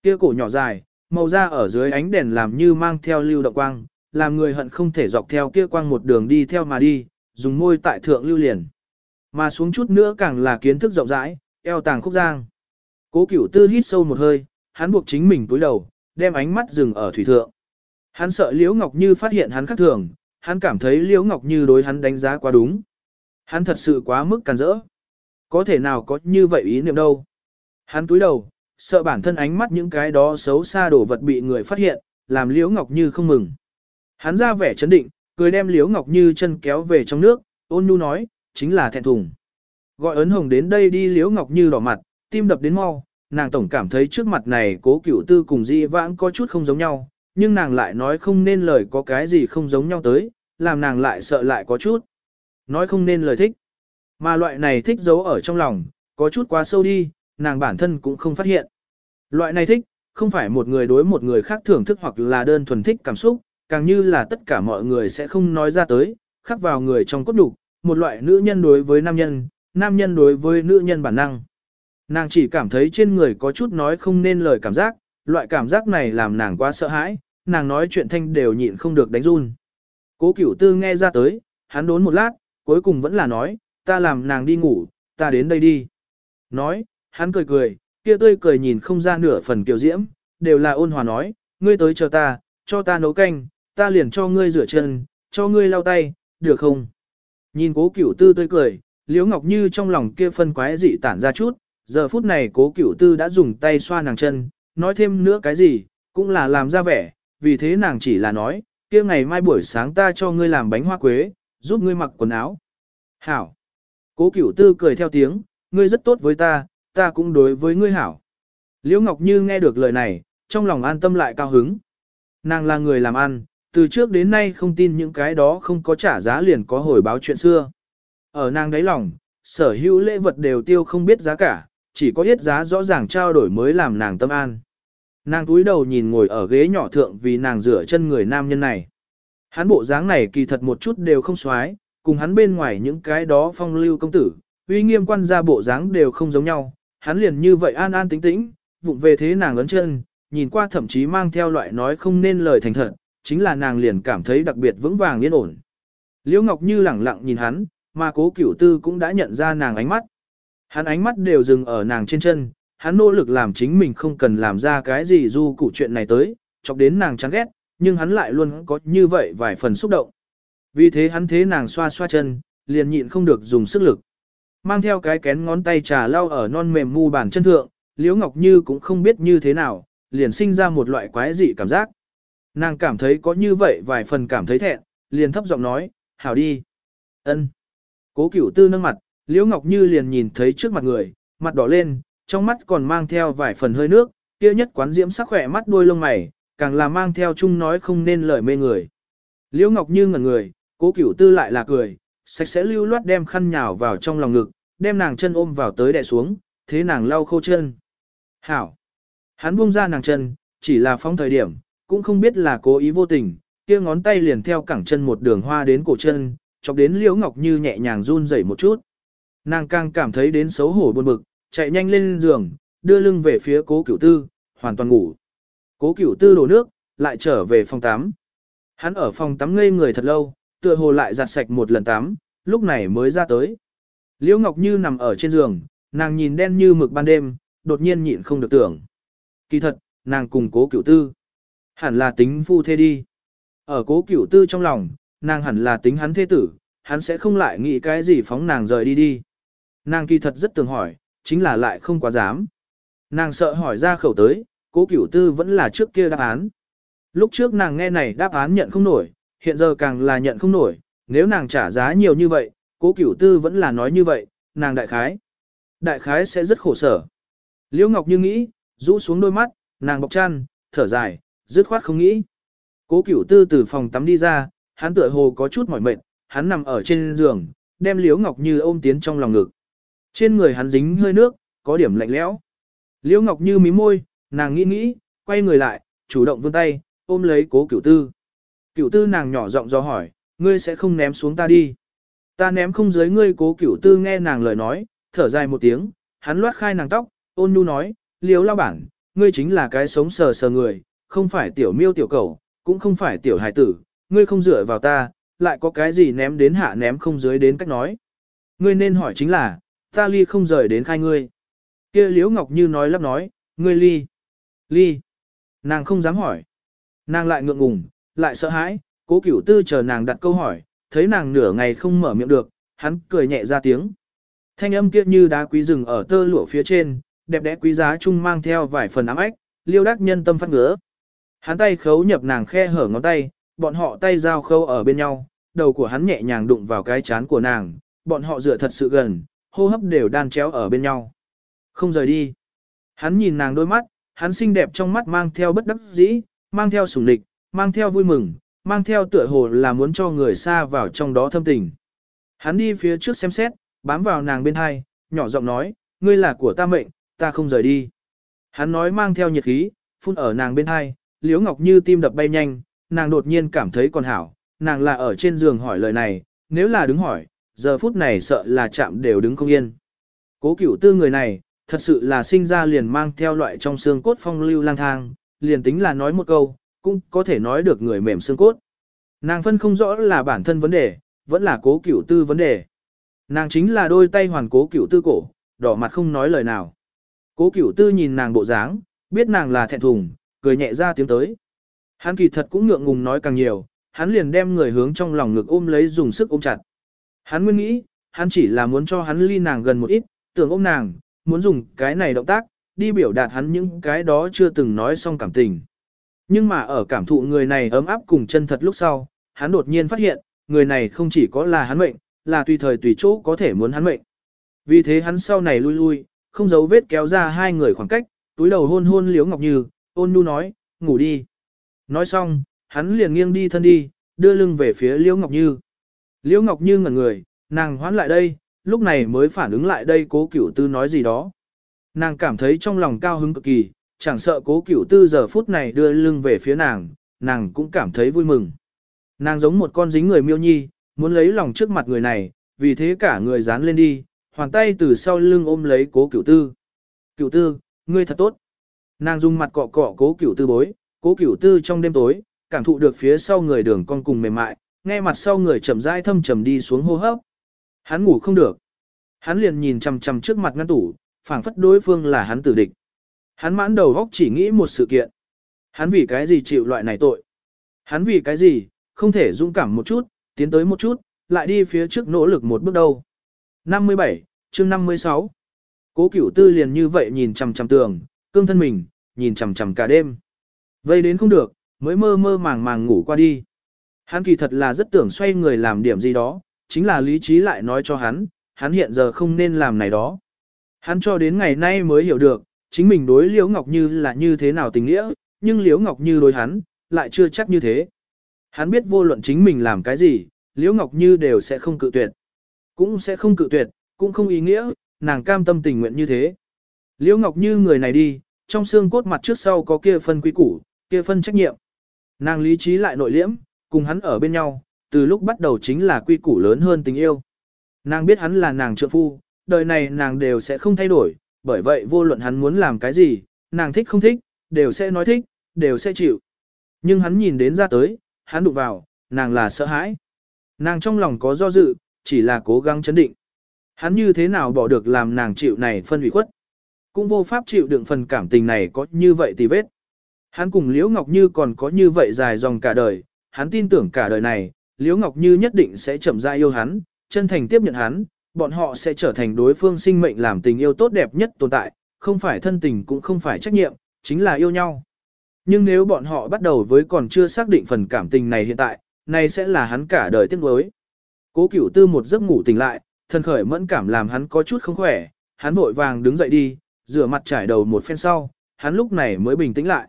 Speaker 1: Kia cổ nhỏ dài, màu da ở dưới ánh đèn làm như mang theo lưu động quang, làm người hận không thể dọc theo kia quang một đường đi theo mà đi, dùng môi tại thượng lưu liền. Mà xuống chút nữa càng là kiến thức rộng rãi, eo tàng khúc giang. Cố cửu tư hít sâu một hơi, hắn buộc chính mình túi đầu, đem ánh mắt dừng ở thủy thượng. Hắn sợ Liễu Ngọc Như phát hiện hắn khác thường, hắn cảm thấy Liễu Ngọc Như đối hắn đánh giá quá đúng. Hắn thật sự quá mức càn rỡ. Có thể nào có như vậy ý niệm đâu. Hắn túi đầu, sợ bản thân ánh mắt những cái đó xấu xa đổ vật bị người phát hiện, làm Liễu Ngọc Như không mừng. Hắn ra vẻ chấn định, cười đem Liễu Ngọc Như chân kéo về trong nước, ôn nhu nói, chính là thẹn thùng. Gọi ấn hồng đến đây đi Liễu Ngọc Như đỏ mặt, tim đập đến mau, nàng tổng cảm thấy trước mặt này cố cửu tư cùng di vãng có chút không giống nhau, nhưng nàng lại nói không nên lời có cái gì không giống nhau tới, làm nàng lại sợ lại có chút. Nói không nên lời thích. Mà loại này thích giấu ở trong lòng, có chút quá sâu đi, nàng bản thân cũng không phát hiện. Loại này thích, không phải một người đối một người khác thưởng thức hoặc là đơn thuần thích cảm xúc, càng như là tất cả mọi người sẽ không nói ra tới, khắc vào người trong cốt đục, một loại nữ nhân đối với nam nhân, nam nhân đối với nữ nhân bản năng. Nàng chỉ cảm thấy trên người có chút nói không nên lời cảm giác, loại cảm giác này làm nàng quá sợ hãi, nàng nói chuyện thanh đều nhịn không được đánh run. Cố cửu tư nghe ra tới, hắn đốn một lát, cuối cùng vẫn là nói, ta làm nàng đi ngủ, ta đến đây đi. Nói, hắn cười cười, kia tươi cười nhìn không ra nửa phần kiều diễm, đều là ôn hòa nói, ngươi tới chờ ta, cho ta nấu canh, ta liền cho ngươi rửa chân, cho ngươi lau tay, được không? Nhìn cố cửu tư tươi cười, Liễu Ngọc Như trong lòng kia phân quái dị tản ra chút, giờ phút này cố cửu tư đã dùng tay xoa nàng chân, nói thêm nữa cái gì, cũng là làm ra vẻ, vì thế nàng chỉ là nói, kia ngày mai buổi sáng ta cho ngươi làm bánh hoa quế, giúp ngươi mặc quần áo. Hảo. Cố cửu tư cười theo tiếng, ngươi rất tốt với ta, ta cũng đối với ngươi hảo. Liễu Ngọc Như nghe được lời này, trong lòng an tâm lại cao hứng. Nàng là người làm ăn, từ trước đến nay không tin những cái đó không có trả giá liền có hồi báo chuyện xưa. Ở nàng đáy lòng, sở hữu lễ vật đều tiêu không biết giá cả, chỉ có ít giá rõ ràng trao đổi mới làm nàng tâm an. Nàng túi đầu nhìn ngồi ở ghế nhỏ thượng vì nàng rửa chân người nam nhân này. Hắn bộ dáng này kỳ thật một chút đều không xoái, cùng hắn bên ngoài những cái đó phong lưu công tử, uy nghiêm quan gia bộ dáng đều không giống nhau, hắn liền như vậy an an tĩnh tĩnh, vụng về thế nàng ấn chân, nhìn qua thậm chí mang theo loại nói không nên lời thành thật, chính là nàng liền cảm thấy đặc biệt vững vàng yên ổn. Liễu Ngọc Như lẳng lặng nhìn hắn, mà cố cửu tư cũng đã nhận ra nàng ánh mắt. Hắn ánh mắt đều dừng ở nàng trên chân, hắn nỗ lực làm chính mình không cần làm ra cái gì du cụ chuyện này tới, chọc đến nàng chán ghét, nhưng hắn lại luôn có như vậy vài phần xúc động. Vì thế hắn thế nàng xoa xoa chân, liền nhịn không được dùng sức lực. Mang theo cái kén ngón tay trà lau ở non mềm mu bàn chân thượng, Liễu Ngọc Như cũng không biết như thế nào, liền sinh ra một loại quái dị cảm giác. Nàng cảm thấy có như vậy vài phần cảm thấy thẹn, liền thấp giọng nói, hảo đi. ân. Cố cửu tư nâng mặt, Liễu Ngọc Như liền nhìn thấy trước mặt người, mặt đỏ lên, trong mắt còn mang theo vài phần hơi nước, kia nhất quán diễm sắc khỏe mắt đuôi lông mày, càng là mang theo chung nói không nên lời mê người. Liễu Ngọc Như ngẩn người, cố cửu tư lại là cười, sạch sẽ lưu loát đem khăn nhào vào trong lòng ngực, đem nàng chân ôm vào tới đè xuống, thế nàng lau khô chân. Hảo! Hắn buông ra nàng chân, chỉ là phong thời điểm, cũng không biết là cố ý vô tình, kia ngón tay liền theo cẳng chân một đường hoa đến cổ chân, chọc đến Liễu Ngọc Như nhẹ nhàng run rẩy một chút. Nàng càng cảm thấy đến xấu hổ buồn bực, chạy nhanh lên giường, đưa lưng về phía cố cửu tư, hoàn toàn ngủ. Cố cửu tư đổ nước, lại trở về phòng tắm. Hắn ở phòng tắm ngây người thật lâu, tựa hồ lại giặt sạch một lần tắm, lúc này mới ra tới. Liễu Ngọc Như nằm ở trên giường, nàng nhìn đen như mực ban đêm, đột nhiên nhịn không được tưởng. Kỳ thật, nàng cùng cố cửu tư. Hẳn là tính phu thê đi. Ở cố cửu tư trong lòng, nàng hẳn là tính hắn thế tử, hắn sẽ không lại nghĩ cái gì phóng nàng rời đi đi. Nàng kỳ thật rất tường hỏi, chính là lại không quá dám. Nàng sợ hỏi ra khẩu tới, cố cửu tư vẫn là trước kia đáp án. Lúc trước nàng nghe này đáp án nhận không nổi, hiện giờ càng là nhận không nổi, nếu nàng trả giá nhiều như vậy, cố cửu tư vẫn là nói như vậy, nàng đại khái. Đại khái sẽ rất khổ sở. Liễu Ngọc Như nghĩ, rũ xuống đôi mắt, nàng bọc chăn, thở dài, dứt khoát không nghĩ. Cố cửu tư từ phòng tắm đi ra, hắn tựa hồ có chút mỏi mệt, hắn nằm ở trên giường, đem Liễu Ngọc Như ôm tiến trong lòng ngực. Trên người hắn dính hơi nước, có điểm lạnh lẽo. Liễu Ngọc Như mím môi, nàng nghĩ nghĩ, quay người lại, chủ động vươn tay, ôm lấy cố cửu tư. Cửu tư nàng nhỏ giọng do hỏi, ngươi sẽ không ném xuống ta đi. Ta ném không dưới ngươi cố cửu tư nghe nàng lời nói, thở dài một tiếng, hắn loát khai nàng tóc, ôn nhu nói, liếu lao bản, ngươi chính là cái sống sờ sờ người, không phải tiểu miêu tiểu cầu, cũng không phải tiểu hài tử, ngươi không dựa vào ta, lại có cái gì ném đến hạ ném không dưới đến cách nói. Ngươi nên hỏi chính là, ta ly không rời đến khai ngươi. kia Liễu ngọc như nói lắp nói, ngươi ly. Ly. Nàng không dám hỏi. Nàng lại ngượng ngùng, lại sợ hãi, cố cửu tư chờ nàng đặt câu hỏi, thấy nàng nửa ngày không mở miệng được, hắn cười nhẹ ra tiếng. Thanh âm kia như đá quý rừng ở tơ lụa phía trên, đẹp đẽ quý giá chung mang theo vài phần ám ách, liêu đắc nhân tâm phát ngứa. Hắn tay khấu nhập nàng khe hở ngón tay, bọn họ tay giao khâu ở bên nhau, đầu của hắn nhẹ nhàng đụng vào cái chán của nàng, bọn họ dựa thật sự gần, hô hấp đều đan chéo ở bên nhau. Không rời đi. Hắn nhìn nàng đôi mắt, hắn xinh đẹp trong mắt mang theo bất đắc dĩ, mang theo sủng địch, mang theo vui mừng, mang theo tựa hồ là muốn cho người xa vào trong đó thâm tình. Hắn đi phía trước xem xét, bám vào nàng bên hai, nhỏ giọng nói, ngươi là của ta mệnh, ta không rời đi. Hắn nói mang theo nhiệt khí, phun ở nàng bên hai, liếu ngọc như tim đập bay nhanh, nàng đột nhiên cảm thấy còn hảo, nàng là ở trên giường hỏi lời này, nếu là đứng hỏi, giờ phút này sợ là chạm đều đứng không yên. Cố cửu tư người này, thật sự là sinh ra liền mang theo loại trong xương cốt phong lưu lang thang, liền tính là nói một câu, cũng có thể nói được người mềm xương cốt. Nàng phân không rõ là bản thân vấn đề, vẫn là cố cửu tư vấn đề. Nàng chính là đôi tay hoàn cố cửu tư cổ, đỏ mặt không nói lời nào. Cố cửu tư nhìn nàng bộ dáng, biết nàng là thẹn thùng, cười nhẹ ra tiếng tới. Hắn kỳ thật cũng ngượng ngùng nói càng nhiều, hắn liền đem người hướng trong lòng ngực ôm lấy dùng sức ôm chặt. Hắn nguyên nghĩ, hắn chỉ là muốn cho hắn ly nàng gần một ít, tưởng ôm nàng, muốn dùng cái này động tác, đi biểu đạt hắn những cái đó chưa từng nói xong cảm tình. Nhưng mà ở cảm thụ người này ấm áp cùng chân thật lúc sau, hắn đột nhiên phát hiện, người này không chỉ có là hắn mệnh, là tùy thời tùy chỗ có thể muốn hắn mệnh. Vì thế hắn sau này lui lui, không giấu vết kéo ra hai người khoảng cách, túi đầu hôn hôn Liễu Ngọc Như, ôn nhu nói, ngủ đi. Nói xong, hắn liền nghiêng đi thân đi, đưa lưng về phía Liễu Ngọc Như. Liễu Ngọc Như ngẩn người, nàng hoán lại đây, lúc này mới phản ứng lại đây cố cửu tư nói gì đó. Nàng cảm thấy trong lòng cao hứng cực kỳ, chẳng sợ cố cửu tư giờ phút này đưa lưng về phía nàng, nàng cũng cảm thấy vui mừng. Nàng giống một con dính người miêu nhi, muốn lấy lòng trước mặt người này, vì thế cả người dán lên đi, hoàn tay từ sau lưng ôm lấy cố cửu tư. Cửu tư, ngươi thật tốt. Nàng dùng mặt cọ cọ cố cửu tư bối, cố cửu tư trong đêm tối, cảm thụ được phía sau người đường con cùng mềm mại, nghe mặt sau người chậm rãi thâm trầm đi xuống hô hấp. Hắn ngủ không được. Hắn liền nhìn chằm chằm trước mặt ngăn tủ, phảng phất đối phương là hắn tử địch. Hắn mãn đầu góc chỉ nghĩ một sự kiện. Hắn vì cái gì chịu loại này tội? Hắn vì cái gì, không thể dũng cảm một chút, tiến tới một chút, lại đi phía trước nỗ lực một bước đâu. 57, chương 56. Cố cửu tư liền như vậy nhìn chằm chằm tường, cương thân mình, nhìn chằm chằm cả đêm. Vây đến không được, mới mơ mơ màng màng ngủ qua đi. Hắn kỳ thật là rất tưởng xoay người làm điểm gì đó, chính là lý trí lại nói cho hắn, hắn hiện giờ không nên làm này đó. Hắn cho đến ngày nay mới hiểu được, chính mình đối Liễu Ngọc Như là như thế nào tình nghĩa, nhưng Liễu Ngọc Như đối hắn, lại chưa chắc như thế. Hắn biết vô luận chính mình làm cái gì, Liễu Ngọc Như đều sẽ không cự tuyệt. Cũng sẽ không cự tuyệt, cũng không ý nghĩa, nàng cam tâm tình nguyện như thế. Liễu Ngọc Như người này đi, trong xương cốt mặt trước sau có kia phân quý củ, kia phân trách nhiệm. Nàng lý trí lại nội liễm, cùng hắn ở bên nhau, từ lúc bắt đầu chính là quy củ lớn hơn tình yêu. Nàng biết hắn là nàng trợ phu, đời này nàng đều sẽ không thay đổi, bởi vậy vô luận hắn muốn làm cái gì, nàng thích không thích, đều sẽ nói thích, đều sẽ chịu. Nhưng hắn nhìn đến ra tới, hắn đụng vào, nàng là sợ hãi. Nàng trong lòng có do dự, chỉ là cố gắng chấn định. Hắn như thế nào bỏ được làm nàng chịu này phân ủy khuất. Cũng vô pháp chịu đựng phần cảm tình này có như vậy thì vết. Hắn cùng Liễu Ngọc Như còn có như vậy dài dòng cả đời, hắn tin tưởng cả đời này, Liễu Ngọc Như nhất định sẽ chậm rãi yêu hắn, chân thành tiếp nhận hắn, bọn họ sẽ trở thành đối phương sinh mệnh làm tình yêu tốt đẹp nhất tồn tại, không phải thân tình cũng không phải trách nhiệm, chính là yêu nhau. Nhưng nếu bọn họ bắt đầu với còn chưa xác định phần cảm tình này hiện tại, này sẽ là hắn cả đời tiếc nuối. Cố Cửu Tư một giấc ngủ tỉnh lại, thân khởi mẫn cảm làm hắn có chút không khỏe, hắn vội vàng đứng dậy đi, rửa mặt trải đầu một phen sau, hắn lúc này mới bình tĩnh lại.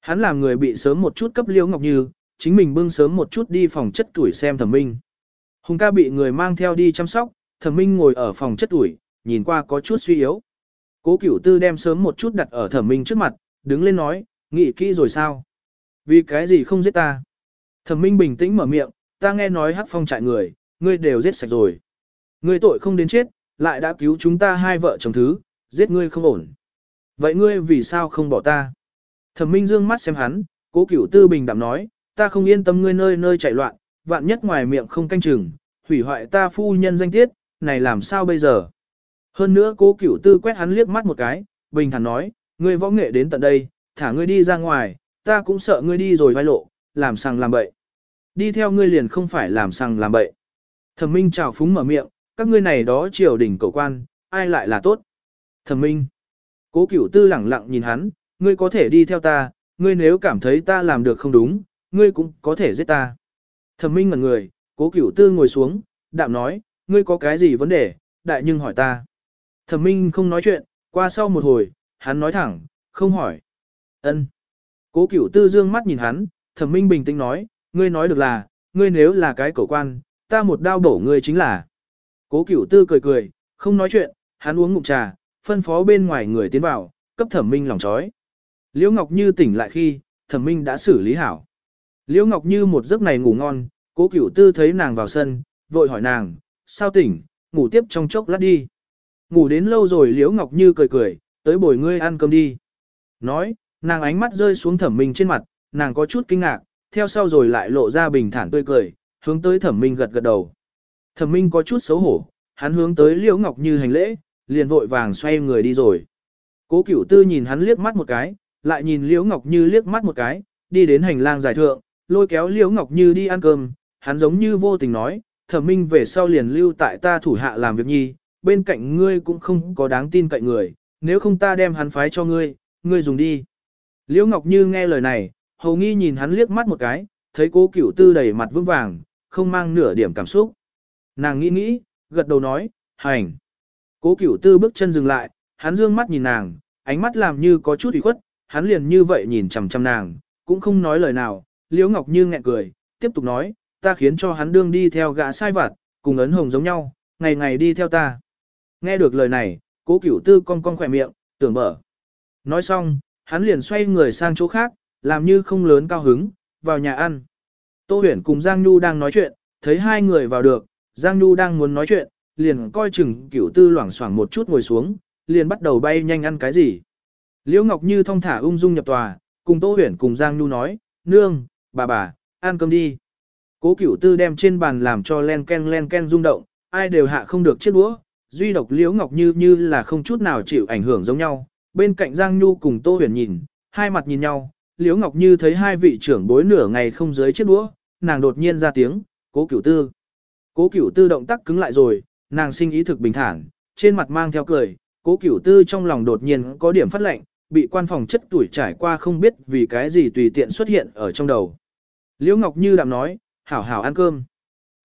Speaker 1: Hắn làm người bị sớm một chút cấp Liễu Ngọc Như, chính mình bưng sớm một chút đi phòng chất tuổi xem thẩm minh. Hùng ca bị người mang theo đi chăm sóc, thẩm minh ngồi ở phòng chất tuổi, nhìn qua có chút suy yếu. Cố cửu tư đem sớm một chút đặt ở thẩm minh trước mặt, đứng lên nói, nghĩ kỹ rồi sao? Vì cái gì không giết ta? Thẩm minh bình tĩnh mở miệng, ta nghe nói hắc phong trại người, ngươi đều giết sạch rồi. Ngươi tội không đến chết, lại đã cứu chúng ta hai vợ chồng thứ, giết ngươi không ổn. Vậy ngươi vì sao không bỏ ta? Thẩm minh dương mắt xem hắn, cố cửu tư bình đạm nói, ta không yên tâm ngươi nơi nơi chạy loạn, vạn nhất ngoài miệng không canh chừng, hủy hoại ta phu nhân danh tiết, này làm sao bây giờ? Hơn nữa cố cửu tư quét hắn liếc mắt một cái, bình thản nói, ngươi võ nghệ đến tận đây, thả ngươi đi ra ngoài, ta cũng sợ ngươi đi rồi vai lộ, làm sằng làm bậy. Đi theo ngươi liền không phải làm sằng làm bậy. Thẩm minh chào phúng mở miệng, các ngươi này đó triều đình cầu quan, ai lại là tốt? Thẩm minh. Cố cửu tư lẳng lặng nhìn hắn, ngươi có thể đi theo ta, ngươi nếu cảm thấy ta làm được không đúng, ngươi cũng có thể giết ta. Thẩm minh ngẩn người, cố cửu tư ngồi xuống, đạm nói, ngươi có cái gì vấn đề, đại nhưng hỏi ta. Thẩm minh không nói chuyện, qua sau một hồi, hắn nói thẳng, không hỏi. ân. Cố cửu tư dương mắt nhìn hắn, thẩm minh bình tĩnh nói, ngươi nói được là, ngươi nếu là cái cổ quan, ta một đao bổ ngươi chính là. Cố cửu tư cười cười, không nói chuyện, hắn uống ngụm trà, phân phó bên ngoài người tiến vào, cấp thẩm minh lòng chói. Liễu Ngọc Như tỉnh lại khi, thẩm minh đã xử lý hảo. Liễu Ngọc Như một giấc này ngủ ngon, cố cửu tư thấy nàng vào sân, vội hỏi nàng, sao tỉnh, ngủ tiếp trong chốc lát đi. Ngủ đến lâu rồi Liễu Ngọc Như cười cười, tới bồi ngươi ăn cơm đi. Nói, nàng ánh mắt rơi xuống thẩm minh trên mặt, nàng có chút kinh ngạc, theo sau rồi lại lộ ra bình thản tươi cười, hướng tới thẩm minh gật gật đầu. Thẩm minh có chút xấu hổ, hắn hướng tới Liễu Ngọc Như hành lễ, liền vội vàng xoay người đi rồi. Cố cửu tư nhìn hắn liếc mắt một cái, lại nhìn Liễu Ngọc Như liếc mắt một cái, đi đến hành lang giải thượng, lôi kéo Liễu Ngọc Như đi ăn cơm, hắn giống như vô tình nói, thẩm minh về sau liền lưu tại ta thủ hạ làm việc nhi, bên cạnh ngươi cũng không có đáng tin cậy người, nếu không ta đem hắn phái cho ngươi, ngươi dùng đi. Liễu Ngọc Như nghe lời này, hầu nghi nhìn hắn liếc mắt một cái, thấy cố cửu tư đầy mặt vững vàng, không mang nửa điểm cảm xúc. Nàng nghĩ nghĩ, gật đầu nói, hành. Cố cửu tư bước chân dừng lại, hắn dương mắt nhìn nàng, ánh mắt làm như có chút ủy khuất, hắn liền như vậy nhìn chằm chằm nàng, cũng không nói lời nào, Liễu Ngọc Như nghẹn cười, tiếp tục nói, ta khiến cho hắn đương đi theo gã sai vặt, cùng ấn hồng giống nhau, ngày ngày đi theo ta. Nghe được lời này, cố cửu tư cong cong khỏe miệng, tưởng mở. Nói xong, hắn liền xoay người sang chỗ khác, làm như không lớn cao hứng, vào nhà ăn. Tô huyền cùng Giang Nhu đang nói chuyện, thấy hai người vào được, Giang Nhu đang muốn nói chuyện, liền coi chừng cửu tư loảng xoảng một chút ngồi xuống, liền bắt đầu bay nhanh ăn cái gì. Liễu Ngọc Như thong thả ung dung nhập tòa, cùng Tô huyền cùng Giang Nhu nói, nương, bà bà, ăn cơm đi. Cố cửu tư đem trên bàn làm cho len ken len ken rung động, ai đều hạ không được chiếc đũa, duy độc Liễu Ngọc Như như là không chút nào chịu ảnh hưởng giống nhau. Bên cạnh Giang Nhu cùng Tô Huyền nhìn, hai mặt nhìn nhau, Liễu Ngọc Như thấy hai vị trưởng bối nửa ngày không dưới chiếc đũa, nàng đột nhiên ra tiếng, "Cố Cửu Tư." Cố Cửu Tư động tác cứng lại rồi, nàng sinh ý thực bình thản, trên mặt mang theo cười, Cố Cửu Tư trong lòng đột nhiên có điểm phát lệnh, bị quan phòng chất tuổi trải qua không biết vì cái gì tùy tiện xuất hiện ở trong đầu. Liễu Ngọc Như đạm nói, hảo hảo ăn cơm.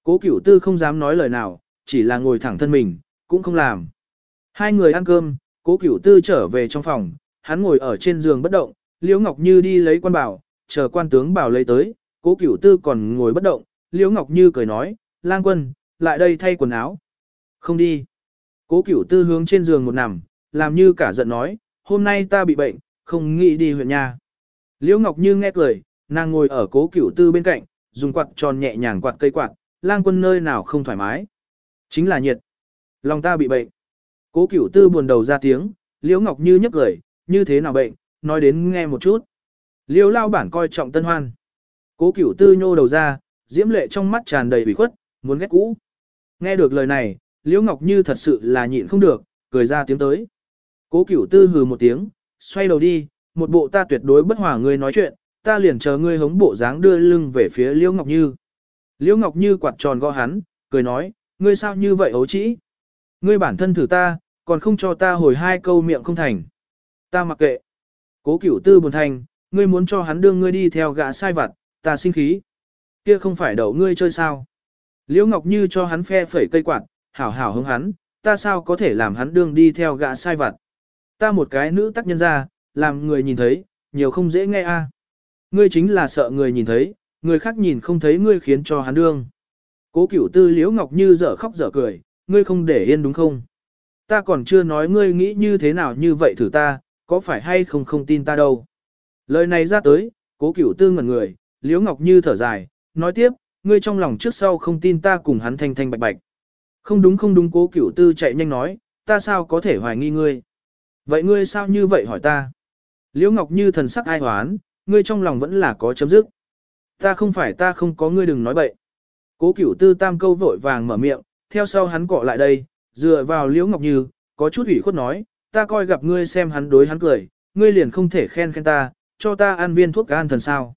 Speaker 1: Cố cửu tư không dám nói lời nào, chỉ là ngồi thẳng thân mình, cũng không làm. Hai người ăn cơm, cố cửu tư trở về trong phòng, hắn ngồi ở trên giường bất động, Liễu Ngọc Như đi lấy quan bảo, chờ quan tướng bảo lấy tới, cố cửu tư còn ngồi bất động, Liễu Ngọc Như cười nói, lang quân, lại đây thay quần áo. Không đi. Cố cửu tư hướng trên giường một nằm, làm như cả giận nói, hôm nay ta bị bệnh, không nghĩ đi huyện nhà. Liễu Ngọc Như nghe cười, nàng ngồi ở cố cửu tư bên cạnh, dùng quạt tròn nhẹ nhàng quạt cây quạt, lang quân nơi nào không thoải mái. Chính là nhiệt. Lòng ta bị bệnh. Cố cửu tư buồn đầu ra tiếng, Liễu Ngọc Như nhấc cười, như thế nào bệnh, nói đến nghe một chút. Liễu lao bản coi trọng tân hoan. Cố cửu tư nhô đầu ra, diễm lệ trong mắt tràn đầy ủy khuất, muốn ghét cũ. Nghe được lời này, Liễu Ngọc Như thật sự là nhịn không được, cười ra tiếng tới. Cố cửu tư hừ một tiếng, xoay đầu đi, một bộ ta tuyệt đối bất hòa ngươi nói chuyện, ta liền chờ ngươi hống bộ dáng đưa lưng về phía Liễu Ngọc Như. Liễu Ngọc Như quạt tròn gõ hắn, cười nói, ngươi sao như vậy ấu trĩ? Ngươi bản thân thử ta, còn không cho ta hồi hai câu miệng không thành. Ta mặc kệ. Cố cửu tư buồn thành, ngươi muốn cho hắn đưa ngươi đi theo gã sai vặt, ta sinh khí. Kia không phải đậu ngươi chơi sao? Liễu Ngọc Như cho hắn phe phẩy cây quạt, hảo hảo hứng hắn, ta sao có thể làm hắn đương đi theo gã sai vặt? Ta một cái nữ tác nhân ra, làm người nhìn thấy, nhiều không dễ nghe a. Ngươi chính là sợ người nhìn thấy, người khác nhìn không thấy ngươi khiến cho hắn đương. Cố cửu tư liễu ngọc như dở khóc dở cười, ngươi không để yên đúng không? Ta còn chưa nói ngươi nghĩ như thế nào như vậy thử ta, có phải hay không không tin ta đâu. Lời này ra tới, cố cửu tư ngẩn người, liễu ngọc như thở dài, nói tiếp, ngươi trong lòng trước sau không tin ta cùng hắn thanh thanh bạch bạch. Không đúng không đúng cố cửu tư chạy nhanh nói, ta sao có thể hoài nghi ngươi. Vậy ngươi sao như vậy hỏi ta? Liễu ngọc như thần sắc ai hoán, ngươi trong lòng vẫn là có chấm dứt. Ta không phải ta không có ngươi đừng nói bậy. Cố cửu tư tam câu vội vàng mở miệng, theo sau hắn cọ lại đây, dựa vào liễu ngọc như, có chút ủy khuất nói, ta coi gặp ngươi xem hắn đối hắn cười, ngươi liền không thể khen khen ta, cho ta ăn viên thuốc gan thần sao.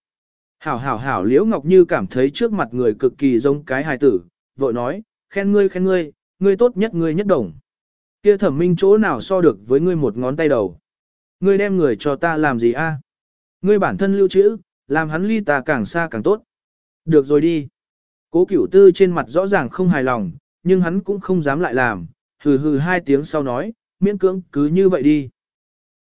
Speaker 1: Hảo hảo hảo liễu ngọc như cảm thấy trước mặt người cực kỳ giống cái hài tử, vội nói, khen ngươi khen ngươi, ngươi tốt nhất ngươi nhất đồng. Kia thẩm minh chỗ nào so được với ngươi một ngón tay đầu. Ngươi đem người cho ta làm gì a? Ngươi bản thân lưu trữ, làm hắn ly ta càng xa càng tốt. Được rồi đi. Cố cửu tư trên mặt rõ ràng không hài lòng, nhưng hắn cũng không dám lại làm, hừ hừ hai tiếng sau nói, miễn cưỡng cứ như vậy đi.